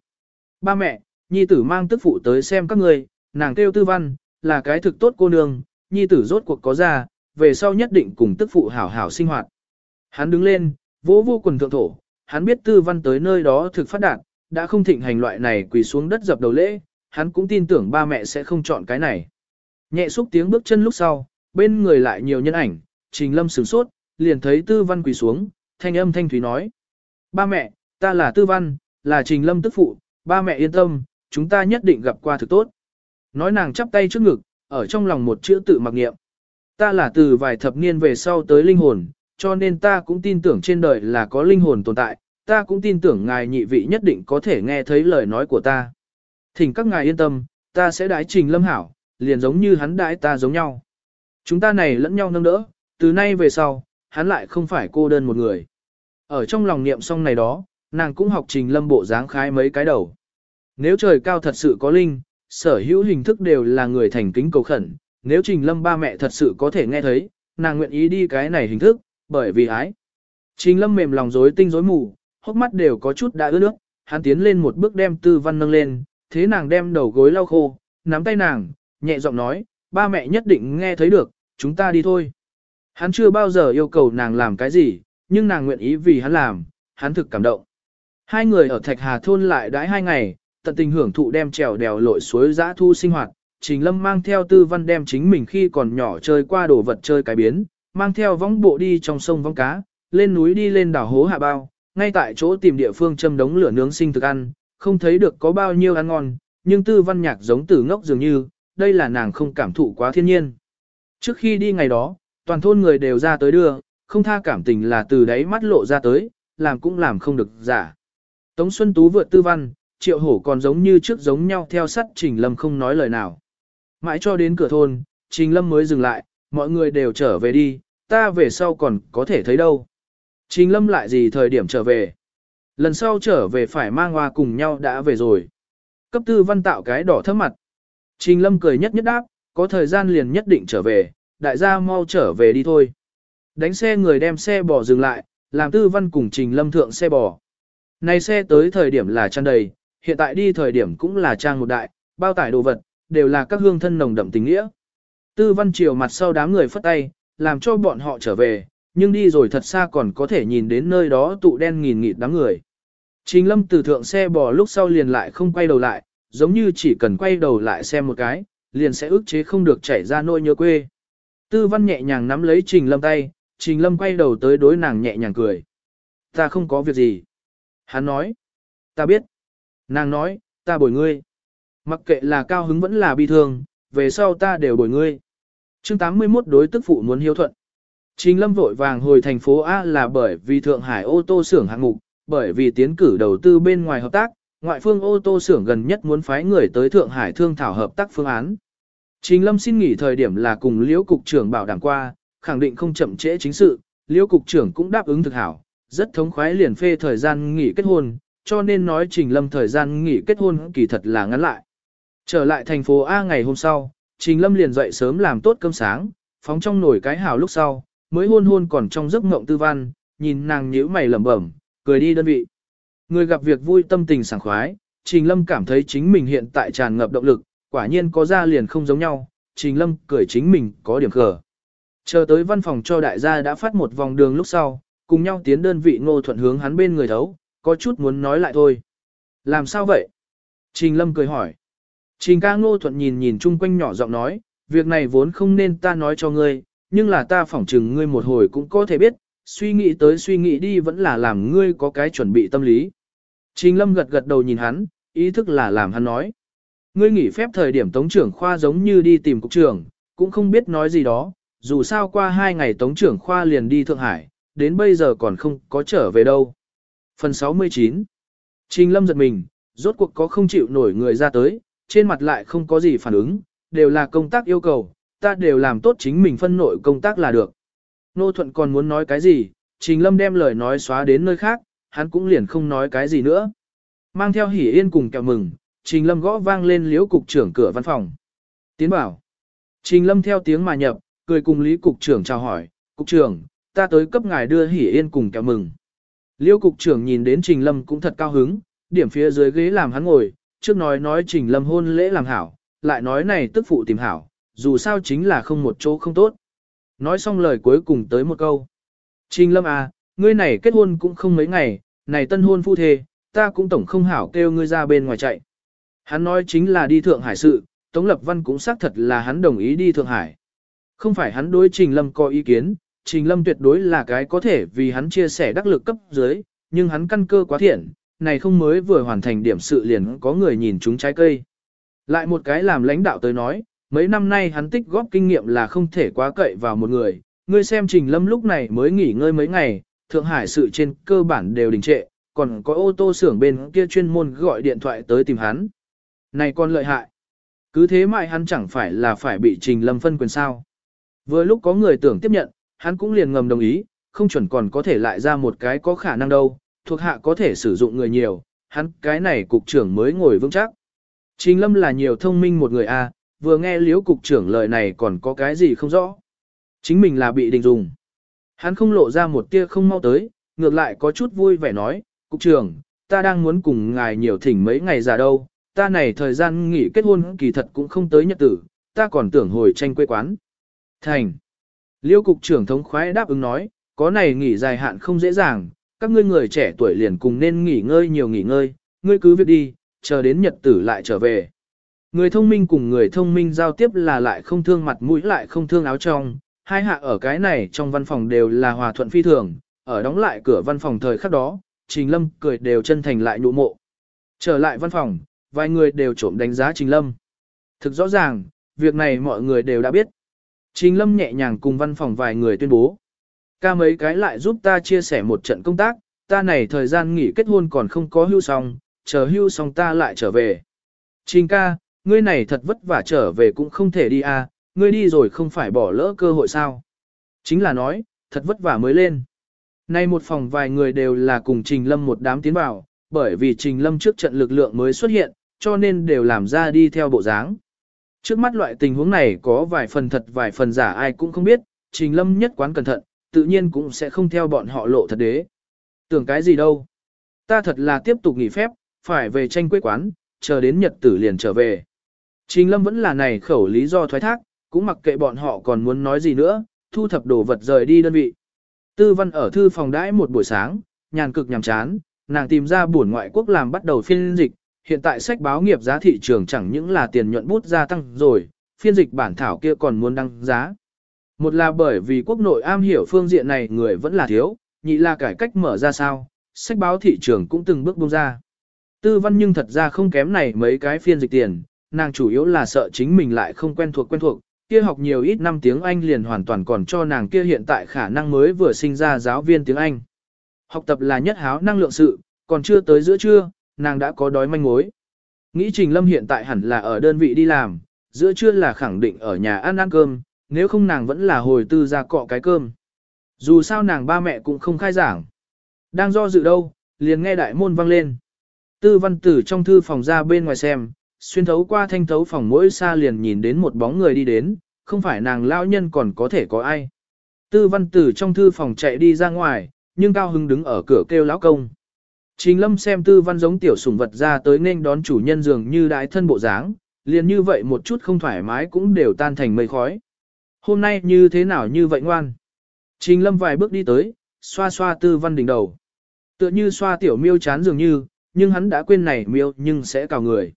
Ba mẹ, nhi tử mang tức phụ tới xem các người, nàng kêu tư văn, là cái thực tốt cô nương, nhi tử rốt cuộc có ra, về sau nhất định cùng tức phụ hảo hảo sinh hoạt. Hắn đứng lên, vỗ vô quần thượng thổ, hắn biết tư văn tới nơi đó thực phát đạt, đã không thịnh hành loại này quỳ xuống đất dập đầu lễ, hắn cũng tin tưởng ba mẹ sẽ không chọn cái này. Nhẹ xúc tiếng bước chân lúc sau, bên người lại nhiều nhân ảnh, trình lâm sửng sốt, liền thấy tư văn quỳ xuống, thanh âm thanh thúy nói. Ba mẹ, ta là tư văn, là trình lâm tức phụ, ba mẹ yên tâm, chúng ta nhất định gặp qua thực tốt. Nói nàng chắp tay trước ngực, ở trong lòng một chữ tự mặc niệm. Ta là từ vài thập niên về sau tới linh hồn, cho nên ta cũng tin tưởng trên đời là có linh hồn tồn tại, ta cũng tin tưởng ngài nhị vị nhất định có thể nghe thấy lời nói của ta. Thỉnh các ngài yên tâm, ta sẽ đái trình lâm hảo, liền giống như hắn đái ta giống nhau. Chúng ta này lẫn nhau nâng đỡ, từ nay về sau, hắn lại không phải cô đơn một người. Ở trong lòng niệm xong này đó, nàng cũng học trình lâm bộ dáng khái mấy cái đầu. Nếu trời cao thật sự có linh, sở hữu hình thức đều là người thành kính cầu khẩn, nếu trình lâm ba mẹ thật sự có thể nghe thấy, nàng nguyện ý đi cái này hình thức, bởi vì ái. Trình lâm mềm lòng rối tinh rối mù, hốc mắt đều có chút đã ướt nước, hắn tiến lên một bước đem tư văn nâng lên, thế nàng đem đầu gối lau khô, nắm tay nàng, nhẹ giọng nói, ba mẹ nhất định nghe thấy được, chúng ta đi thôi. Hắn chưa bao giờ yêu cầu nàng làm cái gì, nhưng nàng nguyện ý vì hắn làm, hắn thực cảm động. Hai người ở Thạch Hà Thôn lại đãi hai ngày, tận tình hưởng thụ đem trèo đèo lội suối dã thu sinh hoạt. Trình Lâm mang theo tư văn đem chính mình khi còn nhỏ chơi qua đồ vật chơi cái biến, mang theo võng bộ đi trong sông vong cá, lên núi đi lên đảo hố hạ bao, ngay tại chỗ tìm địa phương châm đống lửa nướng sinh thực ăn, không thấy được có bao nhiêu ăn ngon, nhưng tư văn nhạc giống tử ngốc dường như, đây là nàng không cảm thụ quá thiên nhiên. Trước khi đi ngày đó, toàn thôn người đều ra tới đưa, không tha cảm tình là từ đáy mắt lộ ra tới, làm cũng làm không được giả. Tống Xuân Tú vượt tư văn, triệu hổ còn giống như trước giống nhau theo sắt Trình Lâm không nói lời nào. Mãi cho đến cửa thôn, Trình Lâm mới dừng lại, mọi người đều trở về đi, ta về sau còn có thể thấy đâu. Trình Lâm lại gì thời điểm trở về. Lần sau trở về phải mang hoa cùng nhau đã về rồi. Cấp tư văn tạo cái đỏ thấp mặt. Trình Lâm cười nhất nhất đáp, có thời gian liền nhất định trở về, đại gia mau trở về đi thôi. Đánh xe người đem xe bò dừng lại, làm tư văn cùng Trình Lâm thượng xe bò. Này xe tới thời điểm là trang đầy, hiện tại đi thời điểm cũng là trang một đại, bao tải đồ vật, đều là các hương thân nồng đậm tình nghĩa. Tư văn triều mặt sau đám người phất tay, làm cho bọn họ trở về, nhưng đi rồi thật xa còn có thể nhìn đến nơi đó tụ đen nghìn nghịt đám người. Trình lâm từ thượng xe bò lúc sau liền lại không quay đầu lại, giống như chỉ cần quay đầu lại xem một cái, liền sẽ ức chế không được chảy ra nỗi nhớ quê. Tư văn nhẹ nhàng nắm lấy trình lâm tay, trình lâm quay đầu tới đối nàng nhẹ nhàng cười. Ta không có việc gì. Hắn nói. Ta biết. Nàng nói, ta bồi ngươi. Mặc kệ là cao hứng vẫn là bi thương, về sau ta đều bồi ngươi. chương 81 đối tức phụ muốn hiếu thuận. Trình lâm vội vàng hồi thành phố A là bởi vì Thượng Hải ô tô xưởng hạng mục, bởi vì tiến cử đầu tư bên ngoài hợp tác, ngoại phương ô tô xưởng gần nhất muốn phái người tới Thượng Hải thương thảo hợp tác phương án. Trình lâm xin nghỉ thời điểm là cùng liễu cục trưởng bảo đảm qua, khẳng định không chậm trễ chính sự, Liễu cục trưởng cũng đáp ứng thực hảo, rất thống khoái liền phê thời gian nghỉ kết hôn, cho nên nói Trình Lâm thời gian nghỉ kết hôn kỳ thật là ngắn lại. Trở lại thành phố A ngày hôm sau, Trình Lâm liền dậy sớm làm tốt cơm sáng, phóng trong nồi cái hào lúc sau, mới hôn hôn còn trong giấc ngộng tư văn, nhìn nàng nhíu mày lẩm bẩm, cười đi đơn vị. Người gặp việc vui tâm tình sảng khoái, Trình Lâm cảm thấy chính mình hiện tại tràn ngập động lực, quả nhiên có ra liền không giống nhau, Trình Lâm cười chính mình có điểm khờ. Chờ tới văn phòng cho đại gia đã phát một vòng đường lúc sau, cùng nhau tiến đơn vị ngô thuận hướng hắn bên người thấu, có chút muốn nói lại thôi. Làm sao vậy? Trình Lâm cười hỏi. Trình ca ngô thuận nhìn nhìn chung quanh nhỏ giọng nói, việc này vốn không nên ta nói cho ngươi, nhưng là ta phỏng chừng ngươi một hồi cũng có thể biết, suy nghĩ tới suy nghĩ đi vẫn là làm ngươi có cái chuẩn bị tâm lý. Trình Lâm gật gật đầu nhìn hắn, ý thức là làm hắn nói. Ngươi nghỉ phép thời điểm tống trưởng khoa giống như đi tìm cục trưởng, cũng không biết nói gì đó, dù sao qua hai ngày tống trưởng khoa liền đi Thượng Hải, đến bây giờ còn không có trở về đâu. Phần 69 Trình Lâm giật mình, rốt cuộc có không chịu nổi người ra tới, trên mặt lại không có gì phản ứng, đều là công tác yêu cầu, ta đều làm tốt chính mình phân nội công tác là được. Nô Thuận còn muốn nói cái gì, Trình Lâm đem lời nói xóa đến nơi khác, hắn cũng liền không nói cái gì nữa. Mang theo hỉ yên cùng kẹo mừng, Trình Lâm gõ vang lên liễu cục trưởng cửa văn phòng. Tiến bảo. Trình Lâm theo tiếng mà nhập, cười cùng Lý cục trưởng chào hỏi, "Cục trưởng, ta tới cấp ngài đưa hỉ yên cùng kẹo mừng." Liễu cục trưởng nhìn đến Trình Lâm cũng thật cao hứng, điểm phía dưới ghế làm hắn ngồi, trước nói nói Trình Lâm hôn lễ làm hảo, lại nói này tức phụ tìm hảo, dù sao chính là không một chỗ không tốt. Nói xong lời cuối cùng tới một câu. Trình Lâm à, ngươi này kết hôn cũng không mấy ngày, này tân hôn phu thê, ta cũng tổng không hảo kêu ngươi ra bên ngoài chạy. Hắn nói chính là đi Thượng Hải sự, Tống Lập Văn cũng xác thật là hắn đồng ý đi Thượng Hải. Không phải hắn đối Trình Lâm có ý kiến, Trình Lâm tuyệt đối là cái có thể vì hắn chia sẻ đắc lực cấp dưới, nhưng hắn căn cơ quá thiện, này không mới vừa hoàn thành điểm sự liền có người nhìn chúng trái cây. Lại một cái làm lãnh đạo tới nói, mấy năm nay hắn tích góp kinh nghiệm là không thể quá cậy vào một người, ngươi xem Trình Lâm lúc này mới nghỉ ngơi mấy ngày, Thượng Hải sự trên cơ bản đều đình trệ, còn có ô tô xưởng bên kia chuyên môn gọi điện thoại tới tìm hắn. Này con lợi hại. Cứ thế mãi hắn chẳng phải là phải bị Trình Lâm phân quyền sao. Vừa lúc có người tưởng tiếp nhận, hắn cũng liền ngầm đồng ý, không chuẩn còn có thể lại ra một cái có khả năng đâu, thuộc hạ có thể sử dụng người nhiều, hắn cái này cục trưởng mới ngồi vững chắc. Trình Lâm là nhiều thông minh một người a, à, vừa nghe liếu cục trưởng lời này còn có cái gì không rõ. Chính mình là bị định dùng. Hắn không lộ ra một tia không mau tới, ngược lại có chút vui vẻ nói, cục trưởng, ta đang muốn cùng ngài nhiều thỉnh mấy ngày già đâu, ta này thời gian nghỉ kết hôn kỳ thật cũng không tới nhật tử, ta còn tưởng hồi tranh quê quán. Thành. Liêu cục trưởng thống khoái đáp ứng nói, có này nghỉ dài hạn không dễ dàng, các ngươi người trẻ tuổi liền cùng nên nghỉ ngơi nhiều nghỉ ngơi, ngươi cứ việc đi, chờ đến nhật tử lại trở về. Người thông minh cùng người thông minh giao tiếp là lại không thương mặt mũi lại không thương áo trong, hai hạ ở cái này trong văn phòng đều là hòa thuận phi thường, ở đóng lại cửa văn phòng thời khắc đó, Trình Lâm cười đều chân thành lại nhụ mộ. Trở lại văn phòng, vài người đều trộm đánh giá Trình Lâm. Thực rõ ràng, việc này mọi người đều đã biết. Trình Lâm nhẹ nhàng cùng văn phòng vài người tuyên bố. Ca mấy cái lại giúp ta chia sẻ một trận công tác, ta này thời gian nghỉ kết hôn còn không có hưu xong, chờ hưu xong ta lại trở về. Trình ca, ngươi này thật vất vả trở về cũng không thể đi à, ngươi đi rồi không phải bỏ lỡ cơ hội sao. Chính là nói, thật vất vả mới lên. Nay một phòng vài người đều là cùng Trình Lâm một đám tiến vào, bởi vì Trình Lâm trước trận lực lượng mới xuất hiện, cho nên đều làm ra đi theo bộ dáng. Trước mắt loại tình huống này có vài phần thật vài phần giả ai cũng không biết, Trình Lâm nhất quán cẩn thận, tự nhiên cũng sẽ không theo bọn họ lộ thật đế. Tưởng cái gì đâu. Ta thật là tiếp tục nghỉ phép, phải về tranh quê quán, chờ đến nhật tử liền trở về. Trình Lâm vẫn là này khẩu lý do thoái thác, cũng mặc kệ bọn họ còn muốn nói gì nữa, thu thập đồ vật rời đi đơn vị. Tư văn ở thư phòng đãi một buổi sáng, nhàn cực nhàm chán, nàng tìm ra buồn ngoại quốc làm bắt đầu phiên dịch, hiện tại sách báo nghiệp giá thị trường chẳng những là tiền nhuận bút gia tăng rồi, phiên dịch bản thảo kia còn muốn đăng giá. Một là bởi vì quốc nội am hiểu phương diện này người vẫn là thiếu, nhị là cải cách mở ra sao, sách báo thị trường cũng từng bước bung ra. Tư văn nhưng thật ra không kém này mấy cái phiên dịch tiền, nàng chủ yếu là sợ chính mình lại không quen thuộc quen thuộc, kia học nhiều ít năm tiếng Anh liền hoàn toàn còn cho nàng kia hiện tại khả năng mới vừa sinh ra giáo viên tiếng Anh. Học tập là nhất háo năng lượng sự, còn chưa tới giữa trưa, nàng đã có đói manh mối. Nghĩ Trình Lâm hiện tại hẳn là ở đơn vị đi làm, giữa trưa là khẳng định ở nhà ăn ăn cơm, nếu không nàng vẫn là hồi tư ra cọ cái cơm. Dù sao nàng ba mẹ cũng không khai giảng. Đang do dự đâu, liền nghe đại môn vang lên. Tư văn tử trong thư phòng ra bên ngoài xem, xuyên thấu qua thanh thấu phòng mỗi xa liền nhìn đến một bóng người đi đến, không phải nàng lão nhân còn có thể có ai. Tư văn tử trong thư phòng chạy đi ra ngoài, nhưng cao hưng đứng ở cửa kêu lão công. Trình lâm xem tư văn giống tiểu sủng vật ra tới nên đón chủ nhân dường như đại thân bộ dáng, liền như vậy một chút không thoải mái cũng đều tan thành mây khói. Hôm nay như thế nào như vậy ngoan? Trình lâm vài bước đi tới, xoa xoa tư văn đỉnh đầu. Tựa như xoa tiểu miêu chán dường như, nhưng hắn đã quên này miêu nhưng sẽ cào người.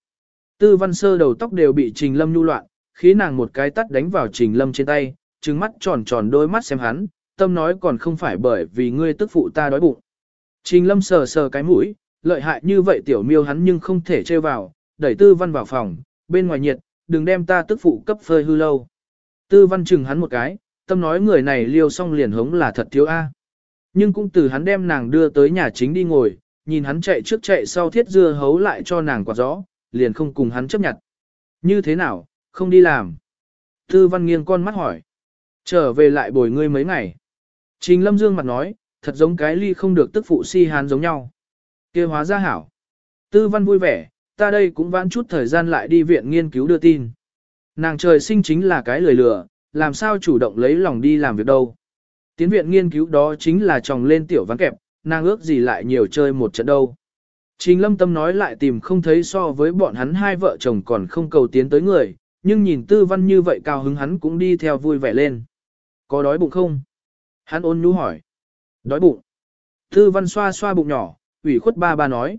Tư văn sơ đầu tóc đều bị trình lâm nhu loạn, khí nàng một cái tắt đánh vào trình lâm trên tay, trừng mắt tròn tròn đôi mắt xem hắn, tâm nói còn không phải bởi vì ngươi tức phụ ta đói bụng. Trình lâm sờ sờ cái mũi, lợi hại như vậy tiểu miêu hắn nhưng không thể chơi vào, đẩy tư văn vào phòng, bên ngoài nhiệt, đừng đem ta tức phụ cấp phơi hư lâu. Tư văn chừng hắn một cái, tâm nói người này liêu xong liền hống là thật thiếu A. Nhưng cũng từ hắn đem nàng đưa tới nhà chính đi ngồi, nhìn hắn chạy trước chạy sau thiết dưa hấu lại cho nàng quạt gió, liền không cùng hắn chấp nhận. Như thế nào, không đi làm? Tư văn nghiêng con mắt hỏi. Trở về lại bồi ngươi mấy ngày. Trình lâm dương mặt nói, thật giống cái ly không được tức phụ si hán giống nhau. kia hóa ra hảo. Tư văn vui vẻ, ta đây cũng vãn chút thời gian lại đi viện nghiên cứu đưa tin. Nàng trời sinh chính là cái lười lừa, làm sao chủ động lấy lòng đi làm việc đâu. Tiến viện nghiên cứu đó chính là chồng lên tiểu ván kẹp, nàng ước gì lại nhiều chơi một trận đâu. Trình lâm tâm nói lại tìm không thấy so với bọn hắn hai vợ chồng còn không cầu tiến tới người, nhưng nhìn tư văn như vậy cao hứng hắn cũng đi theo vui vẻ lên. Có đói bụng không? Hắn ôn nhu hỏi. Đói bụng. Tư văn xoa xoa bụng nhỏ, ủy khuất ba ba nói.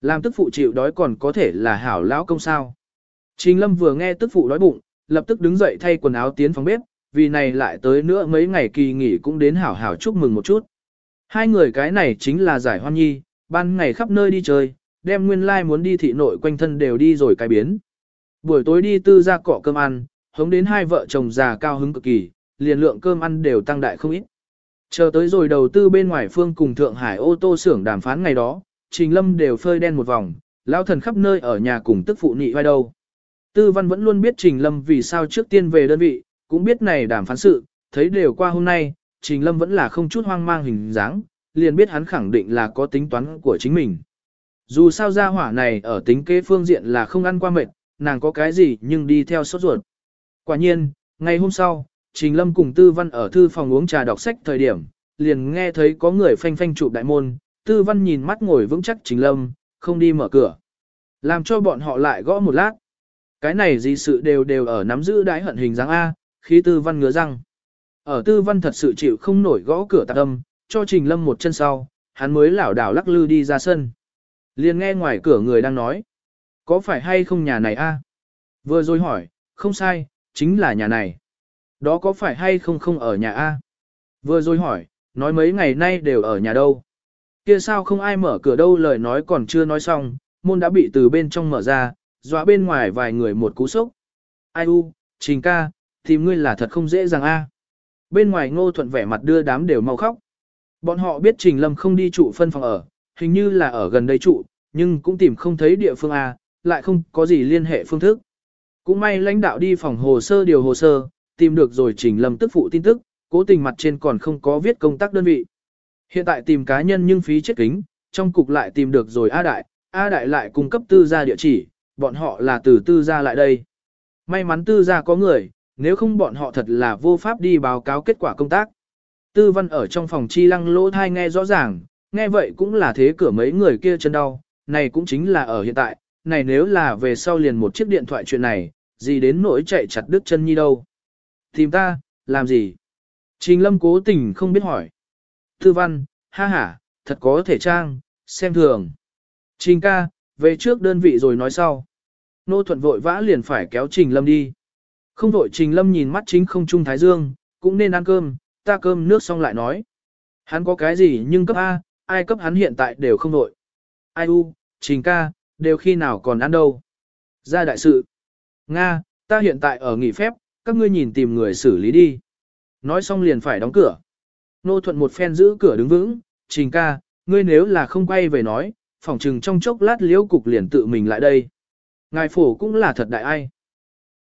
Làm tức phụ chịu đói còn có thể là hảo lão công sao. Trình lâm vừa nghe tức phụ đói bụng, lập tức đứng dậy thay quần áo tiến phòng bếp, vì này lại tới nữa mấy ngày kỳ nghỉ cũng đến hảo hảo chúc mừng một chút. Hai người cái này chính là giải hoan nhi, ban ngày khắp nơi đi chơi, đem nguyên lai like muốn đi thị nội quanh thân đều đi rồi cái biến. Buổi tối đi tư ra cọ cơm ăn, hống đến hai vợ chồng già cao hứng cực kỳ, liền lượng cơm ăn đều tăng đại không ít. Chờ tới rồi đầu tư bên ngoài phương cùng Thượng Hải ô tô xưởng đàm phán ngày đó, Trình Lâm đều phơi đen một vòng, lão thần khắp nơi ở nhà cùng tức phụ nị vai đâu. Tư Văn vẫn luôn biết Trình Lâm vì sao trước tiên về đơn vị, cũng biết này đàm phán sự, thấy đều qua hôm nay, Trình Lâm vẫn là không chút hoang mang hình dáng, liền biết hắn khẳng định là có tính toán của chính mình. Dù sao gia hỏa này ở tính kế phương diện là không ăn qua mệt, nàng có cái gì nhưng đi theo sốt ruột. Quả nhiên, ngày hôm sau, Trình Lâm cùng Tư Văn ở thư phòng uống trà đọc sách thời điểm, liền nghe thấy có người phanh phanh chụp đại môn, Tư Văn nhìn mắt ngồi vững chắc Trình Lâm, không đi mở cửa. Làm cho bọn họ lại gõ một lát. Cái này gì sự đều đều ở nắm giữ đái hận hình dáng A, khi Tư Văn ngứa răng. Ở Tư Văn thật sự chịu không nổi gõ cửa tạc âm, cho Trình Lâm một chân sau, hắn mới lảo đảo lắc lư đi ra sân. Liền nghe ngoài cửa người đang nói. Có phải hay không nhà này a? Vừa rồi hỏi, không sai, chính là nhà này. Đó có phải hay không không ở nhà a? Vừa rồi hỏi, nói mấy ngày nay đều ở nhà đâu. Kia sao không ai mở cửa đâu lời nói còn chưa nói xong, môn đã bị từ bên trong mở ra, dọa bên ngoài vài người một cú sốc. Ai u, trình ca, tìm ngươi là thật không dễ dàng a. Bên ngoài ngô thuận vẻ mặt đưa đám đều mau khóc. Bọn họ biết Trình Lâm không đi trụ phân phòng ở, hình như là ở gần đây trụ, nhưng cũng tìm không thấy địa phương A, lại không có gì liên hệ phương thức. Cũng may lãnh đạo đi phòng hồ sơ điều hồ sơ, tìm được rồi Trình Lâm tức phụ tin tức, cố tình mặt trên còn không có viết công tác đơn vị. Hiện tại tìm cá nhân nhưng phí chết kính, trong cục lại tìm được rồi A Đại, A Đại lại cung cấp tư gia địa chỉ, bọn họ là từ tư gia lại đây. May mắn tư gia có người, nếu không bọn họ thật là vô pháp đi báo cáo kết quả công tác. Tư văn ở trong phòng chi lăng lỗ thai nghe rõ ràng, nghe vậy cũng là thế cửa mấy người kia chân đau, này cũng chính là ở hiện tại, này nếu là về sau liền một chiếc điện thoại chuyện này, gì đến nỗi chạy chặt đứt chân nhi đâu. Tìm ta, làm gì? Trình lâm cố tình không biết hỏi. Tư văn, ha ha, thật có thể trang, xem thường. Trình ca, về trước đơn vị rồi nói sau. Nô thuận vội vã liền phải kéo Trình lâm đi. Không vội Trình lâm nhìn mắt chính không trung thái dương, cũng nên ăn cơm, ta cơm nước xong lại nói. Hắn có cái gì nhưng cấp A, ai cấp hắn hiện tại đều không vội. Ai u, trình ca, đều khi nào còn ăn đâu. Ra đại sự. Nga, ta hiện tại ở nghỉ phép, các ngươi nhìn tìm người xử lý đi. Nói xong liền phải đóng cửa. Nô thuận một phen giữ cửa đứng vững, trình ca, ngươi nếu là không quay về nói, phỏng trừng trong chốc lát liễu cục liền tự mình lại đây. Ngài phổ cũng là thật đại ai.